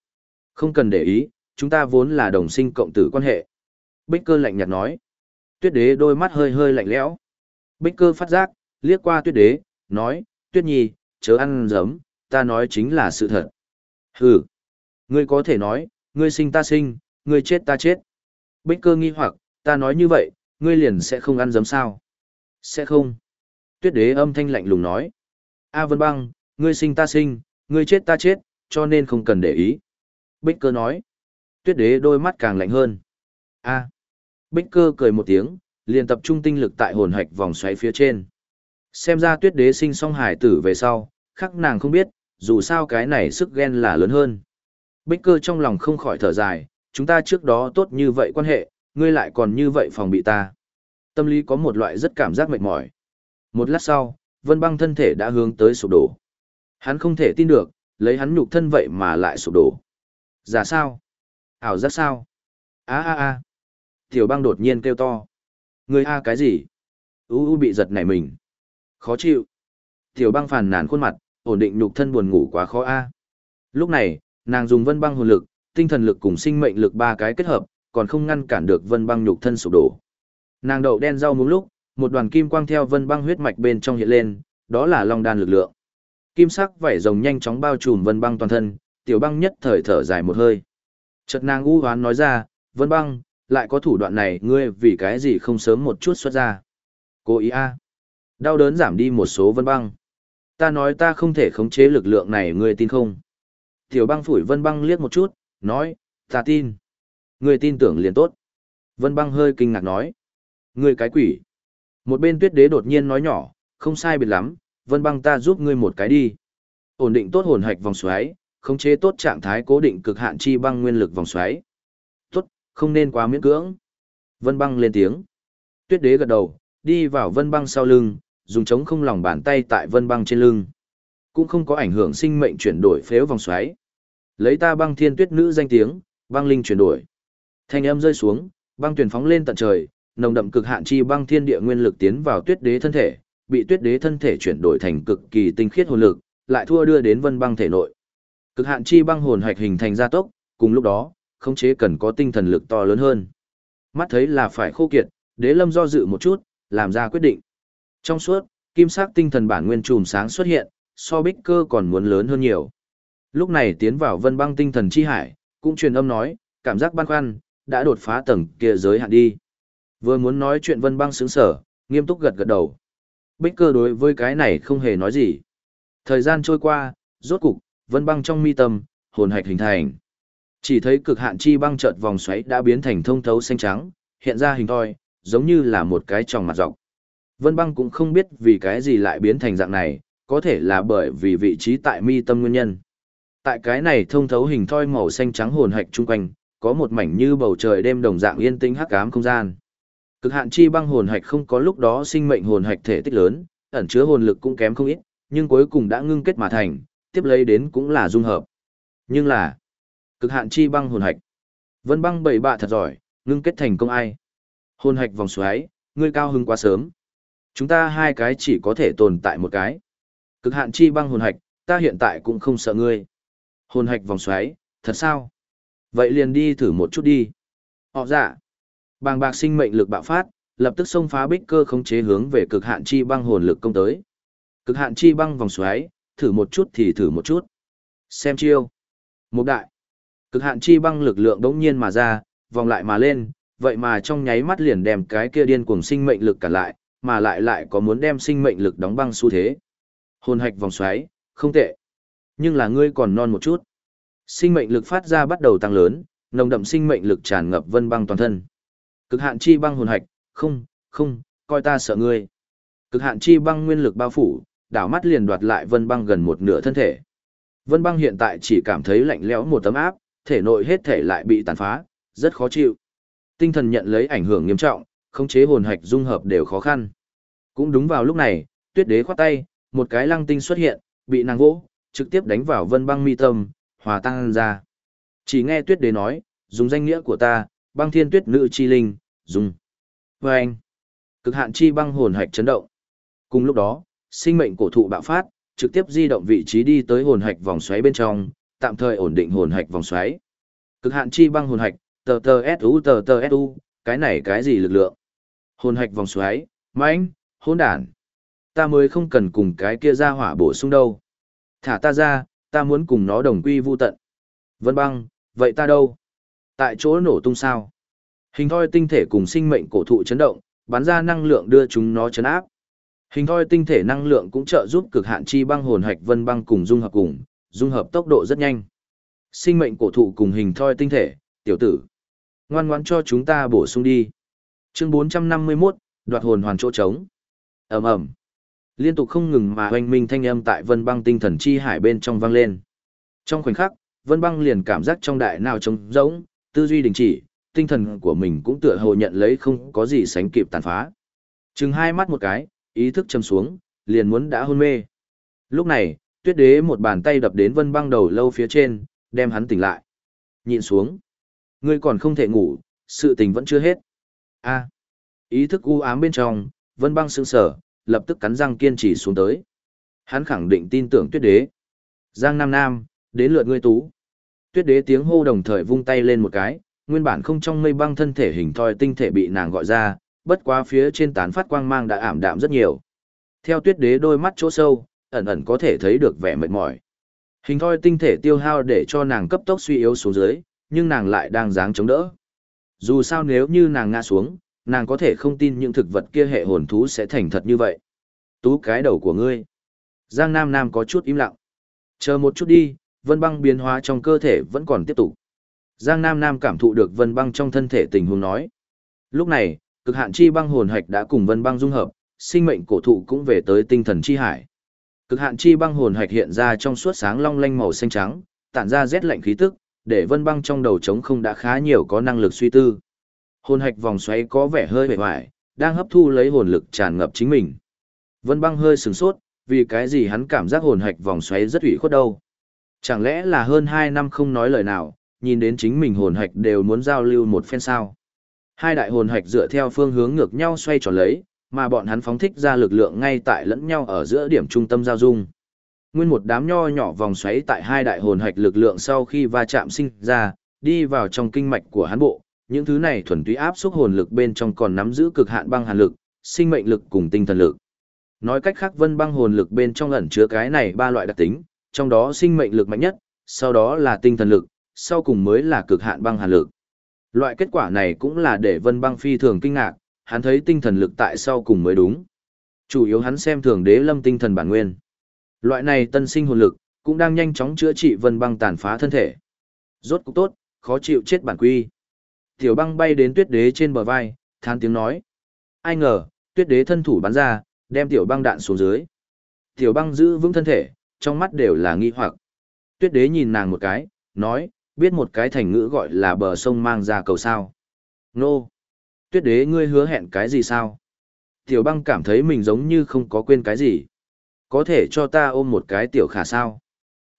Không cần để ý, chúng ta vốn là đồng sinh cộng tử quan hệ. Bích cơ lạnh nhạt nói. Tuyết đế đôi mắt hơi hơi lạnh lẽo. Bích cơ phát giác, liếc qua tuyết đế, nói, tuyết nhi, chớ ăn giấm, ta nói chính là sự thật. Hừ, ngươi có thể nói, ngươi sinh ta sinh, ngươi chết ta chết. Bích cơ nghi hoặc, ta nói như vậy, ngươi liền sẽ không ăn giấm sao? Sẽ không. Tuyết đế âm thanh lạnh lùng nói. A Vân Băng, ngươi sinh ta sinh, ngươi chết ta chết, cho nên không cần để ý. Bích cơ nói. Tuyết đế đôi mắt càng lạnh hơn. A. Bích cơ cười một tiếng, liền tập trung tinh lực tại hồn hạch vòng xoáy phía trên. Xem ra tuyết đế sinh song hải tử về sau, khắc nàng không biết, dù sao cái này sức ghen là lớn hơn. Bích cơ trong lòng không khỏi thở dài, chúng ta trước đó tốt như vậy quan hệ, ngươi lại còn như vậy phòng bị ta. Tâm lý có một loại rất cảm giác mệt mỏi. Một lát sau, vân băng thân thể đã hướng tới sụp đổ. Hắn không thể tin được, lấy hắn nhục thân vậy mà lại sụp đổ. Giả sao? Ảo giác sao? á a a Tiểu băng đột nhiên kêu to. Người a cái gì? U u bị giật nảy mình. Khó chịu. Tiểu băng phàn nàn khuôn mặt, ổn định nhục thân buồn ngủ quá khó a. Lúc này, nàng dùng vân băng hồn lực, tinh thần lực cùng sinh mệnh lực ba cái kết hợp, còn không ngăn cản được vân băng nhục thân sụp đổ. Nàng đậu đen rau muống lúc, một đoàn kim quang theo vân băng huyết mạch bên trong hiện lên, đó là long đan lực lượng. Kim sắc vảy rồng nhanh chóng bao trùm vân băng toàn thân, tiểu băng nhất thời thở dài một hơi. Chợt nàng u hoán nói ra, Vân băng, lại có thủ đoạn này ngươi vì cái gì không sớm một chút xuất ra. Cố ý a Đau đớn giảm đi một số vân băng. Ta nói ta không thể khống chế lực lượng này ngươi tin không? Tiểu băng phủi vân băng liếc một chút, nói, ta tin. người tin tưởng liền tốt. Vân băng hơi kinh ngạc nói. người cái quỷ. Một bên tuyết đế đột nhiên nói nhỏ, không sai biệt lắm, vân băng ta giúp ngươi một cái đi. Ổn định tốt hồn hạch vòng xoáy, khống chế tốt trạng thái cố định cực hạn chi băng nguyên lực vòng xoáy. Tốt, không nên quá miễn cưỡng. Vân băng lên tiếng. Tuyết đế gật đầu, đi vào vân băng sau lưng, dùng chống không lòng bàn tay tại vân băng trên lưng. Cũng không có ảnh hưởng sinh mệnh chuyển đổi phếu vòng xoáy. Lấy ta băng thiên tuyết nữ danh tiếng, băng linh chuyển đổi. Thanh âm rơi xuống, băng tuyển phóng lên tận trời, nồng đậm cực hạn chi băng thiên địa nguyên lực tiến vào tuyết đế thân thể, bị tuyết đế thân thể chuyển đổi thành cực kỳ tinh khiết hồn lực, lại thua đưa đến vân băng thể nội. Cực hạn chi băng hồn hạch hình thành gia tốc, cùng lúc đó, khống chế cần có tinh thần lực to lớn hơn. Mắt thấy là phải khô kiệt, đế lâm do dự một chút, làm ra quyết định. Trong suốt, kim sắc tinh thần bản nguyên trùm sáng xuất hiện, so bích cơ còn muốn lớn hơn nhiều. Lúc này tiến vào vân băng tinh thần chi hải, cũng truyền âm nói, cảm giác băn khoăn, đã đột phá tầng kia giới hạn đi. Vừa muốn nói chuyện vân băng sướng sở, nghiêm túc gật gật đầu. Bích cơ đối với cái này không hề nói gì. Thời gian trôi qua, rốt cục, vân băng trong mi tâm, hồn hạch hình thành. Chỉ thấy cực hạn chi băng chợt vòng xoáy đã biến thành thông thấu xanh trắng, hiện ra hình thoi, giống như là một cái tròng mặt dọc. Vân băng cũng không biết vì cái gì lại biến thành dạng này, có thể là bởi vì vị trí tại mi tâm nguyên nhân. Tại cái này thông thấu hình thoi màu xanh trắng hồn hạch chung quanh, có một mảnh như bầu trời đêm đồng dạng yên tĩnh hắc ám không gian. Cực hạn chi băng hồn hạch không có lúc đó sinh mệnh hồn hạch thể tích lớn, ẩn chứa hồn lực cũng kém không ít, nhưng cuối cùng đã ngưng kết mà thành, tiếp lấy đến cũng là dung hợp. Nhưng là cực hạn chi băng hồn hạch. Vân băng bảy bạ thật giỏi, ngưng kết thành công ai? Hồn hạch vòng xoáy, ngươi cao hứng quá sớm. Chúng ta hai cái chỉ có thể tồn tại một cái. Cực hạn chi băng hồn hạch, ta hiện tại cũng không sợ ngươi. Hồn hạch vòng xoáy, thật sao? Vậy liền đi thử một chút đi. Họ dạ. Bàng bạc sinh mệnh lực bạo phát, lập tức xông phá bích cơ khống chế hướng về cực hạn chi băng hồn lực công tới. Cực hạn chi băng vòng xoáy, thử một chút thì thử một chút. Xem chiêu. Một đại. Cực hạn chi băng lực lượng đống nhiên mà ra, vòng lại mà lên, vậy mà trong nháy mắt liền đem cái kia điên cuồng sinh mệnh lực cả lại, mà lại lại có muốn đem sinh mệnh lực đóng băng xu thế. Hồn hạch vòng xoáy, không tệ. Nhưng là ngươi còn non một chút. Sinh mệnh lực phát ra bắt đầu tăng lớn, nồng đậm sinh mệnh lực tràn ngập vân băng toàn thân. Cực hạn chi băng hồn hạch, không, không, coi ta sợ ngươi. Cực hạn chi băng nguyên lực bao phủ, đảo mắt liền đoạt lại vân băng gần một nửa thân thể. Vân băng hiện tại chỉ cảm thấy lạnh lẽo một tấm áp, thể nội hết thể lại bị tàn phá, rất khó chịu. Tinh thần nhận lấy ảnh hưởng nghiêm trọng, khống chế hồn hạch dung hợp đều khó khăn. Cũng đúng vào lúc này, tuyết đế khoát tay, một cái lăng tinh xuất hiện, bị nàng vỗ, trực tiếp đánh vào vân băng mi tâm, hòa tăng ra. Chỉ nghe tuyết đế nói, dùng danh nghĩa của ta, băng thiên tuyết nữ chi linh, dùng. Và anh, cực hạn chi băng hồn hạch chấn động. Cùng lúc đó, sinh mệnh cổ thụ bạo phát, trực tiếp di động vị trí đi tới hồn hạch vòng xoáy bên trong, tạm thời ổn định hồn hạch vòng xoáy. Cực hạn chi băng hồn hạch, tờ tờ su tờ tờ su, cái này cái gì lực lượng? Hồn hạch vòng xoáy, mãnh, hỗn đản. Ta mới không cần cùng cái kia ra hỏa bổ sung đâu. Thả ta ra, ta muốn cùng nó đồng quy vu tận. Vân băng, vậy ta đâu? Tại chỗ nổ tung sao? Hình thoi tinh thể cùng sinh mệnh cổ thụ chấn động, bắn ra năng lượng đưa chúng nó chấn áp. Hình thoi tinh thể năng lượng cũng trợ giúp cực hạn chi băng hồn hạch vân băng cùng dung hợp cùng, dung hợp tốc độ rất nhanh. Sinh mệnh cổ thụ cùng hình thoi tinh thể, tiểu tử. Ngoan ngoãn cho chúng ta bổ sung đi. Chương 451, đoạt hồn hoàn chỗ trống. Ầm ầm. Liên tục không ngừng mà oanh minh thanh âm tại Vân Băng tinh thần chi hải bên trong vang lên. Trong khoảnh khắc, Vân Băng liền cảm giác trong đại nào trống rỗng, tư duy đình chỉ, tinh thần của mình cũng tựa hồ nhận lấy không có gì sánh kịp tàn phá. Chừng hai mắt một cái, ý thức châm xuống, liền muốn đã hôn mê. Lúc này, tuyết đế một bàn tay đập đến vân băng đầu lâu phía trên, đem hắn tỉnh lại. Nhịn xuống. Ngươi còn không thể ngủ, sự tình vẫn chưa hết. a ý thức u ám bên trong, vân băng sững sờ lập tức cắn răng kiên trì xuống tới. Hắn khẳng định tin tưởng tuyết đế. Giang Nam Nam, đến lượt ngươi tú. Tuyết đế tiếng hô đồng thời vung tay lên một cái, nguyên bản không trong mây băng thân thể hình thoi tinh thể bị nàng gọi ra, bất quá phía trên tán phát quang mang đã ảm đạm rất nhiều. Theo tuyết đế đôi mắt chỗ sâu, ẩn ẩn có thể thấy được vẻ mệt mỏi. Hình thoi tinh thể tiêu hao để cho nàng cấp tốc suy yếu xuống dưới, nhưng nàng lại đang dáng chống đỡ. Dù sao nếu như nàng ngã xuống, nàng có thể không tin những thực vật kia hệ hồn thú sẽ thành thật như vậy. Tú cái đầu của ngươi. Giang Nam Nam có chút im lặng. Chờ một chút đi, vân băng biến hóa trong cơ thể vẫn còn tiếp tục. Giang Nam Nam cảm thụ được vân băng trong thân thể tình huống nói. Lúc này, cực hạn chi băng hồn hạch đã cùng vân băng dung hợp, sinh mệnh cổ thụ cũng về tới tinh thần chi hải. Cực hạn chi băng hồn hạch hiện ra trong suốt sáng long lanh màu xanh trắng, tản ra rét lạnh khí tức, để vân băng trong đầu trống không đã khá nhiều có năng lực suy tư. Hồn hạch vòng xoáy có vẻ hơi vẻ vải, đang hấp thu lấy hồn lực tràn ngập chính mình. Vân băng hơi sừng sốt, vì cái gì hắn cảm giác hồn hạch vòng xoáy rất ủy khuất đâu. Chẳng lẽ là hơn 2 năm không nói lời nào, nhìn đến chính mình hồn hạch đều muốn giao lưu một phen sao. Hai đại hồn hạch dựa theo phương hướng ngược nhau xoay tròn lấy, mà bọn hắn phóng thích ra lực lượng ngay tại lẫn nhau ở giữa điểm trung tâm giao dung. Nguyên một đám nho nhỏ vòng xoáy tại hai đại hồn hạch lực lượng sau khi va chạm sinh ra, đi vào trong kinh mạch của hắn bộ, những thứ này thuần túy áp xúc hồn lực bên trong còn nắm giữ cực hạn băng hàn lực, sinh mệnh lực cùng tinh thần lực. Nói cách khác vân băng hồn lực bên trong ẩn chứa cái này ba loại đặc tính, trong đó sinh mệnh lực mạnh nhất, sau đó là tinh thần lực, sau cùng mới là cực hạn băng hàn lực. Loại kết quả này cũng là để vân băng phi thường kinh ngạc, hắn thấy tinh thần lực tại sau cùng mới đúng. Chủ yếu hắn xem thường đế lâm tinh thần bản nguyên. Loại này tân sinh hồn lực, cũng đang nhanh chóng chữa trị vân băng tàn phá thân thể. Rốt cục tốt, khó chịu chết bản quy. Tiểu băng bay đến tuyết đế trên bờ vai, than tiếng nói. Ai ngờ, tuyết đế thân thủ bắn ra, đem tiểu băng đạn xuống dưới. Tiểu băng giữ vững thân thể, trong mắt đều là nghi hoặc. Tuyết đế nhìn nàng một cái, nói, biết một cái thành ngữ gọi là bờ sông mang ra cầu sao. Nô! Tuyết đế ngươi hứa hẹn cái gì sao? Tiểu băng cảm thấy mình giống như không có quên cái gì. Có thể cho ta ôm một cái tiểu khả sao?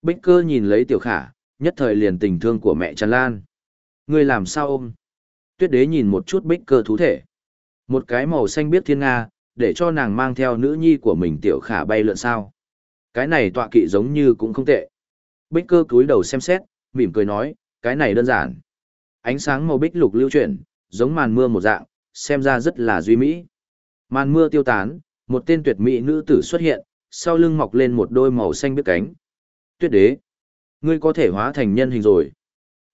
Bích cơ nhìn lấy tiểu khả, nhất thời liền tình thương của mẹ tràn lan. Ngươi làm sao ôm? Tuyết đế nhìn một chút bích cơ thú thể. Một cái màu xanh biết thiên nga, để cho nàng mang theo nữ nhi của mình tiểu khả bay lượn sao. Cái này tọa kỵ giống như cũng không tệ. Bích cơ cúi đầu xem xét, mỉm cười nói, cái này đơn giản. Ánh sáng màu bích lục lưu chuyển, giống màn mưa một dạng, xem ra rất là duy mỹ. Màn mưa tiêu tán, một tên tuyệt mỹ nữ tử xuất hiện, sau lưng mọc lên một đôi màu xanh biết cánh. Tuyết đế, ngươi có thể hóa thành nhân hình rồi.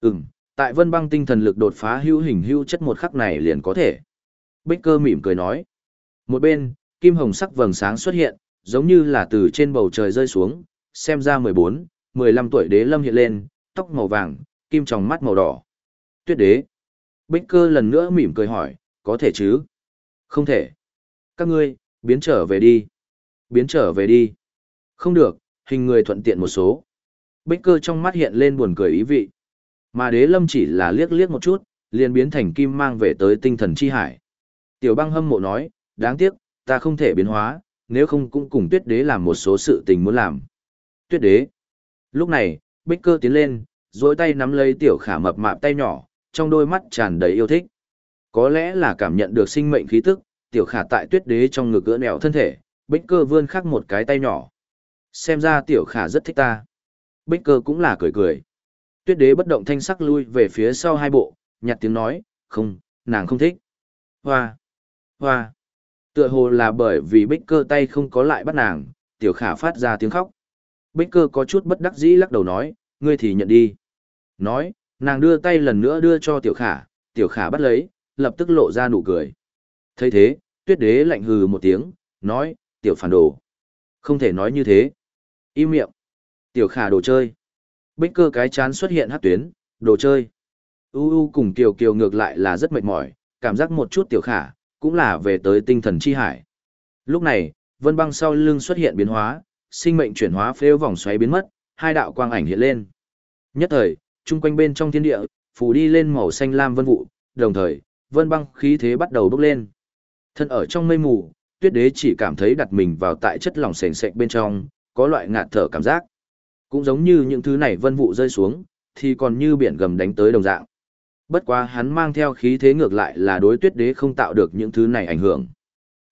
Ừm, tại vân băng tinh thần lực đột phá hữu hình hữu chất một khắc này liền có thể. Bích cơ mỉm cười nói. Một bên, kim hồng sắc vầng sáng xuất hiện, giống như là từ trên bầu trời rơi xuống, xem ra 14, 15 tuổi đế lâm hiện lên, tóc màu vàng, kim tròng mắt màu đỏ. Tuyết đế. Bích cơ lần nữa mỉm cười hỏi, có thể chứ? Không thể. Các ngươi, biến trở về đi. Biến trở về đi. Không được, hình người thuận tiện một số. Bích cơ trong mắt hiện lên buồn cười ý vị. Mà đế lâm chỉ là liếc liếc một chút, liền biến thành kim mang về tới tinh thần chi hải. Tiểu băng hâm mộ nói, đáng tiếc, ta không thể biến hóa, nếu không cũng cùng tuyết đế làm một số sự tình muốn làm. Tuyết đế. Lúc này, bích cơ tiến lên, dối tay nắm lấy tiểu khả mập mạp tay nhỏ, trong đôi mắt tràn đầy yêu thích. Có lẽ là cảm nhận được sinh mệnh khí tức, tiểu khả tại tuyết đế trong ngực gỡ nẹo thân thể, bích cơ vươn khắc một cái tay nhỏ. Xem ra tiểu khả rất thích ta. Bích cơ cũng là cười cười. Tuyết đế bất động thanh sắc lui về phía sau hai bộ, nhặt tiếng nói, không, nàng không thích. Hoa, hoa. Tựa hồ là bởi vì bích cơ tay không có lại bắt nàng, tiểu khả phát ra tiếng khóc. Bích cơ có chút bất đắc dĩ lắc đầu nói, ngươi thì nhận đi. Nói, nàng đưa tay lần nữa đưa cho tiểu khả, tiểu khả bắt lấy, lập tức lộ ra nụ cười. thấy thế, tuyết đế lạnh hừ một tiếng, nói, tiểu phản đồ. Không thể nói như thế. Im miệng. Tiểu khả đồ chơi. Bích cơ cái chán xuất hiện hát tuyến, đồ chơi. U U cùng Kiều Kiều ngược lại là rất mệt mỏi, cảm giác một chút tiểu khả, cũng là về tới tinh thần chi hải. Lúc này, vân băng sau lưng xuất hiện biến hóa, sinh mệnh chuyển hóa phêu vòng xoáy biến mất, hai đạo quang ảnh hiện lên. Nhất thời, chung quanh bên trong thiên địa, phủ đi lên màu xanh lam vân vụ, đồng thời, vân băng khí thế bắt đầu bốc lên. Thân ở trong mây mù, tuyết đế chỉ cảm thấy đặt mình vào tại chất lỏng sền sệt bên trong, có loại ngạt thở cảm giác. Cũng giống như những thứ này vân vụ rơi xuống, thì còn như biển gầm đánh tới đồng dạng. Bất quá hắn mang theo khí thế ngược lại là đối tuyết đế không tạo được những thứ này ảnh hưởng.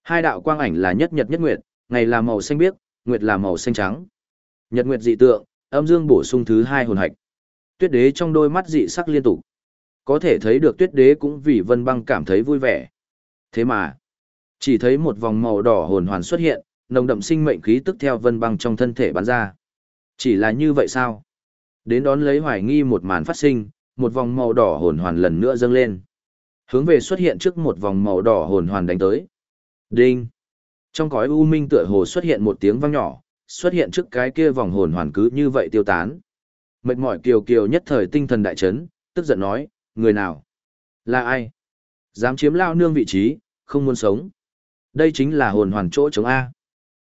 Hai đạo quang ảnh là nhất nhật nhất nguyệt, ngày là màu xanh biếc, nguyệt là màu xanh trắng. Nhật nguyệt dị tượng, âm dương bổ sung thứ hai hồn hạch. Tuyết đế trong đôi mắt dị sắc liên tục. Có thể thấy được tuyết đế cũng vì vân băng cảm thấy vui vẻ. Thế mà, chỉ thấy một vòng màu đỏ hồn hoàn xuất hiện, nồng đậm sinh mệnh khí tức theo vân băng trong thân thể bắn ra. Chỉ là như vậy sao? Đến đón lấy hoài nghi một màn phát sinh, một vòng màu đỏ hồn hoàn lần nữa dâng lên. Hướng về xuất hiện trước một vòng màu đỏ hồn hoàn đánh tới. Đinh. Trong cõi u minh tựa hồ xuất hiện một tiếng vang nhỏ, xuất hiện trước cái kia vòng hồn hoàn cứ như vậy tiêu tán. Mệt mỏi kiều kiều nhất thời tinh thần đại chấn, tức giận nói, người nào? Là ai? Dám chiếm lao nương vị trí, không muốn sống. Đây chính là hồn hoàn chỗ chống A.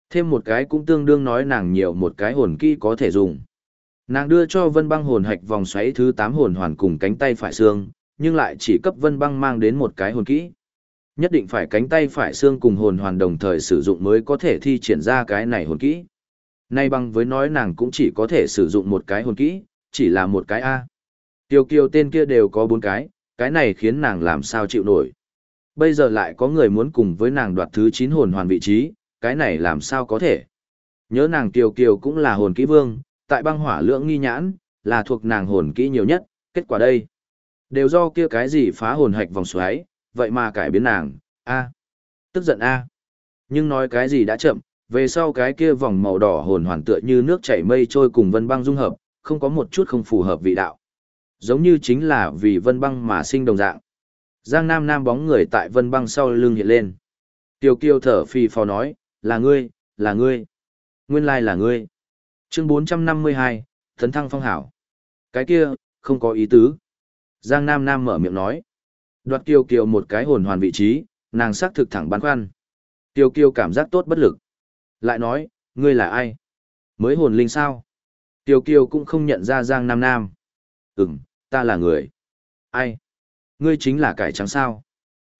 Thêm một cái cũng tương đương nói nàng nhiều một cái hồn kỹ có thể dùng. Nàng đưa cho vân băng hồn hạch vòng xoáy thứ 8 hồn hoàn cùng cánh tay phải xương, nhưng lại chỉ cấp vân băng mang đến một cái hồn kỹ. Nhất định phải cánh tay phải xương cùng hồn hoàn đồng thời sử dụng mới có thể thi triển ra cái này hồn kỹ. Nay băng với nói nàng cũng chỉ có thể sử dụng một cái hồn kỹ, chỉ là một cái A. Tiêu kiều tên kia đều có bốn cái, cái này khiến nàng làm sao chịu nổi. Bây giờ lại có người muốn cùng với nàng đoạt thứ 9 hồn hoàn vị trí, cái này làm sao có thể. Nhớ nàng Kiều Kiều cũng là hồn kỹ vương, tại băng hỏa lưỡng nghi nhãn, là thuộc nàng hồn kỹ nhiều nhất, kết quả đây. Đều do kia cái gì phá hồn hạch vòng xoáy, vậy mà cải biến nàng, a Tức giận a Nhưng nói cái gì đã chậm, về sau cái kia vòng màu đỏ hồn hoàn tựa như nước chảy mây trôi cùng vân băng dung hợp, không có một chút không phù hợp vị đạo. Giống như chính là vì vân băng mà sinh đồng dạng. Giang Nam Nam bóng người tại vân băng sau lưng hiện lên. Tiêu kiêu thở phì phò nói, là ngươi, là ngươi. Nguyên lai là ngươi. Chương 452, Thấn Thăng Phong Hảo. Cái kia, không có ý tứ. Giang Nam Nam mở miệng nói. Đoạt Kiều Kiều một cái hồn hoàn vị trí, nàng xác thực thẳng băn khoăn. Kiều Kiều cảm giác tốt bất lực. Lại nói, ngươi là ai? Mới hồn linh sao? Kiều Kiều cũng không nhận ra Giang Nam Nam. Ừm, ta là người. Ai? Ngươi chính là cải trắng sao?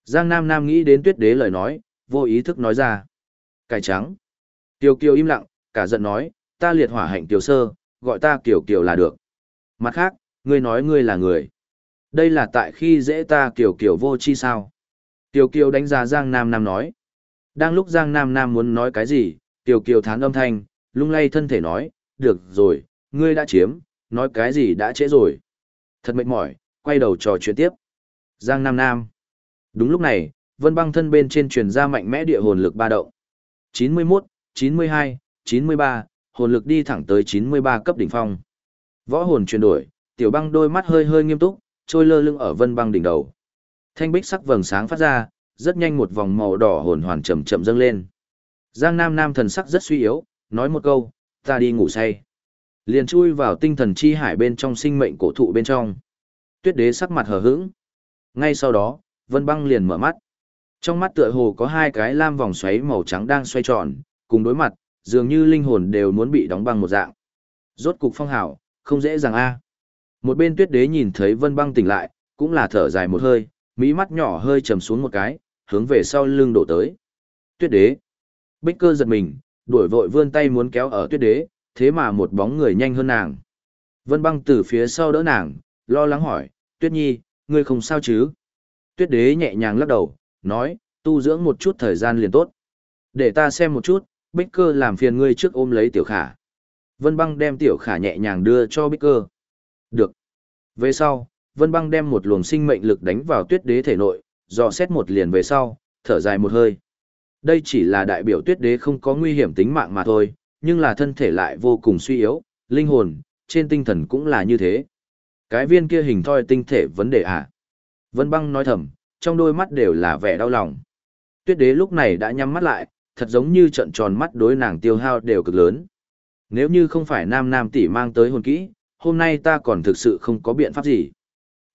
Giang Nam Nam nghĩ đến tuyết đế lời nói, vô ý thức nói ra. Cải trắng. Kiều Kiều im lặng, cả giận nói, ta liệt hỏa hạnh tiểu Sơ, gọi ta Kiều Kiều là được. Mặt khác, ngươi nói ngươi là người. Đây là tại khi dễ ta Kiều Kiều vô chi sao. Kiều Kiều đánh giá Giang Nam Nam nói. Đang lúc Giang Nam Nam muốn nói cái gì, Kiều Kiều thán âm thanh, lung lay thân thể nói, được rồi, ngươi đã chiếm, nói cái gì đã trễ rồi. Thật mệt mỏi, quay đầu trò chuyện tiếp. Giang Nam Nam. Đúng lúc này, vân băng thân bên trên truyền ra mạnh mẽ địa hồn lực ba động. 91, 92, 93, hồn lực đi thẳng tới 93 cấp đỉnh phong. Võ hồn chuyển đổi, tiểu băng đôi mắt hơi hơi nghiêm túc, trôi lơ lưng ở vân băng đỉnh đầu. Thanh bích sắc vầng sáng phát ra, rất nhanh một vòng màu đỏ hồn hoàn chậm chậm dâng lên. Giang Nam Nam thần sắc rất suy yếu, nói một câu, ta đi ngủ say. Liền chui vào tinh thần chi hải bên trong sinh mệnh cổ thụ bên trong. Tuyết đế sắc mặt hờ hững. Ngay sau đó, Vân Băng liền mở mắt. Trong mắt tựa hồ có hai cái lam vòng xoáy màu trắng đang xoay tròn, cùng đối mặt, dường như linh hồn đều muốn bị đóng băng một dạng. Rốt cục phong hảo, không dễ dàng a. Một bên tuyết đế nhìn thấy Vân Băng tỉnh lại, cũng là thở dài một hơi, mỹ mắt nhỏ hơi trầm xuống một cái, hướng về sau lưng đổ tới. Tuyết đế. Bích cơ giật mình, đuổi vội vươn tay muốn kéo ở tuyết đế, thế mà một bóng người nhanh hơn nàng. Vân băng từ phía sau đỡ nàng, lo lắng hỏi, tuyết nhi, ngươi không sao chứ? Tuyết đế nhẹ nhàng lắc đầu, nói, tu dưỡng một chút thời gian liền tốt. Để ta xem một chút, bích cơ làm phiền ngươi trước ôm lấy tiểu khả. Vân băng đem tiểu khả nhẹ nhàng đưa cho bích cơ. Được. Về sau, Vân băng đem một luồng sinh mệnh lực đánh vào tuyết đế thể nội, dò xét một liền về sau, thở dài một hơi. Đây chỉ là đại biểu tuyết đế không có nguy hiểm tính mạng mà thôi, nhưng là thân thể lại vô cùng suy yếu, linh hồn, trên tinh thần cũng là như thế. Cái viên kia hình thoi tinh thể vấn đề à? Vân băng nói thầm, trong đôi mắt đều là vẻ đau lòng. Tuyết đế lúc này đã nhắm mắt lại, thật giống như trận tròn mắt đối nàng tiêu hao đều cực lớn. Nếu như không phải nam nam tỷ mang tới hồn kỹ, hôm nay ta còn thực sự không có biện pháp gì.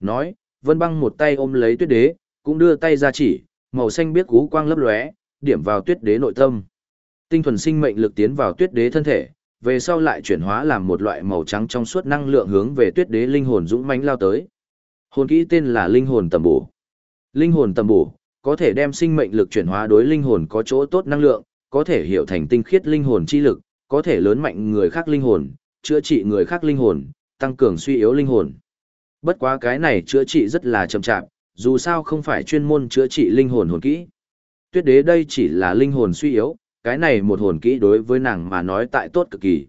Nói, vân băng một tay ôm lấy tuyết đế, cũng đưa tay ra chỉ, màu xanh biết cú quang lấp lóe, điểm vào tuyết đế nội tâm. Tinh thuần sinh mệnh lực tiến vào tuyết đế thân thể, về sau lại chuyển hóa làm một loại màu trắng trong suốt năng lượng hướng về tuyết đế linh hồn dũng mãnh lao tới. Hồn kỹ tên là linh hồn tầm bổ. Linh hồn tầm bổ có thể đem sinh mệnh lực chuyển hóa đối linh hồn có chỗ tốt năng lượng, có thể hiểu thành tinh khiết linh hồn chi lực, có thể lớn mạnh người khác linh hồn, chữa trị người khác linh hồn, tăng cường suy yếu linh hồn. Bất quá cái này chữa trị rất là chậm chạp, dù sao không phải chuyên môn chữa trị linh hồn hồn kỹ. Tuyết đế đây chỉ là linh hồn suy yếu, cái này một hồn kỹ đối với nàng mà nói tại tốt cực kỳ.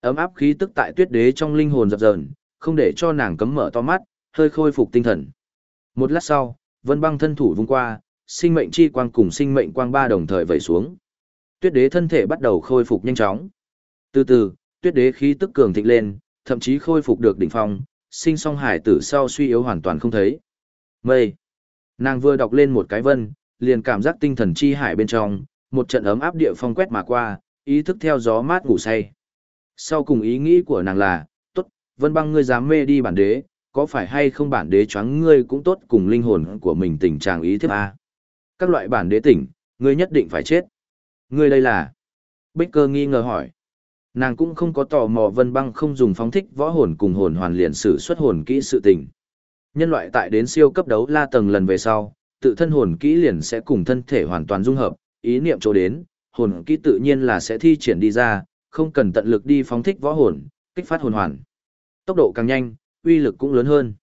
Ấm áp khí tức tại tuyết đế trong linh hồn dập dờn, không để cho nàng cấm mở to mắt, hơi khôi phục tinh thần. Một lát sau, vân băng thân thủ vung qua, sinh mệnh chi quang cùng sinh mệnh quang ba đồng thời vẩy xuống. Tuyết đế thân thể bắt đầu khôi phục nhanh chóng. Từ từ, tuyết đế khí tức cường thịnh lên, thậm chí khôi phục được đỉnh phong, sinh song hải tử sau suy yếu hoàn toàn không thấy. Mây. Nàng vừa đọc lên một cái vân, liền cảm giác tinh thần chi hải bên trong, một trận ấm áp địa phong quét mà qua, ý thức theo gió mát ngủ say. Sau cùng ý nghĩ của nàng là, tốt, vân băng ngươi dám mê đi bản đế, có phải hay không bản đế choáng ngươi cũng tốt cùng linh hồn của mình tình trạng ý thiếp a Các loại bản đế tỉnh, ngươi nhất định phải chết. Ngươi đây là... Bích cơ nghi ngờ hỏi. Nàng cũng không có tò mò vân băng không dùng phóng thích võ hồn cùng hồn hoàn liền sử xuất hồn kỹ sự tình. Nhân loại tại đến siêu cấp đấu la tầng lần về sau, tự thân hồn kỹ liền sẽ cùng thân thể hoàn toàn dung hợp, ý niệm chỗ đến, hồn kỹ tự nhiên là sẽ thi triển đi ra, không cần tận lực đi phóng thích võ hồn, kích phát hồn hoàn. Tốc độ càng nhanh, uy lực cũng lớn hơn.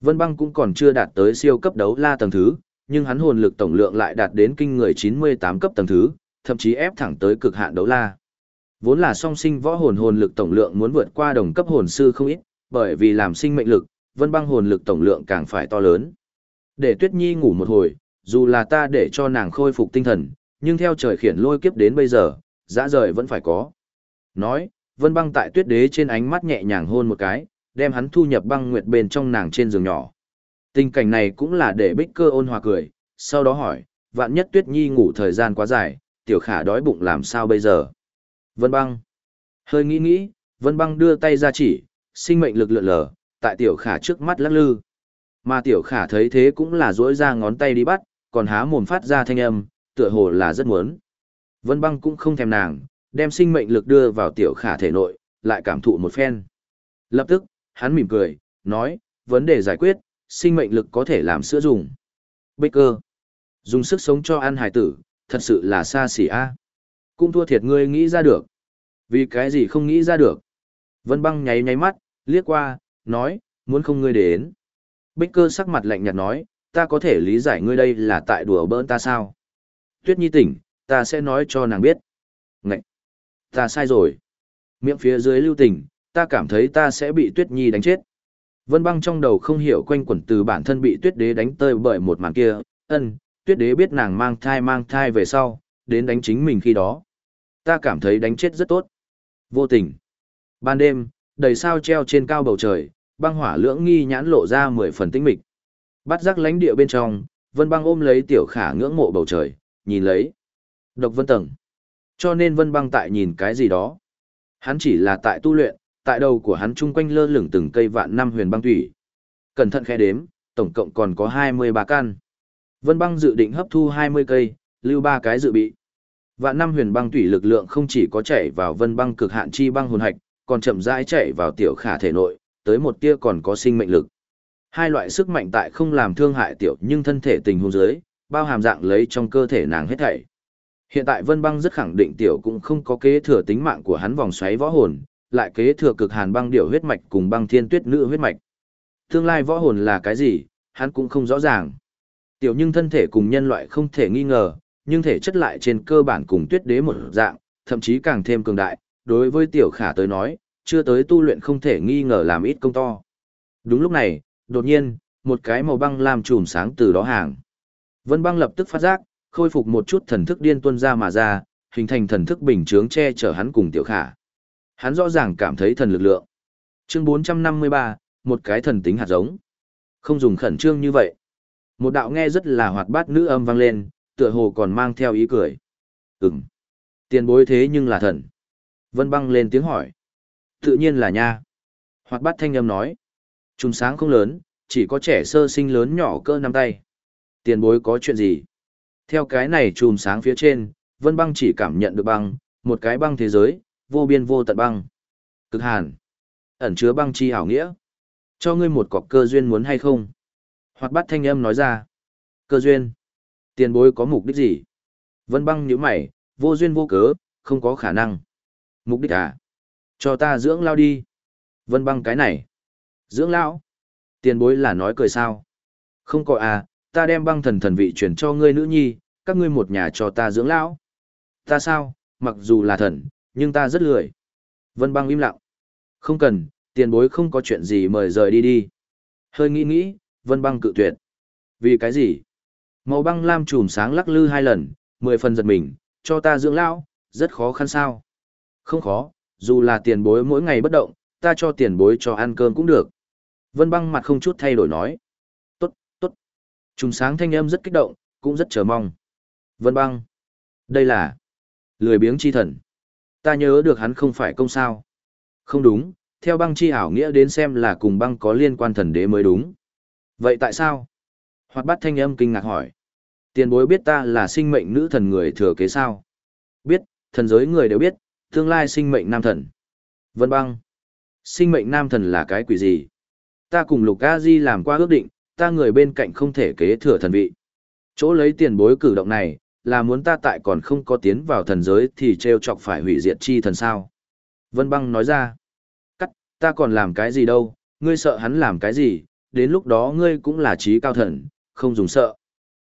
Vân băng cũng còn chưa đạt tới siêu cấp đấu la tầng thứ, nhưng hắn hồn lực tổng lượng lại đạt đến kinh người 98 cấp tầng thứ, thậm chí ép thẳng tới cực hạn đấu la. Vốn là song sinh võ hồn hồn lực tổng lượng muốn vượt qua đồng cấp hồn sư không ít, bởi vì làm sinh mệnh lực, vân băng hồn lực tổng lượng càng phải to lớn. Để Tuyết Nhi ngủ một hồi, dù là ta để cho nàng khôi phục tinh thần, nhưng theo trời khiển lôi kiếp đến bây giờ, dã rời vẫn phải có. Nói, vân băng tại tuyết đế trên ánh mắt nhẹ nhàng hôn một cái, đem hắn thu nhập băng nguyệt bên trong nàng trên giường nhỏ. Tình cảnh này cũng là để bích cơ ôn hòa cười, sau đó hỏi, vạn nhất tuyết nhi ngủ thời gian quá dài, tiểu khả đói bụng làm sao bây giờ? Vân băng. Hơi nghĩ nghĩ, vân băng đưa tay ra chỉ, sinh mệnh lực lượn lờ, tại tiểu khả trước mắt lắc lư. Mà tiểu khả thấy thế cũng là duỗi ra ngón tay đi bắt, còn há mồm phát ra thanh âm, tựa hồ là rất muốn. Vân băng cũng không thèm nàng, đem sinh mệnh lực đưa vào tiểu khả thể nội, lại cảm thụ một phen. Lập tức, hắn mỉm cười, nói, vấn đề giải quyết, sinh mệnh lực có thể làm sữa dùng. Bích cơ, dùng sức sống cho ăn hải tử, thật sự là xa xỉ a. Cũng thua thiệt ngươi nghĩ ra được. Vì cái gì không nghĩ ra được. Vân băng nháy nháy mắt, liếc qua, nói, muốn không ngươi đến. Bích cơ sắc mặt lạnh nhạt nói, ta có thể lý giải ngươi đây là tại đùa bỡn ta sao. Tuyết nhi tỉnh, ta sẽ nói cho nàng biết. Ngậy! Ta sai rồi. Miệng phía dưới lưu tình, ta cảm thấy ta sẽ bị tuyết nhi đánh chết. Vân băng trong đầu không hiểu quanh quẩn từ bản thân bị tuyết đế đánh tơi bởi một màn kia, ân, tuyết đế biết nàng mang thai mang thai về sau, đến đánh chính mình khi đó. Ta cảm thấy đánh chết rất tốt. Vô tình. Ban đêm, đầy sao treo trên cao bầu trời, băng hỏa lưỡng nghi nhãn lộ ra mười phần tinh mịch. Bắt giác lánh địa bên trong, vân băng ôm lấy tiểu khả ngưỡng mộ bầu trời, nhìn lấy. Độc vân tầng. Cho nên vân băng tại nhìn cái gì đó. Hắn chỉ là tại tu luyện, tại đầu của hắn chung quanh lơ lửng từng cây vạn năm huyền băng thủy. Cẩn thận khe đếm, tổng cộng còn có 23 căn. Vân băng dự định hấp thu 20 cây, lưu ba cái dự bị. Vạn năm huyền băng thủy lực lượng không chỉ có chảy vào vân băng cực hạn chi băng hồn hạch, còn chậm rãi chảy vào tiểu khả thể nội, tới một tia còn có sinh mệnh lực. Hai loại sức mạnh tại không làm thương hại tiểu nhưng thân thể tình huống dưới, bao hàm dạng lấy trong cơ thể nàng hết thảy. Hiện tại Vân Băng rất khẳng định tiểu cũng không có kế thừa tính mạng của hắn vòng xoáy võ hồn, lại kế thừa cực hàn băng điểu huyết mạch cùng băng thiên tuyết nữ huyết mạch. Tương lai võ hồn là cái gì, hắn cũng không rõ ràng. Tiểu nhưng thân thể cùng nhân loại không thể nghi ngờ, nhưng thể chất lại trên cơ bản cùng tuyết đế một dạng, thậm chí càng thêm cường đại, đối với tiểu khả tới nói, chưa tới tu luyện không thể nghi ngờ làm ít công to. Đúng lúc này, đột nhiên, một cái màu băng làm trùm sáng từ đó hàng. Vân băng lập tức phát giác, khôi phục một chút thần thức điên tuân ra mà ra, hình thành thần thức bình chướng che chở hắn cùng tiểu khả. Hắn rõ ràng cảm thấy thần lực lượng. Chương 453, một cái thần tính hạt giống. Không dùng khẩn trương như vậy. Một đạo nghe rất là hoạt bát nữ âm vang lên, tựa hồ còn mang theo ý cười. Ừm. Tiền bối thế nhưng là thần. Vân băng lên tiếng hỏi. Tự nhiên là nha. Hoạt bát thanh âm nói. Trùng sáng không lớn, chỉ có trẻ sơ sinh lớn nhỏ cỡ nắm tay. Tiền bối có chuyện gì? Theo cái này chùm sáng phía trên, Vân Băng chỉ cảm nhận được băng, một cái băng thế giới, vô biên vô tận băng. Cực hàn. Ẩn chứa băng chi hảo nghĩa. Cho ngươi một cọc cơ duyên muốn hay không? Hoạt bát thanh âm nói ra. Cơ duyên. Tiền bối có mục đích gì? Vân Băng nhíu mày, vô duyên vô cớ, không có khả năng. Mục đích à? Cho ta dưỡng lao đi. Vân Băng cái này. Dưỡng lão? Tiền bối là nói cười sao? Không có à, ta đem băng thần thần vị chuyển cho ngươi nữ nhi, các ngươi một nhà cho ta dưỡng lão. Ta sao, mặc dù là thần, nhưng ta rất lười. Vân băng im lặng. Không cần, tiền bối không có chuyện gì mời rời đi đi. Hơi nghĩ nghĩ, vân băng cự tuyệt. Vì cái gì? Màu băng lam trùm sáng lắc lư hai lần, mười phần giật mình, cho ta dưỡng lão, rất khó khăn sao. Không khó, dù là tiền bối mỗi ngày bất động, ta cho tiền bối cho ăn cơm cũng được. Vân băng mặt không chút thay đổi nói. tốt tốt Trùng sáng thanh âm rất kích động, cũng rất chờ mong. Vân băng. Đây là lười biếng chi thần. Ta nhớ được hắn không phải công sao. Không đúng, theo băng chi ảo nghĩa đến xem là cùng băng có liên quan thần đế mới đúng. Vậy tại sao? Hoạt bát thanh âm kinh ngạc hỏi. Tiền bối biết ta là sinh mệnh nữ thần người thừa kế sao? Biết, thần giới người đều biết, tương lai sinh mệnh nam thần. Vân băng. Sinh mệnh nam thần là cái quỷ gì? Ta cùng Lục A Di làm qua ước định, ta người bên cạnh không thể kế thừa thần vị. Chỗ lấy tiền bối cử động này, là muốn ta tại còn không có tiến vào thần giới thì treo chọc phải hủy diệt chi thần sao. Vân băng nói ra, cắt, ta còn làm cái gì đâu, ngươi sợ hắn làm cái gì, đến lúc đó ngươi cũng là trí cao thần, không dùng sợ.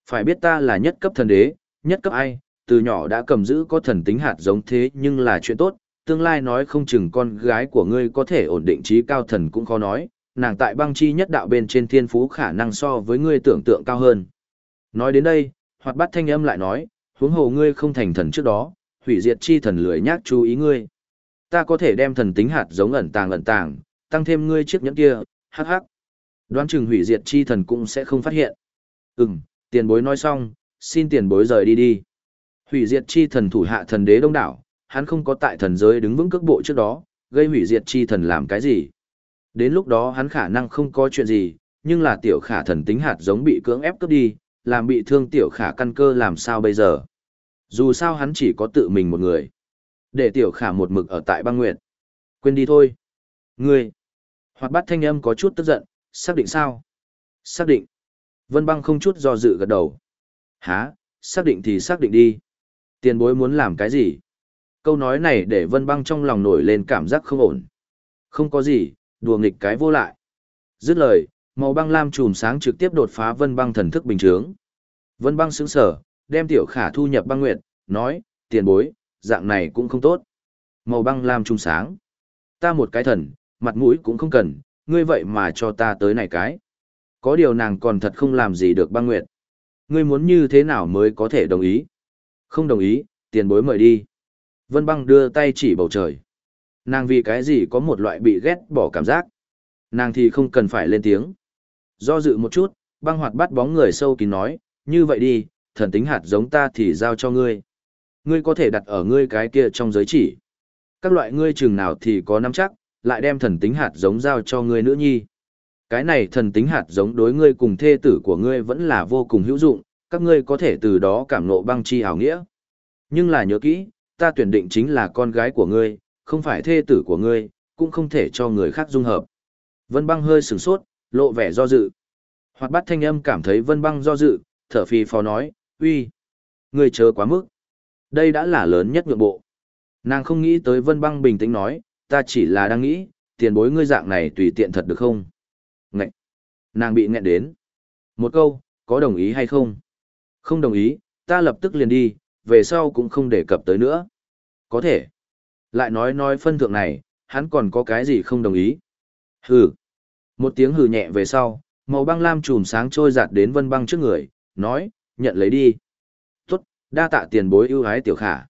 Phải biết ta là nhất cấp thần đế, nhất cấp ai, từ nhỏ đã cầm giữ có thần tính hạt giống thế nhưng là chuyện tốt, tương lai nói không chừng con gái của ngươi có thể ổn định trí cao thần cũng khó nói, nàng tại băng chi nhất đạo bên trên thiên phú khả năng so với ngươi tưởng tượng cao hơn. Nói đến đây, hoạt bát thanh âm lại nói, huống hồ ngươi không thành thần trước đó, hủy diệt chi thần lười nhác chú ý ngươi. Ta có thể đem thần tính hạt giống ẩn tàng ẩn tàng, tăng thêm ngươi chiếc nhẫn kia, hắc hắc. Đoán chừng hủy diệt chi thần cũng sẽ không phát hiện. Ừm, tiền bối nói xong, xin tiền bối rời đi đi. Hủy diệt chi thần thủ hạ thần đế đông đảo, hắn không có tại thần giới đứng vững cước bộ trước đó, gây hủy diệt chi thần làm cái gì. Đến lúc đó hắn khả năng không có chuyện gì, nhưng là tiểu khả thần tính hạt giống bị cưỡng ép cướp đi, làm bị thương tiểu khả căn cơ làm sao bây giờ. Dù sao hắn chỉ có tự mình một người. Để tiểu khả một mực ở tại băng nguyệt. Quên đi thôi. Ngươi. Hoạt bát thanh âm có chút tức giận, xác định sao? Xác định. Vân băng không chút do dự gật đầu. Hả, xác định thì xác định đi. Tiền bối muốn làm cái gì? Câu nói này để vân băng trong lòng nổi lên cảm giác không ổn. Không có gì, đùa nghịch cái vô lại. Dứt lời, màu băng lam chùm sáng trực tiếp đột phá vân băng thần thức bình chướng. Vân băng sững sở, đem tiểu khả thu nhập băng nguyệt, nói, tiền bối, dạng này cũng không tốt. Màu băng lam chùm sáng. Ta một cái thần, mặt mũi cũng không cần, ngươi vậy mà cho ta tới này cái. Có điều nàng còn thật không làm gì được băng nguyệt. Ngươi muốn như thế nào mới có thể đồng ý? Không đồng ý, tiền bối mời đi. Vân băng đưa tay chỉ bầu trời. Nàng vì cái gì có một loại bị ghét bỏ cảm giác. Nàng thì không cần phải lên tiếng. Do dự một chút, băng hoạt bắt bóng người sâu kín nói, như vậy đi, thần tính hạt giống ta thì giao cho ngươi. Ngươi có thể đặt ở ngươi cái kia trong giới chỉ. Các loại ngươi chừng nào thì có nắm chắc, lại đem thần tính hạt giống giao cho ngươi nữ nhi. Cái này thần tính hạt giống đối ngươi cùng thê tử của ngươi vẫn là vô cùng hữu dụng, các ngươi có thể từ đó cảm ngộ băng chi hảo nghĩa. Nhưng là nhớ kỹ, ta tuyển định chính là con gái của ngươi, không phải thê tử của ngươi, cũng không thể cho người khác dung hợp. Vân băng hơi sửng sốt, lộ vẻ do dự. Hoạt bát thanh âm cảm thấy vân băng do dự, thở phì phò nói, uy, ngươi chờ quá mức. Đây đã là lớn nhất nhượng bộ. Nàng không nghĩ tới vân băng bình tĩnh nói, ta chỉ là đang nghĩ, tiền bối ngươi dạng này tùy tiện thật được không? Ngậy! Nàng bị nghẹn đến. Một câu, có đồng ý hay không? Không đồng ý, ta lập tức liền đi, về sau cũng không đề cập tới nữa. Có thể. Lại nói nói phân thượng này, hắn còn có cái gì không đồng ý. Hừ. Một tiếng hừ nhẹ về sau, màu băng lam chùm sáng trôi giạt đến vân băng trước người, nói, nhận lấy đi. Tốt, đa tạ tiền bối ưu ái tiểu khả.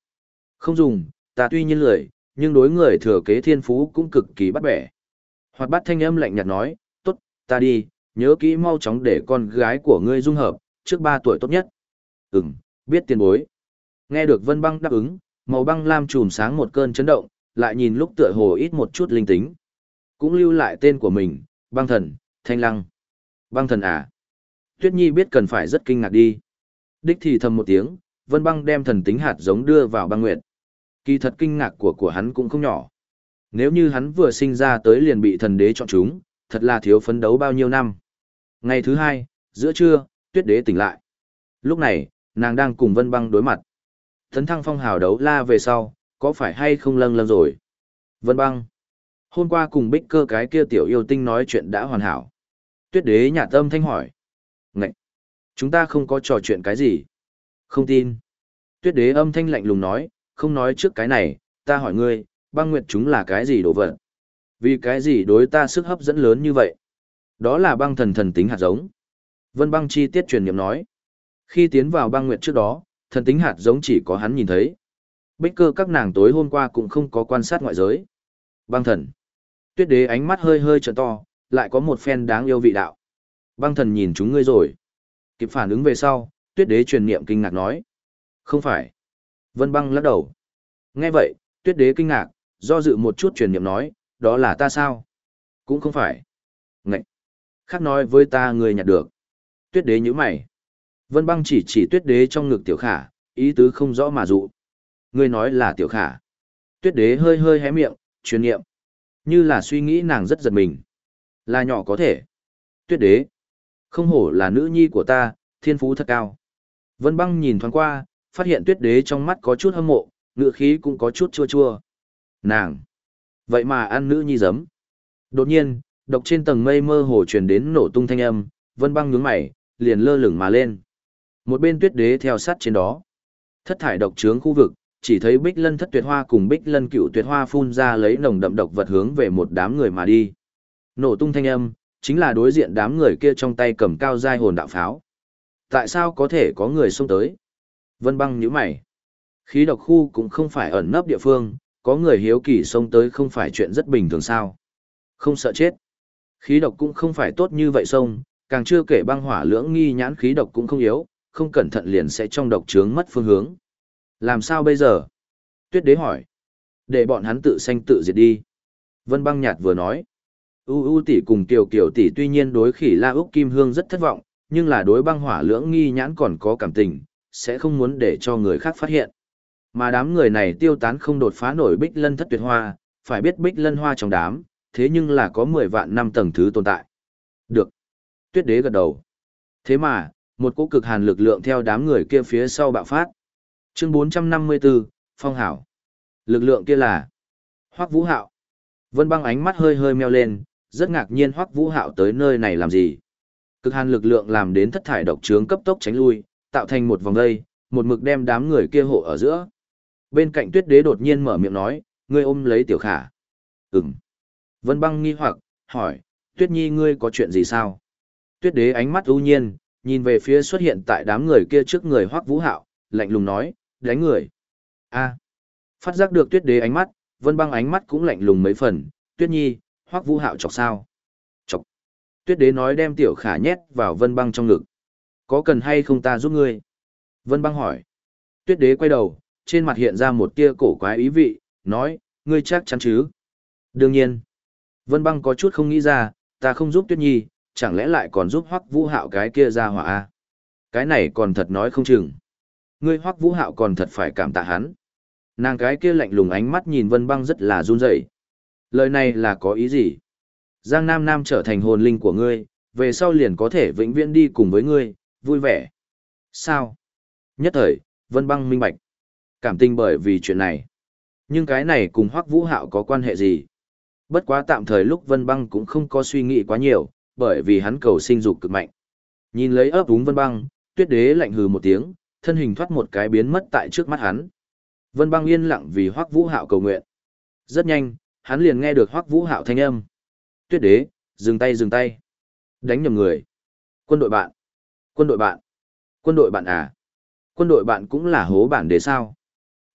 Không dùng, ta tuy nhiên lười, nhưng đối người thừa kế thiên phú cũng cực kỳ bắt bẻ. Hoạt bát thanh âm lạnh nhạt nói, tốt, ta đi, nhớ kỹ mau chóng để con gái của ngươi dung hợp, trước ba tuổi tốt nhất. Ừm, biết tiền bối. Nghe được vân băng đáp ứng, màu băng lam chùm sáng một cơn chấn động, lại nhìn lúc tựa hồ ít một chút linh tính. Cũng lưu lại tên của mình, băng thần, thanh lăng. Băng thần à? Tuyết Nhi biết cần phải rất kinh ngạc đi. Đích thì thầm một tiếng, vân băng đem thần tính hạt giống đưa vào băng nguyệt. Kỳ thật kinh ngạc của của hắn cũng không nhỏ. Nếu như hắn vừa sinh ra tới liền bị thần đế chọn chúng, thật là thiếu phấn đấu bao nhiêu năm. Ngày thứ hai, giữa trưa, tuyết đế tỉnh lại. Lúc này, nàng đang cùng vân băng đối mặt. Thấn thăng phong hào đấu la về sau, có phải hay không lâng lâng rồi? Vân băng. Hôm qua cùng bích cơ cái kia tiểu yêu tinh nói chuyện đã hoàn hảo. Tuyết đế nhà tâm thanh hỏi. Ngậy! Chúng ta không có trò chuyện cái gì. Không tin. Tuyết đế âm thanh lạnh lùng nói, không nói trước cái này, ta hỏi ngươi, băng nguyệt chúng là cái gì đồ vật? Vì cái gì đối ta sức hấp dẫn lớn như vậy? Đó là băng thần thần tính hạt giống. Vân băng chi tiết truyền niệm nói. Khi tiến vào băng nguyệt trước đó, thần tính hạt giống chỉ có hắn nhìn thấy. Bích cơ các nàng tối hôm qua cũng không có quan sát ngoại giới. Băng thần. Tuyết đế ánh mắt hơi hơi trợn to, lại có một phen đáng yêu vị đạo. Băng thần nhìn chúng ngươi rồi. Kịp phản ứng về sau, tuyết đế truyền niệm kinh ngạc nói. Không phải. Vân băng lắc đầu. Nghe vậy, tuyết đế kinh ngạc, do dự một chút truyền niệm nói, đó là ta sao? Cũng không phải. Ngậy. Khác nói với ta người nhặt được. Tuyết đế nhíu mày. Vân băng chỉ chỉ tuyết đế trong ngực tiểu khả, ý tứ không rõ mà dụ. Ngươi nói là tiểu khả. Tuyết đế hơi hơi hé miệng, truyền niệm. Như là suy nghĩ nàng rất giật mình. Là nhỏ có thể. Tuyết đế. Không hổ là nữ nhi của ta, thiên phú thật cao. Vân băng nhìn thoáng qua, phát hiện tuyết đế trong mắt có chút hâm mộ, ngựa khí cũng có chút chua chua. Nàng! Vậy mà ăn nữ nhi giấm. Đột nhiên, độc trên tầng mây mơ hồ truyền đến nổ tung thanh âm, vân băng nhướng mày, liền lơ lửng mà lên. Một bên tuyết đế theo sát trên đó. Thất thải độc trướng khu vực, chỉ thấy bích lân thất tuyệt hoa cùng bích lân cựu tuyệt hoa phun ra lấy nồng đậm độc vật hướng về một đám người mà đi. Nổ tung thanh âm, chính là đối diện đám người kia trong tay cầm cao giai hồn đạo pháo. Tại sao có thể có người xông tới? Vân băng nhíu mày. Khí độc khu cũng không phải ẩn nấp địa phương, có người hiếu kỳ xông tới không phải chuyện rất bình thường sao. Không sợ chết. Khí độc cũng không phải tốt như vậy xông, càng chưa kể băng hỏa lưỡng nghi nhãn khí độc cũng không yếu, không cẩn thận liền sẽ trong độc trướng mất phương hướng. Làm sao bây giờ? Tuyết đế hỏi. Để bọn hắn tự sanh tự diệt đi. Vân băng nhạt vừa nói. U U tỷ cùng Kiều Kiều tỷ tuy nhiên đối khỉ La Úc Kim Hương rất thất vọng, nhưng là đối băng hỏa lưỡng nghi nhãn còn có cảm tình, sẽ không muốn để cho người khác phát hiện. Mà đám người này tiêu tán không đột phá nổi bích lân thất tuyệt hoa, phải biết bích lân hoa trong đám, thế nhưng là có 10 vạn năm tầng thứ tồn tại. Được. Tuyết đế gật đầu. Thế mà, một cỗ cực hàn lực lượng theo đám người kia phía sau bạo phát. Chương 454, Phong Hảo. Lực lượng kia là Hoắc Vũ Hạo. Vân băng ánh mắt hơi hơi meo lên, rất ngạc nhiên Hoắc Vũ Hạo tới nơi này làm gì. Cực hàn lực lượng làm đến thất thải độc trướng cấp tốc tránh lui, tạo thành một vòng dây, một mực đem đám người kia hộ ở giữa. Bên cạnh tuyết đế đột nhiên mở miệng nói, ngươi ôm lấy tiểu khả. ừng Vân băng nghi hoặc, hỏi, tuyết nhi ngươi có chuyện gì sao? Tuyết đế ánh mắt ưu nhiên, nhìn về phía xuất hiện tại đám người kia trước người hoắc vũ hạo, lạnh lùng nói, đánh người. a Phát giác được tuyết đế ánh mắt, vân băng ánh mắt cũng lạnh lùng mấy phần, tuyết nhi, hoắc vũ hạo chọc sao? Chọc. Tuyết đế nói đem tiểu khả nhét vào vân băng trong ngực. Có cần hay không ta giúp ngươi? Vân băng hỏi. Tuyết đế quay đầu, trên mặt hiện ra một tia cổ quái ý vị, nói, ngươi chắc chắn chứ? Đương nhiên. Vân băng có chút không nghĩ ra, ta không giúp Tuyết Nhi, chẳng lẽ lại còn giúp Hoắc Vũ Hạo cái kia ra hỏa a? Cái này còn thật nói không chừng. Ngươi Hoắc Vũ Hạo còn thật phải cảm tạ hắn. Nàng cái kia lạnh lùng ánh mắt nhìn Vân băng rất là run rẩy. Lời này là có ý gì? Giang Nam Nam trở thành hồn linh của ngươi, về sau liền có thể vĩnh viễn đi cùng với ngươi, vui vẻ. Sao? Nhất thời, Vân băng minh bạch. Cảm tình bởi vì chuyện này. Nhưng cái này cùng Hoắc Vũ Hạo có quan hệ gì? Bất quá tạm thời lúc Vân Băng cũng không có suy nghĩ quá nhiều, bởi vì hắn cầu sinh dục cực mạnh. Nhìn lấy ấp úng Vân Băng, Tuyết Đế lạnh hừ một tiếng, thân hình thoát một cái biến mất tại trước mắt hắn. Vân Băng yên lặng vì Hoắc Vũ Hạo cầu nguyện. Rất nhanh, hắn liền nghe được Hoắc Vũ Hạo thanh âm. Tuyết Đế, dừng tay dừng tay. Đánh nhầm người. Quân đội bạn. Quân đội bạn. Quân đội bạn à? Quân đội bạn cũng là hố bản đế sao?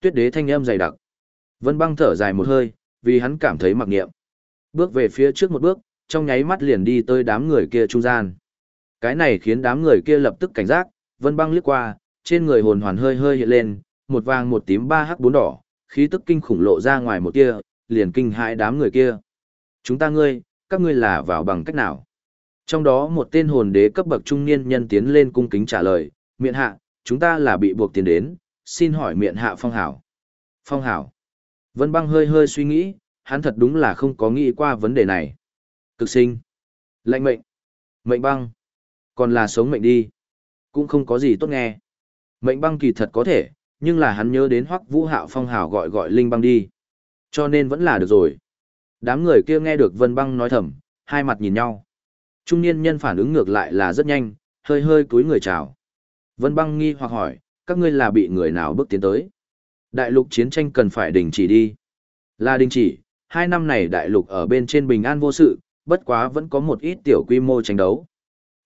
Tuyết Đế thanh âm dày đặc. Vân Băng thở dài một hơi, vì hắn cảm thấy mặc niệm. Bước về phía trước một bước, trong nháy mắt liền đi tới đám người kia trung gian. Cái này khiến đám người kia lập tức cảnh giác, vân băng liếc qua, trên người hồn hoàn hơi hơi hiện lên, một vàng một tím ba hắc bốn đỏ, khí tức kinh khủng lộ ra ngoài một kia, liền kinh hãi đám người kia. Chúng ta ngươi, các ngươi là vào bằng cách nào? Trong đó một tên hồn đế cấp bậc trung niên nhân tiến lên cung kính trả lời, miện hạ, chúng ta là bị buộc tiền đến, xin hỏi miện hạ phong hảo. Phong hảo. Vân băng hơi hơi suy nghĩ, hắn thật đúng là không có nghĩ qua vấn đề này. Cực sinh. Lệnh mệnh. Mệnh băng. Còn là sống mệnh đi. Cũng không có gì tốt nghe. Mệnh băng kỳ thật có thể, nhưng là hắn nhớ đến hoắc vũ hạo phong hào gọi gọi linh băng đi. Cho nên vẫn là được rồi. Đám người kia nghe được vân băng nói thầm, hai mặt nhìn nhau. Trung niên nhân phản ứng ngược lại là rất nhanh, hơi hơi cúi người chào. Vân băng nghi hoặc hỏi, các ngươi là bị người nào bước tiến tới? Đại lục chiến tranh cần phải đình chỉ đi. Là đình chỉ, hai năm này đại lục ở bên trên bình an vô sự, bất quá vẫn có một ít tiểu quy mô tranh đấu.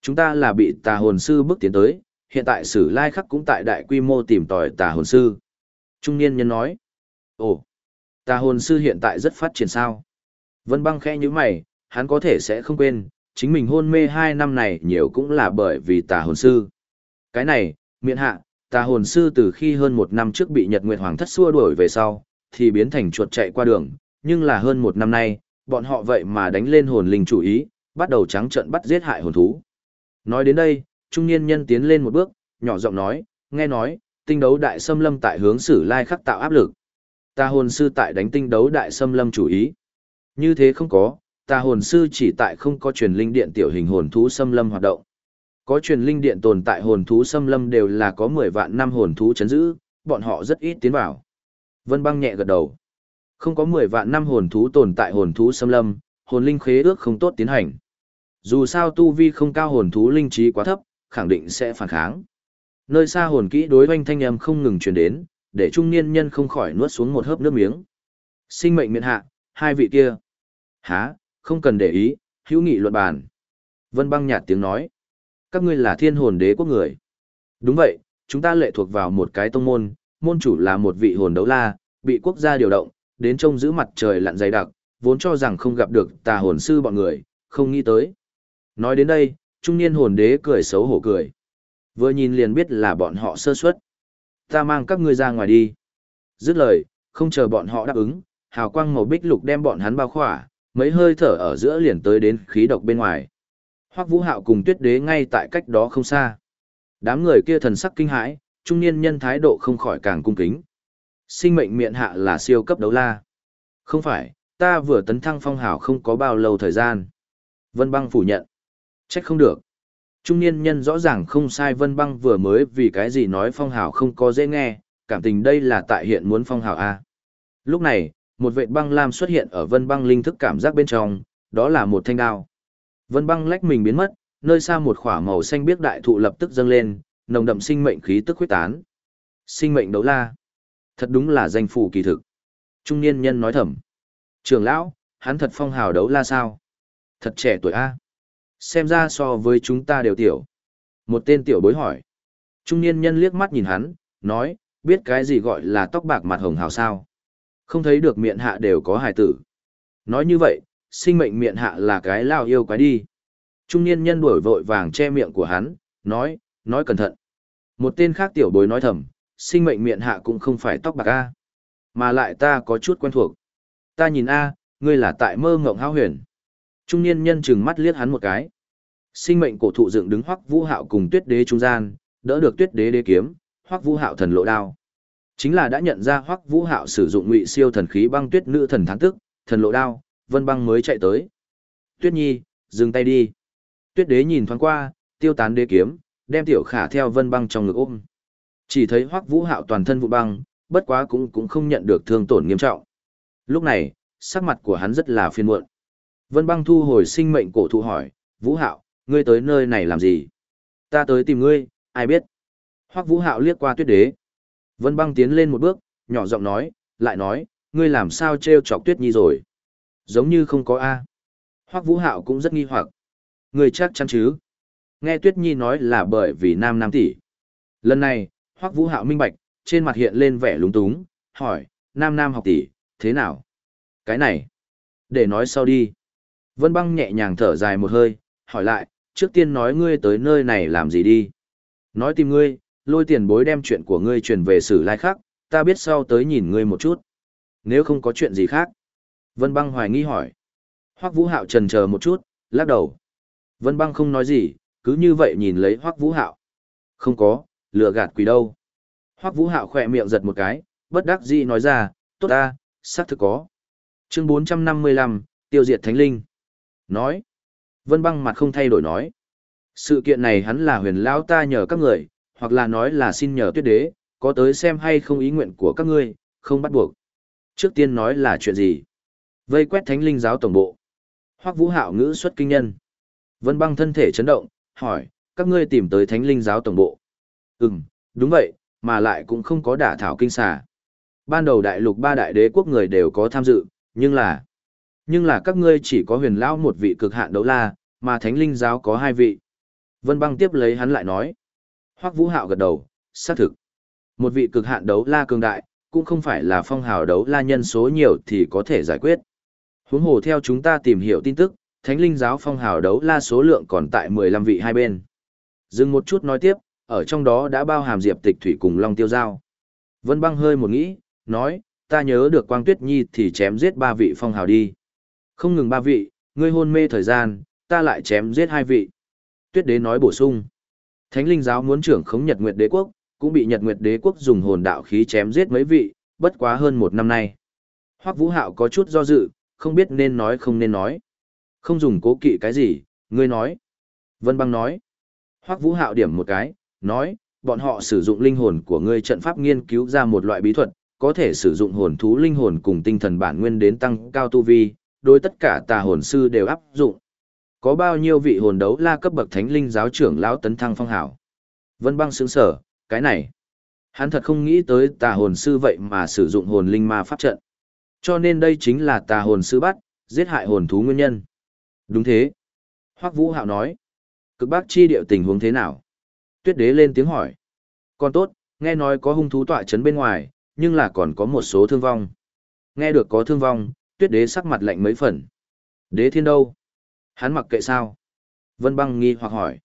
Chúng ta là bị tà hồn sư bước tiến tới, hiện tại sử lai khắc cũng tại đại quy mô tìm tòi tà hồn sư. Trung niên nhân nói, ồ, tà hồn sư hiện tại rất phát triển sao. Vân băng khẽ như mày, hắn có thể sẽ không quên, chính mình hôn mê hai năm này nhiều cũng là bởi vì tà hồn sư. Cái này, miệng hạ, tà hồn sư từ khi hơn một năm trước bị Nhật Nguyệt Hoàng thất xua đuổi về sau, thì biến thành chuột chạy qua đường, nhưng là hơn một năm nay, bọn họ vậy mà đánh lên hồn linh chủ ý, bắt đầu trắng trận bắt giết hại hồn thú. Nói đến đây, trung niên nhân tiến lên một bước, nhỏ giọng nói, nghe nói, tinh đấu đại xâm lâm tại hướng sử lai khắc tạo áp lực. Ta hồn sư tại đánh tinh đấu đại xâm lâm chủ ý. Như thế không có, ta hồn sư chỉ tại không có truyền linh điện tiểu hình hồn thú xâm lâm hoạt động. Có truyền linh điện tồn tại hồn thú xâm lâm đều là có 10 vạn năm hồn thú chấn giữ, bọn họ rất ít tiến vào. Vân băng nhẹ gật đầu. Không có 10 vạn năm hồn thú tồn tại hồn thú xâm lâm, hồn linh khế ước không tốt tiến hành. Dù sao tu vi không cao hồn thú linh trí quá thấp, khẳng định sẽ phản kháng. Nơi xa hồn kỹ đối oanh thanh âm không ngừng truyền đến, để trung niên nhân không khỏi nuốt xuống một hớp nước miếng. Sinh mệnh miễn hạ, hai vị kia. Hả, không cần để ý, hữu nghị luận bàn. Vân băng nhạt tiếng nói. Các ngươi là thiên hồn đế quốc người. Đúng vậy, chúng ta lệ thuộc vào một cái tông môn, môn chủ là một vị hồn đấu la, bị quốc gia điều động, đến trông giữ mặt trời lặn dày đặc, vốn cho rằng không gặp được tà hồn sư bọn người, không nghĩ tới. Nói đến đây, trung niên hồn đế cười xấu hổ cười. Vừa nhìn liền biết là bọn họ sơ suất. Ta mang các ngươi ra ngoài đi. Dứt lời, không chờ bọn họ đáp ứng, hào quang màu bích lục đem bọn hắn bao khỏa, mấy hơi thở ở giữa liền tới đến khí độc bên ngoài. Hoắc Vũ Hạo cùng Tuyết Đế ngay tại cách đó không xa. Đám người kia thần sắc kinh hãi, trung niên nhân thái độ không khỏi càng cung kính. Sinh mệnh miệng hạ là siêu cấp đấu la. Không phải, ta vừa tấn thăng phong hào không có bao lâu thời gian. Vân Băng phủ nhận. Trách không được. Trung niên nhân rõ ràng không sai Vân Băng vừa mới vì cái gì nói phong hào không có dễ nghe, cảm tình đây là tại hiện muốn phong hào A. Lúc này, một vệ băng lam xuất hiện ở Vân Băng linh thức cảm giác bên trong, đó là một thanh đao. Vân Băng lách mình biến mất, nơi xa một khỏa màu xanh biếc đại thụ lập tức dâng lên, nồng đậm sinh mệnh khí tức huyết tán. Sinh mệnh đấu la. Thật đúng là danh phủ kỳ thực. Trung niên nhân nói thầm. Trường lão, hắn thật phong hào đấu la sao? Thật trẻ tuổi A. Xem ra so với chúng ta đều tiểu. Một tên tiểu bối hỏi. Trung niên nhân liếc mắt nhìn hắn, nói, biết cái gì gọi là tóc bạc mặt hồng hào sao? Không thấy được miệng hạ đều có hài tử. Nói như vậy, sinh mệnh miệng hạ là cái lao yêu quái đi. Trung niên nhân đuổi vội vàng che miệng của hắn, nói, nói cẩn thận. Một tên khác tiểu bối nói thầm, sinh mệnh miệng hạ cũng không phải tóc bạc A. Mà lại ta có chút quen thuộc. Ta nhìn A, ngươi là tại mơ ngộng hao huyền. Trung niên nhân chừng mắt liếc hắn một cái. Sinh mệnh cổ thụ dựng đứng hoắc vũ hạo cùng tuyết đế trung gian, đỡ được tuyết đế đế kiếm, hoắc vũ hạo thần lộ đao. Chính là đã nhận ra hoắc vũ hạo sử dụng ngụy siêu thần khí băng tuyết nữ thần thắng tức, thần lộ đao, vân băng mới chạy tới. Tuyết nhi, dừng tay đi. Tuyết đế nhìn thoáng qua, tiêu tán đế kiếm, đem tiểu khả theo vân băng trong ngực ôm. Chỉ thấy hoắc vũ hạo toàn thân vụ băng, bất quá cũng cũng không nhận được thương tổn nghiêm trọng. Lúc này, sắc mặt của hắn rất là phiền muộn. Vân băng thu hồi sinh mệnh cổ thụ hỏi, Vũ Hạo, ngươi tới nơi này làm gì? Ta tới tìm ngươi, ai biết? Hoắc Vũ Hạo liếc qua tuyết đế. Vân băng tiến lên một bước, nhỏ giọng nói, lại nói, ngươi làm sao treo chọc tuyết nhi rồi? Giống như không có A. Hoắc Vũ Hạo cũng rất nghi hoặc. Ngươi chắc chắn chứ? Nghe tuyết nhi nói là bởi vì nam nam tỷ. Lần này, Hoắc Vũ Hạo minh bạch, trên mặt hiện lên vẻ lúng túng, hỏi, nam nam học tỷ, thế nào? Cái này, để nói sau đi. Vân băng nhẹ nhàng thở dài một hơi, hỏi lại, trước tiên nói ngươi tới nơi này làm gì đi. Nói tìm ngươi, lôi tiền bối đem chuyện của ngươi truyền về sử lai khác, ta biết sau tới nhìn ngươi một chút. Nếu không có chuyện gì khác. Vân băng hoài nghi hỏi. Hoắc Vũ Hạo trần chờ một chút, lắc đầu. Vân băng không nói gì, cứ như vậy nhìn lấy Hoắc Vũ Hạo. Không có, lừa gạt quỷ đâu. Hoắc Vũ Hạo khỏe miệng giật một cái, bất đắc dĩ nói ra, tốt ta, xác thực có. Chương 455, tiêu diệt thánh linh. Nói. Vân băng mặt không thay đổi nói. Sự kiện này hắn là huyền lão ta nhờ các người, hoặc là nói là xin nhờ tuyết đế, có tới xem hay không ý nguyện của các ngươi, không bắt buộc. Trước tiên nói là chuyện gì? Vây quét thánh linh giáo tổng bộ. Hoắc vũ hạo ngữ xuất kinh nhân. Vân băng thân thể chấn động, hỏi, các ngươi tìm tới thánh linh giáo tổng bộ. Ừm, đúng vậy, mà lại cũng không có đả thảo kinh xà. Ban đầu đại lục ba đại đế quốc người đều có tham dự, nhưng là... Nhưng là các ngươi chỉ có huyền lão một vị cực hạn đấu la, mà thánh linh giáo có hai vị. Vân băng tiếp lấy hắn lại nói. Hoắc vũ hạo gật đầu, xác thực. Một vị cực hạn đấu la cường đại, cũng không phải là phong hào đấu la nhân số nhiều thì có thể giải quyết. Huống hồ theo chúng ta tìm hiểu tin tức, thánh linh giáo phong hào đấu la số lượng còn tại 15 vị hai bên. Dừng một chút nói tiếp, ở trong đó đã bao hàm Diệp Tịch Thủy cùng Long Tiêu Giao. Vân băng hơi một nghĩ, nói, ta nhớ được Quang Tuyết Nhi thì chém giết ba vị phong hào đi. Không ngừng ba vị, ngươi hôn mê thời gian, ta lại chém giết hai vị. Tuyết đế nói bổ sung. Thánh linh giáo muốn trưởng khống Nhật Nguyệt đế quốc, cũng bị Nhật Nguyệt đế quốc dùng hồn đạo khí chém giết mấy vị, bất quá hơn một năm nay. Hoắc Vũ Hạo có chút do dự, không biết nên nói không nên nói. Không dùng cố kỵ cái gì, ngươi nói. Vân băng nói. Hoắc Vũ Hạo điểm một cái, nói, bọn họ sử dụng linh hồn của ngươi trận pháp nghiên cứu ra một loại bí thuật, có thể sử dụng hồn thú linh hồn cùng tinh thần bản nguyên đến tăng cao tu vi, đối tất cả tà hồn sư đều áp dụng. Có bao nhiêu vị hồn đấu la cấp bậc thánh linh giáo trưởng lão tấn thăng phong hảo. Vân băng sướng sở, cái này. Hắn thật không nghĩ tới tà hồn sư vậy mà sử dụng hồn linh ma pháp trận. Cho nên đây chính là tà hồn sư bắt, giết hại hồn thú nguyên nhân. Đúng thế. Hoắc Vũ Hạo nói. Cực bắc chi điệu tình huống thế nào? Tuyết đế lên tiếng hỏi. Còn tốt, nghe nói có hung thú tọa chấn bên ngoài, nhưng là còn có một số thương vong. Nghe được có thương vong, tuyết đế sắc mặt lạnh mấy phần. Đế thiên đâu? Hắn mặc kệ sao? Vân băng nghi hoặc hỏi.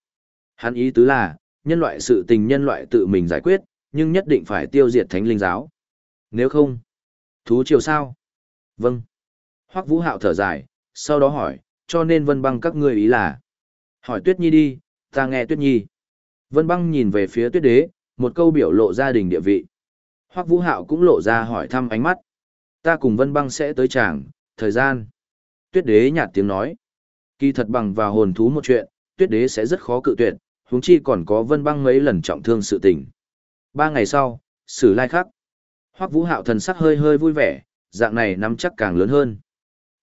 Hắn ý tứ là, nhân loại sự tình nhân loại tự mình giải quyết, nhưng nhất định phải tiêu diệt thánh linh giáo. Nếu không, thú triều sao? Vâng. Hoắc Vũ Hạo thở dài, sau đó hỏi, cho nên Vân Băng các ngươi ý là? Hỏi Tuyết Nhi đi, ta nghe Tuyết Nhi. Vân Băng nhìn về phía Tuyết Đế, một câu biểu lộ gia đình địa vị. Hoắc Vũ Hạo cũng lộ ra hỏi thăm ánh mắt. Ta cùng Vân Băng sẽ tới chàng, thời gian. Tuyết Đế nhạt tiếng nói. Kỳ thật bằng và hồn thú một chuyện, Tuyết Đế sẽ rất khó cự tuyệt, huống chi còn có Vân Băng mấy lần trọng thương sự tình. Ba ngày sau, Sử Lai Khắc. Hoắc Vũ Hạo thần sắc hơi hơi vui vẻ, dạng này nắm chắc càng lớn hơn.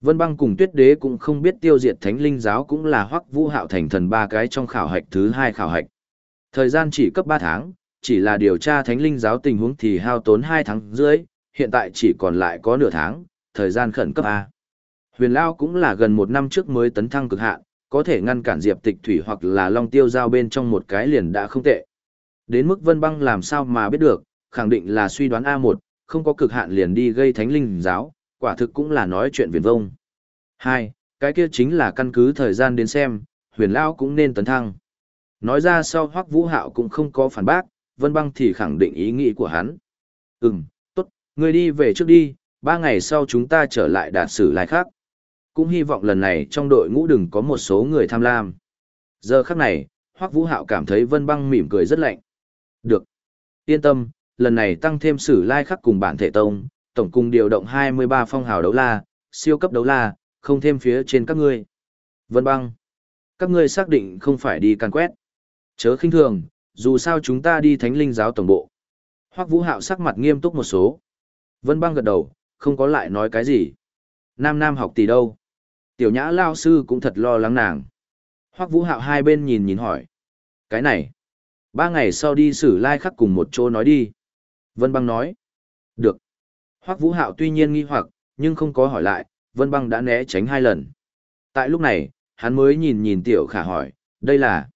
Vân Băng cùng Tuyết Đế cũng không biết tiêu diệt Thánh Linh giáo cũng là Hoắc Vũ Hạo thành thần ba cái trong khảo hạch thứ hai khảo hạch. Thời gian chỉ cấp 3 tháng, chỉ là điều tra Thánh Linh giáo tình huống thì hao tốn 2 tháng rưỡi, hiện tại chỉ còn lại có nửa tháng, thời gian khẩn cấp A. Huyền Lao cũng là gần một năm trước mới tấn thăng cực hạn, có thể ngăn cản Diệp Tịch Thủy hoặc là Long Tiêu giao bên trong một cái liền đã không tệ. Đến mức Vân Băng làm sao mà biết được, khẳng định là suy đoán A1, không có cực hạn liền đi gây thánh linh giáo, quả thực cũng là nói chuyện viển vông. Hai, cái kia chính là căn cứ thời gian đến xem, huyền Lao cũng nên tấn thăng. Nói ra sau Hoắc Vũ Hạo cũng không có phản bác, Vân Băng thì khẳng định ý nghĩ của hắn. Ừm, người đi về trước đi, ba ngày sau chúng ta trở lại đạt xử lại khác. Cũng hy vọng lần này trong đội ngũ đừng có một số người tham lam. Giờ khắc này, Hoắc Vũ Hạo cảm thấy Vân Băng mỉm cười rất lạnh. Được. Yên tâm, lần này tăng thêm sử lai khắc cùng bản thể tông, tổng cùng điều động 23 phong hào đấu la, siêu cấp đấu la, không thêm phía trên các ngươi. Vân Băng. Các ngươi xác định không phải đi can quét. Chớ khinh thường, dù sao chúng ta đi thánh linh giáo tổng bộ. Hoắc Vũ Hạo sắc mặt nghiêm túc một số. Vân Băng gật đầu, không có lại nói cái gì. Nam Nam học tỷ đâu? Tiểu nhã lao sư cũng thật lo lắng nàng. Hoắc Vũ Hạo hai bên nhìn nhìn hỏi. Cái này. Ba ngày sau đi xử lai khắc cùng một chỗ nói đi. Vân Băng nói. Được. Hoắc Vũ Hạo tuy nhiên nghi hoặc, nhưng không có hỏi lại, Vân Băng đã né tránh hai lần. Tại lúc này, hắn mới nhìn nhìn Tiểu Khả hỏi, đây là...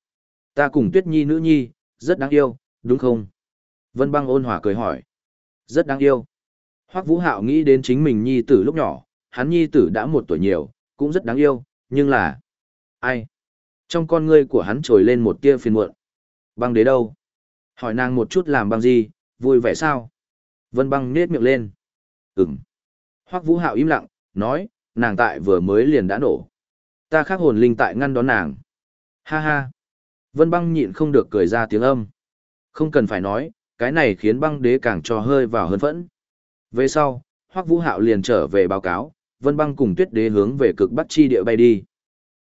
Ta cùng Tuyết Nhi nữ nhi, rất đáng yêu, đúng không? Vân Băng ôn hòa cười hỏi. Rất đáng yêu. Hoắc Vũ Hạo nghĩ đến chính mình nhi tử lúc nhỏ, hắn nhi tử đã một tuổi nhiều, cũng rất đáng yêu, nhưng là... Ai? Trong con ngươi của hắn trồi lên một tia phiền muộn. Băng đế đâu? Hỏi nàng một chút làm băng gì, vui vẻ sao? Vân băng nết miệng lên. Ừm. Hoắc Vũ Hạo im lặng, nói, nàng tại vừa mới liền đã nổ. Ta khác hồn linh tại ngăn đón nàng. Ha ha. Vân băng nhịn không được cười ra tiếng âm. Không cần phải nói, cái này khiến băng đế càng cho hơi vào hơn phẫn. Về sau, Hoắc Vũ Hạo liền trở về báo cáo, Vân băng cùng tuyết đế hướng về cực bắc chi địa bay đi.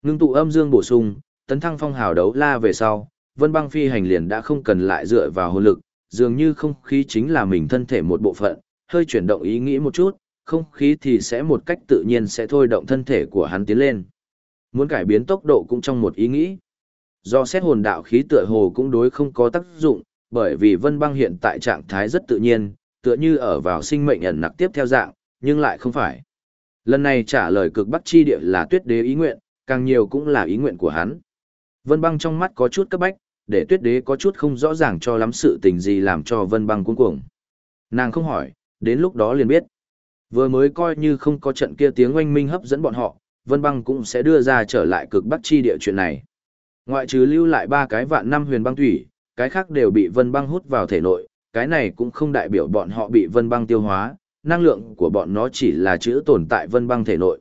Ngưng tụ âm dương bổ sung, tấn thăng phong hào đấu la về sau, Vân băng phi hành liền đã không cần lại dựa vào hồn lực, dường như không khí chính là mình thân thể một bộ phận, hơi chuyển động ý nghĩ một chút, không khí thì sẽ một cách tự nhiên sẽ thôi động thân thể của hắn tiến lên. Muốn cải biến tốc độ cũng trong một ý nghĩ. Do xét hồn đạo khí tựa hồ cũng đối không có tác dụng, bởi vì vân băng hiện tại trạng thái rất tự nhiên, tựa như ở vào sinh mệnh ẩn nặc tiếp theo dạng, nhưng lại không phải. Lần này trả lời cực bắc chi địa là tuyết đế ý nguyện, càng nhiều cũng là ý nguyện của hắn. Vân băng trong mắt có chút cấp bách, để tuyết đế có chút không rõ ràng cho lắm sự tình gì làm cho vân băng cuống cuồng. Nàng không hỏi, đến lúc đó liền biết. Vừa mới coi như không có trận kia tiếng oanh minh hấp dẫn bọn họ, vân băng cũng sẽ đưa ra trở lại cực bắc chi địa chuyện này. Ngoại trừ lưu lại ba cái vạn năm huyền băng thủy, cái khác đều bị vân băng hút vào thể nội, cái này cũng không đại biểu bọn họ bị vân băng tiêu hóa, năng lượng của bọn nó chỉ là chữ tồn tại vân băng thể nội.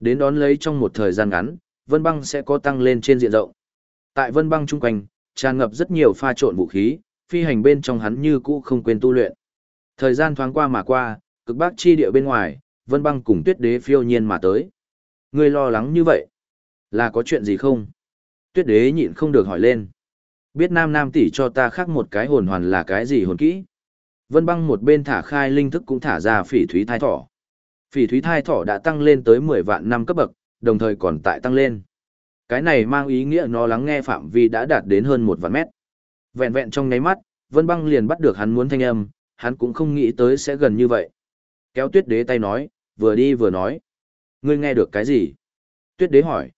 Đến đón lấy trong một thời gian ngắn, vân băng sẽ có tăng lên trên diện rộng. Tại vân băng chung quanh, tràn ngập rất nhiều pha trộn vũ khí, phi hành bên trong hắn như cũ không quên tu luyện. Thời gian thoáng qua mà qua, cực bắc chi địa bên ngoài, vân băng cùng tuyết đế phiêu nhiên mà tới. Ngươi lo lắng như vậy, là có chuyện gì không? Tuyết đế nhịn không được hỏi lên. Biết nam nam tỷ cho ta khác một cái hồn hoàn là cái gì hồn kỹ? Vân băng một bên thả khai linh thức cũng thả ra phỉ thúy thai thỏ. Phỉ thúy thai thỏ đã tăng lên tới 10 vạn năm cấp bậc, đồng thời còn tại tăng lên. Cái này mang ý nghĩa nó lắng nghe phạm vi đã đạt đến hơn một vạn mét. Vẹn vẹn trong nháy mắt, Vân băng liền bắt được hắn muốn thanh âm, hắn cũng không nghĩ tới sẽ gần như vậy. Kéo tuyết đế tay nói, vừa đi vừa nói. Ngươi nghe được cái gì? Tuyết đế hỏi.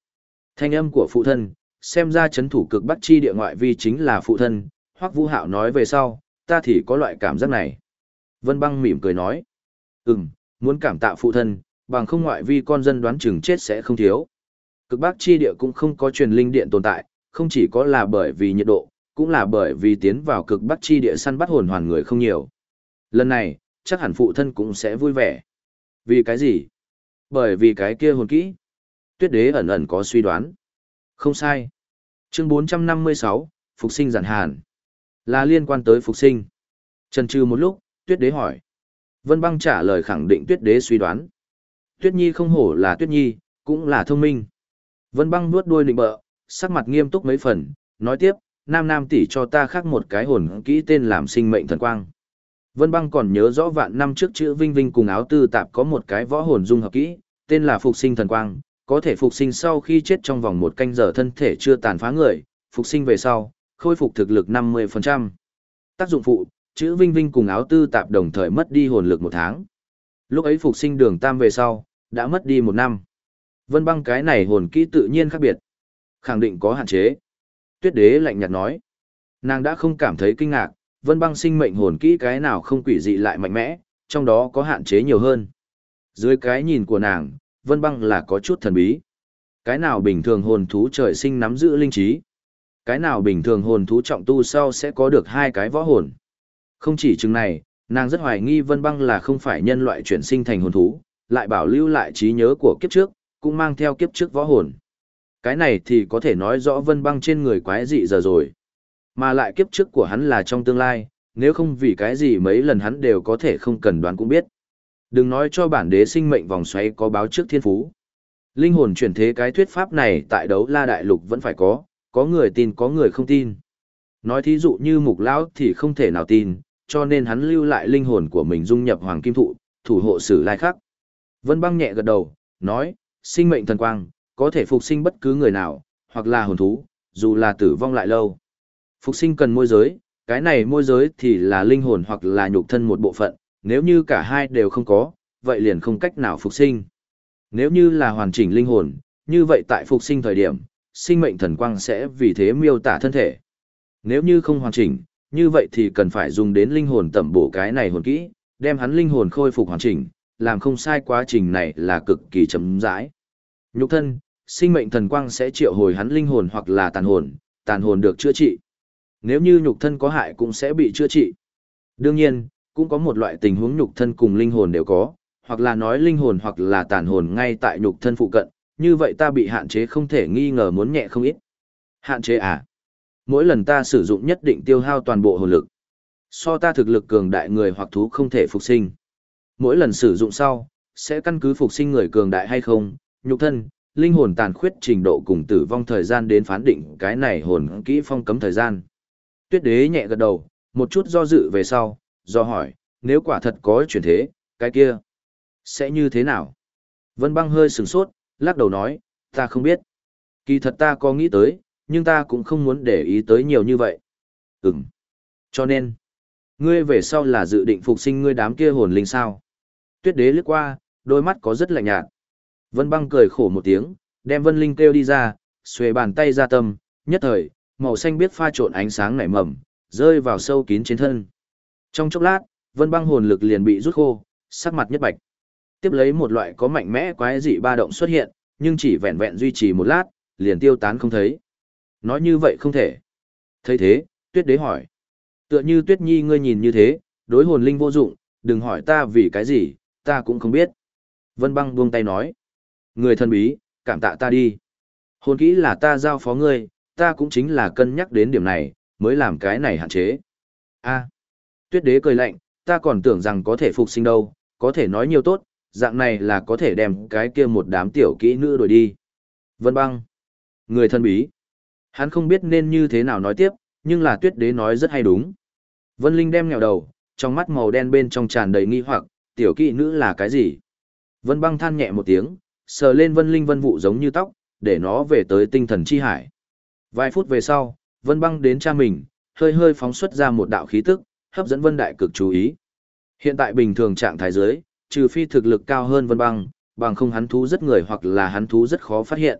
Thanh âm của phụ thân, xem ra chấn thủ cực bắc chi địa ngoại vi chính là phụ thân, hoắc vũ hạo nói về sau, ta thì có loại cảm giác này. Vân băng mỉm cười nói. Ừm, muốn cảm tạ phụ thân, bằng không ngoại vi con dân đoán chừng chết sẽ không thiếu. Cực bắc chi địa cũng không có truyền linh điện tồn tại, không chỉ có là bởi vì nhiệt độ, cũng là bởi vì tiến vào cực bắc chi địa săn bắt hồn hoàn người không nhiều. Lần này, chắc hẳn phụ thân cũng sẽ vui vẻ. Vì cái gì? Bởi vì cái kia hồn kỹ. Tuyết đế ẩn ẩn có suy đoán. Không sai. Chương 456, Phục sinh giản hàn. Là liên quan tới phục sinh. Trần trừ một lúc, tuyết đế hỏi. Vân băng trả lời khẳng định tuyết đế suy đoán. Tuyết nhi không hổ là tuyết nhi, cũng là thông minh. Vân băng nuốt đuôi nịnh bợ, sắc mặt nghiêm túc mấy phần, nói tiếp, nam nam tỷ cho ta khác một cái hồn kỹ tên làm sinh mệnh thần quang. Vân băng còn nhớ rõ vạn năm trước chữ Vinh Vinh cùng áo tư tạp có một cái võ hồn dung hợp kỹ, tên là phục sinh thần quang, có thể phục sinh sau khi chết trong vòng một canh giờ thân thể chưa tàn phá người, phục sinh về sau, khôi phục thực lực 50%. Tác dụng phụ, chữ Vinh Vinh cùng áo tư tạp đồng thời mất đi hồn lực một tháng. Lúc ấy phục sinh đường tam về sau, đã mất đi một năm. Vân băng cái này hồn kỹ tự nhiên khác biệt. Khẳng định có hạn chế. Tuyết đế lạnh nhạt nói. Nàng đã không cảm thấy kinh ngạc, vân băng sinh mệnh hồn kỹ cái nào không quỷ dị lại mạnh mẽ, trong đó có hạn chế nhiều hơn. Dưới cái nhìn của nàng, vân băng là có chút thần bí. Cái nào bình thường hồn thú trời sinh nắm giữ linh trí. Cái nào bình thường hồn thú trọng tu sau sẽ có được hai cái võ hồn. Không chỉ chừng này, nàng rất hoài nghi vân băng là không phải nhân loại chuyển sinh thành hồn thú, lại bảo lưu lại trí nhớ của kiếp trước, cũng mang theo kiếp trước võ hồn. Cái này thì có thể nói rõ vân băng trên người quái dị giờ rồi. Mà lại kiếp trước của hắn là trong tương lai, nếu không vì cái gì mấy lần hắn đều có thể không cần đoán cũng biết. Đừng nói cho bản đế sinh mệnh vòng xoáy có báo trước thiên phú. Linh hồn chuyển thế cái thuyết pháp này tại đấu la đại lục vẫn phải có, có người tin có người không tin. Nói thí dụ như mục lão thì không thể nào tin, cho nên hắn lưu lại linh hồn của mình dung nhập hoàng kim thụ, thủ hộ sử lai khắc. Vân băng nhẹ gật đầu, nói, sinh mệnh thần quang, có thể phục sinh bất cứ người nào, hoặc là hồn thú, dù là tử vong lại lâu. Phục sinh cần môi giới, cái này môi giới thì là linh hồn hoặc là nhục thân một bộ phận, nếu như cả hai đều không có, vậy liền không cách nào phục sinh. Nếu như là hoàn chỉnh linh hồn, như vậy tại phục sinh thời điểm, sinh mệnh thần quang sẽ vì thế miêu tả thân thể. Nếu như không hoàn chỉnh, như vậy thì cần phải dùng đến linh hồn tẩm bổ cái này hồn kỹ, đem hắn linh hồn khôi phục hoàn chỉnh, làm không sai quá trình này là cực kỳ chấm rãi. Nhục thân, sinh mệnh thần quang sẽ triệu hồi hắn linh hồn hoặc là tàn hồn, tàn hồn được chữa trị. Nếu như nhục thân có hại cũng sẽ bị chữa trị. Đương nhiên, cũng có một loại tình huống nhục thân cùng linh hồn đều có, hoặc là nói linh hồn hoặc là tàn hồn ngay tại nhục thân phụ cận, như vậy ta bị hạn chế không thể nghi ngờ muốn nhẹ không ít. Hạn chế à? Mỗi lần ta sử dụng nhất định tiêu hao toàn bộ hồn lực. So ta thực lực cường đại người hoặc thú không thể phục sinh. Mỗi lần sử dụng sau, sẽ căn cứ phục sinh người cường đại hay không, nhục thân, linh hồn tàn khuyết trình độ cùng tử vong thời gian đến phán định cái này hồn kỹ phong cấm thời gian. Tuyết đế nhẹ gật đầu, một chút do dự về sau, do hỏi, nếu quả thật có chuyển thế, cái kia, sẽ như thế nào? Vân băng hơi sừng sốt, lắc đầu nói, ta không biết. Kỳ thật ta có nghĩ tới, nhưng ta cũng không muốn để ý tới nhiều như vậy. Ừm. Cho nên, ngươi về sau là dự định phục sinh ngươi đám kia hồn linh sao? Tuyết đế lướt qua, đôi mắt có rất lạnh nhạt. Vân băng cười khổ một tiếng, đem Vân Linh kêu đi ra, xuề bàn tay ra tâm, nhất thời, màu xanh biết pha trộn ánh sáng nảy mầm, rơi vào sâu kín trên thân. Trong chốc lát, Vân băng hồn lực liền bị rút khô, sắc mặt nhất bạch. Tiếp lấy một loại có mạnh mẽ quái dị ba động xuất hiện, nhưng chỉ vẹn vẹn duy trì một lát, liền tiêu tán không thấy. Nói như vậy không thể. thấy thế, tuyết đế hỏi. Tựa như tuyết nhi ngươi nhìn như thế, đối hồn linh vô dụng, đừng hỏi ta vì cái gì, ta cũng không biết. Vân băng buông tay nói. Người thân bí, cảm tạ ta đi. Hồn kỹ là ta giao phó ngươi, ta cũng chính là cân nhắc đến điểm này, mới làm cái này hạn chế. a tuyết đế cười lạnh, ta còn tưởng rằng có thể phục sinh đâu, có thể nói nhiều tốt, dạng này là có thể đem cái kia một đám tiểu kỹ nữ đuổi đi. Vân băng. Người thân bí. Hắn không biết nên như thế nào nói tiếp, nhưng là tuyết đế nói rất hay đúng. Vân Linh đem nghèo đầu, trong mắt màu đen bên trong tràn đầy nghi hoặc, tiểu kỹ nữ là cái gì? Vân băng than nhẹ một tiếng, sờ lên Vân Linh vân vụ giống như tóc, để nó về tới tinh thần chi hải. Vài phút về sau, Vân băng đến cha mình, hơi hơi phóng xuất ra một đạo khí tức, hấp dẫn Vân Đại cực chú ý. Hiện tại bình thường trạng thái giới, trừ phi thực lực cao hơn Vân băng, bằng không hắn thú rất người hoặc là hắn thú rất khó phát hiện.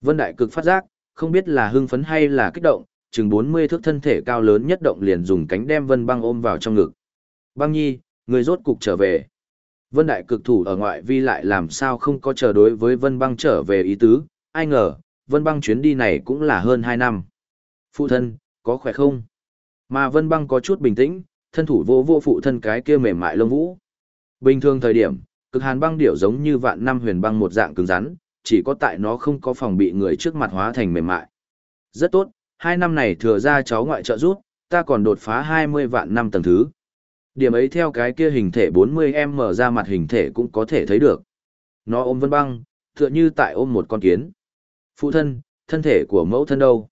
Vân Đại cực phát giác, không biết là hưng phấn hay là kích động, chừng 40 thước thân thể cao lớn nhất động liền dùng cánh đem Vân Băng ôm vào trong ngực. Băng Nhi, người rốt cục trở về. Vân Đại cực thủ ở ngoại vi lại làm sao không có chờ đối với Vân Băng trở về ý tứ, ai ngờ, Vân Băng chuyến đi này cũng là hơn 2 năm. Phụ thân, có khỏe không? Mà Vân Băng có chút bình tĩnh, thân thủ vô vô phụ thân cái kia mềm mại lông vũ. Bình thường thời điểm, cực hàn băng điểu giống như vạn năm huyền băng một dạng cứng rắn, chỉ có tại nó không có phòng bị người trước mặt hóa thành mềm mại. Rất tốt, hai năm này thừa ra cháu ngoại trợ rút, ta còn đột phá 20 vạn năm tầng thứ. Điểm ấy theo cái kia hình thể 40M mở ra mặt hình thể cũng có thể thấy được. Nó ôm vân băng, tựa như tại ôm một con kiến. Phụ thân, thân thể của mẫu thân đâu?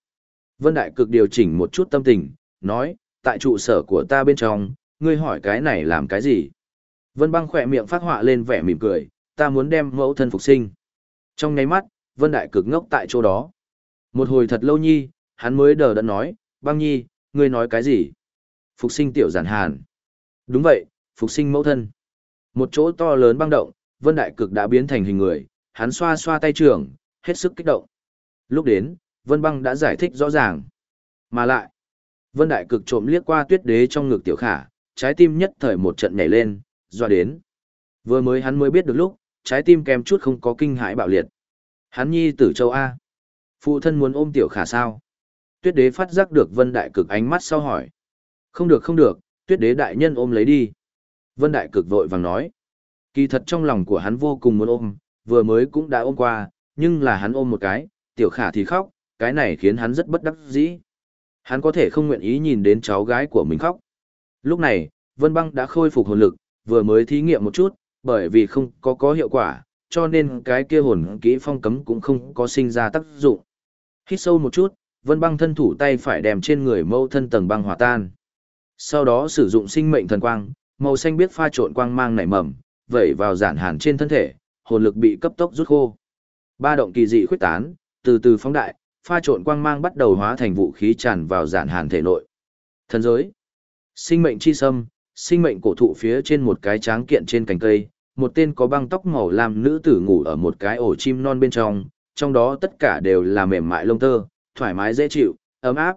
Vân Đại Cực điều chỉnh một chút tâm tình, nói, tại trụ sở của ta bên trong, ngươi hỏi cái này làm cái gì? Vân băng khỏe miệng phát họa lên vẻ mỉm cười, ta muốn đem mẫu thân phục sinh. Trong nháy mắt, Vân Đại Cực ngốc tại chỗ đó. Một hồi thật lâu nhi, hắn mới đờ đẫn nói, băng nhi, ngươi nói cái gì? Phục sinh tiểu giản hàn. Đúng vậy, phục sinh mẫu thân. Một chỗ to lớn băng động, Vân Đại Cực đã biến thành hình người, hắn xoa xoa tay trưởng, hết sức kích động. Lúc đến, Vân Băng đã giải thích rõ ràng. Mà lại, Vân Đại Cực trộm liếc qua tuyết đế trong ngực tiểu khả, trái tim nhất thời một trận nhảy lên, doa đến. Vừa mới hắn mới biết được lúc, trái tim kèm chút không có kinh hãi bạo liệt. Hắn nhi tử châu A. Phụ thân muốn ôm tiểu khả sao? Tuyết đế phát giác được Vân Đại Cực ánh mắt sau hỏi. Không được không được, tuyết đế đại nhân ôm lấy đi. Vân Đại Cực vội vàng nói. Kỳ thật trong lòng của hắn vô cùng muốn ôm, vừa mới cũng đã ôm qua, nhưng là hắn ôm một cái, tiểu khả thì khóc, cái này khiến hắn rất bất đắc dĩ. Hắn có thể không nguyện ý nhìn đến cháu gái của mình khóc. Lúc này, Vân Băng đã khôi phục hồn lực, vừa mới thí nghiệm một chút, bởi vì không có có hiệu quả, cho nên cái kia hồn kỹ phong cấm cũng không có sinh ra tác dụng. Hít sâu một chút, Vân Băng thân thủ tay phải đèm trên người mâu thân tầng băng hòa tan. Sau đó sử dụng sinh mệnh thần quang, màu xanh biết pha trộn quang mang nảy mầm, vẩy vào giản hàn trên thân thể, hồn lực bị cấp tốc rút khô. Ba động kỳ dị khuyết tán, từ từ phóng đại, pha trộn quang mang bắt đầu hóa thành vũ khí tràn vào giản hàn thể nội. Thần giới, sinh mệnh chi sâm, sinh mệnh cổ thụ phía trên một cái tráng kiện trên cành cây, một tên có băng tóc màu lam nữ tử ngủ ở một cái ổ chim non bên trong, trong đó tất cả đều là mềm mại lông tơ, thoải mái dễ chịu, ấm áp.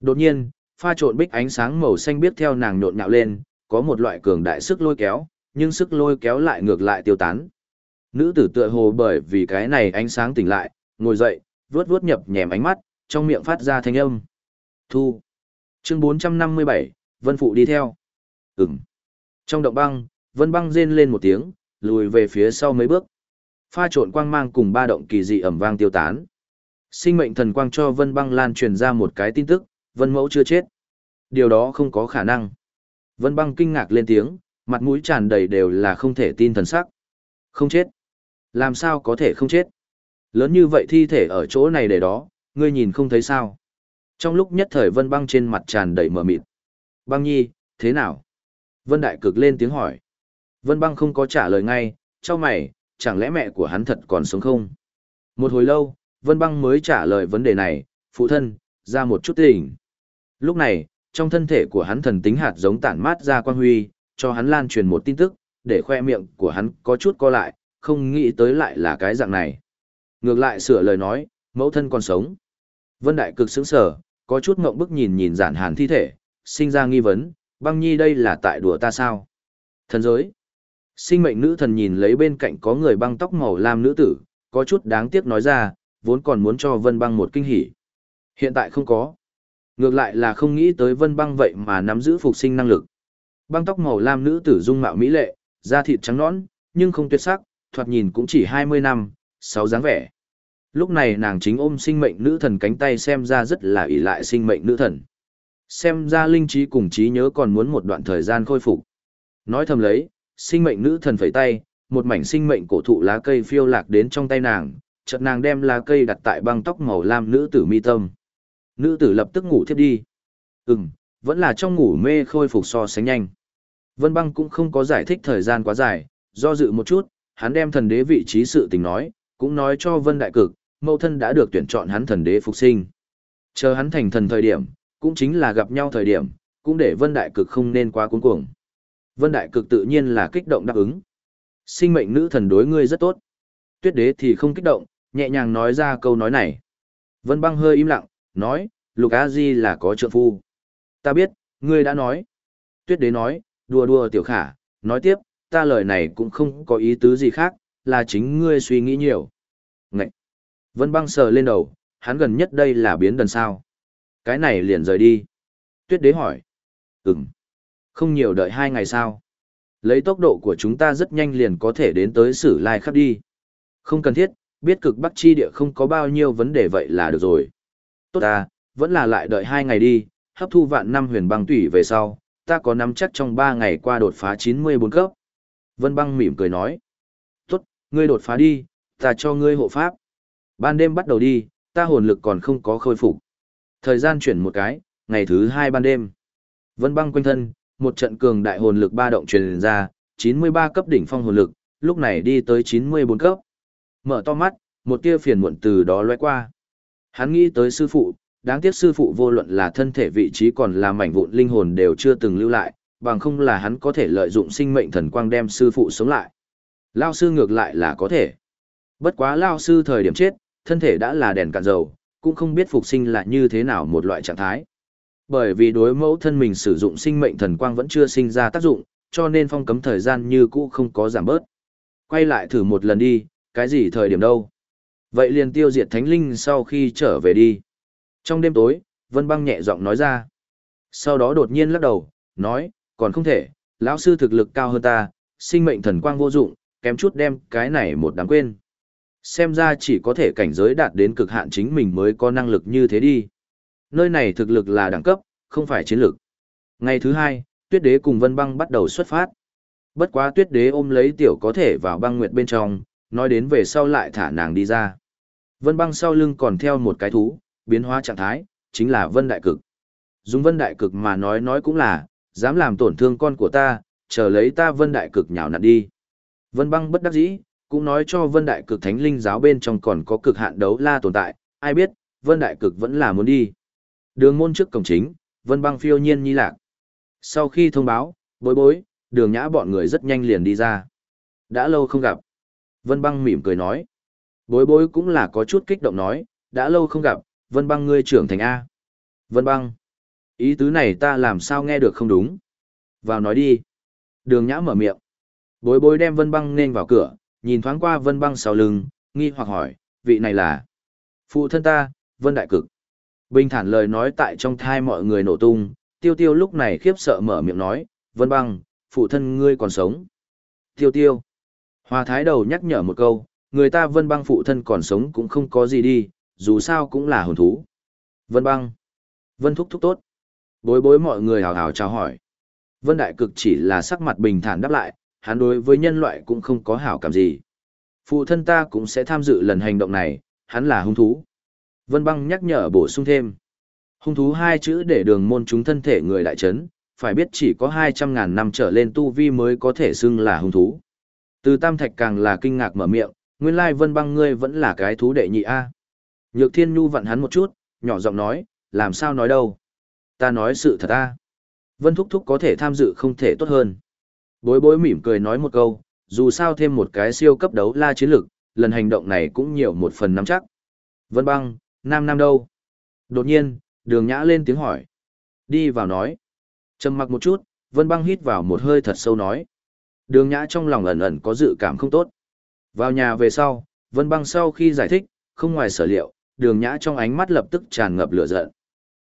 Đột nhiên, pha trộn bích ánh sáng màu xanh biết theo nàng nhộn nhạo lên, có một loại cường đại sức lôi kéo, nhưng sức lôi kéo lại ngược lại tiêu tán. Nữ tử tựa hồ bởi vì cái này ánh sáng tỉnh lại, ngồi dậy, vuốt vuốt nhập nhèm ánh mắt, trong miệng phát ra thanh âm. Thu. Chương 457, Vân Phụ đi theo. Ừm. Trong động băng, Vân băng rên lên một tiếng, lùi về phía sau mấy bước. Pha trộn quang mang cùng ba động kỳ dị ẩm vang tiêu tán. Sinh mệnh thần quang cho Vân băng lan truyền ra một cái tin tức, Vân mẫu chưa chết. Điều đó không có khả năng. Vân băng kinh ngạc lên tiếng, mặt mũi tràn đầy đều là không thể tin thần sắc. Không chết. Làm sao có thể không chết? Lớn như vậy thi thể ở chỗ này để đó, ngươi nhìn không thấy sao? Trong lúc nhất thời Vân băng trên mặt tràn đầy mờ mịt. Băng nhi, thế nào? Vân đại cực lên tiếng hỏi. Vân băng không có trả lời ngay, cho mày, chẳng lẽ mẹ của hắn thật còn sống không? Một hồi lâu, Vân băng mới trả lời vấn đề này, phụ thân, ra một chút tình. Lúc này, trong thân thể của hắn thần tính hạt giống tản mát ra quan huy, cho hắn lan truyền một tin tức, để khoe miệng của hắn có chút co lại, không nghĩ tới lại là cái dạng này. Ngược lại sửa lời nói, mẫu thân còn sống. Vân Đại cực sững sở, có chút ngộng bức nhìn nhìn giản hàn thi thể, sinh ra nghi vấn, băng nhi đây là tại đùa ta sao? Thần giới. Sinh mệnh nữ thần nhìn lấy bên cạnh có người băng tóc màu lam nữ tử, có chút đáng tiếc nói ra, vốn còn muốn cho vân băng một kinh hỉ. Hiện tại không có. Ngược lại là không nghĩ tới vân băng vậy mà nắm giữ phục sinh năng lực. Băng tóc màu lam nữ tử dung mạo mỹ lệ, da thịt trắng nõn, nhưng không tuyệt sắc, thoạt nhìn cũng chỉ 20 năm, sáu dáng vẻ. Lúc này nàng chính ôm sinh mệnh nữ thần cánh tay xem ra rất là ỷ lại sinh mệnh nữ thần. Xem ra linh trí cùng trí nhớ còn muốn một đoạn thời gian khôi phục. Nói thầm lấy, sinh mệnh nữ thần phẩy tay, một mảnh sinh mệnh cổ thụ lá cây phiêu lạc đến trong tay nàng, chợt nàng đem lá cây đặt tại băng tóc màu lam nữ tử mi tâm. Nữ tử lập tức ngủ thiếp đi. Ừm, vẫn là trong ngủ mê khôi phục so sánh nhanh. Vân băng cũng không có giải thích thời gian quá dài, do dự một chút, hắn đem thần đế vị trí sự tình nói, cũng nói cho Vân Đại Cực, mẫu thân đã được tuyển chọn hắn thần đế phục sinh. Chờ hắn thành thần thời điểm, cũng chính là gặp nhau thời điểm, cũng để Vân Đại Cực không nên quá cuống cuồng. Vân Đại Cực tự nhiên là kích động đáp ứng. Sinh mệnh nữ thần đối ngươi rất tốt. Tuyết đế thì không kích động, nhẹ nhàng nói ra câu nói này. Vân băng hơi im lặng, nói, Lục A Di là có trợ phu. Ta biết, ngươi đã nói. Tuyết đế nói, đùa đùa tiểu khả, nói tiếp, ta lời này cũng không có ý tứ gì khác, là chính ngươi suy nghĩ nhiều. Ngậy! Vân băng sờ lên đầu, hắn gần nhất đây là biến đần sao. Cái này liền rời đi. Tuyết đế hỏi. Ừm. Không nhiều đợi hai ngày sao. Lấy tốc độ của chúng ta rất nhanh liền có thể đến tới sử lai khắp đi. Không cần thiết, biết cực bắc chi địa không có bao nhiêu vấn đề vậy là được rồi. Tốt ta, vẫn là lại đợi hai ngày đi, hấp thu vạn năm huyền băng tủy về sau, ta có nắm chắc trong ba ngày qua đột phá 94 cấp. Vân băng mỉm cười nói. Ngươi đột phá đi, ta cho ngươi hộ pháp. Ban đêm bắt đầu đi, ta hồn lực còn không có khôi phục. Thời gian chuyển một cái, ngày thứ hai ban đêm. Vân băng quanh thân, một trận cường đại hồn lực ba động truyền ra, 93 cấp đỉnh phong hồn lực, lúc này đi tới 94 cấp. Mở to mắt, một tia phiền muộn từ đó lóe qua. Hắn nghĩ tới sư phụ, đáng tiếc sư phụ vô luận là thân thể vị trí còn là mảnh vụn linh hồn đều chưa từng lưu lại, bằng không là hắn có thể lợi dụng sinh mệnh thần quang đem sư phụ sống lại. Lao sư ngược lại là có thể. Bất quá Lao sư thời điểm chết, thân thể đã là đèn cạn dầu, cũng không biết phục sinh là như thế nào một loại trạng thái. Bởi vì đối mẫu thân mình sử dụng sinh mệnh thần quang vẫn chưa sinh ra tác dụng, cho nên phong cấm thời gian như cũ không có giảm bớt. Quay lại thử một lần đi, cái gì thời điểm đâu. Vậy liền tiêu diệt thánh linh sau khi trở về đi. Trong đêm tối, Vân Băng nhẹ giọng nói ra. Sau đó đột nhiên lắc đầu, nói, còn không thể, lão sư thực lực cao hơn ta, sinh mệnh thần quang vô dụng, kém chút đem cái này một đáng quên. Xem ra chỉ có thể cảnh giới đạt đến cực hạn chính mình mới có năng lực như thế đi. Nơi này thực lực là đẳng cấp, không phải chiến lực. Ngày thứ hai, tuyết đế cùng vân băng bắt đầu xuất phát. Bất quá tuyết đế ôm lấy tiểu có thể vào băng nguyệt bên trong, nói đến về sau lại thả nàng đi ra. Vân băng sau lưng còn theo một cái thú, biến hóa trạng thái, chính là vân đại cực. Dùng vân đại cực mà nói nói cũng là, dám làm tổn thương con của ta, chờ lấy ta vân đại cực nhào nặn đi. Vân băng bất đắc dĩ, cũng nói cho vân đại cực thánh linh giáo bên trong còn có cực hạn đấu la tồn tại, ai biết, vân đại cực vẫn là muốn đi. Đường môn trước cổng chính, vân băng phiêu nhiên nhi lạc. Sau khi thông báo, bối bối, đường nhã bọn người rất nhanh liền đi ra. Đã lâu không gặp. Vân băng mỉm cười nói. Bối bối cũng là có chút kích động nói, đã lâu không gặp, vân băng ngươi trưởng thành A. Vân băng. Ý tứ này ta làm sao nghe được không đúng. Vào nói đi. Đường nhã mở miệng. Bối bối đem vân băng nên vào cửa, nhìn thoáng qua vân băng sau lưng, nghi hoặc hỏi, vị này là. Phụ thân ta, vân đại cực. Bình thản lời nói tại trong thai mọi người nổ tung, tiêu tiêu lúc này khiếp sợ mở miệng nói, vân băng, phụ thân ngươi còn sống. Tiêu tiêu. Hòa thái đầu nhắc nhở một câu, người ta vân băng phụ thân còn sống cũng không có gì đi, dù sao cũng là hồn thú. Vân băng. Vân thúc thúc tốt. Bối bối mọi người hào hào chào hỏi. Vân đại cực chỉ là sắc mặt bình thản đáp lại, hắn đối với nhân loại cũng không có hảo cảm gì. Phụ thân ta cũng sẽ tham dự lần hành động này, hắn là hung thú. Vân băng nhắc nhở bổ sung thêm. Hung thú hai chữ để đường môn chúng thân thể người đại chấn, phải biết chỉ có 200.000 năm trở lên tu vi mới có thể xưng là hung thú. Từ tam thạch càng là kinh ngạc mở miệng, nguyên lai vân băng ngươi vẫn là cái thú đệ nhị A. Nhược thiên nhu vặn hắn một chút, nhỏ giọng nói, làm sao nói đâu. Ta nói sự thật A. Vân thúc thúc có thể tham dự không thể tốt hơn. Bối bối mỉm cười nói một câu, dù sao thêm một cái siêu cấp đấu la chiến lực, lần hành động này cũng nhiều một phần nắm chắc. Vân băng, nam nam đâu? Đột nhiên, đường nhã lên tiếng hỏi. Đi vào nói. trầm mặc một chút, vân băng hít vào một hơi thật sâu nói. Đường nhã trong lòng ẩn ẩn có dự cảm không tốt. Vào nhà về sau, vân băng sau khi giải thích, không ngoài sở liệu, đường nhã trong ánh mắt lập tức tràn ngập lửa giận.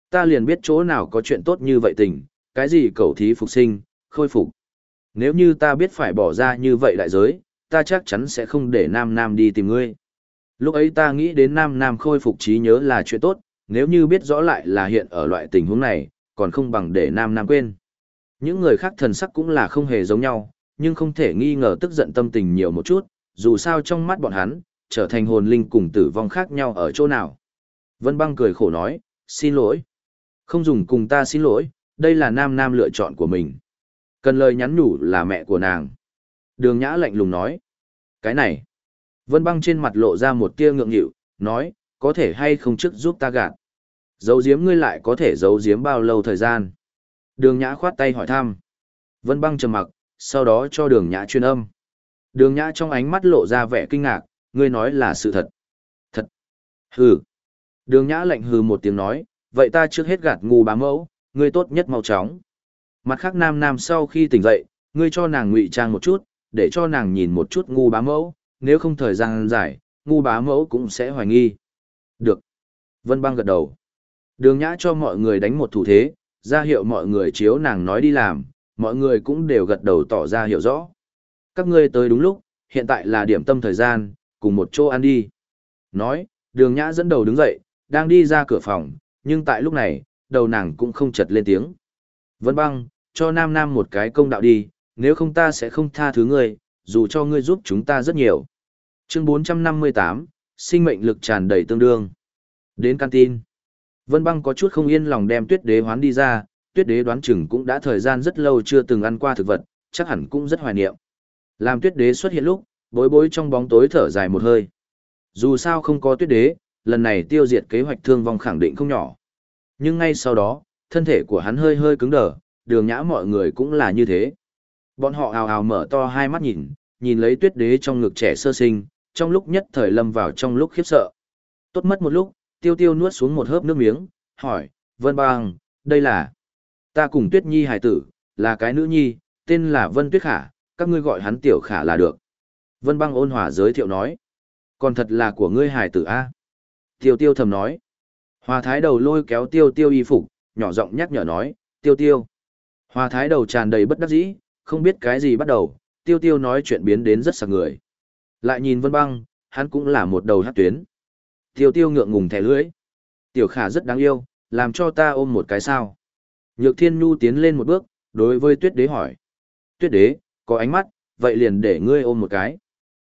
ta liền biết chỗ nào có chuyện tốt như vậy tình, cái gì cầu thí phục sinh, khôi phục. Nếu như ta biết phải bỏ ra như vậy đại giới, ta chắc chắn sẽ không để Nam Nam đi tìm ngươi. Lúc ấy ta nghĩ đến Nam Nam khôi phục trí nhớ là chuyện tốt, nếu như biết rõ lại là hiện ở loại tình huống này, còn không bằng để Nam Nam quên. Những người khác thần sắc cũng là không hề giống nhau, nhưng không thể nghi ngờ tức giận tâm tình nhiều một chút, dù sao trong mắt bọn hắn, trở thành hồn linh cùng tử vong khác nhau ở chỗ nào. Vân băng cười khổ nói, xin lỗi. Không dùng cùng ta xin lỗi, đây là nam nam lựa chọn của mình. Cần lời nhắn nhủ là mẹ của nàng. Đường nhã lạnh lùng nói. Cái này. Vân băng trên mặt lộ ra một tia ngượng nghịu, nói, có thể hay không trước giúp ta gạt. Giấu giếm ngươi lại có thể giấu giếm bao lâu thời gian. Đường nhã khoát tay hỏi thăm. Vân băng trầm mặc, sau đó cho đường nhã chuyên âm. Đường nhã trong ánh mắt lộ ra vẻ kinh ngạc, ngươi nói là sự thật. Thật. Hừ. Đường nhã lạnh hừ một tiếng nói, vậy ta trước hết gạt ngu bá mẫu, ngươi tốt nhất mau chóng. Mặt khác nam nam sau khi tỉnh dậy, ngươi cho nàng ngụy trang một chút, để cho nàng nhìn một chút ngu bá mẫu, nếu không thời gian dài, ngu bá mẫu cũng sẽ hoài nghi. Được. Vân băng gật đầu. Đường nhã cho mọi người đánh một thủ thế, ra hiệu mọi người chiếu nàng nói đi làm, mọi người cũng đều gật đầu tỏ ra hiểu rõ. Các ngươi tới đúng lúc, hiện tại là điểm tâm thời gian, cùng một chỗ ăn đi. Nói, đường nhã dẫn đầu đứng dậy, đang đi ra cửa phòng, nhưng tại lúc này, đầu nàng cũng không chật lên tiếng. Vân băng, cho nam nam một cái công đạo đi, nếu không ta sẽ không tha thứ ngươi, dù cho ngươi giúp chúng ta rất nhiều. Chương 458, sinh mệnh lực tràn đầy tương đương. Đến canteen. Vân băng có chút không yên lòng đem tuyết đế hoán đi ra, tuyết đế đoán chừng cũng đã thời gian rất lâu chưa từng ăn qua thực vật, chắc hẳn cũng rất hoài niệm. Làm tuyết đế xuất hiện lúc, bối bối trong bóng tối thở dài một hơi. Dù sao không có tuyết đế, lần này tiêu diệt kế hoạch thương vong khẳng định không nhỏ. Nhưng ngay sau đó, thân thể của hắn hơi hơi cứng đờ, đường nhã mọi người cũng là như thế. Bọn họ ào ào mở to hai mắt nhìn, nhìn lấy tuyết đế trong ngực trẻ sơ sinh, trong lúc nhất thời lâm vào trong lúc khiếp sợ. Tốt mất một lúc, tiêu tiêu nuốt xuống một hớp nước miếng, hỏi, Vân Bang, đây là... Ta cùng Tuyết Nhi hải tử, là cái nữ nhi, tên là Vân Tuyết Khả, các ngươi gọi hắn Tiểu Khả là được. Vân Bang ôn hòa giới thiệu nói. Còn thật là của ngươi hải tử A. Tiêu tiêu thầm nói. Hòa thái đầu lôi kéo tiêu tiêu y phục, nhỏ giọng nhắc nhở nói, tiêu tiêu. Hòa thái đầu tràn đầy bất đắc dĩ, không biết cái gì bắt đầu, tiêu tiêu nói chuyện biến đến rất sạc người. Lại nhìn vân băng, hắn cũng là một đầu hát tuyến. Tiêu tiêu ngượng ngùng thẻ lưỡi. Tiểu khả rất đáng yêu, làm cho ta ôm một cái sao. Nhược thiên nhu tiến lên một bước, đối với tuyết đế hỏi. Tuyết đế, có ánh mắt, vậy liền để ngươi ôm một cái.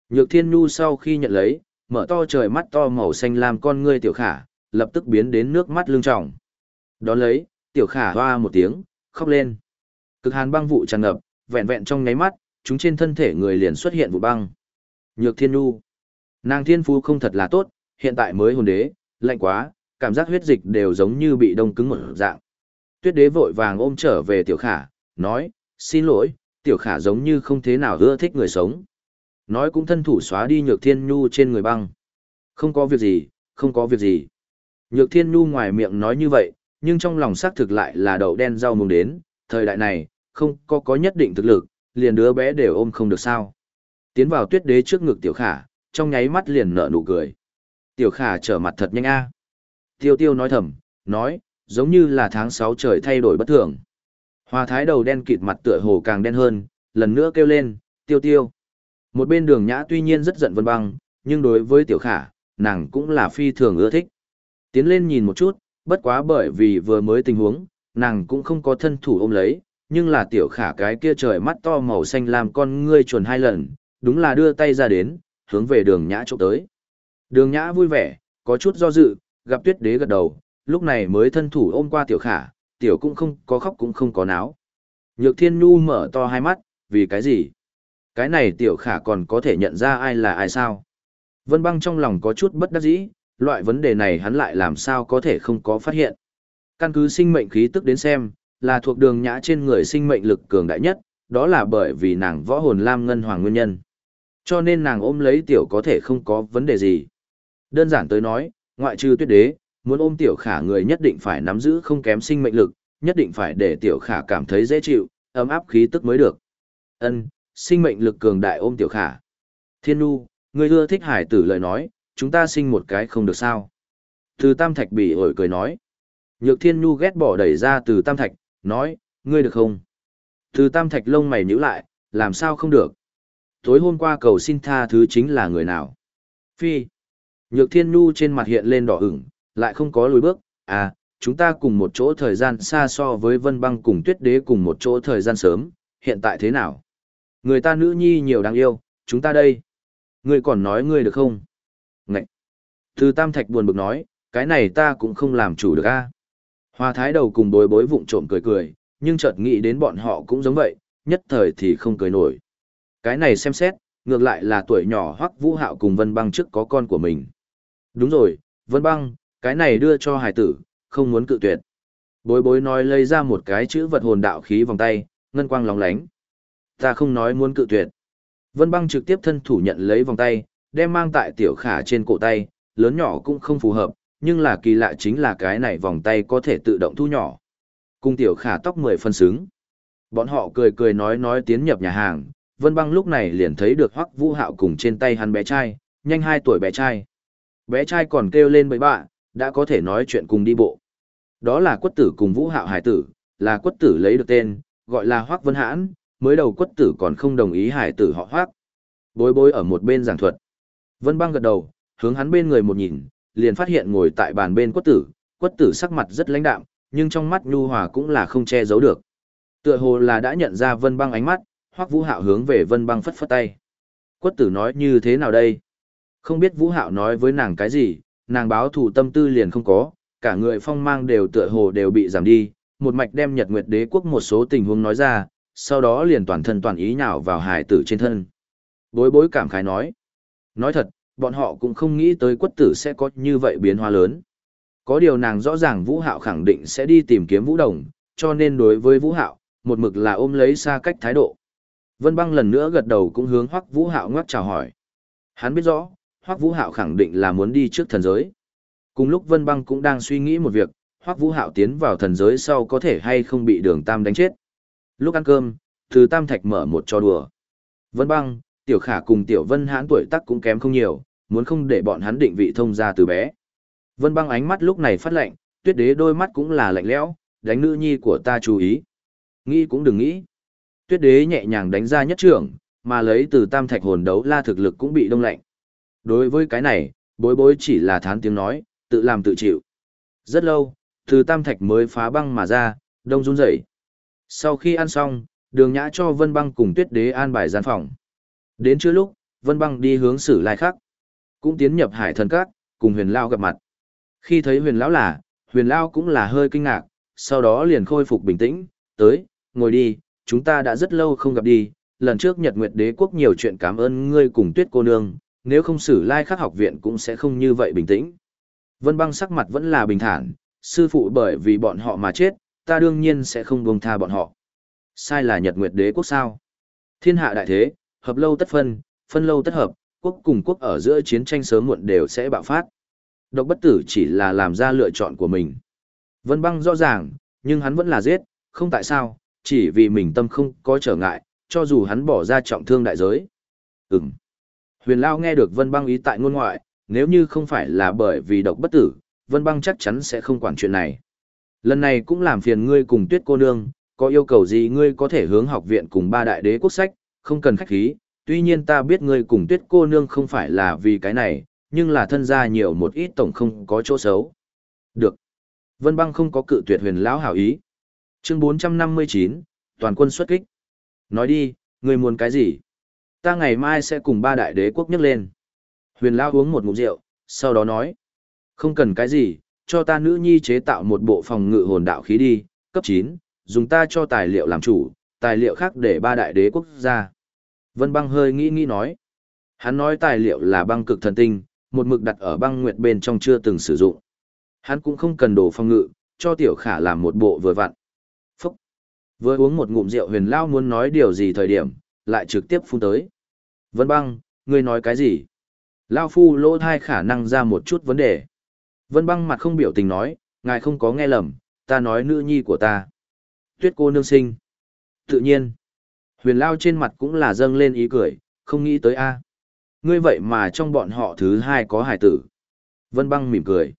Nhược thiên nhu sau khi nhận lấy, mở to trời mắt to màu xanh làm con ngươi tiểu khả, lập tức biến đến nước mắt lưng tròng. Đón lấy, tiểu khả hoa một tiếng, khóc lên. Cực hàn băng vụ tràn ngập, vẹn vẹn trong nháy mắt, chúng trên thân thể người liền xuất hiện vụ băng. Nhược thiên nhu. Nàng thiên phú không thật là tốt, hiện tại mới hồn đế, lạnh quá, cảm giác huyết dịch đều giống như bị đông cứng một dạng. Tuyết đế vội vàng ôm trở về tiểu khả, nói, xin lỗi, tiểu khả giống như không thế nào ưa thích người sống. Nói cũng thân thủ xóa đi nhược thiên nhu trên người băng. Không có việc gì, không có việc gì. Nhược thiên nhu ngoài miệng nói như vậy, nhưng trong lòng xác thực lại là đậu đen rau mùng đến, thời đại này, không có có nhất định thực lực, liền đứa bé đều ôm không được sao. Tiến vào tuyết đế trước ngực tiểu khả, trong nháy mắt liền nở nụ cười. Tiểu khả trở mặt thật nhanh a. Tiêu tiêu nói thầm, nói, giống như là tháng 6 trời thay đổi bất thường. Hoa thái đầu đen kịt mặt tựa hồ càng đen hơn, lần nữa kêu lên, tiêu tiêu. Một bên đường nhã tuy nhiên rất giận vân băng, nhưng đối với tiểu khả, nàng cũng là phi thường ưa thích. Tiến lên nhìn một chút, bất quá bởi vì vừa mới tình huống, nàng cũng không có thân thủ ôm lấy, nhưng là tiểu khả cái kia trời mắt to màu xanh làm con ngươi chuồn hai lần, đúng là đưa tay ra đến, hướng về đường nhã trộm tới. Đường nhã vui vẻ, có chút do dự, gặp tuyết đế gật đầu, lúc này mới thân thủ ôm qua tiểu khả, tiểu cũng không có khóc cũng không có náo. Nhược thiên nu mở to hai mắt, vì cái gì? Cái này tiểu khả còn có thể nhận ra ai là ai sao? Vân băng trong lòng có chút bất đắc dĩ, loại vấn đề này hắn lại làm sao có thể không có phát hiện. Căn cứ sinh mệnh khí tức đến xem, là thuộc đường nhã trên người sinh mệnh lực cường đại nhất, đó là bởi vì nàng võ hồn lam ngân hoàng nguyên nhân. Cho nên nàng ôm lấy tiểu có thể không có vấn đề gì. Đơn giản tới nói, ngoại trừ tuyết đế, muốn ôm tiểu khả người nhất định phải nắm giữ không kém sinh mệnh lực, nhất định phải để tiểu khả cảm thấy dễ chịu, ấm áp khí tức mới được. Ân, sinh mệnh lực cường đại ôm tiểu khả. Thiên Nu, người ưa thích hải tử lời nói, chúng ta sinh một cái không được sao. Từ tam thạch bị ổi cười nói. Nhược Thiên Nhu ghét bỏ đẩy ra từ Tam Thạch, nói, ngươi được không? Từ Tam Thạch lông mày nhữ lại, làm sao không được? Tối hôm qua cầu xin tha thứ chính là người nào? Phi. Nhược Thiên Nhu trên mặt hiện lên đỏ ửng, lại không có lùi bước, à, chúng ta cùng một chỗ thời gian xa so với Vân Băng cùng Tuyết Đế cùng một chỗ thời gian sớm, hiện tại thế nào? Người ta nữ nhi nhiều đáng yêu, chúng ta đây. Ngươi còn nói ngươi được không? Ngậy. Từ Tam Thạch buồn bực nói, cái này ta cũng không làm chủ được a. Hoa thái đầu cùng bối bối vụng trộm cười cười, nhưng chợt nghĩ đến bọn họ cũng giống vậy, nhất thời thì không cười nổi. Cái này xem xét, ngược lại là tuổi nhỏ hoắc vũ hạo cùng Vân Băng trước có con của mình. Đúng rồi, Vân Băng, cái này đưa cho hải tử, không muốn cự tuyệt. Bối bối nói lấy ra một cái chữ vật hồn đạo khí vòng tay, ngân quang lóng lánh. Ta không nói muốn cự tuyệt. Vân băng trực tiếp thân thủ nhận lấy vòng tay, đem mang tại tiểu khả trên cổ tay, lớn nhỏ cũng không phù hợp, nhưng là kỳ lạ chính là cái này vòng tay có thể tự động thu nhỏ. cung tiểu khả tóc mười phân xứng. Bọn họ cười cười nói nói tiến nhập nhà hàng, Vân băng lúc này liền thấy được hoắc vũ hạo cùng trên tay hắn bé trai, nhanh hai tuổi bé trai. Bé trai còn kêu lên bậy bạ, đã có thể nói chuyện cùng đi bộ. Đó là quất tử cùng vũ hạo hải tử, là quất tử lấy được tên, gọi là hoắc vân hãn, mới đầu quất tử còn không đồng ý hải tử họ hoắc Bối bối ở một bên giảng thuật. Vân băng gật đầu, hướng hắn bên người một nhìn, liền phát hiện ngồi tại bàn bên quất tử, quất tử sắc mặt rất lãnh đạm, nhưng trong mắt nhu hòa cũng là không che giấu được. Tựa hồ là đã nhận ra vân băng ánh mắt, hoắc vũ hạo hướng về vân băng phất phất tay. Quất tử nói như thế nào đây? Không biết vũ hạo nói với nàng cái gì, nàng báo thủ tâm tư liền không có, cả người phong mang đều tựa hồ đều bị giảm đi, một mạch đem nhật nguyệt đế quốc một số tình huống nói ra, sau đó liền toàn thân toàn ý nhào vào hải tử trên thân. Bối bối cảm khái nói. Nói thật, bọn họ cũng không nghĩ tới quất tử sẽ có như vậy biến hóa lớn. Có điều nàng rõ ràng Vũ Hạo khẳng định sẽ đi tìm kiếm Vũ Đồng, cho nên đối với Vũ Hạo, một mực là ôm lấy xa cách thái độ. Vân Băng lần nữa gật đầu cũng hướng Hoắc Vũ Hạo ngoắc chào hỏi. Hắn biết rõ, Hoắc Vũ Hạo khẳng định là muốn đi trước thần giới. Cùng lúc Vân Băng cũng đang suy nghĩ một việc, Hoắc Vũ Hạo tiến vào thần giới sau có thể hay không bị Đường Tam đánh chết. Lúc ăn cơm, từ Tam Thạch mở một trò đùa. Vân băng, tiểu khả cùng tiểu vân hãn tuổi tác cũng kém không nhiều, muốn không để bọn hắn định vị thông ra từ bé. Vân băng ánh mắt lúc này phát lạnh, tuyết đế đôi mắt cũng là lạnh lẽo, đánh nữ nhi của ta chú ý. Nghĩ cũng đừng nghĩ. Tuyết đế nhẹ nhàng đánh ra nhất trưởng, mà lấy từ tam thạch hồn đấu la thực lực cũng bị đông lạnh. Đối với cái này, bối bối chỉ là thán tiếng nói, tự làm tự chịu. Rất lâu, từ tam thạch mới phá băng mà ra, đông run rẩy. Sau khi ăn xong, đường nhã cho Vân Băng cùng tuyết đế an bài gian phòng. Đến trưa lúc, Vân Băng đi hướng sử lai khác. Cũng tiến nhập hải thần các, cùng huyền lao gặp mặt. Khi thấy huyền lão là, huyền lao cũng là hơi kinh ngạc, sau đó liền khôi phục bình tĩnh, tới, ngồi đi, chúng ta đã rất lâu không gặp đi, lần trước Nhật Nguyệt Đế quốc nhiều chuyện cảm ơn ngươi cùng Tuyết cô nương, nếu không xử lai khắc học viện cũng sẽ không như vậy bình tĩnh. Vân băng sắc mặt vẫn là bình thản, sư phụ bởi vì bọn họ mà chết, ta đương nhiên sẽ không buông tha bọn họ. Sai là Nhật Nguyệt Đế quốc sao? Thiên hạ đại thế, hợp lâu tất phân, phân lâu tất hợp, quốc cùng quốc ở giữa chiến tranh sớm muộn đều sẽ bạo phát. Độc bất tử chỉ là làm ra lựa chọn của mình. Vân băng rõ ràng, nhưng hắn vẫn là giết, không tại sao, chỉ vì mình tâm không có trở ngại, cho dù hắn bỏ ra trọng thương đại giới. Ừm. Huyền Lao nghe được Vân băng ý tại ngôn ngoại, nếu như không phải là bởi vì độc bất tử, Vân băng chắc chắn sẽ không quản chuyện này. Lần này cũng làm phiền ngươi cùng tuyết cô nương, có yêu cầu gì ngươi có thể hướng học viện cùng ba đại đế quốc sách, không cần khách khí, tuy nhiên ta biết ngươi cùng tuyết cô nương không phải là vì cái này, nhưng là thân gia nhiều một ít tổng không có chỗ xấu. Được. Vân băng không có cự tuyệt huyền lão hảo ý. Chương 459, toàn quân xuất kích. Nói đi, ngươi muốn cái gì? Ta ngày mai sẽ cùng ba đại đế quốc nhắc lên. Huyền lão uống một ngụm rượu, sau đó nói. Không cần cái gì, cho ta nữ nhi chế tạo một bộ phòng ngự hồn đạo khí đi, cấp 9, dùng ta cho tài liệu làm chủ, tài liệu khác để ba đại đế quốc gia. Vân băng hơi nghĩ nghĩ nói. Hắn nói tài liệu là băng cực thần tinh, một mực đặt ở băng nguyệt bên trong chưa từng sử dụng. Hắn cũng không cần đồ phòng ngự, cho tiểu khả làm một bộ vừa vặn. Phúc! Vừa uống một ngụm rượu huyền lao muốn nói điều gì thời điểm, lại trực tiếp phun tới. Vân băng, ngươi nói cái gì? Lao phu lỗ thai khả năng ra một chút vấn đề. Vân băng mặt không biểu tình nói, ngài không có nghe lầm, ta nói nữ nhi của ta. Tuyết cô nương sinh. Tự nhiên. Huyền Lao trên mặt cũng là dâng lên ý cười, không nghĩ tới a. Ngươi vậy mà trong bọn họ thứ hai có hải tử. Vân băng mỉm cười.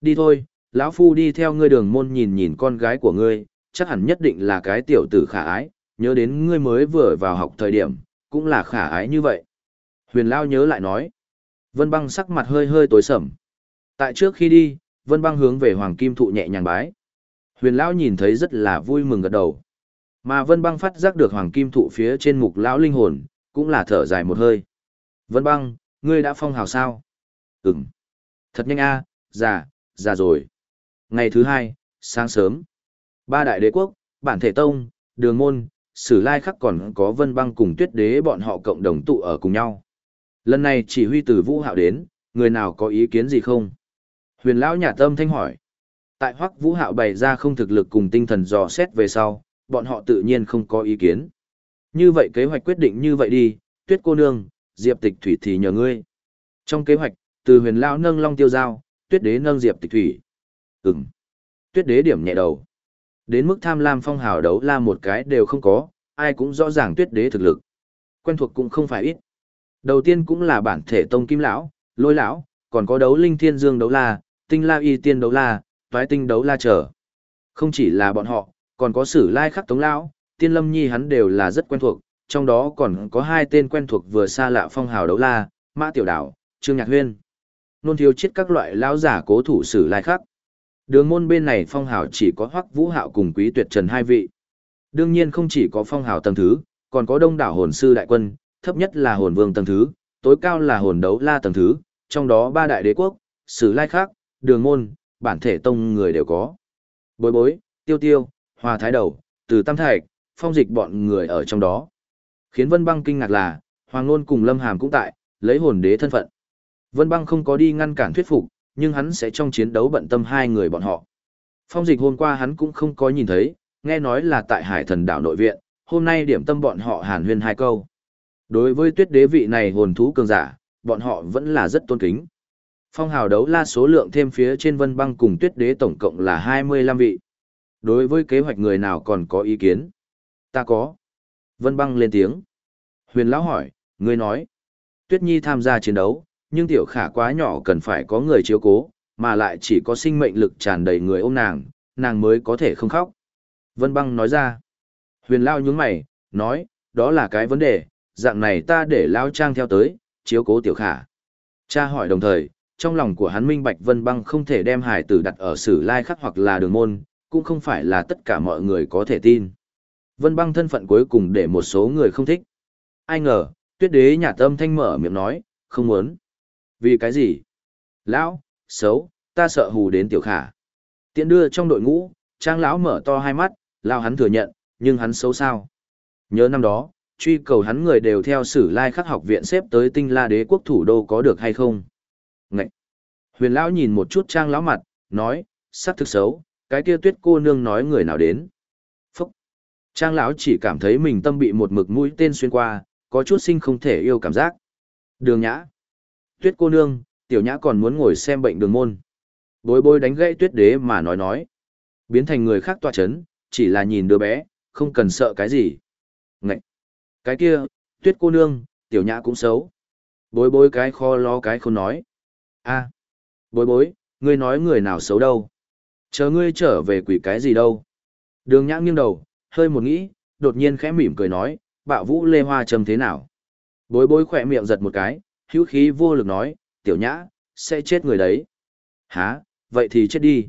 Đi thôi, lão phu đi theo ngươi đường môn nhìn nhìn con gái của ngươi, chắc hẳn nhất định là cái tiểu tử khả ái, nhớ đến ngươi mới vừa vào học thời điểm, cũng là khả ái như vậy. Huyền Lao nhớ lại nói. Vân băng sắc mặt hơi hơi tối sầm. Tại trước khi đi, Vân băng hướng về Hoàng Kim Thụ nhẹ nhàng bái. Huyền Lão nhìn thấy rất là vui mừng gật đầu. Mà Vân băng phát giác được Hoàng Kim Thụ phía trên mục lão linh hồn, cũng là thở dài một hơi. Vân băng, ngươi đã phong hào sao? Ừm. Thật nhanh a, già, già rồi. Ngày thứ hai, sáng sớm. Ba đại đế quốc, bản thể tông, đường môn, sử lai khắc còn có vân băng cùng tuyết đế bọn họ cộng đồng tụ ở cùng nhau. Lần này chỉ huy từ vũ hạo đến, người nào có ý kiến gì không? Huyền lão nhà tâm thanh hỏi. Tại hoắc vũ hạo bày ra không thực lực cùng tinh thần dò xét về sau, bọn họ tự nhiên không có ý kiến. Như vậy kế hoạch quyết định như vậy đi, tuyết cô nương, diệp tịch thủy thì nhờ ngươi. Trong kế hoạch, từ huyền lão nâng long tiêu giao, tuyết đế nâng diệp tịch thủy. Ừm. Tuyết đế điểm nhẹ đầu. Đến mức tham lam phong hào đấu la một cái đều không có, ai cũng rõ ràng tuyết đế thực lực. Quen thuộc cũng không phải ít. Đầu tiên cũng là bản thể tông kim lão, lôi lão, còn có đấu linh thiên dương đấu la, tinh la y tiên đấu la, toái tinh đấu la trở. Không chỉ là bọn họ, còn có sử lai khắc tống lão, tiên lâm nhi hắn đều là rất quen thuộc, trong đó còn có hai tên quen thuộc vừa xa lạ phong hào đấu la, mã tiểu đảo, trương nhạc huyên. Nôn thiếu chết các loại lão giả cố thủ sử lai khắc. Đường môn bên này phong hào chỉ có hoắc vũ hạo cùng quý tuyệt trần hai vị. Đương nhiên không chỉ có phong hào tầng thứ, còn có đông đảo hồn sư đại quân, thấp nhất là hồn vương tầng thứ, tối cao là hồn đấu la tầng thứ, trong đó ba đại đế quốc, sử lai khác, đường môn, bản thể tông người đều có. Bối bối, tiêu tiêu, hòa thái đầu, từ tam thạch, phong dịch bọn người ở trong đó. Khiến Vân Băng kinh ngạc là, Hoàng Nôn cùng Lâm Hàm cũng tại, lấy hồn đế thân phận. Vân Băng không có đi ngăn cản thuyết phục, nhưng hắn sẽ trong chiến đấu bận tâm hai người bọn họ. Phong dịch hôm qua hắn cũng không có nhìn thấy, nghe nói là tại hải thần đảo nội viện, hôm nay điểm tâm bọn họ hàn huyên hai câu. Đối với tuyết đế vị này hồn thú cường giả, bọn họ vẫn là rất tôn kính. Phong hào đấu la số lượng thêm phía trên vân băng cùng tuyết đế tổng cộng là 25 vị. Đối với kế hoạch người nào còn có ý kiến? Ta có. Vân băng lên tiếng. Huyền lão hỏi, ngươi nói. Tuyết nhi tham gia chiến đấu, nhưng tiểu khả quá nhỏ cần phải có người chiếu cố, mà lại chỉ có sinh mệnh lực tràn đầy người ôm nàng, nàng mới có thể không khóc. Vân băng nói ra. Huyền Lao nhún mày, nói, đó là cái vấn đề, dạng này ta để Lao Trang theo tới, chiếu cố tiểu khả. Cha hỏi đồng thời, trong lòng của hắn minh bạch Vân băng không thể đem hải tử đặt ở sử lai khắc hoặc là đường môn, cũng không phải là tất cả mọi người có thể tin. Vân băng thân phận cuối cùng để một số người không thích. Ai ngờ, tuyết đế nhà tâm thanh mở miệng nói, không muốn. Vì cái gì? Lão, xấu, ta sợ hù đến tiểu khả. Tiện đưa trong đội ngũ, trang lão mở to hai mắt, lao hắn thừa nhận, nhưng hắn xấu sao. Nhớ năm đó, truy cầu hắn người đều theo sử lai khắc học viện xếp tới tinh la đế quốc thủ đô có được hay không. Ngậy! Huyền lão nhìn một chút trang lão mặt, nói, sắc thực xấu, cái kia tuyết cô nương nói người nào đến. Phúc! Trang lão chỉ cảm thấy mình tâm bị một mực mũi tên xuyên qua, có chút sinh không thể yêu cảm giác. Đường nhã! Tuyết cô nương, tiểu nhã còn muốn ngồi xem bệnh đường môn. Bối bối đánh gãy tuyết đế mà nói nói. Biến thành người khác tọa chấn, chỉ là nhìn đứa bé, không cần sợ cái gì. Ngậy! Cái kia, tuyết cô nương, tiểu nhã cũng xấu. Bối bối cái kho lo cái không nói. a bối bối, ngươi nói người nào xấu đâu? Chờ ngươi trở về quỷ cái gì đâu? Đường nhã nghiêng đầu, hơi một nghĩ, đột nhiên khẽ mỉm cười nói, bạo vũ lê hoa trầm thế nào? Bối bối khỏe miệng giật một cái, hữu khí vô lực nói, tiểu nhã, sẽ chết người đấy. Hả, vậy thì chết đi.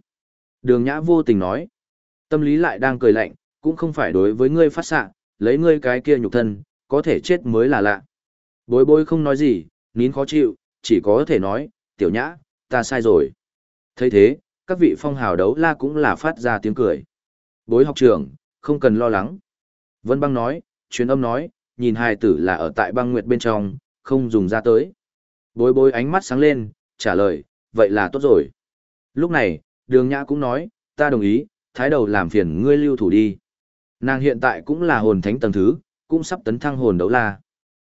Đường nhã vô tình nói. Tâm lý lại đang cười lạnh, cũng không phải đối với ngươi phát xạ, lấy ngươi cái kia nhục thân, có thể chết mới là lạ. Bối bối không nói gì, nín khó chịu, chỉ có thể nói, tiểu nhã, ta sai rồi. thấy thế, các vị phong hào đấu la cũng là phát ra tiếng cười. Bối học trưởng, không cần lo lắng. Vân băng nói, truyền âm nói, nhìn hài tử là ở tại băng nguyệt bên trong, không dùng ra tới. Bối bối ánh mắt sáng lên, trả lời, vậy là tốt rồi. Lúc này, đường nhã cũng nói, ta đồng ý, thái đầu làm phiền ngươi lưu thủ đi. Nàng hiện tại cũng là hồn thánh tầng thứ, cũng sắp tấn thăng hồn đấu la.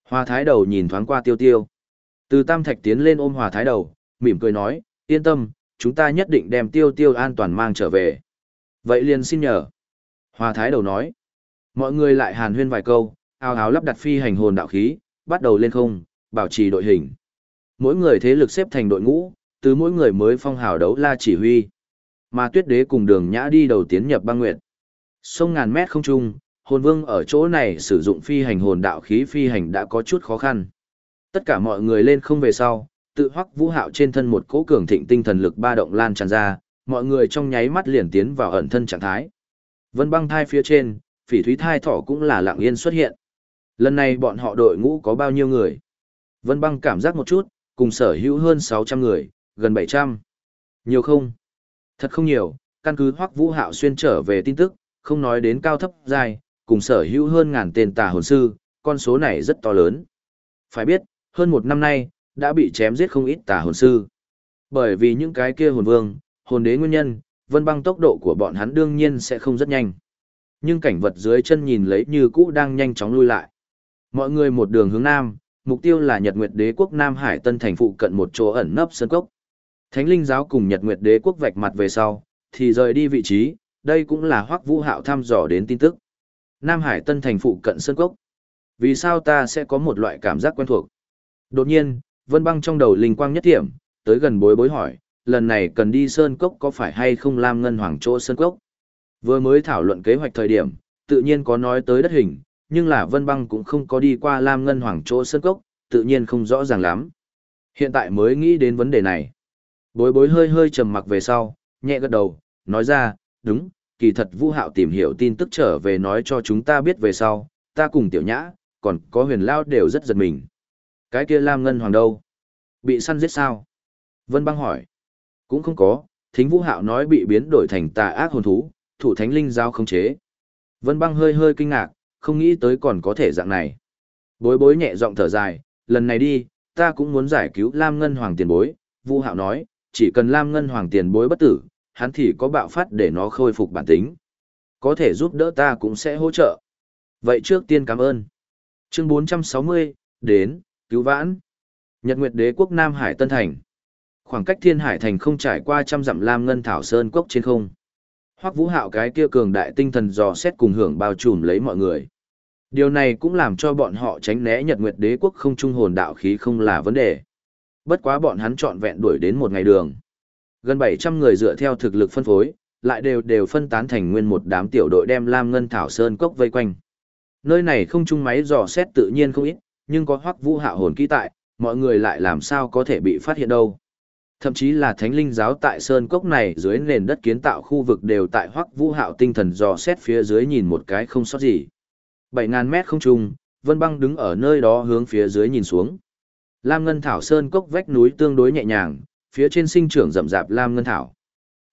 Hoa thái đầu nhìn thoáng qua tiêu tiêu. Từ tam thạch tiến lên ôm hòa thái đầu, mỉm cười nói, yên tâm, chúng ta nhất định đem tiêu tiêu an toàn mang trở về. Vậy liền xin nhờ. Hoa thái đầu nói. Mọi người lại hàn huyên vài câu, ao áo lắp đặt phi hành hồn đạo khí, bắt đầu lên không, bảo trì đội hình. Mỗi người thế lực xếp thành đội ngũ, từ mỗi người mới phong hào đấu la chỉ huy. Mà tuyết đế cùng đường nhã đi đầu tiến nhập băng nguyệt. Sông ngàn mét không trung, hồn vương ở chỗ này sử dụng phi hành hồn đạo khí phi hành đã có chút khó khăn. Tất cả mọi người lên không về sau, tự hoắc vũ hạo trên thân một cỗ cường thịnh tinh thần lực ba động lan tràn ra, mọi người trong nháy mắt liền tiến vào ẩn thân trạng thái. Vân băng thai phía trên, phỉ thúy thai thỏ cũng là lặng yên xuất hiện. Lần này bọn họ đội ngũ có bao nhiêu người? Vân băng cảm giác một chút, cùng sở hữu hơn 600 người, gần 700. Nhiều không? Thật không nhiều, căn cứ hoắc vũ hạo xuyên trở về tin tức, không nói đến cao thấp dài, cùng sở hữu hơn ngàn tên tà hồn sư, con số này rất to lớn. Phải biết, hơn một năm nay, đã bị chém giết không ít tà hồn sư. Bởi vì những cái kia hồn vương, hồn đế nguyên nhân, vân băng tốc độ của bọn hắn đương nhiên sẽ không rất nhanh. Nhưng cảnh vật dưới chân nhìn lấy như cũ đang nhanh chóng lui lại. Mọi người một đường hướng nam, mục tiêu là Nhật Nguyệt Đế quốc Nam Hải Tân thành phụ cận một chỗ ẩn nấp sơn cốc. Thánh linh giáo cùng Nhật Nguyệt Đế quốc vạch mặt về sau, thì rời đi vị trí, đây cũng là Hoắc Vũ Hạo thăm dò đến tin tức. Nam Hải Tân thành phụ cận sơn cốc. Vì sao ta sẽ có một loại cảm giác quen thuộc? Đột nhiên, Vân Băng trong đầu linh quang nhất thiểm, tới gần bối bối hỏi, lần này cần đi sơn cốc có phải hay không Lam Ngân Hoàng chỗ sơn cốc? Vừa mới thảo luận kế hoạch thời điểm, tự nhiên có nói tới đất hình, nhưng là Vân Băng cũng không có đi qua Lam Ngân Hoàng chỗ sơn cốc, tự nhiên không rõ ràng lắm. Hiện tại mới nghĩ đến vấn đề này. Bối bối hơi hơi trầm mặc về sau, nhẹ gật đầu, nói ra, đúng, kỳ thật Vũ Hạo tìm hiểu tin tức trở về nói cho chúng ta biết về sau, ta cùng tiểu nhã, còn có huyền lao đều rất giật mình. Cái kia Lam Ngân Hoàng đâu? Bị săn giết sao? Vân băng hỏi. Cũng không có, thính Vũ Hạo nói bị biến đổi thành tà ác hồn thú, thủ thánh linh giao không chế. Vân băng hơi hơi kinh ngạc, không nghĩ tới còn có thể dạng này. Bối bối nhẹ giọng thở dài, lần này đi, ta cũng muốn giải cứu Lam Ngân Hoàng tiền bối. Vũ Hạo nói, chỉ cần Lam Ngân Hoàng tiền bối bất tử, hắn thì có bạo phát để nó khôi phục bản tính. Có thể giúp đỡ ta cũng sẽ hỗ trợ. Vậy trước tiên cảm ơn. Chương 460, đến, cứu vãn. Nhật Nguyệt Đế quốc Nam Hải Tân Thành. Khoảng cách Thiên Hải Thành không trải qua trăm dặm lam ngân thảo sơn cốc trên không. Hoắc Vũ Hạo cái kia cường đại tinh thần dò xét cùng hưởng bao trùm lấy mọi người. Điều này cũng làm cho bọn họ tránh né Nhật Nguyệt Đế quốc không trung hồn đạo khí không là vấn đề. Bất quá bọn hắn chọn vẹn đuổi đến một ngày đường. Gần 700 người dựa theo thực lực phân phối, lại đều đều phân tán thành nguyên một đám tiểu đội đem Lam Ngân Thảo Sơn cốc vây quanh. Nơi này không trung máy dò xét tự nhiên không ít, nhưng có Hoắc Vũ hạ hồn kỹ tại, mọi người lại làm sao có thể bị phát hiện đâu. Thậm chí là thánh linh giáo tại sơn cốc này dưới nền đất kiến tạo khu vực đều tại hoắc vũ hạo tinh thần dò xét phía dưới nhìn một cái không sót gì. 7.000 mét không trung, Vân Băng đứng ở nơi đó hướng phía dưới nhìn xuống. Lam Ngân Thảo sơn cốc vách núi tương đối nhẹ nhàng, phía trên sinh trưởng rậm rạp Lam Ngân Thảo.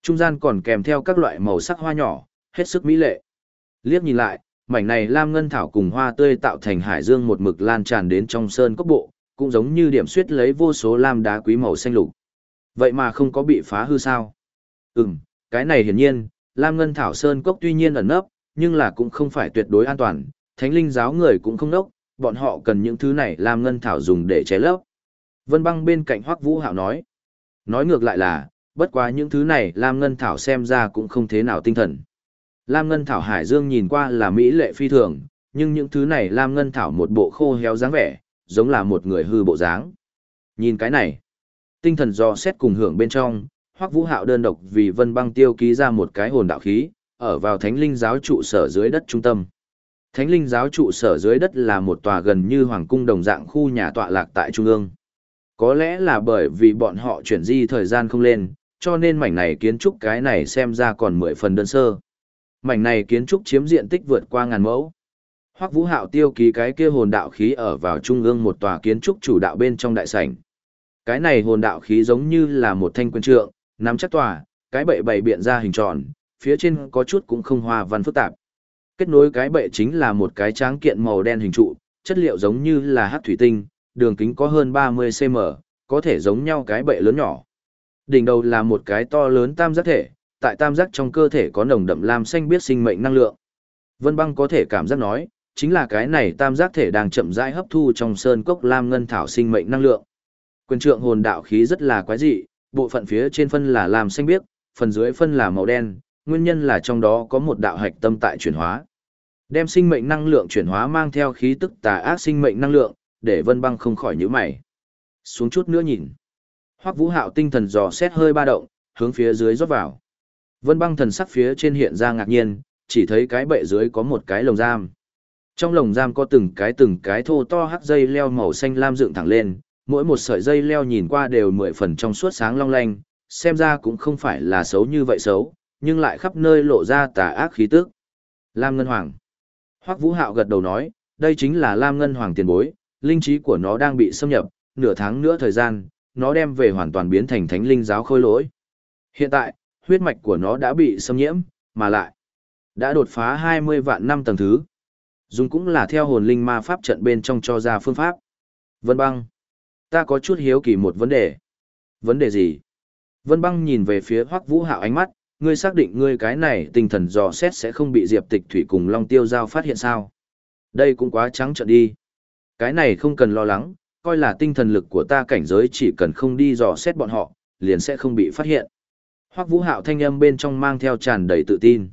Trung gian còn kèm theo các loại màu sắc hoa nhỏ, hết sức mỹ lệ. Liếc nhìn lại, mảnh này Lam Ngân Thảo cùng hoa tươi tạo thành hải dương một mực lan tràn đến trong sơn cốc bộ, cũng giống như điểm suyết lấy vô số lam đá quý màu xanh lục. Vậy mà không có bị phá hư sao? Ừm, cái này hiển nhiên, Lam Ngân Thảo Sơn Cốc tuy nhiên ẩn nấp, nhưng là cũng không phải tuyệt đối an toàn, thánh linh giáo người cũng không đốc, bọn họ cần những thứ này Lam Ngân Thảo dùng để chế lấp. Vân băng bên cạnh Hoắc Vũ Hạo nói. Nói ngược lại là, bất quá những thứ này Lam Ngân Thảo xem ra cũng không thế nào tinh thần. Lam Ngân Thảo Hải Dương nhìn qua là mỹ lệ phi thường, nhưng những thứ này Lam Ngân Thảo một bộ khô héo dáng vẻ, giống là một người hư bộ dáng. Nhìn cái này, tinh thần do xét cùng hưởng bên trong, Hoắc Vũ Hạo đơn độc vì Vân Băng tiêu ký ra một cái hồn đạo khí, ở vào Thánh Linh giáo trụ sở dưới đất trung tâm. Thánh Linh giáo trụ sở dưới đất là một tòa gần như hoàng cung đồng dạng khu nhà tọa lạc tại trung ương. Có lẽ là bởi vì bọn họ chuyển di thời gian không lên, cho nên mảnh này kiến trúc cái này xem ra còn mười phần đơn sơ. Mảnh này kiến trúc chiếm diện tích vượt qua ngàn mẫu. Hoắc Vũ Hạo tiêu ký cái kia hồn đạo khí ở vào trung ương một tòa kiến trúc chủ đạo bên trong đại sảnh. Cái này hồn đạo khí giống như là một thanh quân trượng, nắm chắc tòa, cái bệ bày biện ra hình tròn, phía trên có chút cũng không hoa văn phức tạp. Kết nối cái bệ chính là một cái tráng kiện màu đen hình trụ, chất liệu giống như là hắc thủy tinh, đường kính có hơn 30 cm, có thể giống nhau cái bệ lớn nhỏ. Đỉnh đầu là một cái to lớn tam giác thể, tại tam giác trong cơ thể có nồng đậm lam xanh biết sinh mệnh năng lượng. Vân Băng có thể cảm giác nói, chính là cái này tam giác thể đang chậm rãi hấp thu trong sơn cốc lam ngân thảo sinh mệnh năng lượng. Quyền trượng hồn đạo khí rất là quái dị, bộ phận phía trên phân là lam xanh biếc, phần dưới phân là màu đen, nguyên nhân là trong đó có một đạo hạch tâm tại chuyển hóa. Đem sinh mệnh năng lượng chuyển hóa mang theo khí tức tà ác sinh mệnh năng lượng, để Vân Băng không khỏi nhíu mày. Xuống chút nữa nhìn. Hoắc Vũ Hạo tinh thần dò xét hơi ba động, hướng phía dưới rót vào. Vân băng thần sắc phía trên hiện ra ngạc nhiên, chỉ thấy cái bệ dưới có một cái lồng giam. Trong lồng giam có từng cái từng cái thô to hắc dây leo màu xanh lam dựng thẳng lên, mỗi một sợi dây leo nhìn qua đều mười phần trong suốt sáng long lanh, xem ra cũng không phải là xấu như vậy xấu, nhưng lại khắp nơi lộ ra tà ác khí tức. Lam Ngân Hoàng. Hoắc Vũ Hạo gật đầu nói, đây chính là Lam Ngân Hoàng tiền bối, linh trí của nó đang bị xâm nhập, nửa tháng nữa thời gian, nó đem về hoàn toàn biến thành thánh linh giáo khôi lỗi. Hiện tại, huyết mạch của nó đã bị xâm nhiễm, mà lại đã đột phá 20 vạn năm tầng thứ. Dùng cũng là theo hồn linh ma pháp trận bên trong cho ra phương pháp. Vân băng. Ta có chút hiếu kỳ một vấn đề. Vấn đề gì? Vân băng nhìn về phía Hoắc Vũ Hạo ánh mắt, ngươi xác định ngươi cái này tinh thần dò xét sẽ không bị Diệp Tịch Thủy cùng Long Tiêu Giao phát hiện sao? Đây cũng quá trắng trợn đi. Cái này không cần lo lắng, coi là tinh thần lực của ta cảnh giới chỉ cần không đi dò xét bọn họ, liền sẽ không bị phát hiện. Hoắc Vũ Hạo thanh âm bên trong mang theo tràn đầy tự tin.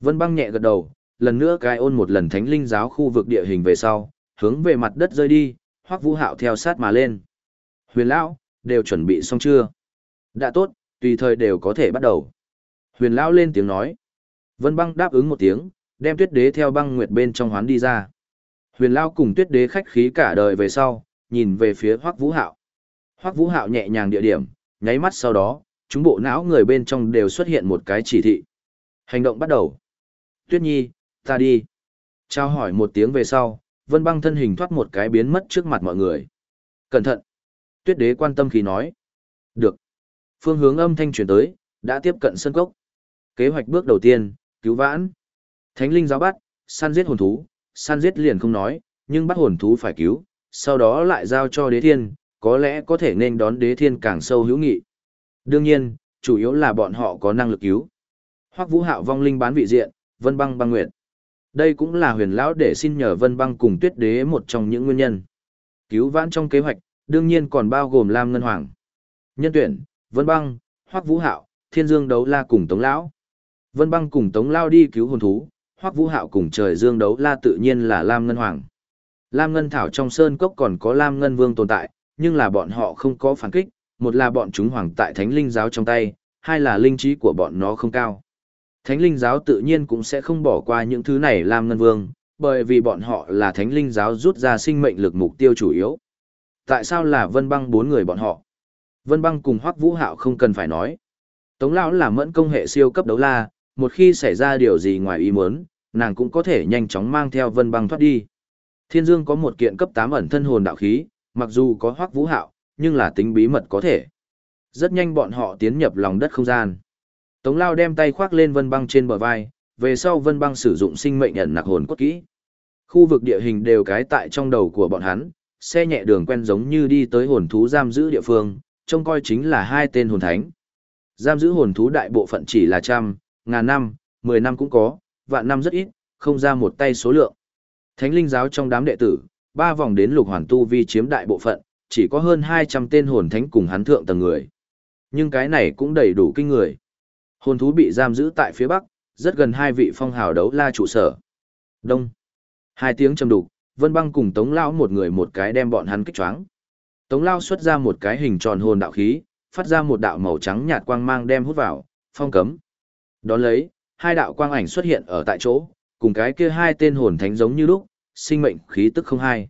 Vân Băng nhẹ gật đầu, lần nữa cái ôn một lần thánh linh giáo khu vực địa hình về sau, hướng về mặt đất rơi đi, Hoắc Vũ Hạo theo sát mà lên. Huyền lão, đều chuẩn bị xong chưa? Đã tốt, tùy thời đều có thể bắt đầu. Huyền lão lên tiếng nói. Vân Băng đáp ứng một tiếng, đem Tuyết Đế theo băng nguyệt bên trong hoán đi ra. Huyền lão cùng Tuyết Đế khách khí cả đời về sau, nhìn về phía Hoắc Vũ Hạo. Hoắc Vũ Hạo nhẹ nhàng địa điểm, nháy mắt sau đó, chúng bộ não người bên trong đều xuất hiện một cái chỉ thị. Hành động bắt đầu. Tuyết Nhi, ta đi. Trao hỏi một tiếng về sau, Vân Băng thân hình thoát một cái biến mất trước mặt mọi người. Cẩn thận. Tuyết Đế quan tâm khí nói. Được. Phương hướng âm thanh truyền tới, đã tiếp cận sân cốc. Kế hoạch bước đầu tiên, cứu vãn. Thánh linh giáo bắt, săn giết hồn thú, săn giết liền không nói, nhưng bắt hồn thú phải cứu, sau đó lại giao cho đế thiên, có lẽ có thể nên đón đế thiên càng sâu hữu nghị. Đương nhiên, chủ yếu là bọn họ có năng lực cứu. Hoắc Vũ Hạo vong linh bán vị diện, Vân Băng Băng Nguyệt. Đây cũng là huyền lão để xin nhờ Vân Băng cùng Tuyết Đế một trong những nguyên nhân. Cứu vãn trong kế hoạch, đương nhiên còn bao gồm Lam Ngân Hoàng. Nhân tuyển, Vân Băng, Hoắc Vũ Hạo, Thiên Dương Đấu La cùng Tống Lão. Vân Băng cùng Tống Lao đi cứu hồn thú, Hoắc Vũ Hạo cùng Trời Dương Đấu La tự nhiên là Lam Ngân Hoàng. Lam Ngân Thảo trong sơn cốc còn có Lam Ngân Vương tồn tại, nhưng là bọn họ không có phản kích, một là bọn chúng hoàng tại thánh linh giáo trong tay, hai là linh trí của bọn nó không cao. Thánh linh giáo tự nhiên cũng sẽ không bỏ qua những thứ này làm Ngân Vương, bởi vì bọn họ là thánh linh giáo rút ra sinh mệnh lực mục tiêu chủ yếu. Tại sao là Vân Băng bốn người bọn họ? Vân Băng cùng Hoắc Vũ Hạo không cần phải nói. Tống lão là mẫn công hệ siêu cấp đấu la, một khi xảy ra điều gì ngoài ý muốn, nàng cũng có thể nhanh chóng mang theo Vân Băng thoát đi. Thiên Dương có một kiện cấp 8 ẩn thân hồn đạo khí, mặc dù có Hoắc Vũ Hạo, nhưng là tính bí mật có thể. Rất nhanh bọn họ tiến nhập lòng đất không gian. Tống Lao đem tay khoác lên Vân Băng trên bờ vai, về sau Vân Băng sử dụng sinh mệnh ẩn nặc hồn cốt kỹ. Khu vực địa hình đều cái tại trong đầu của bọn hắn, xe nhẹ đường quen giống như đi tới hồn thú giam giữ địa phương, trông coi chính là hai tên hồn thánh. Giam giữ hồn thú đại bộ phận chỉ là trăm, ngàn năm, mười năm cũng có, vạn năm rất ít, không ra một tay số lượng. Thánh linh giáo trong đám đệ tử, ba vòng đến lục hoàn tu vi chiếm đại bộ phận, chỉ có hơn 200 tên hồn thánh cùng hắn thượng tầng người. Nhưng cái này cũng đầy đủ kinh người. Hồn thú bị giam giữ tại phía bắc, rất gần hai vị phong hào đấu la trụ sở. Đông. Hai tiếng trầm đục, Vân Băng cùng Tống Lao một người một cái đem bọn hắn kích choáng. Tống Lao xuất ra một cái hình tròn hồn đạo khí, phát ra một đạo màu trắng nhạt quang mang đem hút vào, phong cấm. Đón lấy, hai đạo quang ảnh xuất hiện ở tại chỗ, cùng cái kia hai tên hồn thánh giống như lúc, sinh mệnh khí tức không hai.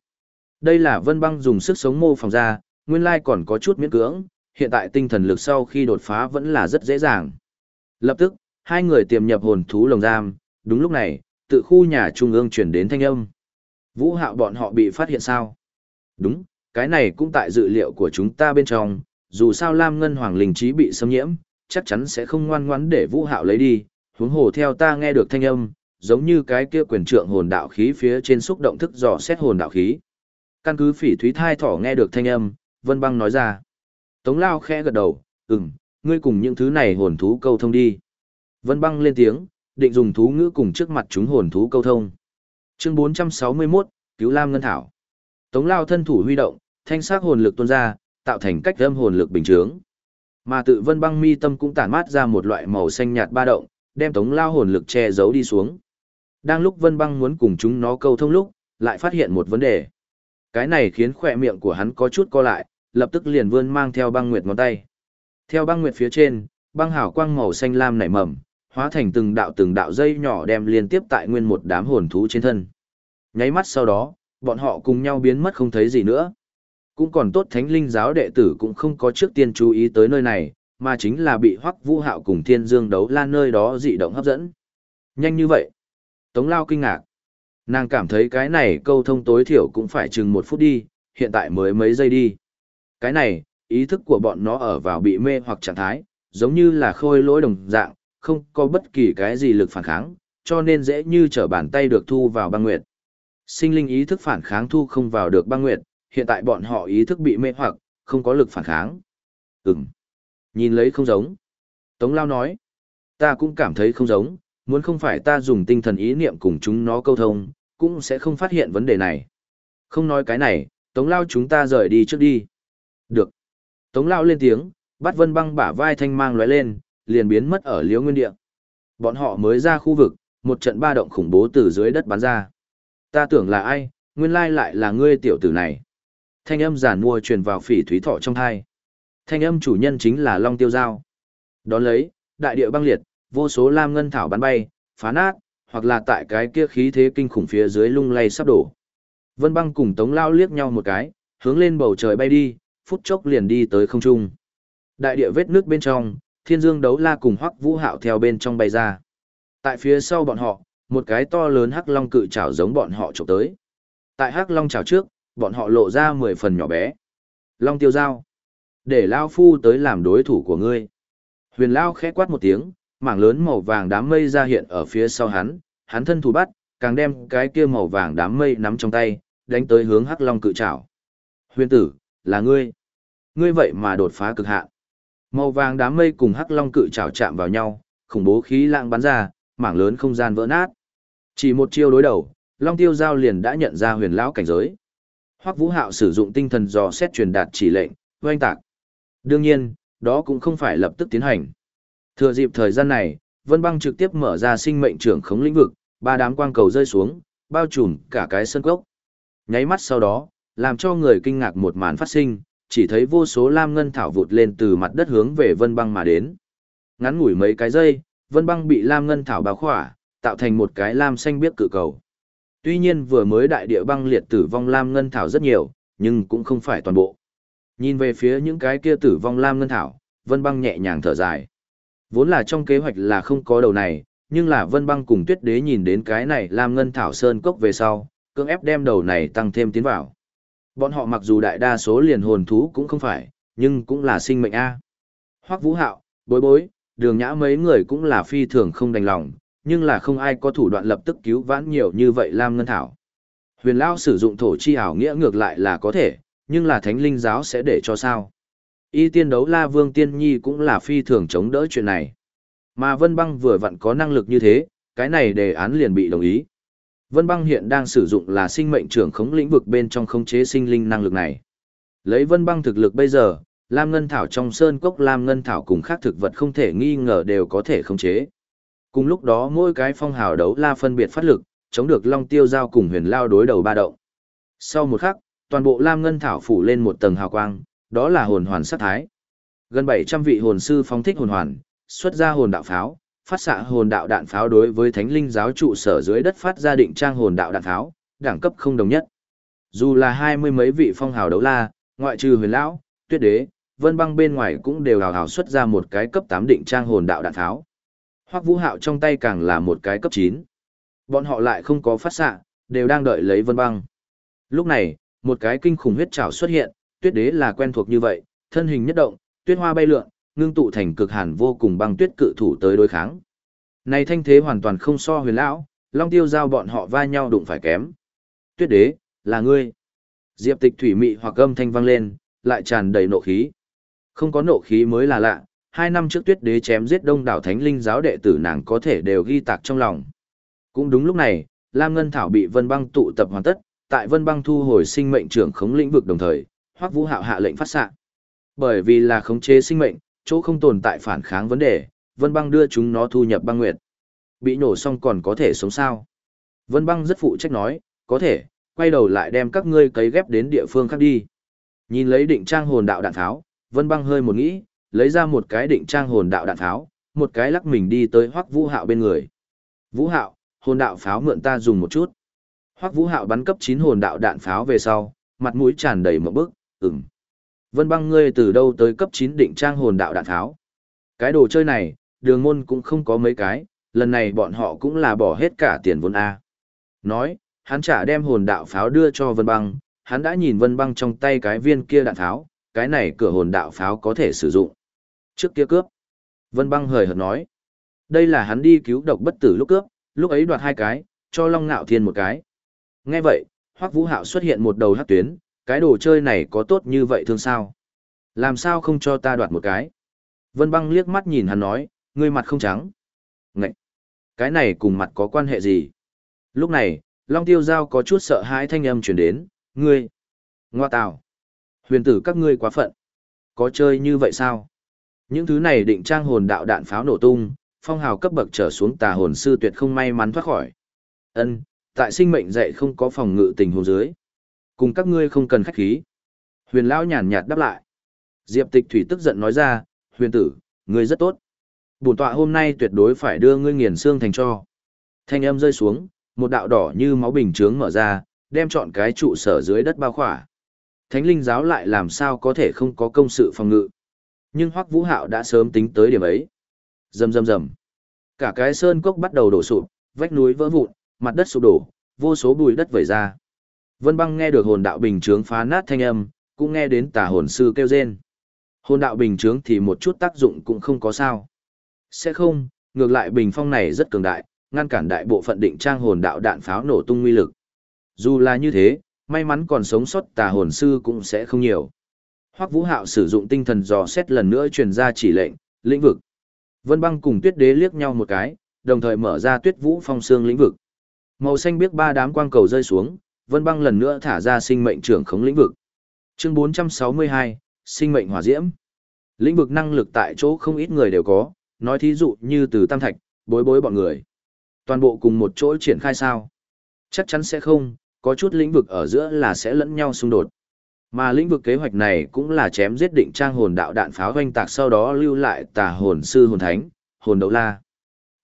Đây là Vân Băng dùng sức sống mô phỏng ra, nguyên lai còn có chút miễn cưỡng, hiện tại tinh thần lực sau khi đột phá vẫn là rất dễ dàng. Lập tức, hai người tiềm nhập hồn thú lồng giam, đúng lúc này, tự khu nhà trung ương chuyển đến thanh âm. Vũ hạo bọn họ bị phát hiện sao? Đúng, cái này cũng tại dự liệu của chúng ta bên trong, dù sao Lam Ngân Hoàng linh trí bị xâm nhiễm, chắc chắn sẽ không ngoan ngoãn để Vũ hạo lấy đi, huống hồ theo ta nghe được thanh âm, giống như cái kia quyền trượng hồn đạo khí phía trên xúc động thức dò xét hồn đạo khí. Căn cứ phỉ thúy thai thỏ nghe được thanh âm, Vân Băng nói ra. Tống Lao khẽ gật đầu, ừm, ngươi cùng những thứ này hồn thú câu thông đi. Vân Băng lên tiếng, định dùng thú ngữ cùng trước mặt chúng hồn thú câu thông. Chương 461, Cứu Lam Ngân Thảo. Tống Lao thân thủ huy động, thanh sắc hồn lực tuôn ra, tạo thành cách âm hồn lực bình chướng. Mà tự Vân Băng mi tâm cũng tản mát ra một loại màu xanh nhạt ba động, đem Tống Lao hồn lực che giấu đi xuống. Đang lúc Vân Băng muốn cùng chúng nó câu thông lúc, lại phát hiện một vấn đề. Cái này khiến khỏe miệng của hắn có chút co lại, lập tức liền vươn mang theo băng nguyệt ngón tay. Theo băng nguyệt phía trên, băng hảo quang màu xanh lam nảy mầm, hóa thành từng đạo từng đạo dây nhỏ đem liên tiếp tại nguyên một đám hồn thú trên thân. Nháy mắt sau đó, bọn họ cùng nhau biến mất không thấy gì nữa. Cũng còn tốt thánh linh giáo đệ tử cũng không có trước tiên chú ý tới nơi này, mà chính là bị hoắc vũ hạo cùng thiên dương đấu lan nơi đó dị động hấp dẫn. Nhanh như vậy. Tống lao kinh ngạc. Nàng cảm thấy cái này câu thông tối thiểu cũng phải chừng một phút đi, hiện tại mới mấy giây đi. Cái này, ý thức của bọn nó ở vào bị mê hoặc trạng thái, giống như là khôi lỗi đồng dạng, không có bất kỳ cái gì lực phản kháng, cho nên dễ như trở bàn tay được thu vào băng nguyệt. Sinh linh ý thức phản kháng thu không vào được băng nguyệt, hiện tại bọn họ ý thức bị mê hoặc, không có lực phản kháng. Ừm. Nhìn lấy không giống. Tống Lao nói. Ta cũng cảm thấy không giống, muốn không phải ta dùng tinh thần ý niệm cùng chúng nó câu thông, cũng sẽ không phát hiện vấn đề này. Không nói cái này, Tống Lao chúng ta rời đi trước đi. Được. Tống Lao lên tiếng, bắt vân băng bả vai thanh mang lóe lên, liền biến mất ở liễu nguyên địa. Bọn họ mới ra khu vực, một trận ba động khủng bố từ dưới đất bắn ra. Ta tưởng là ai, nguyên lai lại là ngươi tiểu tử này. Thanh âm giản mua truyền vào phỉ thúy thọ trong thai. Thanh âm chủ nhân chính là Long Tiêu Giao. Đón lấy, đại địa băng liệt, vô số lam ngân thảo bắn bay, phá nát, hoặc là tại cái kia khí thế kinh khủng phía dưới lung lay sắp đổ. Vân băng cùng Tống Lao liếc nhau một cái, hướng lên bầu trời bay đi, phút chốc liền đi tới không trung. Đại địa vết nước bên trong, thiên dương đấu la cùng hoắc vũ hạo theo bên trong bay ra. Tại phía sau bọn họ, một cái to lớn hắc long cự trảo giống bọn họ trộm tới. Tại hắc long trảo trước, bọn họ lộ ra mười phần nhỏ bé. Long tiêu giao. Để Lao Phu tới làm đối thủ của ngươi. Huyền Lao khẽ quát một tiếng, mảng lớn màu vàng đám mây ra hiện ở phía sau hắn, hắn thân thủ bắt, càng đem cái kia màu vàng đám mây nắm trong tay, đánh tới hướng hắc long cự trảo. Huyền tử, là ngươi. Ngươi vậy mà đột phá cực hạn. Màu vàng đám mây cùng hắc long cự trảo chạm vào nhau, khủng bố khí lãng bắn ra, mảng lớn không gian vỡ nát. Chỉ một chiêu đối đầu, Long Tiêu Giao liền đã nhận ra huyền lão cảnh giới. Hoắc Vũ Hạo sử dụng tinh thần dò xét truyền đạt chỉ lệnh, oanh tạc. Đương nhiên, đó cũng không phải lập tức tiến hành. Thừa dịp thời gian này, Vân Băng trực tiếp mở ra sinh mệnh trưởng khống lĩnh vực, ba đám quang cầu rơi xuống, bao trùm cả cái sân cốc. Nháy mắt sau đó, làm cho người kinh ngạc một màn phát sinh, chỉ thấy vô số lam ngân thảo vụt lên từ mặt đất hướng về Vân Băng mà đến. Ngắn ngủi mấy cái giây, Vân Băng bị lam ngân thảo bao khỏa, tạo thành một cái lam xanh biếc cự cầu. Tuy nhiên vừa mới đại địa băng liệt tử vong lam ngân thảo rất nhiều, nhưng cũng không phải toàn bộ. Nhìn về phía những cái kia tử vong lam ngân thảo, Vân Băng nhẹ nhàng thở dài. Vốn là trong kế hoạch là không có đầu này, nhưng là Vân Băng cùng Tuyết Đế nhìn đến cái này lam ngân thảo sơn cốc về sau, cưỡng ép đem đầu này tăng thêm tiến vào. Bọn họ mặc dù đại đa số liền hồn thú cũng không phải, nhưng cũng là sinh mệnh a. Hoắc Vũ Hạo, Bối Bối, Đường Nhã mấy người cũng là phi thường không đành lòng, nhưng là không ai có thủ đoạn lập tức cứu vãn nhiều như vậy lam ngân thảo. Huyền Lao sử dụng thổ chi ảo nghĩa ngược lại là có thể, nhưng là thánh linh giáo sẽ để cho sao. Y tiên đấu la vương tiên nhi cũng là phi thường chống đỡ chuyện này. Mà Vân Băng vừa vặn có năng lực như thế, cái này đề án liền bị đồng ý. Vân Băng hiện đang sử dụng là sinh mệnh trưởng khống lĩnh vực bên trong khống chế sinh linh năng lực này. Lấy Vân Băng thực lực bây giờ, Lam Ngân Thảo trong sơn cốc Lam Ngân Thảo cùng khác thực vật không thể nghi ngờ đều có thể khống chế. Cùng lúc đó mỗi cái phong hào đấu la phân biệt phát lực, chống được Long Tiêu Giao cùng huyền lao đối đầu ba động. Sau một khắc, toàn bộ Lam Ngân Thảo phủ lên một tầng hào quang, đó là hồn hoàn sát thái. Gần 700 vị hồn sư phóng thích hồn hoàn, xuất ra hồn đạo pháo, phát xạ hồn đạo đạn pháo đối với thánh linh giáo trụ sở dưới đất phát ra định trang hồn đạo đạn pháo, đẳng cấp không đồng nhất. Dù là hai mươi mấy vị phong hào đấu la, ngoại trừ huyền lão, tuyết đế, vân băng bên ngoài cũng đều hào hào xuất ra một cái cấp 8 định trang hồn đạo đạn pháo. Hoắc Vũ Hạo trong tay càng là một cái cấp 9. Bọn họ lại không có phát xạ, đều đang đợi lấy vân băng. Lúc này, một cái kinh khủng huyết trảo xuất hiện, tuyết đế là quen thuộc như vậy, thân hình nhất động, tuyết hoa bay lượn, ngưng tụ thành cực hàn vô cùng băng tuyết cự thủ tới đối kháng. Này thanh thế hoàn toàn không so huyền lão, long tiêu giao bọn họ va nhau đụng phải kém. Tuyết đế, là ngươi. Diệp tịch thủy mị hoặc âm thanh vang lên, lại tràn đầy nộ khí. Không có nộ khí mới là lạ, hai năm trước tuyết đế chém giết đông đảo thánh linh giáo đệ tử nàng có thể đều ghi tạc trong lòng. Cũng đúng lúc này, Lam Ngân Thảo bị Vân Băng tụ tập hoàn tất, tại Vân Băng thu hồi sinh mệnh trưởng khống lĩnh vực đồng thời, Hoắc Vũ Hạo hạ lệnh phát xạ. Bởi vì là khống chế sinh mệnh, chỗ không tồn tại phản kháng vấn đề, Vân Băng đưa chúng nó thu nhập băng nguyệt. Bị nổ xong còn có thể sống sao? Vân Băng rất phụ trách nói, có thể, quay đầu lại đem các ngươi cấy ghép đến địa phương khác đi. Nhìn lấy định trang hồn đạo đạn tháo, Vân Băng hơi một nghĩ, lấy ra một cái định trang hồn đạo đạn tháo, một cái lắc mình đi tới Hoắc Vũ Hạo bên người. Vũ Hạo, hồn đạo pháo mượn ta dùng một chút. Hoắc Vũ Hạo bắn cấp chín hồn đạo đạn pháo về sau, mặt mũi tràn đầy một bức, ừm. Vân băng ngươi từ đâu tới cấp 9 định trang hồn đạo đạn tháo? Cái đồ chơi này, đường môn cũng không có mấy cái, lần này bọn họ cũng là bỏ hết cả tiền vốn A. Nói, hắn trả đem hồn đạo pháo đưa cho Vân băng, hắn đã nhìn Vân băng trong tay cái viên kia đạn tháo, cái này cửa hồn đạo pháo có thể sử dụng. Trước kia cướp. Vân băng hời hợt nói. Đây là hắn đi cứu độc bất tử lúc cướp, lúc ấy đoạt hai cái, cho Long Ngạo Thiên một cái. Nghe vậy, Hoắc Vũ Hạo xuất hiện một đầu hắc tuyến, cái đồ chơi này có tốt như vậy thương sao? Làm sao không cho ta đoạt một cái? Vân băng liếc mắt nhìn hắn nói, ngươi mặt không trắng. Ngậy! Cái này cùng mặt có quan hệ gì? Lúc này, Long Tiêu Giao có chút sợ hãi thanh âm chuyển đến, ngươi! Ngoa tào! Huyền tử các ngươi quá phận! Có chơi như vậy sao? Những thứ này định trang hồn đạo đạn pháo nổ tung, phong hào cấp bậc trở xuống tà hồn sư tuyệt không may mắn thoát khỏi. Ân, tại sinh mệnh dạy không có phòng ngự tình huống dưới. Cùng các ngươi không cần khách khí. Huyền lão nhàn nhạt đáp lại. Diệp Tịch Thủy tức giận nói ra, huyền tử, ngươi rất tốt. Bổn tọa hôm nay tuyệt đối phải đưa ngươi nghiền xương thành cho. Thanh âm rơi xuống, một đạo đỏ như máu bình chướng mở ra, đem chọn cái trụ sở dưới đất bao khỏa. Thánh linh giáo lại làm sao có thể không có công sự phòng ngự. Nhưng Hoắc Vũ Hạo đã sớm tính tới điểm ấy. Rầm rầm rầm. Cả cái sơn cốc bắt đầu đổ sụp, vách núi vỡ vụn, mặt đất sụp đổ, vô số bụi đất vẩy ra. Vân Băng nghe được hồn đạo bình chướng phá nát thanh âm, cũng nghe đến tà hồn sư kêu rên. Hồn đạo bình chướng thì một chút tác dụng cũng không có sao. Sẽ không, ngược lại bình phong này rất cường đại, ngăn cản đại bộ phận định trang hồn đạo đạn pháo nổ tung nguy lực. Dù là như thế, may mắn còn sống sót tà hồn sư cũng sẽ không nhiều. Hoắc Vũ Hạo sử dụng tinh thần dò xét lần nữa truyền ra chỉ lệnh, lĩnh vực. Vân Băng cùng Tuyết Đế liếc nhau một cái, đồng thời mở ra Tuyết Vũ Phong Xương lĩnh vực. Màu xanh biết ba đám quang cầu rơi xuống, Vân Băng lần nữa thả ra sinh mệnh trưởng khống lĩnh vực. Chương 462, sinh mệnh hỏa diễm. Lĩnh vực năng lực tại chỗ không ít người đều có, nói thí dụ như từ Tam Thạch, bối bối bọn người. Toàn bộ cùng một chỗ triển khai sao? Chắc chắn sẽ không, có chút lĩnh vực ở giữa là sẽ lẫn nhau xung đột. Mà lĩnh vực kế hoạch này cũng là chém giết định trang hồn đạo đạn pháo hoanh tạc sau đó lưu lại tà hồn sư hồn thánh, hồn đấu la.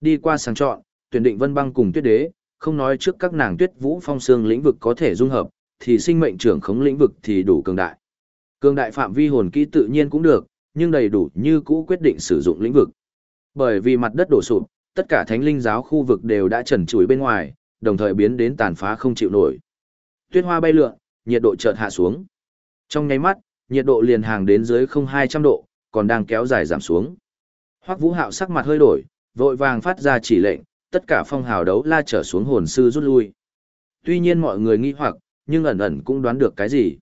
Đi qua sàng chọn, tuyển định vân băng cùng tuyết đế, không nói trước các nàng tuyết vũ phong xương lĩnh vực có thể dung hợp, thì sinh mệnh trưởng khống lĩnh vực thì đủ cường đại. Cường đại phạm vi hồn kỹ tự nhiên cũng được, nhưng đầy đủ như cũ quyết định sử dụng lĩnh vực. Bởi vì mặt đất đổ sụp, tất cả thánh linh giáo khu vực đều đã trần trụi bên ngoài, đồng thời biến đến tàn phá không chịu nổi. Tuyết hoa bay lượn, nhiệt độ chợt hạ xuống. Trong nháy mắt, nhiệt độ liền hàng đến dưới không hai trăm độ, còn đang kéo dài giảm xuống. Hoắc Vũ Hạo sắc mặt hơi đổi, vội vàng phát ra chỉ lệnh, tất cả phong hào đấu la trở xuống hồn sư rút lui. Tuy nhiên mọi người nghi hoặc, nhưng ẩn ẩn cũng đoán được cái gì.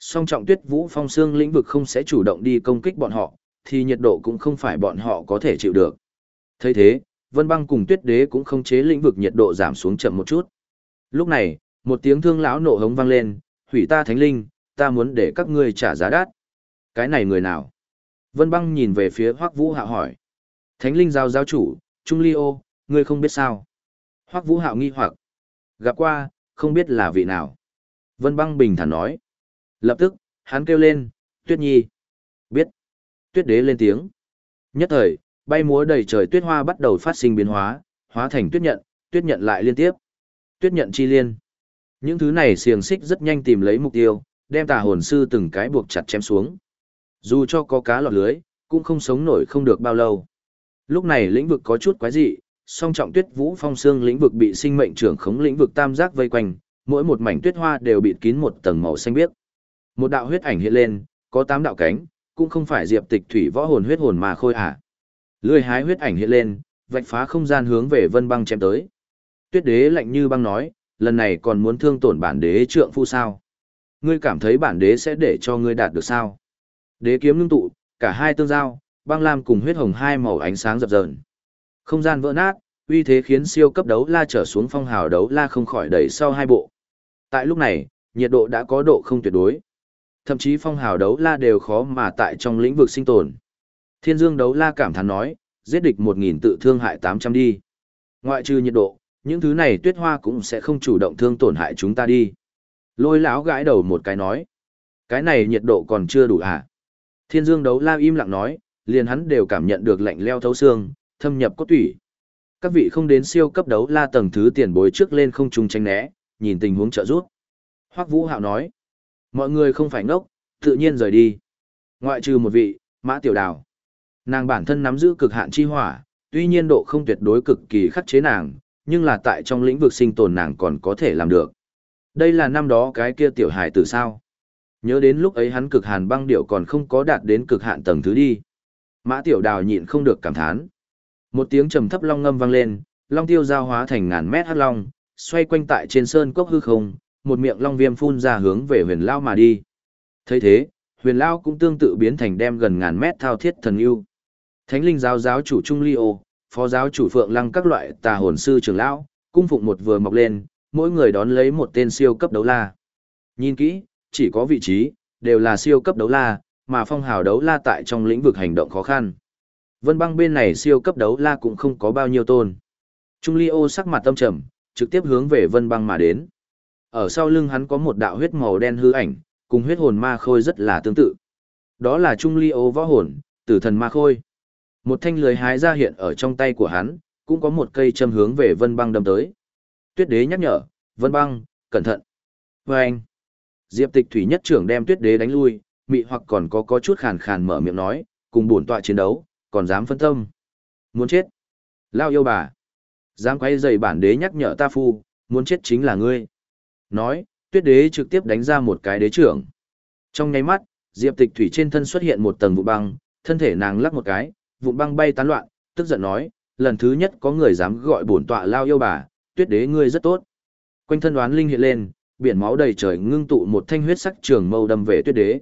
Song trọng tuyết vũ phong xương lĩnh vực không sẽ chủ động đi công kích bọn họ, thì nhiệt độ cũng không phải bọn họ có thể chịu được. thấy thế, vân băng cùng tuyết đế cũng không chế lĩnh vực nhiệt độ giảm xuống chậm một chút. Lúc này, một tiếng thương lão nộ hống vang lên, hủy ta thánh linh, ta muốn để các ngươi trả giá đắt. Cái này người nào? Vân băng nhìn về phía Hoắc Vũ hạ hỏi. Thánh linh giao giáo chủ, Trung Ly ô, ngươi không biết sao? Hoắc Vũ Hạo nghi hoặc. Gặp qua, không biết là vị nào. Vân băng bình thản nói. Lập tức, hắn kêu lên, Tuyết Nhi. Biết. Tuyết đế lên tiếng. Nhất thời, bay múa đầy trời tuyết hoa bắt đầu phát sinh biến hóa, hóa thành tuyết nhận, tuyết nhận lại liên tiếp. Tuyết nhận chi liên. Những thứ này xiềng xích rất nhanh tìm lấy mục tiêu, đem tà hồn sư từng cái buộc chặt chém xuống. Dù cho có cá lọt lưới, cũng không sống nổi không được bao lâu. Lúc này lĩnh vực có chút quái dị, song trọng tuyết vũ phong xương lĩnh vực bị sinh mệnh trưởng khống lĩnh vực tam giác vây quanh, mỗi một mảnh tuyết hoa đều bị kín một tầng màu xanh biếc. Một đạo huyết ảnh hiện lên, có tám đạo cánh, cũng không phải diệp tịch thủy võ hồn huyết hồn mà khôi à. Lười hái huyết ảnh hiện lên, vạch phá không gian hướng về vân băng chém tới. Tuyết đế lạnh như băng nói, lần này còn muốn thương tổn bản đế trượng phu sao ngươi cảm thấy bản đế sẽ để cho ngươi đạt được sao? Đế kiếm ngưng tụ, cả hai tương giao, băng lam cùng huyết hồng hai màu ánh sáng dập dờn. Không gian vỡ nát, uy thế khiến siêu cấp đấu la trở xuống phong hào đấu la không khỏi đẩy sau hai bộ. Tại lúc này, nhiệt độ đã có độ không tuyệt đối. Thậm chí phong hào đấu la đều khó mà tại trong lĩnh vực sinh tồn. Thiên dương đấu la cảm thán nói, giết địch một nghìn tự thương hại tám trăm đi. Ngoại trừ nhiệt độ, những thứ này tuyết hoa cũng sẽ không chủ động thương tổn hại chúng ta đi. Lôi lão gãi đầu một cái nói. Cái này nhiệt độ còn chưa đủ à? Thiên dương đấu la im lặng nói, liền hắn đều cảm nhận được lạnh leo thấu xương, thâm nhập cốt tủy. Các vị không đến siêu cấp đấu la tầng thứ tiền bối trước lên không trung tranh né, nhìn tình huống trợ rút. Hoắc Vũ Hạo nói, mọi người không phải ngốc, tự nhiên rời đi. Ngoại trừ một vị, Mã Tiểu Đào. Nàng bản thân nắm giữ cực hạn chi hỏa, tuy nhiên độ không tuyệt đối cực kỳ khắc chế nàng, nhưng là tại trong lĩnh vực sinh tồn nàng còn có thể làm được. Đây là năm đó cái kia tiểu hải tử sao? Nhớ đến lúc ấy hắn cực hàn băng điệu còn không có đạt đến cực hạn tầng thứ đi. Mã Tiểu Đào nhịn không được cảm thán. Một tiếng trầm thấp long ngâm vang lên, long tiêu giao hóa thành ngàn mét hắc long, xoay quanh tại trên sơn cốc hư không, một miệng long viêm phun ra hướng về huyền lao mà đi. thấy thế, huyền lao cũng tương tự biến thành đem gần ngàn mét thao thiết thần yêu. Thánh linh giáo giáo chủ Trung Ly Ô, phó giáo chủ Phượng Lăng các loại tà hồn sư trưởng lão, cung phụng một vừa mọc lên, mỗi người đón lấy một tên siêu cấp đấu la. Nhìn kỹ, chỉ có vị trí, đều là siêu cấp đấu la, mà phong hào đấu la tại trong lĩnh vực hành động khó khăn. Vân băng bên này siêu cấp đấu la cũng không có bao nhiêu tôn. Trung Ly ô sắc mặt tâm trầm, trực tiếp hướng về vân băng mà đến. Ở sau lưng hắn có một đạo huyết màu đen hư ảnh, cùng huyết hồn ma khôi rất là tương tự. Đó là Trung Ly ô võ hồn, tử thần ma khôi. Một thanh lưới hái ra hiện ở trong tay của hắn, cũng có một cây châm hướng về vân băng đâm tới. Tuyết đế nhắc nhở, vân băng, cẩn thận. Và anh, Diệp tịch thủy nhất trưởng đem tuyết đế đánh lui, mị hoặc còn có có chút khàn khàn mở miệng nói, cùng bổn tọa chiến đấu, còn dám phân tâm. Muốn chết. Lao yêu bà. Dám quay dày bản đế nhắc nhở ta phu, muốn chết chính là ngươi. Nói, tuyết đế trực tiếp đánh ra một cái đế trưởng. Trong nháy mắt, Diệp tịch thủy trên thân xuất hiện một tầng vụ băng, thân thể nàng lắc một cái, vụ băng bay tán loạn, tức giận nói, lần thứ nhất có người dám gọi bổn tọa lao yêu bà, tuyết đế ngươi rất tốt. Quanh thân đoán linh hiện lên, biển máu đầy trời ngưng tụ một thanh huyết sắc trường mâu đâm về tuyết đế.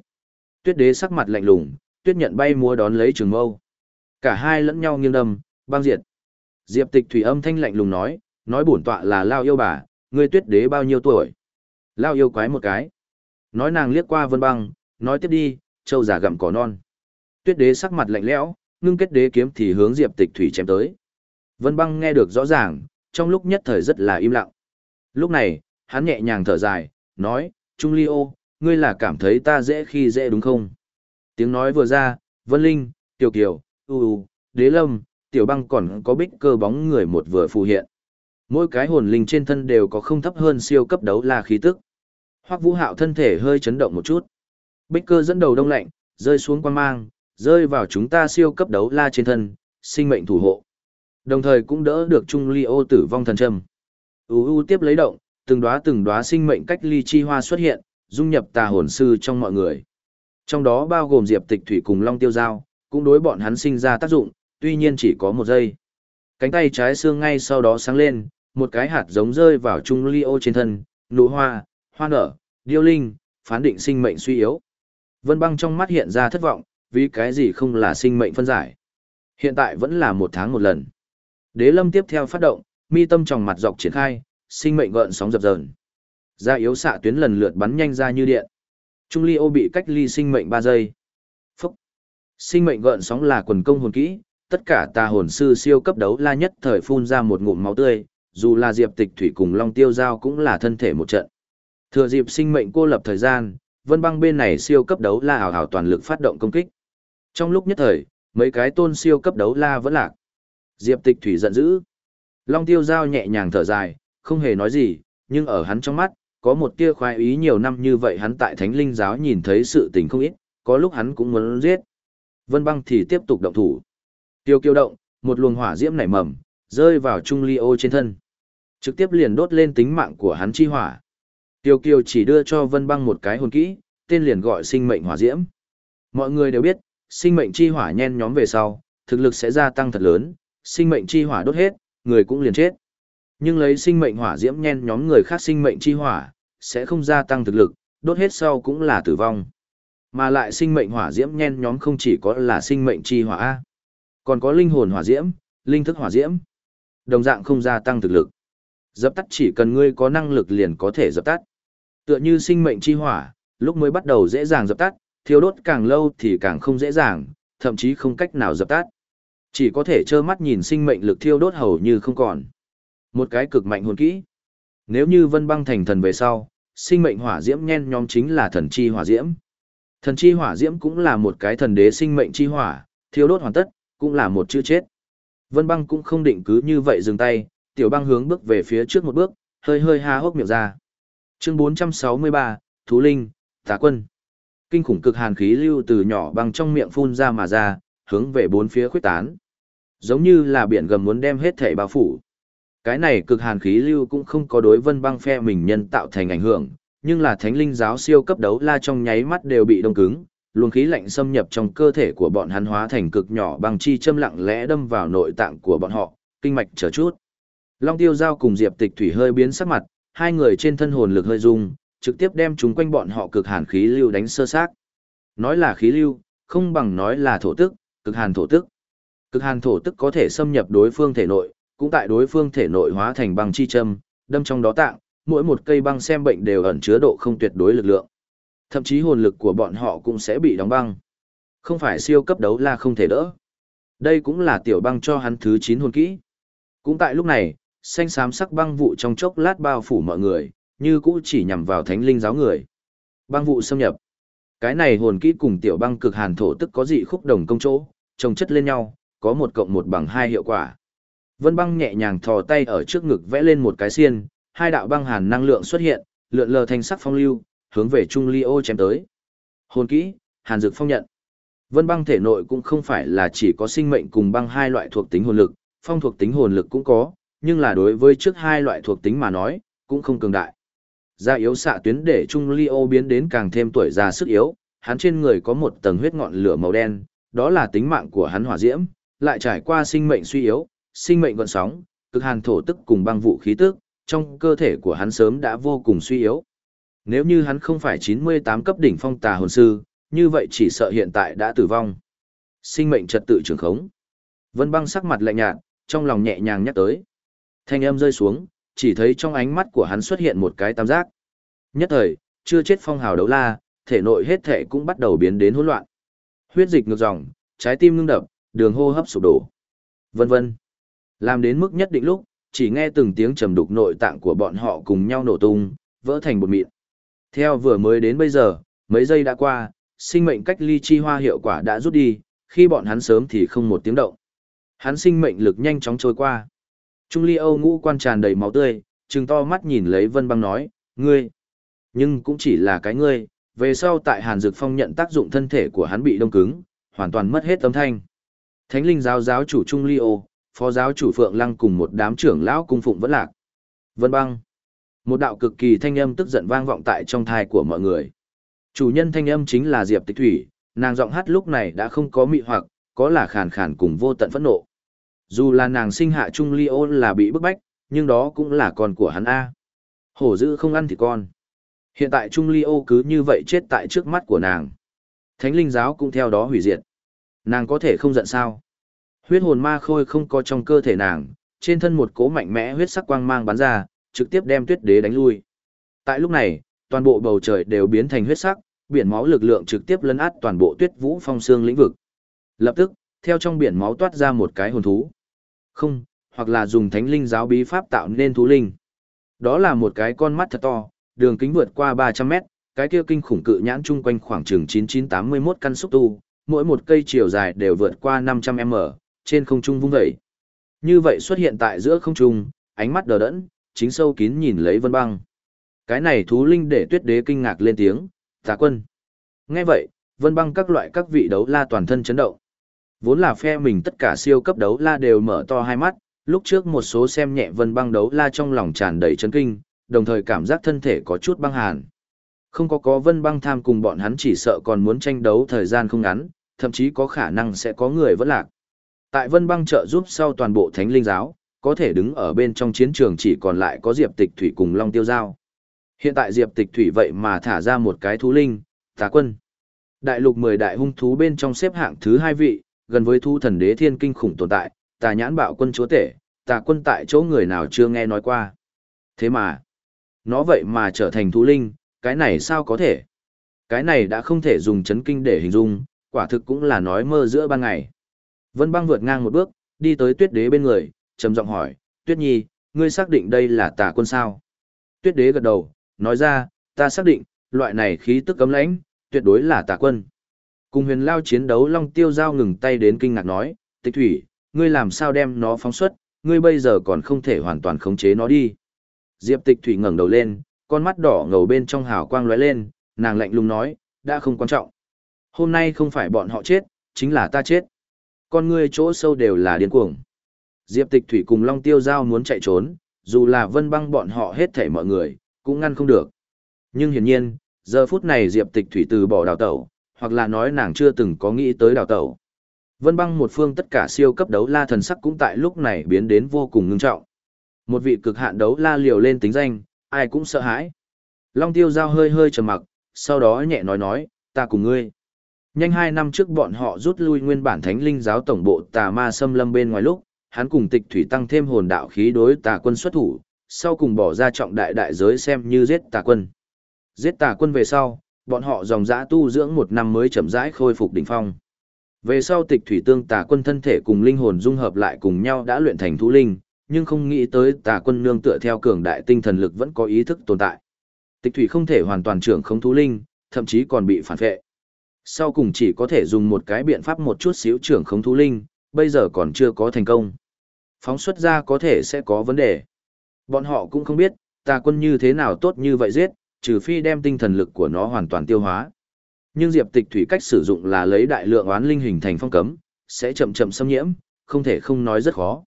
Tuyết đế sắc mặt lạnh lùng, tuyết nhận bay múa đón lấy trường mâu. Cả hai lẫn nhau nghiêng đâm, băng diệt. Diệp tịch thủy âm thanh lạnh lùng nói, nói bổn tọa là lao yêu bà, ngươi tuyết đế bao nhiêu tuổi? Lao yêu quái một cái. Nói nàng liếc qua vân băng, nói tiếp đi, châu giả gặm cỏ non. Tuyết đế sắc mặt lạnh lẽo, ngưng kết đế kiếm thì hướng diệp tịch thủy chém tới. Vân băng nghe được rõ ràng, trong lúc nhất thời rất là im lặng. Lúc này, hắn nhẹ nhàng thở dài, nói, Trung Ly ô, ngươi là cảm thấy ta dễ khi dễ đúng không? Tiếng nói vừa ra, Vân Linh, Tiểu Kiều, U Đế Lâm, Tiểu Băng còn có bích cơ bóng người một vừa phù hiện. Mỗi cái hồn linh trên thân đều có không thấp hơn siêu cấp đấu la khí tức. Hoắc Vũ Hạo thân thể hơi chấn động một chút. Bích cơ dẫn đầu đông lạnh, rơi xuống quan mang, rơi vào chúng ta siêu cấp đấu la trên thân, sinh mệnh thủ hộ. Đồng thời cũng đỡ được Trung Ly ô tử vong thần trâm U U tiếp lấy động, từng đóa từng đóa sinh mệnh cách ly chi hoa xuất hiện, dung nhập tà hồn sư trong mọi người. Trong đó bao gồm Diệp Tịch Thủy cùng Long Tiêu Giao, cũng đối bọn hắn sinh ra tác dụng, tuy nhiên chỉ có một giây. Cánh tay trái xương ngay sau đó sáng lên, một cái hạt giống rơi vào trung ly ô trên thân, nụ hoa, hoa nở, điêu linh, phán định sinh mệnh suy yếu. Vân băng trong mắt hiện ra thất vọng, vì cái gì không là sinh mệnh phân giải. Hiện tại vẫn là một tháng một lần. Đế lâm tiếp theo phát động, mi tâm tròng mặt dọc triển khai, sinh mệnh gợn sóng dập dờn. Ra yếu xạ tuyến lần lượt bắn nhanh ra như điện. Trung ly ô bị cách ly sinh mệnh 3 giây. Sinh mệnh gợn sóng là quần công hồn kỹ, tất cả tà hồn sư siêu cấp đấu la nhất thời phun ra một ngụm máu tươi, dù là Diệp Tịch Thủy cùng Long Tiêu Giao cũng là thân thể một trận. Thừa dịp sinh mệnh cô lập thời gian, Vân Băng bên này siêu cấp đấu la ảo ảo toàn lực phát động công kích. Trong lúc nhất thời, mấy cái tôn siêu cấp đấu la vẫn lạc. Diệp Tịch Thủy giận dữ. Long Tiêu Giao nhẹ nhàng thở dài, không hề nói gì, nhưng ở hắn trong mắt, có một tia khoái ý nhiều năm như vậy hắn tại Thánh Linh giáo nhìn thấy sự tình không ít, có lúc hắn cũng muốn giết. Vân Băng thì tiếp tục động thủ. Tiêu kiêu động, một luồng hỏa diễm nảy mầm, rơi vào Trung Ly ô trên thân. Trực tiếp liền đốt lên tính mạng của hắn chi hỏa. Tiêu kiêu chỉ đưa cho Vân Băng một cái hồn kỹ, tên liền gọi sinh mệnh hỏa diễm. Mọi người đều biết, sinh mệnh chi hỏa nhen nhóm về sau, thực lực sẽ gia tăng thật lớn, sinh mệnh chi hỏa đốt hết, người cũng liền chết. Nhưng lấy sinh mệnh hỏa diễm nhen nhóm người khác sinh mệnh chi hỏa, sẽ không gia tăng thực lực, đốt hết sau cũng là tử vong. Mà lại sinh mệnh hỏa diễm nhen nhóm không chỉ có là sinh mệnh chi hỏa A, còn có linh hồn hỏa diễm, linh thức hỏa diễm. Đồng dạng không gia tăng thực lực. Dập tắt chỉ cần ngươi có năng lực liền có thể dập tắt. Tựa như sinh mệnh chi hỏa, lúc mới bắt đầu dễ dàng dập tắt, thiêu đốt càng lâu thì càng không dễ dàng, thậm chí không cách nào dập tắt. Chỉ có thể trơ mắt nhìn sinh mệnh lực thiêu đốt hầu như không còn. Một cái cực mạnh hồn kỹ. Nếu như vân băng thành thần về sau, sinh mệnh hỏa diễm nhen nhóm chính là thần chi hỏa diễm. Thần chi hỏa diễm cũng là một cái thần đế sinh mệnh chi hỏa, thiếu đốt hoàn tất, cũng là một chữ chết. Vân băng cũng không định cứ như vậy dừng tay, tiểu băng hướng bước về phía trước một bước, hơi hơi há hốc miệng ra. Chương 463, Thú Linh, Tà Quân. Kinh khủng cực hàn khí lưu từ nhỏ băng trong miệng phun ra mà ra, hướng về bốn phía khuyết tán. Giống như là biển gầm muốn đem hết thể bao phủ. Cái này cực hàn khí lưu cũng không có đối vân băng phe mình nhân tạo thành ảnh hưởng, nhưng là thánh linh giáo siêu cấp đấu la trong nháy mắt đều bị đông cứng, luồng khí lạnh xâm nhập trong cơ thể của bọn hắn hóa thành cực nhỏ bằng chi châm lặng lẽ đâm vào nội tạng của bọn họ, kinh mạch chờ chút. Long tiêu giao cùng Diệp Tịch Thủy hơi biến sắc mặt, hai người trên thân hồn lực hơi rung, trực tiếp đem chúng quanh bọn họ cực hàn khí lưu đánh sơ xác. Nói là khí lưu, không bằng nói là thổ tức, cực hàn thổ tức. Cực hàn thổ tức có thể xâm nhập đối phương thể nội, cũng tại đối phương thể nội hóa thành bằng chi châm, đâm trong đó tạng, mỗi một cây băng xem bệnh đều ẩn chứa độ không tuyệt đối lực lượng. Thậm chí hồn lực của bọn họ cũng sẽ bị đóng băng. Không phải siêu cấp đấu là không thể đỡ. Đây cũng là tiểu băng cho hắn thứ 9 hồn kỹ. Cũng tại lúc này, xanh xám sắc băng vụ trong chốc lát bao phủ mọi người, như cũ chỉ nhằm vào thánh linh giáo người. Băng vụ xâm nhập. Cái này hồn kỹ cùng tiểu băng cực hàn thổ tức có dị khúc đồng công chỗ, trồng chất lên nhau, có một cộng một bằng hai hiệu quả. Vân băng nhẹ nhàng thò tay ở trước ngực vẽ lên một cái xiên, hai đạo băng hàn năng lượng xuất hiện, lượn lờ thành sắc phong lưu, hướng về Trung Ly ô chém tới. Hồn kỹ, hàn dược phong nhận. Vân băng thể nội cũng không phải là chỉ có sinh mệnh cùng băng hai loại thuộc tính hồn lực, phong thuộc tính hồn lực cũng có, nhưng là đối với trước hai loại thuộc tính mà nói, cũng không cường đại. Gia yếu xạ tuyến để Trung Ly ô biến đến càng thêm tuổi già sức yếu, hắn trên người có một tầng huyết ngọn lửa màu đen, đó là tính mạng của hắn hỏa diễm, lại trải qua sinh mệnh suy yếu, sinh mệnh gọn sóng, cực hàn thổ tức cùng băng vụ khí tức, trong cơ thể của hắn sớm đã vô cùng suy yếu. Nếu như hắn không phải 98 cấp đỉnh phong tà hồn sư, như vậy chỉ sợ hiện tại đã tử vong. Sinh mệnh trật tự trường khống. Vân băng sắc mặt lạnh nhạt, trong lòng nhẹ nhàng nhắc tới. Thanh âm rơi xuống, chỉ thấy trong ánh mắt của hắn xuất hiện một cái tam giác. Nhất thời, chưa chết phong hào đấu la, thể nội hết thể cũng bắt đầu biến đến hỗn loạn. Huyết dịch ngược dòng, trái tim ngưng đập, đường hô hấp sụp đổ. Vân vân. Làm đến mức nhất định lúc, chỉ nghe từng tiếng trầm đục nội tạng của bọn họ cùng nhau nổ tung, vỡ thành bột mịn. Theo vừa mới đến bây giờ, mấy giây đã qua, sinh mệnh cách ly chi hoa hiệu quả đã rút đi, khi bọn hắn sớm thì không một tiếng động. Hắn sinh mệnh lực nhanh chóng trôi qua. Trung ly Âu ngũ quan tràn đầy máu tươi, trừng to mắt nhìn lấy Vân Băng nói, ngươi. Nhưng cũng chỉ là cái ngươi, về sau tại Hàn Dược Phong nhận tác dụng thân thể của hắn bị đông cứng, hoàn toàn mất hết âm thanh. Thánh linh giáo giáo chủ Trung ly Âu, phó giáo chủ Phượng Lăng cùng một đám trưởng lão cung phụng vẫn lạc. Vân Băng. Một đạo cực kỳ thanh âm tức giận vang vọng tại trong thai của mọi người. Chủ nhân thanh âm chính là Diệp Tịch Thủy, nàng giọng hát lúc này đã không có mị hoặc, có là khàn khàn cùng vô tận phẫn nộ. Dù là nàng sinh hạ Trung Ly ôn là bị bức bách, nhưng đó cũng là con của hắn A. Hổ dữ không ăn thì con. Hiện tại Trung Ly ô cứ như vậy chết tại trước mắt của nàng. Thánh linh giáo cũng theo đó hủy diệt. Nàng có thể không giận sao. Huyết hồn ma khôi không có trong cơ thể nàng, trên thân một cỗ mạnh mẽ huyết sắc quang mang bắn ra, trực tiếp đem tuyết đế đánh lui. Tại lúc này, toàn bộ bầu trời đều biến thành huyết sắc, biển máu lực lượng trực tiếp lấn át toàn bộ tuyết vũ phong xương lĩnh vực. Lập tức, theo trong biển máu toát ra một cái hồn thú. Không, hoặc là dùng thánh linh giáo bí pháp tạo nên thú linh. Đó là một cái con mắt thật to, đường kính vượt qua 300 mét, cái kia kinh khủng cự nhãn chung quanh khoảng chừng 9981 căn xúc tu, mỗi một cây chiều dài đều vượt qua 500m, trên không trung vung vẩy Như vậy xuất hiện tại giữa không trung, ánh mắt đờ đẫn, chính sâu kín nhìn lấy vân băng. Cái này thú linh để tuyết đế kinh ngạc lên tiếng, tà quân. Nghe vậy, vân băng các loại các vị đấu la toàn thân chấn động. Vốn là phe mình tất cả siêu cấp đấu la đều mở to hai mắt, lúc trước một số xem nhẹ vân băng đấu la trong lòng tràn đầy chấn kinh, đồng thời cảm giác thân thể có chút băng hàn. Không có có vân băng tham cùng bọn hắn chỉ sợ còn muốn tranh đấu thời gian không ngắn, thậm chí có khả năng sẽ có người vẫn lạc. Tại vân băng trợ giúp sau toàn bộ thánh linh giáo, có thể đứng ở bên trong chiến trường chỉ còn lại có Diệp Tịch Thủy cùng Long Tiêu Giao. Hiện tại Diệp Tịch Thủy vậy mà thả ra một cái thú linh, tà quân. Đại lục 10 đại hung thú bên trong xếp hạng thứ hai vị, gần với thu thần đế thiên kinh khủng tồn tại, tà nhãn bạo quân chúa tể, tà quân tại chỗ người nào chưa nghe nói qua. Thế mà, nó vậy mà trở thành thú linh, cái này sao có thể? Cái này đã không thể dùng chấn kinh để hình dung, quả thực cũng là nói mơ giữa ban ngày. Vân băng vượt ngang một bước, đi tới tuyết đế bên người, trầm giọng hỏi, tuyết nhi, ngươi xác định đây là tà quân sao? Tuyết đế gật đầu, nói ra, ta xác định, loại này khí tức cấm lãnh, tuyệt đối là tà quân. Cùng huyền lao chiến đấu long tiêu giao ngừng tay đến kinh ngạc nói, tịch thủy, ngươi làm sao đem nó phóng xuất, ngươi bây giờ còn không thể hoàn toàn khống chế nó đi. Diệp tịch thủy ngẩng đầu lên, con mắt đỏ ngầu bên trong hào quang lóe lên, nàng lạnh lùng nói, đã không quan trọng. Hôm nay không phải bọn họ chết, chính là ta chết. Con ngươi chỗ sâu đều là điên cuồng. Diệp tịch thủy cùng long tiêu giao muốn chạy trốn, dù là vân băng bọn họ hết thảy mọi người, cũng ngăn không được. Nhưng hiển nhiên, giờ phút này Diệp tịch thủy từ bỏ đào tẩu, hoặc là nói nàng chưa từng có nghĩ tới đào tẩu. Vân băng một phương tất cả siêu cấp đấu la thần sắc cũng tại lúc này biến đến vô cùng ngưng trọng. Một vị cực hạn đấu la liều lên tính danh, ai cũng sợ hãi. Long tiêu giao hơi hơi trầm mặc, sau đó nhẹ nói nói, ta cùng ngươi. Nhanh hai năm trước bọn họ rút lui nguyên bản thánh linh giáo tổng bộ tà ma xâm lâm bên ngoài lúc, hắn cùng tịch thủy tăng thêm hồn đạo khí đối tà quân xuất thủ, sau cùng bỏ ra trọng đại đại giới xem như giết tà quân. Giết tà quân về sau, bọn họ dòng dã tu dưỡng một năm mới chậm rãi khôi phục đỉnh phong. Về sau tịch thủy tương tà quân thân thể cùng linh hồn dung hợp lại cùng nhau đã luyện thành thú linh, nhưng không nghĩ tới tà quân nương tựa theo cường đại tinh thần lực vẫn có ý thức tồn tại. Tịch thủy không thể hoàn toàn trưởng không thú linh, thậm chí còn bị phản vệ. Sau cùng chỉ có thể dùng một cái biện pháp một chút xíu trưởng khống thú linh, bây giờ còn chưa có thành công. Phóng xuất ra có thể sẽ có vấn đề. Bọn họ cũng không biết, tà quân như thế nào tốt như vậy giết, trừ phi đem tinh thần lực của nó hoàn toàn tiêu hóa. Nhưng Diệp Tịch Thủy cách sử dụng là lấy đại lượng oán linh hình thành phong cấm, sẽ chậm chậm xâm nhiễm, không thể không nói rất khó.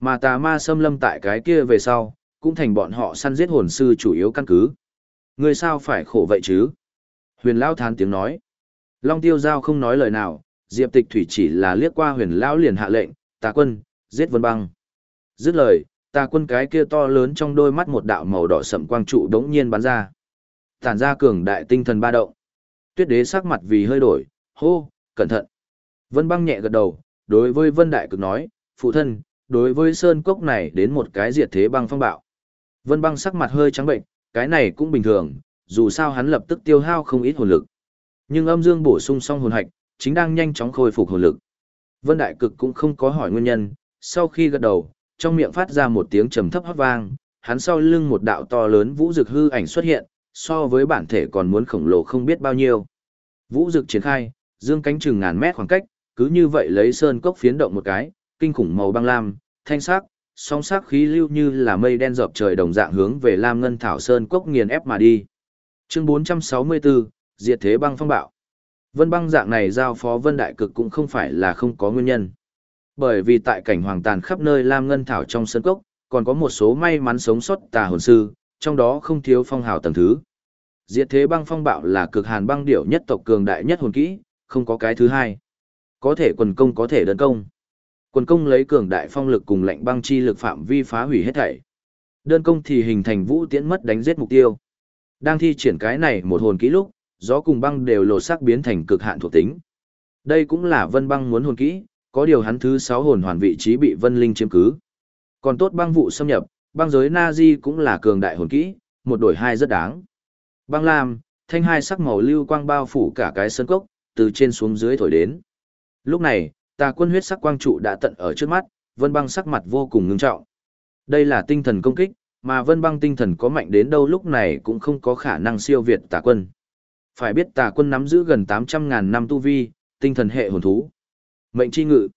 Mà tà ma xâm lâm tại cái kia về sau, cũng thành bọn họ săn giết hồn sư chủ yếu căn cứ. Người sao phải khổ vậy chứ? Huyền Lão thán tiếng nói. Long tiêu giao không nói lời nào, Diệp Tịch Thủy chỉ là liếc qua huyền Lão liền hạ lệnh, tà quân, giết vân băng. Dứt lời, tà quân cái kia to lớn trong đôi mắt một đạo màu đỏ sậm quang trụ đống nhiên bắn ra. Tản ra cường đại tinh thần ba động. Tuyết đế sắc mặt vì hơi đổi, hô, cẩn thận. Vân băng nhẹ gật đầu, đối với Vân Đại Cực nói, phụ thân, đối với sơn cốc này đến một cái diệt thế băng phong bạo. Vân băng sắc mặt hơi trắng bệnh, cái này cũng bình thường, dù sao hắn lập tức tiêu hao không ít hồn lực. Nhưng âm dương bổ sung xong hồn hạch, chính đang nhanh chóng khôi phục hồn lực. Vân Đại Cực cũng không có hỏi nguyên nhân, sau khi gật đầu, trong miệng phát ra một tiếng trầm thấp hót vang, hắn sau lưng một đạo to lớn vũ dực hư ảnh xuất hiện, so với bản thể còn muốn khổng lồ không biết bao nhiêu. Vũ dực triển khai, dương cánh chừng ngàn mét khoảng cách, cứ như vậy lấy sơn cốc phiến động một cái, kinh khủng màu băng lam, thanh sắc, song sắc khí lưu như là mây đen dọc trời đồng dạng hướng về Lam Ngân Thảo Sơn cốc nghiền ép mà đi. Chương 464, Diệt thế băng phong bạo. Vân băng dạng này giao phó Vân Đại Cực cũng không phải là không có nguyên nhân. Bởi vì tại cảnh hoàng tàn khắp nơi Lam Ngân Thảo trong sân cốc, còn có một số may mắn sống sót tà hồn sư, trong đó không thiếu phong hào tầng thứ. Diệt thế băng phong bạo là cực hàn băng điểu nhất tộc cường đại nhất hồn kỹ, không có cái thứ hai. Có thể quần công có thể đơn công. Quần công lấy cường đại phong lực cùng lệnh băng chi lực phạm vi phá hủy hết thảy. Đơn công thì hình thành vũ tiễn mất đánh giết mục tiêu. Đang thi triển cái này một hồn kỹ lúc, gió cùng băng đều lột xác biến thành cực hạn thuộc tính. Đây cũng là vân băng muốn hồn kỹ, có điều hắn thứ 6 hồn hoàn vị trí bị vân linh chiếm cứ. Còn tốt băng vụ xâm nhập, băng giới Nazi cũng là cường đại hồn kỹ, một đổi hai rất đáng. Băng lam, thanh hai sắc màu lưu quang bao phủ cả cái sân cốc, từ trên xuống dưới thổi đến. Lúc này, tà quân huyết sắc quang trụ đã tận ở trước mắt, vân băng sắc mặt vô cùng ngưng trọng. Đây là tinh thần công kích, mà vân băng tinh thần có mạnh đến đâu lúc này cũng không có khả năng siêu việt tà quân. Phải biết tà quân nắm giữ gần 800.000 năm tu vi, tinh thần hệ hồn thú. Mệnh chi ngự.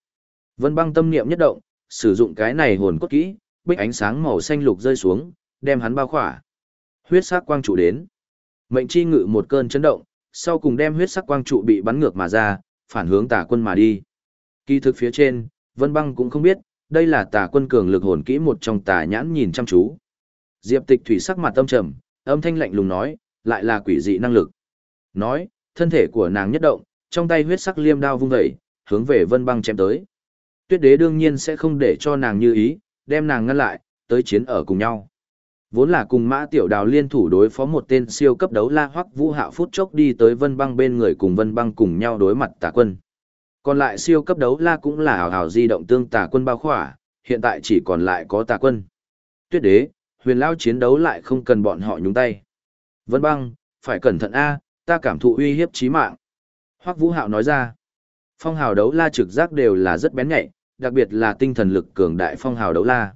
Vân băng tâm niệm nhất động, sử dụng cái này hồn cốt kỹ, bích ánh sáng màu xanh lục rơi xuống, đem hắn bao khỏa. Huyết sắc quang trụ đến. Mệnh chi ngự một cơn chấn động, sau cùng đem huyết sắc quang trụ bị bắn ngược mà ra, phản hướng tà quân mà đi. Kỳ thực phía trên, Vân Băng cũng không biết, đây là tà quân cường lực hồn kỹ một trong tà nhãn nhìn chăm chú. Diệp Tịch Thủy sắc mặt tâm trầm, âm thanh lạnh lùng nói, lại là quỷ dị năng lực. Nói, thân thể của nàng nhất động, trong tay huyết sắc liêm đao vung vẩy, hướng về Vân Băng chém tới. Tuyết Đế đương nhiên sẽ không để cho nàng như ý, đem nàng ngăn lại, tới chiến ở cùng nhau. Vốn là cùng Mã Tiểu Đào liên thủ đối phó một tên siêu cấp đấu la hoắc vũ hạo phút chốc đi tới Vân Băng bên người cùng Vân Băng cùng nhau đối mặt tà quân. Còn lại siêu cấp đấu la cũng là hào hào di động tương tà quân bao khỏa, hiện tại chỉ còn lại có tà quân. Tuyết đế, huyền lao chiến đấu lại không cần bọn họ nhúng tay. Vân băng, phải cẩn thận a, ta cảm thụ uy hiếp chí mạng. Hoắc Vũ Hạo nói ra. Phong hào đấu la trực giác đều là rất bén nhạy, đặc biệt là tinh thần lực cường đại phong hào đấu la.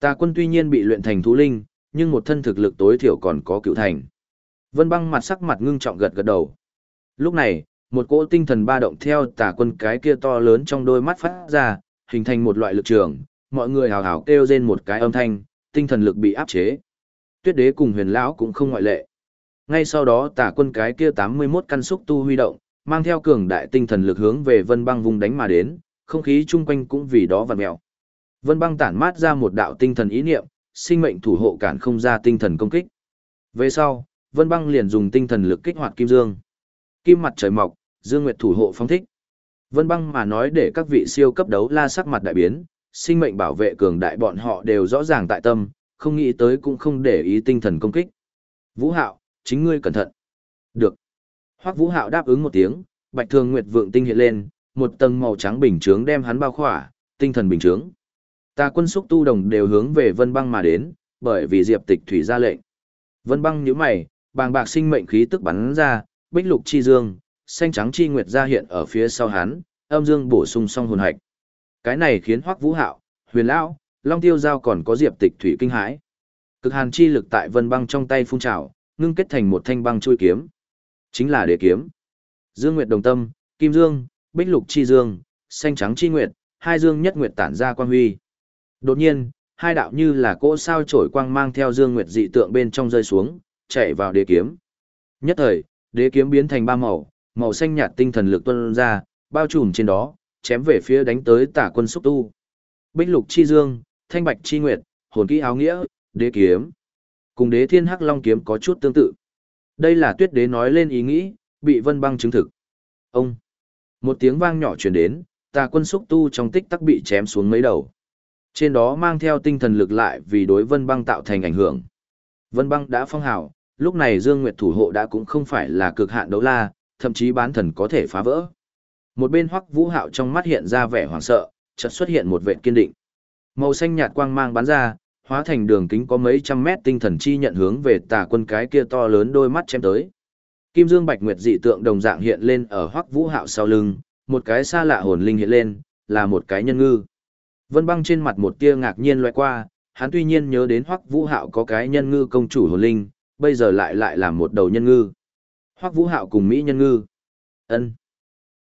Tà quân tuy nhiên bị luyện thành thú linh, nhưng một thân thực lực tối thiểu còn có cựu thành. Vân băng mặt sắc mặt ngưng trọng gật gật đầu. Lúc này, Một cỗ tinh thần ba động theo tà quân cái kia to lớn trong đôi mắt phát ra, hình thành một loại lực trường, mọi người hào hào kêu rên một cái âm thanh, tinh thần lực bị áp chế. Tuyết đế cùng huyền lão cũng không ngoại lệ. Ngay sau đó tả quân cái kia 81 căn xúc tu huy động, mang theo cường đại tinh thần lực hướng về vân băng vùng đánh mà đến, không khí chung quanh cũng vì đó vặn mèo. Vân băng tản mát ra một đạo tinh thần ý niệm, sinh mệnh thủ hộ cản không ra tinh thần công kích. Về sau, Vân băng liền dùng tinh thần lực kích hoạt kim dương. Kim mặt trời mọc, dương nguyệt thủ hộ phong thích. Vân băng mà nói để các vị siêu cấp đấu la sắc mặt đại biến, sinh mệnh bảo vệ cường đại bọn họ đều rõ ràng tại tâm, không nghĩ tới cũng không để ý tinh thần công kích. Vũ Hạo, chính ngươi cẩn thận. Được. Hoắc Vũ Hạo đáp ứng một tiếng, Bạch Thường Nguyệt vượng tinh hiện lên, một tầng màu trắng bình chướng đem hắn bao khỏa, tinh thần bình chướng. Ta quân xúc tu đồng đều hướng về Vân Băng mà đến, bởi vì Diệp Tịch thủy ra lệnh. Vân Băng nhíu mày, bàng bạc sinh mệnh khí tức bắn ra, bích lục chi dương, xanh trắng chi nguyệt ra hiện ở phía sau hắn, âm dương bổ sung song hồn hạch. Cái này khiến Hoắc Vũ Hạo, Huyền lão, Long Tiêu Giao còn có Diệp Tịch thủy kinh hãi. Cực hàn chi lực tại Vân Băng trong tay phun trào, ngưng kết thành một thanh băng chui kiếm. Chính là đế kiếm. Dương Nguyệt đồng tâm, Kim Dương, Bích Lục chi dương, xanh trắng chi nguyệt, hai dương nhất nguyệt tản ra quang huy. Đột nhiên, hai đạo như là cỗ sao trổi quang mang theo dương nguyệt dị tượng bên trong rơi xuống, chạy vào đế kiếm. Nhất thời, đế kiếm biến thành ba màu, màu xanh nhạt tinh thần lực tuôn ra, bao trùm trên đó, chém về phía đánh tới tả quân xúc tu. Bích lục chi dương, thanh bạch chi nguyệt, hồn kỹ áo nghĩa, đế kiếm. Cùng đế thiên hắc long kiếm có chút tương tự. Đây là tuyết đế nói lên ý nghĩ, bị vân băng chứng thực. Ông! Một tiếng vang nhỏ truyền đến, tà quân xúc tu trong tích tắc bị chém xuống mấy đầu. Trên đó mang theo tinh thần lực lại vì đối vân băng tạo thành ảnh hưởng. Vân băng đã phong hào, lúc này Dương Nguyệt thủ hộ đã cũng không phải là cực hạn đấu la, thậm chí bán thần có thể phá vỡ. Một bên hoắc vũ hạo trong mắt hiện ra vẻ hoảng sợ, chợt xuất hiện một vệ kiên định. Màu xanh nhạt quang mang bắn ra, hóa thành đường kính có mấy trăm mét tinh thần chi nhận hướng về tà quân cái kia to lớn đôi mắt chém tới. Kim Dương Bạch Nguyệt dị tượng đồng dạng hiện lên ở Hoắc Vũ Hạo sau lưng, một cái xa lạ hồn linh hiện lên, là một cái nhân ngư. Vân Băng trên mặt một tia ngạc nhiên lóe qua, hắn tuy nhiên nhớ đến Hoắc Vũ Hạo có cái nhân ngư công chủ hồn linh, bây giờ lại lại là một đầu nhân ngư. Hoắc Vũ Hạo cùng Mỹ nhân ngư. Ân.